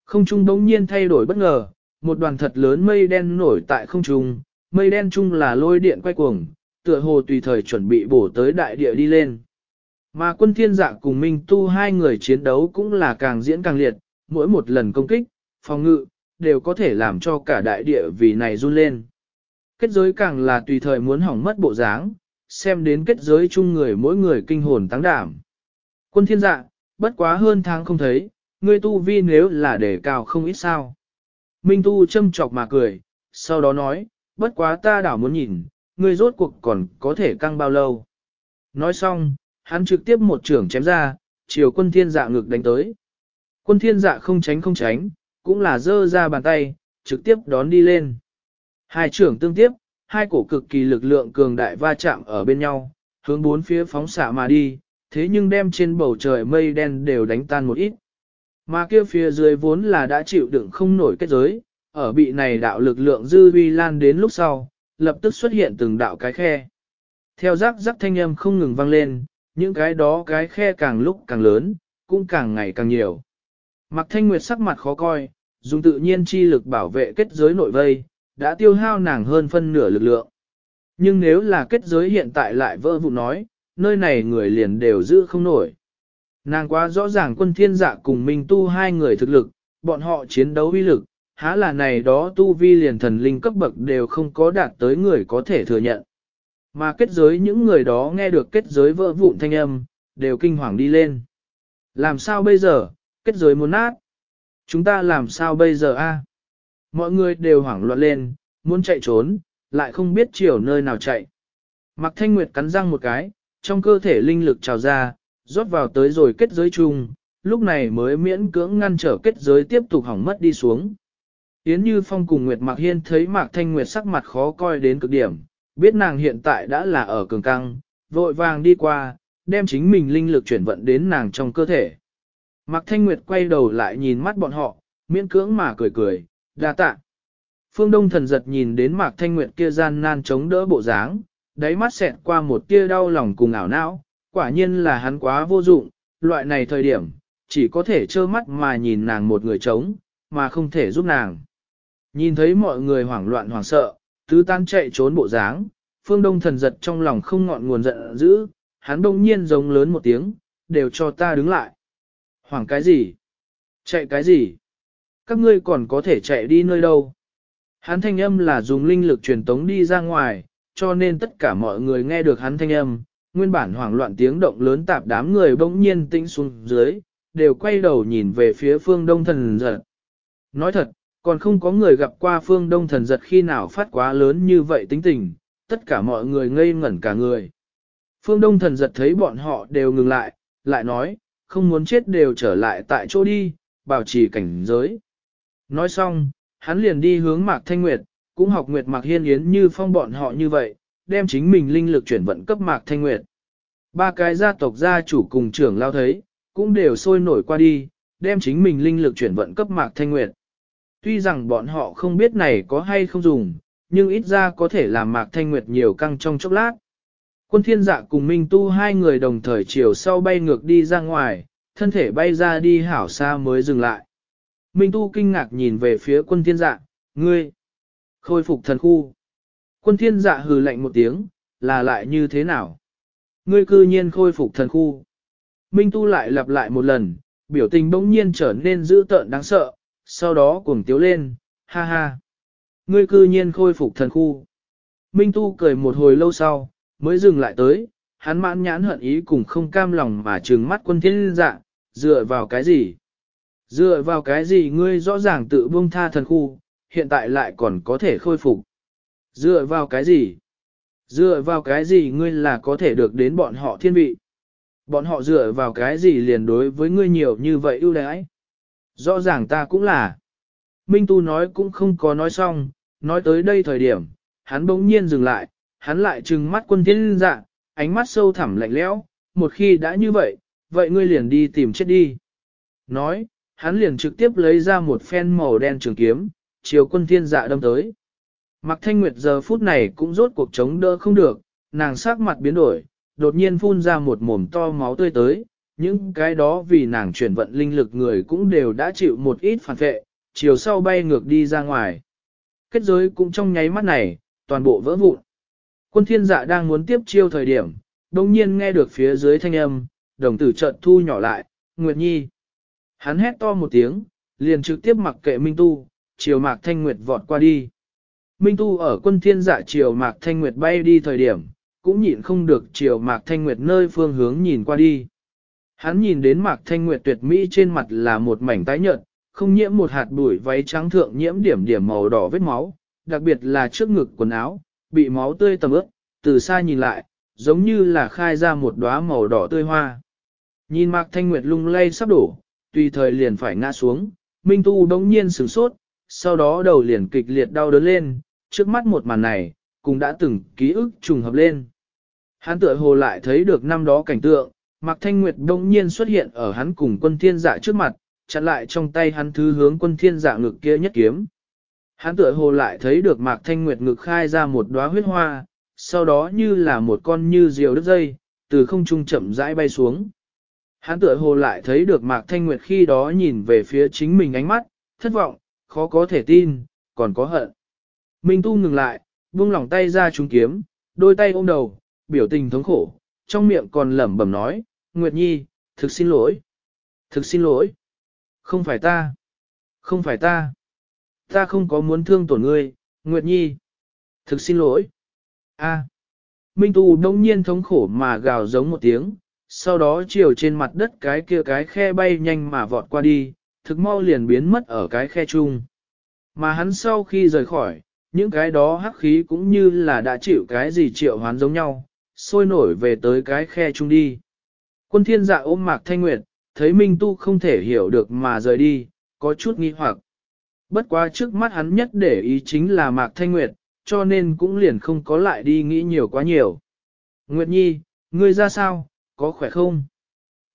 Không trung đống nhiên thay đổi bất ngờ, một đoàn thật lớn mây đen nổi tại không trung, mây đen chung là lôi điện quay cuồng, tựa hồ tùy thời chuẩn bị bổ tới đại địa đi lên. Mà quân thiên dạ cùng Minh Tu hai người chiến đấu cũng là càng diễn càng liệt, mỗi một lần công kích, phòng ngự, đều có thể làm cho cả đại địa vì này run lên. Kết giới càng là tùy thời muốn hỏng mất bộ dáng, xem đến kết giới chung người mỗi người kinh hồn tăng đảm. Quân thiên dạ, bất quá hơn tháng không thấy, ngươi tu vi nếu là để cao không ít sao. Minh tu châm chọc mà cười, sau đó nói, bất quá ta đảo muốn nhìn, ngươi rốt cuộc còn có thể căng bao lâu. Nói xong, hắn trực tiếp một trưởng chém ra, chiều quân thiên dạ ngực đánh tới. Quân thiên dạ không tránh không tránh, cũng là giơ ra bàn tay, trực tiếp đón đi lên. Hai trưởng tương tiếp, hai cổ cực kỳ lực lượng cường đại va chạm ở bên nhau, hướng bốn phía phóng xạ mà đi, thế nhưng đem trên bầu trời mây đen đều đánh tan một ít. Mà kia phía dưới vốn là đã chịu đựng không nổi kết giới, ở bị này đạo lực lượng dư vi lan đến lúc sau, lập tức xuất hiện từng đạo cái khe. Theo rắc rắc thanh âm không ngừng vang lên, những cái đó cái khe càng lúc càng lớn, cũng càng ngày càng nhiều. Mặc thanh nguyệt sắc mặt khó coi, dùng tự nhiên chi lực bảo vệ kết giới nội vây, đã tiêu hao nàng hơn phân nửa lực lượng. Nhưng nếu là kết giới hiện tại lại vỡ vụ nói, nơi này người liền đều giữ không nổi. Nàng quá rõ ràng quân thiên dạ cùng Minh Tu hai người thực lực, bọn họ chiến đấu uy lực, há là này đó tu vi liền thần linh cấp bậc đều không có đạt tới người có thể thừa nhận. Mà kết giới những người đó nghe được kết giới vỡ vụn thanh âm, đều kinh hoàng đi lên. Làm sao bây giờ, kết giới muốn nát? Chúng ta làm sao bây giờ a? Mọi người đều hoảng loạn lên, muốn chạy trốn, lại không biết chiều nơi nào chạy. Mạc Thanh Nguyệt cắn răng một cái, trong cơ thể linh lực trào ra, rót vào tới rồi kết giới chung, lúc này mới miễn cưỡng ngăn trở kết giới tiếp tục hỏng mất đi xuống. Yến Như Phong cùng Nguyệt Mạc Hiên thấy Mạc Thanh Nguyệt sắc mặt khó coi đến cực điểm, biết nàng hiện tại đã là ở cường căng, vội vàng đi qua, đem chính mình linh lực chuyển vận đến nàng trong cơ thể. Mạc Thanh Nguyệt quay đầu lại nhìn mắt bọn họ, miễn cưỡng mà cười cười, đa tạ. Phương Đông thần giật nhìn đến Mạc Thanh Nguyệt kia gian nan chống đỡ bộ dáng, đáy mắt xẹt qua một tia đau lòng cùng ảo não, quả nhiên là hắn quá vô dụng, loại này thời điểm, chỉ có thể trơ mắt mà nhìn nàng một người trống, mà không thể giúp nàng. Nhìn thấy mọi người hoảng loạn hoảng sợ, tứ tan chạy trốn bộ dáng, phương đông thần giật trong lòng không ngọn nguồn giận dữ, hắn đông nhiên giống lớn một tiếng, đều cho ta đứng lại. Hoảng cái gì? Chạy cái gì? Các ngươi còn có thể chạy đi nơi đâu? Hắn thanh âm là dùng linh lực truyền tống đi ra ngoài, cho nên tất cả mọi người nghe được hắn thanh âm, nguyên bản hoảng loạn tiếng động lớn tạp đám người bỗng nhiên tĩnh xuống dưới, đều quay đầu nhìn về phía phương đông thần giật. Nói thật, còn không có người gặp qua phương đông thần giật khi nào phát quá lớn như vậy tính tình, tất cả mọi người ngây ngẩn cả người. Phương đông thần giật thấy bọn họ đều ngừng lại, lại nói, không muốn chết đều trở lại tại chỗ đi, bảo trì cảnh giới. Nói xong, hắn liền đi hướng Mạc Thanh Nguyệt, cũng học Nguyệt Mạc Hiên Yến như phong bọn họ như vậy, đem chính mình linh lực chuyển vận cấp Mạc Thanh Nguyệt. Ba cái gia tộc gia chủ cùng trưởng lao thấy, cũng đều sôi nổi qua đi, đem chính mình linh lực chuyển vận cấp Mạc Thanh Nguyệt. Tuy rằng bọn họ không biết này có hay không dùng, nhưng ít ra có thể làm Mạc Thanh Nguyệt nhiều căng trong chốc lát. Quân thiên dạ cùng Minh Tu hai người đồng thời chiều sau bay ngược đi ra ngoài, thân thể bay ra đi hảo xa mới dừng lại. Minh Tu kinh ngạc nhìn về phía quân thiên dạ, ngươi, khôi phục thần khu. Quân thiên dạ hừ lạnh một tiếng, là lại như thế nào? ngươi cư nhiên khôi phục thần khu. Minh Tu lại lặp lại một lần, biểu tình bỗng nhiên trở nên dữ tợn đáng sợ, sau đó cuồng tiếu lên, ha ha. Ngươi cư nhiên khôi phục thần khu. Minh Tu cười một hồi lâu sau, mới dừng lại tới, hắn mãn nhãn hận ý cùng không cam lòng mà trừng mắt quân thiên dạ, dựa vào cái gì? Dựa vào cái gì ngươi rõ ràng tự buông tha thần khu, hiện tại lại còn có thể khôi phục? Dựa vào cái gì? Dựa vào cái gì ngươi là có thể được đến bọn họ thiên vị? Bọn họ dựa vào cái gì liền đối với ngươi nhiều như vậy ưu đãi? Rõ ràng ta cũng là. Minh Tu nói cũng không có nói xong, nói tới đây thời điểm, hắn bỗng nhiên dừng lại, hắn lại trừng mắt quân thiên dạ, ánh mắt sâu thẳm lạnh lẽo, một khi đã như vậy, vậy ngươi liền đi tìm chết đi. Nói, hắn liền trực tiếp lấy ra một phen màu đen trường kiếm, chiều quân thiên dạ đâm tới. Mặc thanh nguyệt giờ phút này cũng rốt cuộc chống đỡ không được, nàng sắc mặt biến đổi, đột nhiên phun ra một mồm to máu tươi tới, những cái đó vì nàng chuyển vận linh lực người cũng đều đã chịu một ít phản vệ, chiều sau bay ngược đi ra ngoài. Kết giới cũng trong nháy mắt này, toàn bộ vỡ vụn. Quân thiên dạ đang muốn tiếp chiêu thời điểm, đồng nhiên nghe được phía dưới thanh âm, đồng tử chợt thu nhỏ lại, Nguyệt Nhi. Hắn hét to một tiếng, liền trực tiếp mặc kệ Minh Tu, chiều Mạc Thanh Nguyệt vọt qua đi. Minh Tu ở quân thiên dạ chiều Mạc Thanh Nguyệt bay đi thời điểm, cũng nhịn không được chiều Mạc Thanh Nguyệt nơi phương hướng nhìn qua đi. Hắn nhìn đến Mạc Thanh Nguyệt tuyệt mỹ trên mặt là một mảnh tái nhợt, không nhiễm một hạt bụi váy trắng thượng nhiễm điểm điểm màu đỏ vết máu, đặc biệt là trước ngực quần áo, bị máu tươi tầm ướt, từ xa nhìn lại, giống như là khai ra một đóa màu đỏ tươi hoa. Nhìn Mạc Thanh Nguyệt lung lay sắp đổ, tùy thời liền phải ngã xuống, Minh Tu đống nhiên sửng sốt, sau đó đầu liền kịch liệt đau đớn lên, trước mắt một màn này, cũng đã từng ký ức trùng hợp lên. Hắn tựa hồ lại thấy được năm đó cảnh tượng, Mạc Thanh Nguyệt đông nhiên xuất hiện ở hắn cùng quân thiên dạ trước mặt, chặn lại trong tay hắn thứ hướng quân thiên dạ ngực kia nhất kiếm. Hắn tựa hồ lại thấy được Mạc Thanh Nguyệt ngực khai ra một đóa huyết hoa, sau đó như là một con như diều đứt dây, từ không trung chậm rãi bay xuống. Hắn tựa hồ lại thấy được Mạc Thanh Nguyệt khi đó nhìn về phía chính mình ánh mắt, thất vọng, khó có thể tin, còn có hận. Minh Tu ngừng lại, buông lỏng tay ra trúng kiếm, đôi tay ôm đầu, biểu tình thống khổ, trong miệng còn lẩm bẩm nói, Nguyệt Nhi, thực xin lỗi. Thực xin lỗi. Không phải ta. Không phải ta. Ta không có muốn thương tổn ngươi, Nguyệt Nhi. Thực xin lỗi. A. Minh Tu đông nhiên thống khổ mà gào giống một tiếng, sau đó chiều trên mặt đất cái kia cái khe bay nhanh mà vọt qua đi, thực mau liền biến mất ở cái khe chung. Mà hắn sau khi rời khỏi, những cái đó hắc khí cũng như là đã chịu cái gì triệu hoán giống nhau, sôi nổi về tới cái khe chung đi. Quân thiên dạ ôm mạc thanh nguyệt, thấy Minh Tu không thể hiểu được mà rời đi, có chút nghi hoặc. Bất quá trước mắt hắn nhất để ý chính là mạc thanh nguyệt, cho nên cũng liền không có lại đi nghĩ nhiều quá nhiều. Nguyệt Nhi, ngươi ra sao, có khỏe không?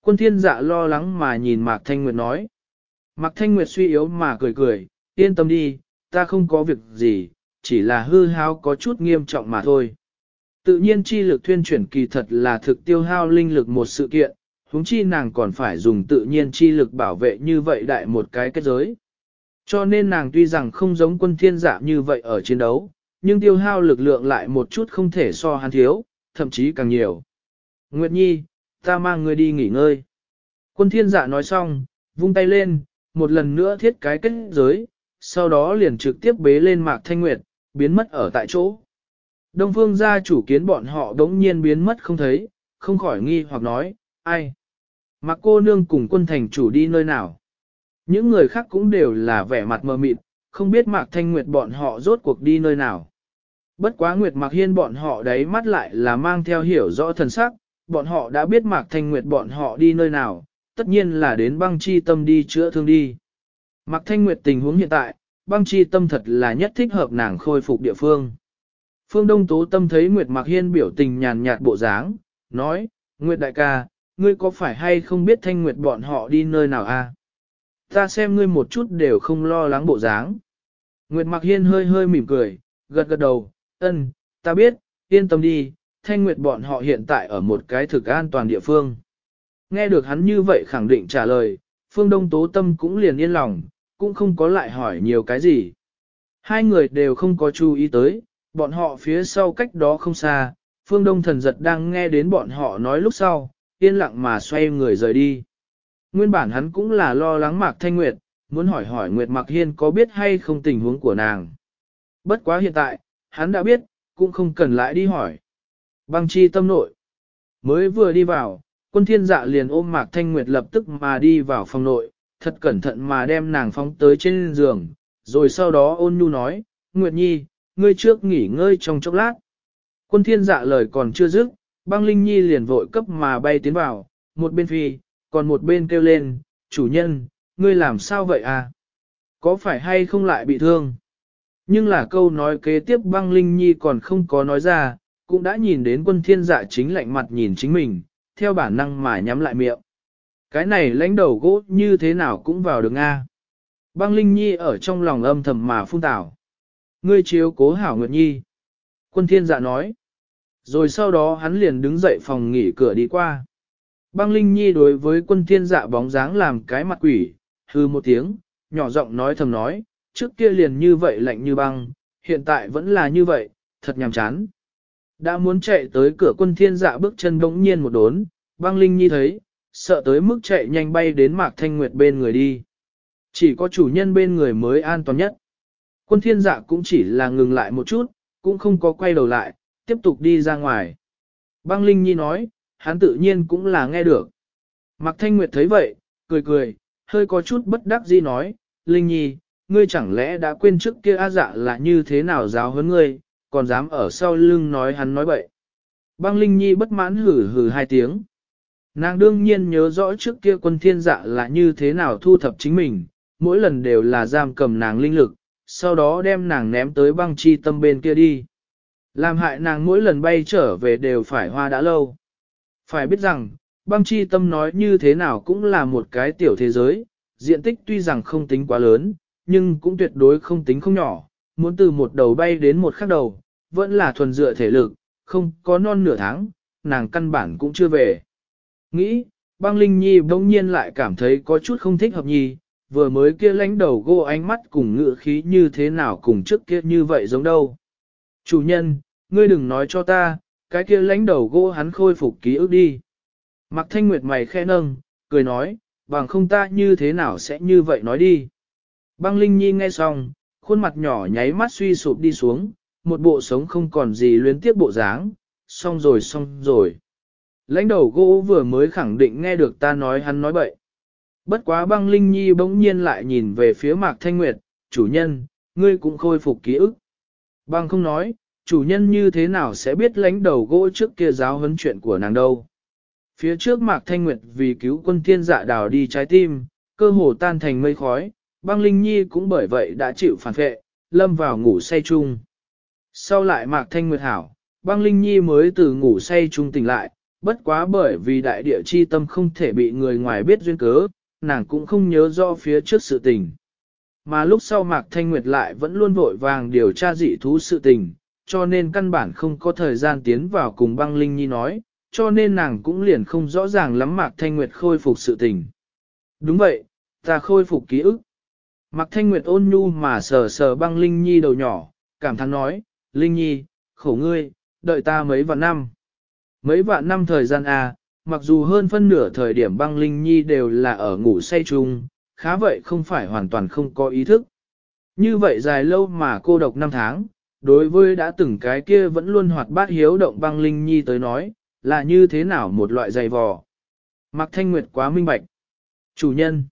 Quân thiên dạ lo lắng mà nhìn Mạc Thanh Nguyệt nói. Mạc Thanh Nguyệt suy yếu mà cười cười, yên tâm đi, ta không có việc gì, chỉ là hư hao có chút nghiêm trọng mà thôi. Tự nhiên chi lực thuyên chuyển kỳ thật là thực tiêu hao linh lực một sự kiện, huống chi nàng còn phải dùng tự nhiên chi lực bảo vệ như vậy đại một cái kết giới. Cho nên nàng tuy rằng không giống quân thiên giả như vậy ở chiến đấu, nhưng tiêu hao lực lượng lại một chút không thể so hắn thiếu, thậm chí càng nhiều. Nguyệt Nhi, ta mang ngươi đi nghỉ ngơi. Quân thiên giả nói xong, vung tay lên, một lần nữa thiết cái kết giới, sau đó liền trực tiếp bế lên mạc thanh nguyệt, biến mất ở tại chỗ. Đông phương gia chủ kiến bọn họ đống nhiên biến mất không thấy, không khỏi nghi hoặc nói, ai? Mạc cô nương cùng quân thành chủ đi nơi nào? Những người khác cũng đều là vẻ mặt mờ mịt, không biết mạc thanh nguyệt bọn họ rốt cuộc đi nơi nào. Bất quá nguyệt mạc hiên bọn họ đấy mắt lại là mang theo hiểu rõ thần sắc, bọn họ đã biết Mạc Thanh Nguyệt bọn họ đi nơi nào, tất nhiên là đến băng chi tâm đi chữa thương đi. Mạc Thanh Nguyệt tình huống hiện tại, băng chi tâm thật là nhất thích hợp nàng khôi phục địa phương. Phương Đông Tố Tâm thấy Nguyệt Mạc Hiên biểu tình nhàn nhạt bộ dáng, nói, Nguyệt đại ca, ngươi có phải hay không biết Thanh Nguyệt bọn họ đi nơi nào a? À? Ta xem ngươi một chút đều không lo lắng bộ dáng. Nguyệt Mạc Hiên hơi hơi mỉm cười, gật gật đầu, ân, ta biết, yên tâm đi, thanh nguyệt bọn họ hiện tại ở một cái thực an toàn địa phương. Nghe được hắn như vậy khẳng định trả lời, phương đông tố tâm cũng liền yên lòng, cũng không có lại hỏi nhiều cái gì. Hai người đều không có chú ý tới, bọn họ phía sau cách đó không xa, phương đông thần giật đang nghe đến bọn họ nói lúc sau, yên lặng mà xoay người rời đi. Nguyên bản hắn cũng là lo lắng Mạc Thanh Nguyệt, muốn hỏi hỏi Nguyệt Mạc Hiên có biết hay không tình huống của nàng. Bất quá hiện tại, hắn đã biết, cũng không cần lại đi hỏi. Băng chi tâm nội. Mới vừa đi vào, quân thiên dạ liền ôm Mạc Thanh Nguyệt lập tức mà đi vào phòng nội, thật cẩn thận mà đem nàng phóng tới trên giường, rồi sau đó ôn nhu nói, Nguyệt Nhi, ngươi trước nghỉ ngơi trong chốc lát. Quân thiên dạ lời còn chưa dứt, băng Linh Nhi liền vội cấp mà bay tiến vào, một bên phi, còn một bên kêu lên, chủ nhân, ngươi làm sao vậy à? Có phải hay không lại bị thương? Nhưng là câu nói kế tiếp băng Linh Nhi còn không có nói ra, cũng đã nhìn đến quân thiên dạ chính lạnh mặt nhìn chính mình, theo bản năng mà nhắm lại miệng. Cái này lãnh đầu gỗ như thế nào cũng vào được a. Băng Linh Nhi ở trong lòng âm thầm mà phun tảo. Ngươi chiếu cố hảo Nguyệt Nhi. Quân thiên dạ nói. Rồi sau đó hắn liền đứng dậy phòng nghỉ cửa đi qua. Băng Linh Nhi đối với quân thiên dạ bóng dáng làm cái mặt quỷ, hư một tiếng, nhỏ giọng nói thầm nói, trước kia liền như vậy lạnh như băng, hiện tại vẫn là như vậy, thật nhàm chán. Đã muốn chạy tới cửa quân thiên dạ bước chân bỗng nhiên một đốn, băng Linh Nhi thấy, sợ tới mức chạy nhanh bay đến Mạc Thanh Nguyệt bên người đi. Chỉ có chủ nhân bên người mới an toàn nhất. Quân thiên dạ cũng chỉ là ngừng lại một chút, cũng không có quay đầu lại, tiếp tục đi ra ngoài. Băng Linh Nhi nói, hắn tự nhiên cũng là nghe được. Mạc Thanh Nguyệt thấy vậy, cười cười, hơi có chút bất đắc dĩ nói, Linh Nhi, ngươi chẳng lẽ đã quên trước kia A dạ là như thế nào giáo huấn ngươi, còn dám ở sau lưng nói hắn nói bậy. Băng Linh Nhi bất mãn hử hử hai tiếng. Nàng đương nhiên nhớ rõ trước kia quân thiên dạ là như thế nào thu thập chính mình, mỗi lần đều là giam cầm nàng linh lực, sau đó đem nàng ném tới băng chi tâm bên kia đi. Làm hại nàng mỗi lần bay trở về đều phải hoa đã lâu. Phải biết rằng, băng chi tâm nói như thế nào cũng là một cái tiểu thế giới, diện tích tuy rằng không tính quá lớn, nhưng cũng tuyệt đối không tính không nhỏ, muốn từ một đầu bay đến một khác đầu, vẫn là thuần dựa thể lực, không có non nửa tháng, nàng căn bản cũng chưa về. Nghĩ, băng linh nhi bỗng nhiên lại cảm thấy có chút không thích hợp nhi, vừa mới kia lánh đầu gô ánh mắt cùng ngựa khí như thế nào cùng trước kia như vậy giống đâu. Chủ nhân, ngươi đừng nói cho ta, cái kia lánh đầu gỗ hắn khôi phục ký ức đi. Mặc thanh nguyệt mày khẽ nâng, cười nói, bằng không ta như thế nào sẽ như vậy nói đi. Băng Linh Nhi nghe xong, khuôn mặt nhỏ nháy mắt suy sụp đi xuống, một bộ sống không còn gì luyến tiếc bộ dáng, xong rồi xong rồi. Lãnh đầu gỗ vừa mới khẳng định nghe được ta nói hắn nói bậy. Bất quá băng Linh Nhi bỗng nhiên lại nhìn về phía Mạc Thanh Nguyệt, chủ nhân, ngươi cũng khôi phục ký ức. Băng không nói, chủ nhân như thế nào sẽ biết lãnh đầu gỗ trước kia giáo huấn chuyện của nàng đâu. Phía trước Mạc Thanh Nguyệt vì cứu quân thiên dạ đào đi trái tim, cơ hồ tan thành mây khói, băng Linh Nhi cũng bởi vậy đã chịu phản vệ, lâm vào ngủ say chung. Sau lại Mạc Thanh Nguyệt hảo, băng Linh Nhi mới từ ngủ say chung tỉnh lại, bất quá bởi vì đại địa chi tâm không thể bị người ngoài biết duyên cớ, nàng cũng không nhớ rõ phía trước sự tình. Mà lúc sau Mạc Thanh Nguyệt lại vẫn luôn vội vàng điều tra dị thú sự tình, cho nên căn bản không có thời gian tiến vào cùng băng Linh Nhi nói, cho nên nàng cũng liền không rõ ràng lắm Mạc Thanh Nguyệt khôi phục sự tình. Đúng vậy, ta khôi phục ký ức. Mạc Thanh Nguyệt ôn nhu mà sờ sờ băng Linh Nhi đầu nhỏ, cảm thán nói, Linh Nhi, khổ ngươi, đợi ta mấy vạn năm. Mấy vạn năm thời gian à, mặc dù hơn phân nửa thời điểm băng Linh Nhi đều là ở ngủ say chung, khá vậy không phải hoàn toàn không có ý thức. Như vậy dài lâu mà cô độc năm tháng, đối với đã từng cái kia vẫn luôn hoạt bát hiếu động băng Linh Nhi tới nói, là như thế nào một loại dày vò. Mạc Thanh Nguyệt quá minh bạch. Chủ nhân.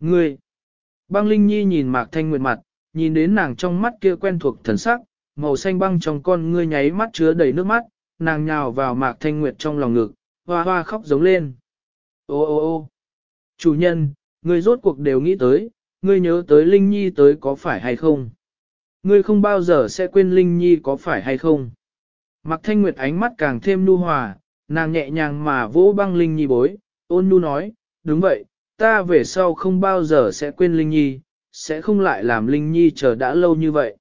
Ngươi. Băng Linh Nhi nhìn Mạc Thanh Nguyệt mặt, nhìn đến nàng trong mắt kia quen thuộc thần sắc, màu xanh băng trong con ngươi nháy mắt chứa đầy nước mắt, nàng nhào vào Mạc Thanh Nguyệt trong lòng ngực, hoa hoa khóc giống lên. Ô ô ô chủ nhân, ngươi rốt cuộc đều nghĩ tới, ngươi nhớ tới Linh Nhi tới có phải hay không? Ngươi không bao giờ sẽ quên Linh Nhi có phải hay không? Mạc Thanh Nguyệt ánh mắt càng thêm nu hòa, nàng nhẹ nhàng mà vỗ băng Linh Nhi bối, ôn nu nói, đúng vậy, ta về sau không bao giờ sẽ quên Linh Nhi, sẽ không lại làm Linh Nhi chờ đã lâu như vậy.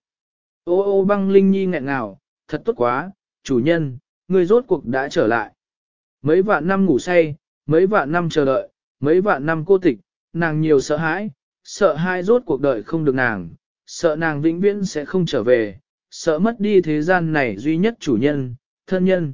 Ô ô băng Linh Nhi nghẹn ngào, thật tốt quá, chủ nhân, ngươi rốt cuộc đã trở lại. Mấy vạn năm ngủ say, mấy vạn năm chờ đợi, mấy vạn năm cô tịch, nàng nhiều sợ hãi, sợ hai rốt cuộc đời không được nàng, sợ nàng vĩnh viễn sẽ không trở về, sợ mất đi thế gian này duy nhất chủ nhân, Thân nhân.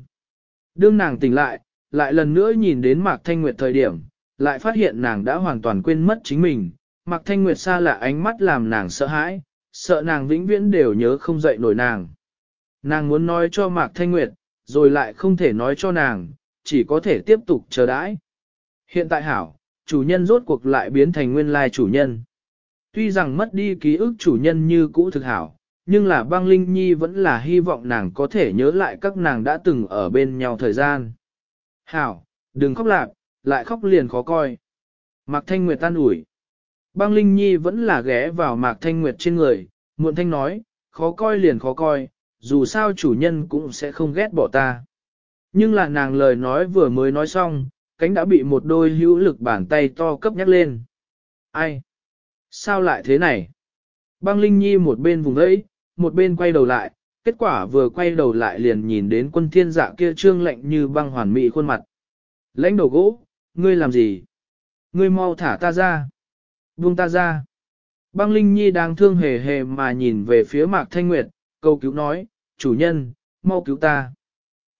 Đương nàng tỉnh lại, lại lần nữa nhìn đến Mạc Thanh Nguyệt thời điểm, lại phát hiện nàng đã hoàn toàn quên mất chính mình. Mạc Thanh Nguyệt xa lạ ánh mắt làm nàng sợ hãi, sợ nàng vĩnh viễn đều nhớ không dậy nổi nàng. Nàng muốn nói cho Mạc Thanh Nguyệt, rồi lại không thể nói cho nàng, chỉ có thể tiếp tục chờ đãi. Hiện tại hảo, chủ nhân rốt cuộc lại biến thành nguyên lai chủ nhân. Tuy rằng mất đi ký ức chủ nhân như cũ thực hảo, nhưng là băng linh nhi vẫn là hy vọng nàng có thể nhớ lại các nàng đã từng ở bên nhau thời gian. Hảo, đừng khóc lạp, lại khóc liền khó coi. Mạc Thanh Nguyệt tan ủi. Băng Linh Nhi vẫn là ghé vào Mạc Thanh Nguyệt trên người, muộn thanh nói, khó coi liền khó coi, dù sao chủ nhân cũng sẽ không ghét bỏ ta. Nhưng là nàng lời nói vừa mới nói xong, cánh đã bị một đôi hữu lực bàn tay to cấp nhắc lên. Ai? Sao lại thế này? Băng Linh Nhi một bên vùng ấy, một bên quay đầu lại, kết quả vừa quay đầu lại liền nhìn đến quân thiên dạ kia trương lạnh như băng hoàn mỹ khuôn mặt. Lãnh đầu gỗ, ngươi làm gì? Ngươi mau thả ta ra. Buông ta ra. Băng Linh Nhi đang thương hề hề mà nhìn về phía Mạc Thanh Nguyệt, câu cứu nói, chủ nhân, mau cứu ta.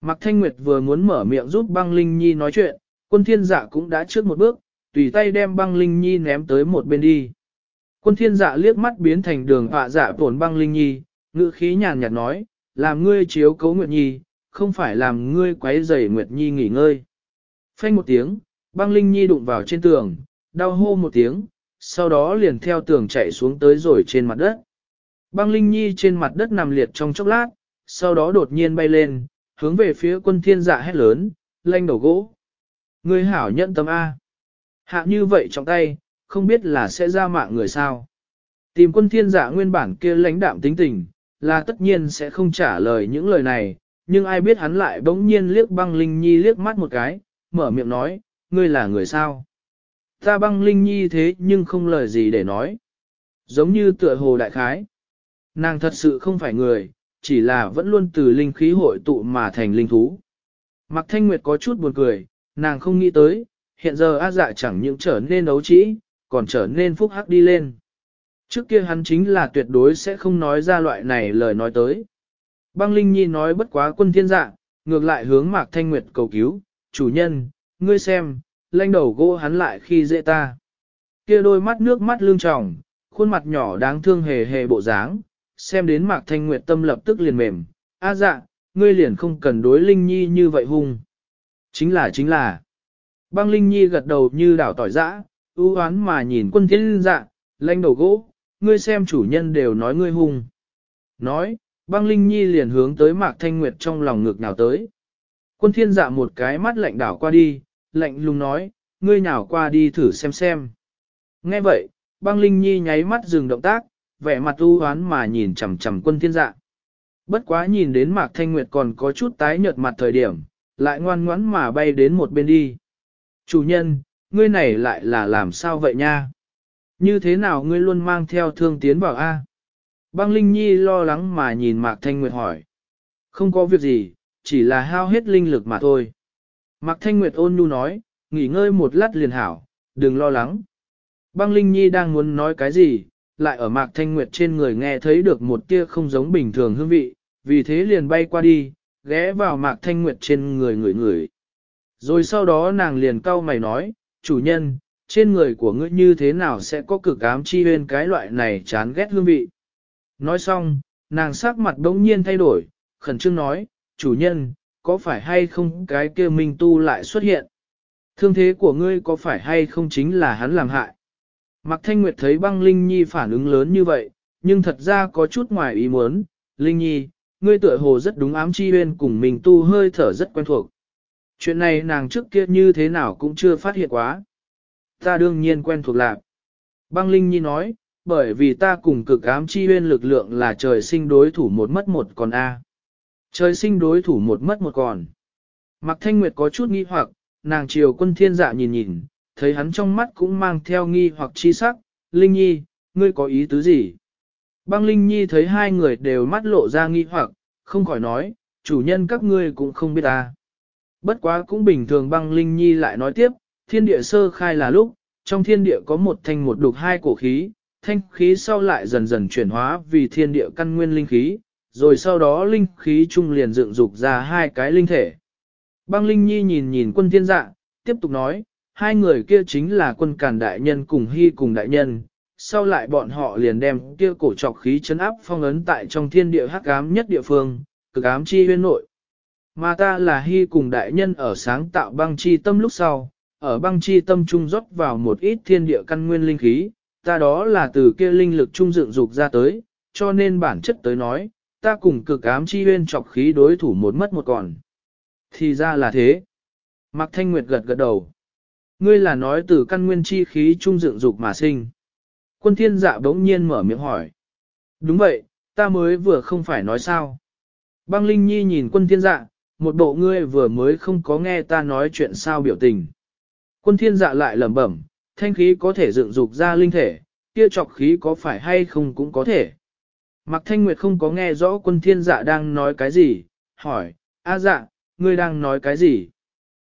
Mạc Thanh Nguyệt vừa muốn mở miệng giúp băng Linh Nhi nói chuyện, quân thiên dạ cũng đã trước một bước, tùy tay đem băng Linh Nhi ném tới một bên đi. Quân thiên dạ liếc mắt biến thành đường họa dạ tổn băng Linh Nhi, ngữ khí nhàn nhạt nói, làm ngươi chiếu cấu Nguyệt Nhi, không phải làm ngươi quấy rầy Nguyệt Nhi nghỉ ngơi. Phanh một tiếng, băng Linh Nhi đụng vào trên tường, đau hô một tiếng, sau đó liền theo tường chạy xuống tới rồi trên mặt đất. Băng Linh Nhi trên mặt đất nằm liệt trong chốc lát, sau đó đột nhiên bay lên, hướng về phía quân thiên dạ hét lớn, lanh đầu gỗ. Người hảo nhận tâm A. Hạ như vậy trong tay, không biết là sẽ ra mạng người sao. Tìm quân thiên dạ nguyên bản kia lãnh đạm tính tình, là tất nhiên sẽ không trả lời những lời này, nhưng ai biết hắn lại bỗng nhiên liếc băng Linh Nhi liếc mắt một cái, mở miệng nói, ngươi là người sao? Ta băng Linh Nhi thế nhưng không lời gì để nói. Giống như tựa hồ đại khái. Nàng thật sự không phải người, chỉ là vẫn luôn từ linh khí hội tụ mà thành linh thú. Mặc thanh nguyệt có chút buồn cười, nàng không nghĩ tới, hiện giờ A dạ chẳng những trở nên đấu trĩ, còn trở nên phúc hắc đi lên. Trước kia hắn chính là tuyệt đối sẽ không nói ra loại này lời nói tới. Băng Linh Nhi nói bất quá quân thiên dạ, ngược lại hướng Mạc Thanh Nguyệt cầu cứu, chủ nhân, ngươi xem, lanh đầu gỗ hắn lại khi dễ ta. Kia đôi mắt nước mắt lương tròng, khuôn mặt nhỏ đáng thương hề hề bộ dáng, xem đến Mạc Thanh Nguyệt tâm lập tức liền mềm, a dạ, ngươi liền không cần đối Linh Nhi như vậy hung. Chính là chính là. Băng Linh Nhi gật đầu như đảo tỏi dã, ưu oán mà nhìn quân thiên dạ, lanh đầu gỗ, ngươi xem chủ nhân đều nói ngươi hung. Nói, băng Linh Nhi liền hướng tới Mạc Thanh Nguyệt trong lòng ngực nào tới. Quân thiên dạ một cái mắt lạnh đảo qua đi, lạnh lùng nói, ngươi nào qua đi thử xem xem. Nghe vậy, băng Linh Nhi nháy mắt dừng động tác, vẻ mặt u hoán mà nhìn chằm chằm quân thiên dạ. Bất quá nhìn đến Mạc Thanh Nguyệt còn có chút tái nhợt mặt thời điểm, lại ngoan ngoãn mà bay đến một bên đi. Chủ nhân, ngươi này lại là làm sao vậy nha? Như thế nào ngươi luôn mang theo thương tiến vào A? Băng Linh Nhi lo lắng mà nhìn Mạc Thanh Nguyệt hỏi. Không có việc gì, chỉ là hao hết linh lực mà thôi. Mạc Thanh Nguyệt ôn nhu nói, nghỉ ngơi một lát liền hảo, đừng lo lắng. Băng Linh Nhi đang muốn nói cái gì, lại ở Mạc Thanh Nguyệt trên người nghe thấy được một tia không giống bình thường hương vị, vì thế liền bay qua đi, ghé vào Mạc Thanh Nguyệt trên người người người. Rồi sau đó nàng liền cau mày nói, chủ nhân, trên người của ngươi như thế nào sẽ có cực ám chi huyên cái loại này chán ghét hương vị. Nói xong, nàng sắc mặt đống nhiên thay đổi, khẩn trương nói, chủ nhân, có phải hay không cái kia minh tu lại xuất hiện? Thương thế của ngươi có phải hay không chính là hắn làm hại? Mạc Thanh Nguyệt thấy băng Linh Nhi phản ứng lớn như vậy, nhưng thật ra có chút ngoài ý muốn. Linh Nhi, ngươi tựa hồ rất đúng ám chi huyên cùng mình tu hơi thở rất quen thuộc. Chuyện này nàng trước kia như thế nào cũng chưa phát hiện quá. Ta đương nhiên quen thuộc lạc. Băng Linh Nhi nói, bởi vì ta cùng cực ám chi huyên lực lượng là trời sinh đối thủ một mất một còn A. Trời sinh đối thủ một mất một còn. Mạc Thanh Nguyệt có chút nghi hoặc, nàng chiều quân thiên dạ nhìn nhìn, thấy hắn trong mắt cũng mang theo nghi hoặc chi sắc, Linh Nhi, ngươi có ý tứ gì? Băng Linh Nhi thấy hai người đều mắt lộ ra nghi hoặc, không khỏi nói, chủ nhân các ngươi cũng không biết ta. Bất quá cũng bình thường băng Linh Nhi lại nói tiếp, thiên địa sơ khai là lúc, trong thiên địa có một thanh một đục hai cổ khí, thanh khí sau lại dần dần chuyển hóa vì thiên địa căn nguyên linh khí, rồi sau đó linh khí trung liền dựng dục ra hai cái linh thể. Băng Linh Nhi nhìn nhìn quân thiên dạ, tiếp tục nói, hai người kia chính là quân càn đại nhân cùng hy cùng đại nhân, sau lại bọn họ liền đem kia cổ trọc khí chấn áp phong ấn tại trong thiên địa hắc ám nhất địa phương, cực ám chi huyên nội. Mà ta là hy cùng đại nhân ở sáng tạo băng chi tâm lúc sau, ở băng chi tâm trung rót vào một ít thiên địa căn nguyên linh khí, ta đó là từ kia linh lực trung dựng dục ra tới, cho nên bản chất tới nói, ta cùng cực ám chi huyên chọc khí đối thủ một mất một còn. Thì ra là thế. Mạc Thanh Nguyệt gật gật đầu. Ngươi là nói từ căn nguyên chi khí trung dựng dục mà sinh. Quân thiên dạ bỗng nhiên mở miệng hỏi. Đúng vậy, ta mới vừa không phải nói sao. Băng Linh Nhi nhìn quân thiên dạ, một bộ ngươi vừa mới không có nghe ta nói chuyện sao biểu tình. Quân thiên dạ lại lẩm bẩm, thanh khí có thể dựng dục ra linh thể, kia trọc khí có phải hay không cũng có thể. Mạc Thanh Nguyệt không có nghe rõ quân thiên dạ đang nói cái gì, hỏi, a dạ, ngươi đang nói cái gì?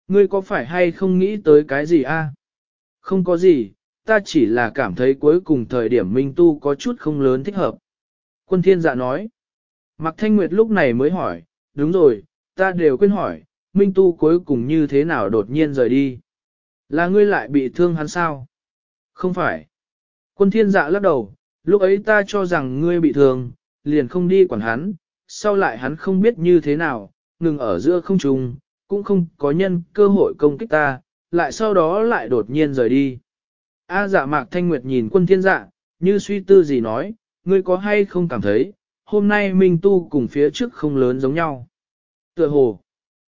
Ngươi có phải hay không nghĩ tới cái gì a? Không có gì, ta chỉ là cảm thấy cuối cùng thời điểm Minh Tu có chút không lớn thích hợp. Quân thiên dạ nói. Mạc Thanh Nguyệt lúc này mới hỏi, đúng rồi, ta đều quên hỏi, Minh Tu cuối cùng như thế nào đột nhiên rời đi? Là ngươi lại bị thương hắn sao? Không phải. Quân thiên dạ lắc đầu, lúc ấy ta cho rằng ngươi bị thương, liền không đi quản hắn, sau lại hắn không biết như thế nào, ngừng ở giữa không trung, cũng không có nhân cơ hội công kích ta, lại sau đó lại đột nhiên rời đi. A dạ mạc thanh nguyệt nhìn quân thiên dạ, như suy tư gì nói, ngươi có hay không cảm thấy, hôm nay Minh Tu cùng phía trước không lớn giống nhau. Tựa hồ.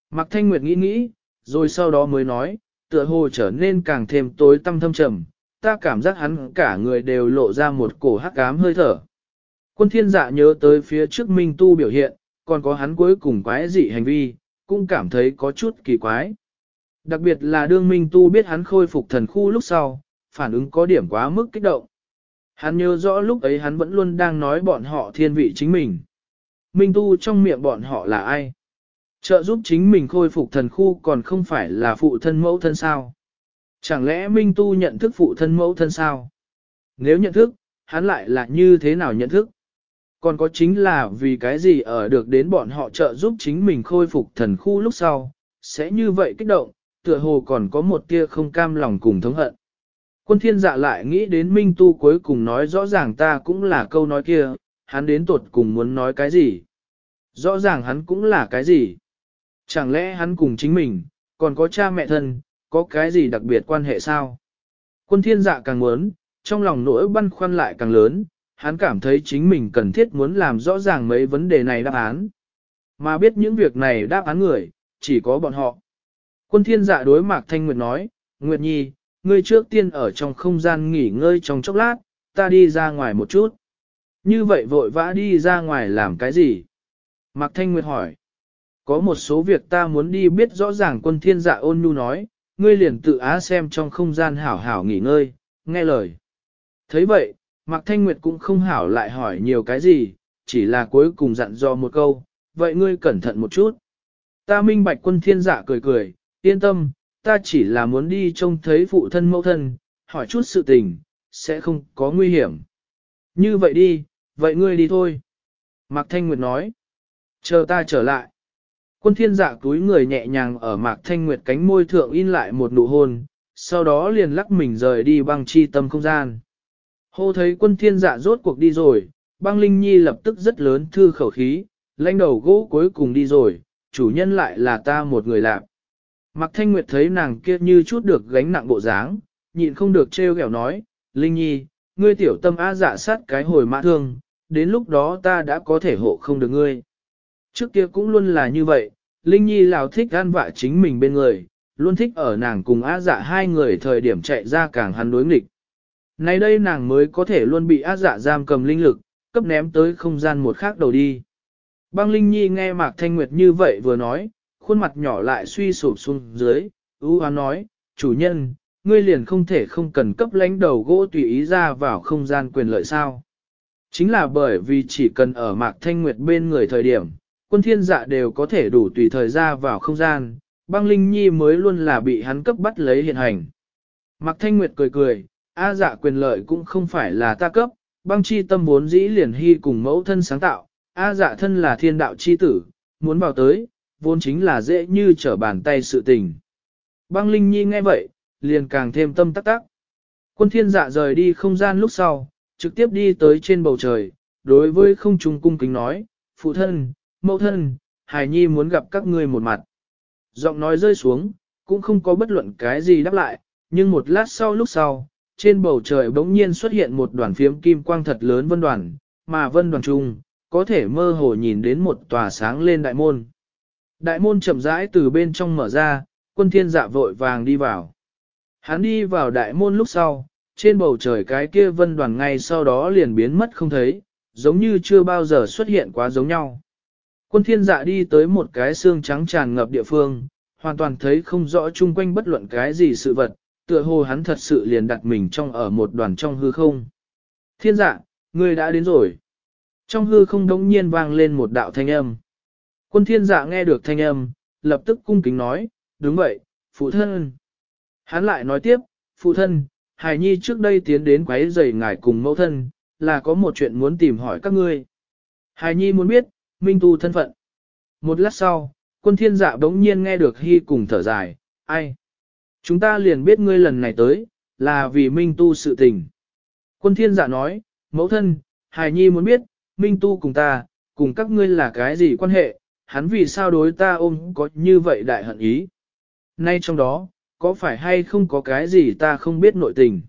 Mạc thanh nguyệt nghĩ nghĩ, rồi sau đó mới nói, tựa hồ trở nên càng thêm tối tăm thâm trầm, ta cảm giác hắn cả người đều lộ ra một cổ hắc ám hơi thở. Quân thiên dạ nhớ tới phía trước Minh Tu biểu hiện, còn có hắn cuối cùng quái dị hành vi, cũng cảm thấy có chút kỳ quái. Đặc biệt là đương Minh Tu biết hắn khôi phục thần khu lúc sau, phản ứng có điểm quá mức kích động. Hắn nhớ rõ lúc ấy hắn vẫn luôn đang nói bọn họ thiên vị chính mình. Minh Tu trong miệng bọn họ là ai? Trợ giúp chính mình khôi phục thần khu còn không phải là phụ thân mẫu thân sao? Chẳng lẽ Minh Tu nhận thức phụ thân mẫu thân sao? Nếu nhận thức, hắn lại là như thế nào nhận thức? Còn có chính là vì cái gì ở được đến bọn họ trợ giúp chính mình khôi phục thần khu lúc sau, sẽ như vậy kích động, tựa hồ còn có một tia không cam lòng cùng thống hận. Quân thiên dạ lại nghĩ đến Minh Tu cuối cùng nói rõ ràng ta cũng là câu nói kia, hắn đến tuột cùng muốn nói cái gì. Rõ ràng hắn cũng là cái gì. Chẳng lẽ hắn cùng chính mình, còn có cha mẹ thân, có cái gì đặc biệt quan hệ sao? Quân thiên dạ càng muốn, trong lòng nỗi băn khoăn lại càng lớn, hắn cảm thấy chính mình cần thiết muốn làm rõ ràng mấy vấn đề này đáp án. Mà biết những việc này đáp án người, chỉ có bọn họ. Quân thiên dạ đối Mạc Thanh Nguyệt nói, Nguyệt Nhi, ngươi trước tiên ở trong không gian nghỉ ngơi trong chốc lát, ta đi ra ngoài một chút. Như vậy vội vã đi ra ngoài làm cái gì? Mạc Thanh Nguyệt hỏi. Có một số việc ta muốn đi biết rõ ràng quân thiên dạ ôn nhu nói, ngươi liền tự á xem trong không gian hảo hảo nghỉ ngơi, nghe lời. thấy vậy, Mạc Thanh Nguyệt cũng không hảo lại hỏi nhiều cái gì, chỉ là cuối cùng dặn dò một câu, vậy ngươi cẩn thận một chút. Ta minh bạch quân thiên giả cười cười, yên tâm, ta chỉ là muốn đi trông thấy phụ thân mẫu thân, hỏi chút sự tình, sẽ không có nguy hiểm. Như vậy đi, vậy ngươi đi thôi. Mạc Thanh Nguyệt nói, chờ ta trở lại. Quân thiên dạ túi người nhẹ nhàng ở Mạc Thanh Nguyệt cánh môi thượng in lại một nụ hôn, sau đó liền lắc mình rời đi băng chi tâm không gian. Hô thấy quân thiên dạ rốt cuộc đi rồi, băng linh nhi lập tức rất lớn thư khẩu khí, lãnh đầu gỗ cuối cùng đi rồi, chủ nhân lại là ta một người làm. Mạc Thanh Nguyệt thấy nàng kia như chút được gánh nặng bộ dáng, nhịn không được trêu ghẹo nói, Linh Nhi, ngươi tiểu tâm á dạ sát cái hồi mã thương, đến lúc đó ta đã có thể hộ không được ngươi. Trước kia cũng luôn là như vậy, Linh Nhi lào thích gan vạ chính mình bên người, luôn thích ở nàng cùng á dạ hai người thời điểm chạy ra càng hắn đối nghịch. Nay đây nàng mới có thể luôn bị á dạ giam cầm linh lực, cấp ném tới không gian một khác đầu đi. Băng Linh Nhi nghe Mạc Thanh Nguyệt như vậy vừa nói, khuôn mặt nhỏ lại suy sụp xuống dưới, ưu hoán nói, chủ nhân, ngươi liền không thể không cần cấp lãnh đầu gỗ tùy ý ra vào không gian quyền lợi sao. Chính là bởi vì chỉ cần ở Mạc Thanh Nguyệt bên người thời điểm, quân thiên dạ đều có thể đủ tùy thời ra vào không gian, băng Linh Nhi mới luôn là bị hắn cấp bắt lấy hiện hành. Mạc Thanh Nguyệt cười cười, A dạ quyền lợi cũng không phải là ta cấp, băng chi tâm vốn dĩ liền hy cùng mẫu thân sáng tạo, A dạ thân là thiên đạo chi tử, muốn vào tới, vốn chính là dễ như trở bàn tay sự tình. Băng Linh Nhi nghe vậy, liền càng thêm tâm tắc tắc. Quân thiên dạ rời đi không gian lúc sau, trực tiếp đi tới trên bầu trời, đối với không trung cung kính nói, phụ thân, mẫu thân, Hải Nhi muốn gặp các ngươi một mặt. Giọng nói rơi xuống, cũng không có bất luận cái gì đáp lại, nhưng một lát sau lúc sau, trên bầu trời bỗng nhiên xuất hiện một đoàn phiếm kim quang thật lớn vân đoàn, mà vân đoàn trung, có thể mơ hồ nhìn đến một tòa sáng lên đại môn. Đại môn chậm rãi từ bên trong mở ra, quân thiên dạ vội vàng đi vào. Hắn đi vào đại môn lúc sau, trên bầu trời cái kia vân đoàn ngay sau đó liền biến mất không thấy, giống như chưa bao giờ xuất hiện quá giống nhau. Quân thiên dạ đi tới một cái xương trắng tràn ngập địa phương, hoàn toàn thấy không rõ chung quanh bất luận cái gì sự vật, tựa hồ hắn thật sự liền đặt mình trong ở một đoàn trong hư không. Thiên dạ, ngươi đã đến rồi. Trong hư không đống nhiên vang lên một đạo thanh âm. Quân thiên dạ nghe được thanh âm, lập tức cung kính nói, đúng vậy, phụ thân. Hắn lại nói tiếp, phụ thân, hài nhi trước đây tiến đến quấy rầy ngài cùng mẫu thân, là có một chuyện muốn tìm hỏi các ngươi. Hài nhi muốn biết, minh tu thân phận. Một lát sau, quân thiên dạ đống nhiên nghe được hy cùng thở dài, ai? Chúng ta liền biết ngươi lần này tới, là vì minh tu sự tình. Quân thiên dạ nói, mẫu thân, hài nhi muốn biết, minh tu cùng ta, cùng các ngươi là cái gì quan hệ, hắn vì sao đối ta ôm có như vậy đại hận ý. Nay trong đó, có phải hay không có cái gì ta không biết nội tình.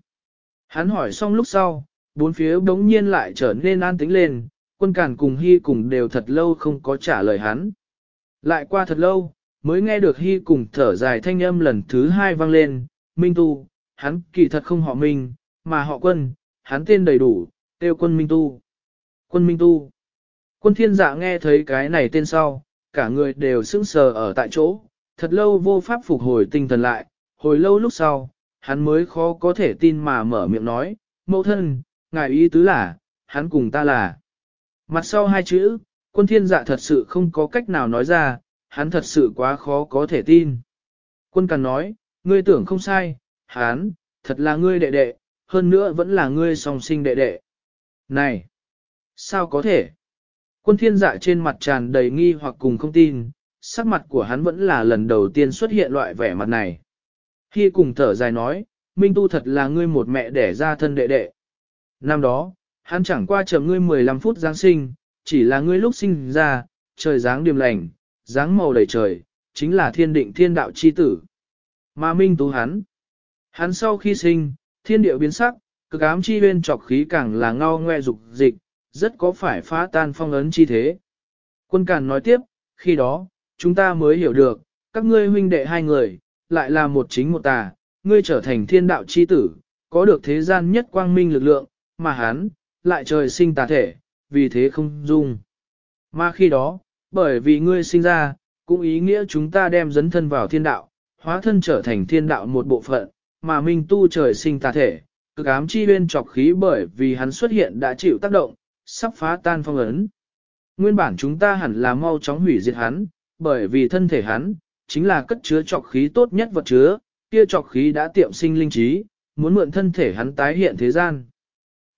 Hắn hỏi xong lúc sau, bốn phía đống nhiên lại trở nên an tĩnh lên, quân cản cùng hy cùng đều thật lâu không có trả lời hắn. Lại qua thật lâu, mới nghe được hy cùng thở dài thanh âm lần thứ hai vang lên, Minh Tu, hắn kỳ thật không họ Minh, mà họ quân, hắn tên đầy đủ, tiêu quân Minh Tu. Quân Minh Tu. Quân thiên dạ nghe thấy cái này tên sau, cả người đều sững sờ ở tại chỗ, thật lâu vô pháp phục hồi tinh thần lại, hồi lâu lúc sau, hắn mới khó có thể tin mà mở miệng nói, mẫu thân, ngài ý tứ là, hắn cùng ta là. Mặt sau hai chữ, quân thiên dạ thật sự không có cách nào nói ra, hắn thật sự quá khó có thể tin. Quân cần nói, ngươi tưởng không sai, hắn, thật là ngươi đệ đệ, hơn nữa vẫn là ngươi song sinh đệ đệ. Này, sao có thể? Quân thiên dạ trên mặt tràn đầy nghi hoặc cùng không tin, sắc mặt của hắn vẫn là lần đầu tiên xuất hiện loại vẻ mặt này. Khi cùng thở dài nói, Minh Tu thật là ngươi một mẹ đẻ ra thân đệ đệ. Năm đó, hắn chẳng qua chờ ngươi 15 phút Giáng sinh, chỉ là ngươi lúc sinh ra, trời dáng điềm lành, dáng màu đầy trời, chính là thiên định thiên đạo chi tử. Mà Minh tú hắn, hắn sau khi sinh, thiên điệu biến sắc, cực ám chi bên trọc khí càng là ngao ngoe dục dịch, rất có phải phá tan phong ấn chi thế. Quân Càn nói tiếp, khi đó, chúng ta mới hiểu được, các ngươi huynh đệ hai người, lại là một chính một tà, ngươi trở thành thiên đạo chi tử, có được thế gian nhất quang minh lực lượng, mà hắn, lại trời sinh tà thể, vì thế không dung. Mà khi đó, bởi vì ngươi sinh ra, cũng ý nghĩa chúng ta đem dấn thân vào thiên đạo, hóa thân trở thành thiên đạo một bộ phận, mà minh tu trời sinh tà thể, cực ám chi huyên trọc khí bởi vì hắn xuất hiện đã chịu tác động, sắp phá tan phong ấn. Nguyên bản chúng ta hẳn là mau chóng hủy diệt hắn, bởi vì thân thể hắn, chính là cất chứa trọc khí tốt nhất vật chứa, kia trọc khí đã tiệm sinh linh trí, muốn mượn thân thể hắn tái hiện thế gian.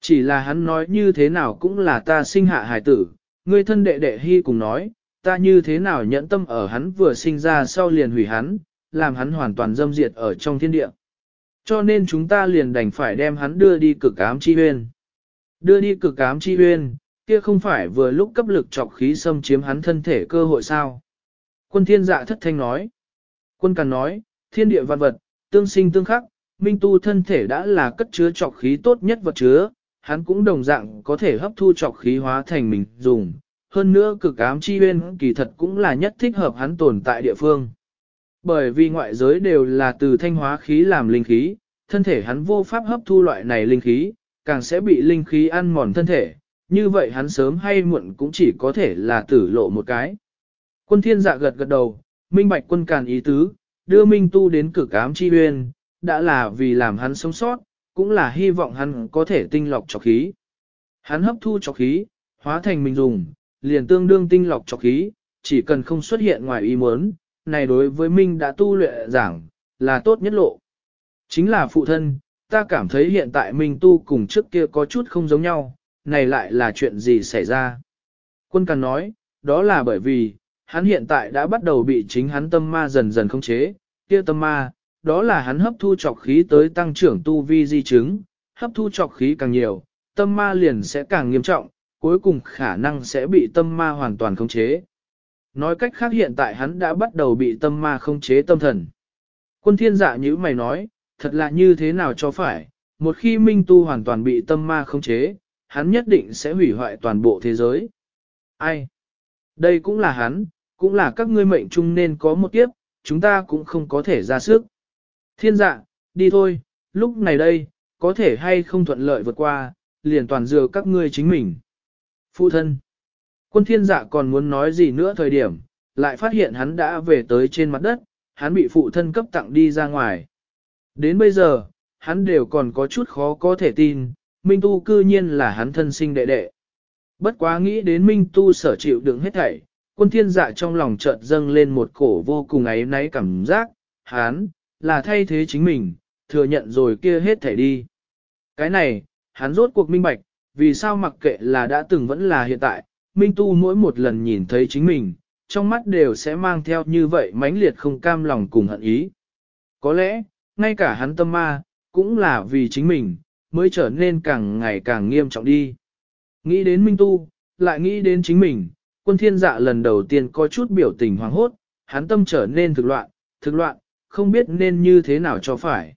Chỉ là hắn nói như thế nào cũng là ta sinh hạ hài tử, người thân đệ đệ hy cùng nói, ta như thế nào nhẫn tâm ở hắn vừa sinh ra sau liền hủy hắn, làm hắn hoàn toàn dâm diệt ở trong thiên địa. Cho nên chúng ta liền đành phải đem hắn đưa đi cực ám chi huyên. Đưa đi cực ám chi huyên, kia không phải vừa lúc cấp lực trọc khí xâm chiếm hắn thân thể cơ hội sao. Quân thiên dạ thất thanh nói. Quân càng nói, thiên địa vạn vật, tương sinh tương khắc, minh tu thân thể đã là cất chứa trọc khí tốt nhất vật chứa, hắn cũng đồng dạng có thể hấp thu trọc khí hóa thành mình dùng. Hơn nữa cực ám chi huyên kỳ thật cũng là nhất thích hợp hắn tồn tại địa phương. Bởi vì ngoại giới đều là từ thanh hóa khí làm linh khí, thân thể hắn vô pháp hấp thu loại này linh khí, càng sẽ bị linh khí ăn mòn thân thể, như vậy hắn sớm hay muộn cũng chỉ có thể là tử lộ một cái. Quân thiên dạ gật gật đầu, minh bạch quân càn ý tứ, đưa minh tu đến cực ám chi uyên, đã là vì làm hắn sống sót, cũng là hy vọng hắn có thể tinh lọc trọc khí. Hắn hấp thu trọc khí, hóa thành mình dùng, liền tương đương tinh lọc trọc khí, chỉ cần không xuất hiện ngoài ý muốn, này đối với mình đã tu luyện giảng, là tốt nhất lộ. Chính là phụ thân, ta cảm thấy hiện tại mình tu cùng trước kia có chút không giống nhau, này lại là chuyện gì xảy ra. Quân Càn nói, đó là bởi vì, hắn hiện tại đã bắt đầu bị chính hắn tâm ma dần dần khống chế, kia tâm ma, đó là hắn hấp thu trọc khí tới tăng trưởng tu vi di chứng, hấp thu trọc khí càng nhiều, tâm ma liền sẽ càng nghiêm trọng, cuối cùng khả năng sẽ bị tâm ma hoàn toàn khống chế. Nói cách khác hiện tại hắn đã bắt đầu bị tâm ma khống chế tâm thần. Quân thiên dạ như mày nói, thật là như thế nào cho phải, một khi minh tu hoàn toàn bị tâm ma khống chế, hắn nhất định sẽ hủy hoại toàn bộ thế giới. Ai? Đây cũng là hắn, cũng là các ngươi mệnh chung nên có một kiếp, chúng ta cũng không có thể ra sức. Thiên dạ, đi thôi, lúc này đây, có thể hay không thuận lợi vượt qua, liền toàn dựa các ngươi chính mình. Phụ thân. Quân thiên dạ còn muốn nói gì nữa thời điểm, lại phát hiện hắn đã về tới trên mặt đất, hắn bị phụ thân cấp tặng đi ra ngoài. Đến bây giờ, hắn đều còn có chút khó có thể tin, Minh Tu cư nhiên là hắn thân sinh đệ đệ. Bất quá nghĩ đến Minh Tu sở chịu đựng hết thảy, quân thiên dạ trong lòng chợt dâng lên một cổ vô cùng ấy náy cảm giác, hắn, là thay thế chính mình, thừa nhận rồi kia hết thể đi. Cái này, hắn rốt cuộc minh bạch, vì sao mặc kệ là đã từng vẫn là hiện tại, Minh Tu mỗi một lần nhìn thấy chính mình, trong mắt đều sẽ mang theo như vậy mãnh liệt không cam lòng cùng hận ý. Có lẽ, ngay cả hắn tâm ma, cũng là vì chính mình, mới trở nên càng ngày càng nghiêm trọng đi. Nghĩ đến Minh Tu, lại nghĩ đến chính mình, quân thiên dạ lần đầu tiên có chút biểu tình hoảng hốt, hắn tâm trở nên thực loạn, thực loạn, không biết nên như thế nào cho phải.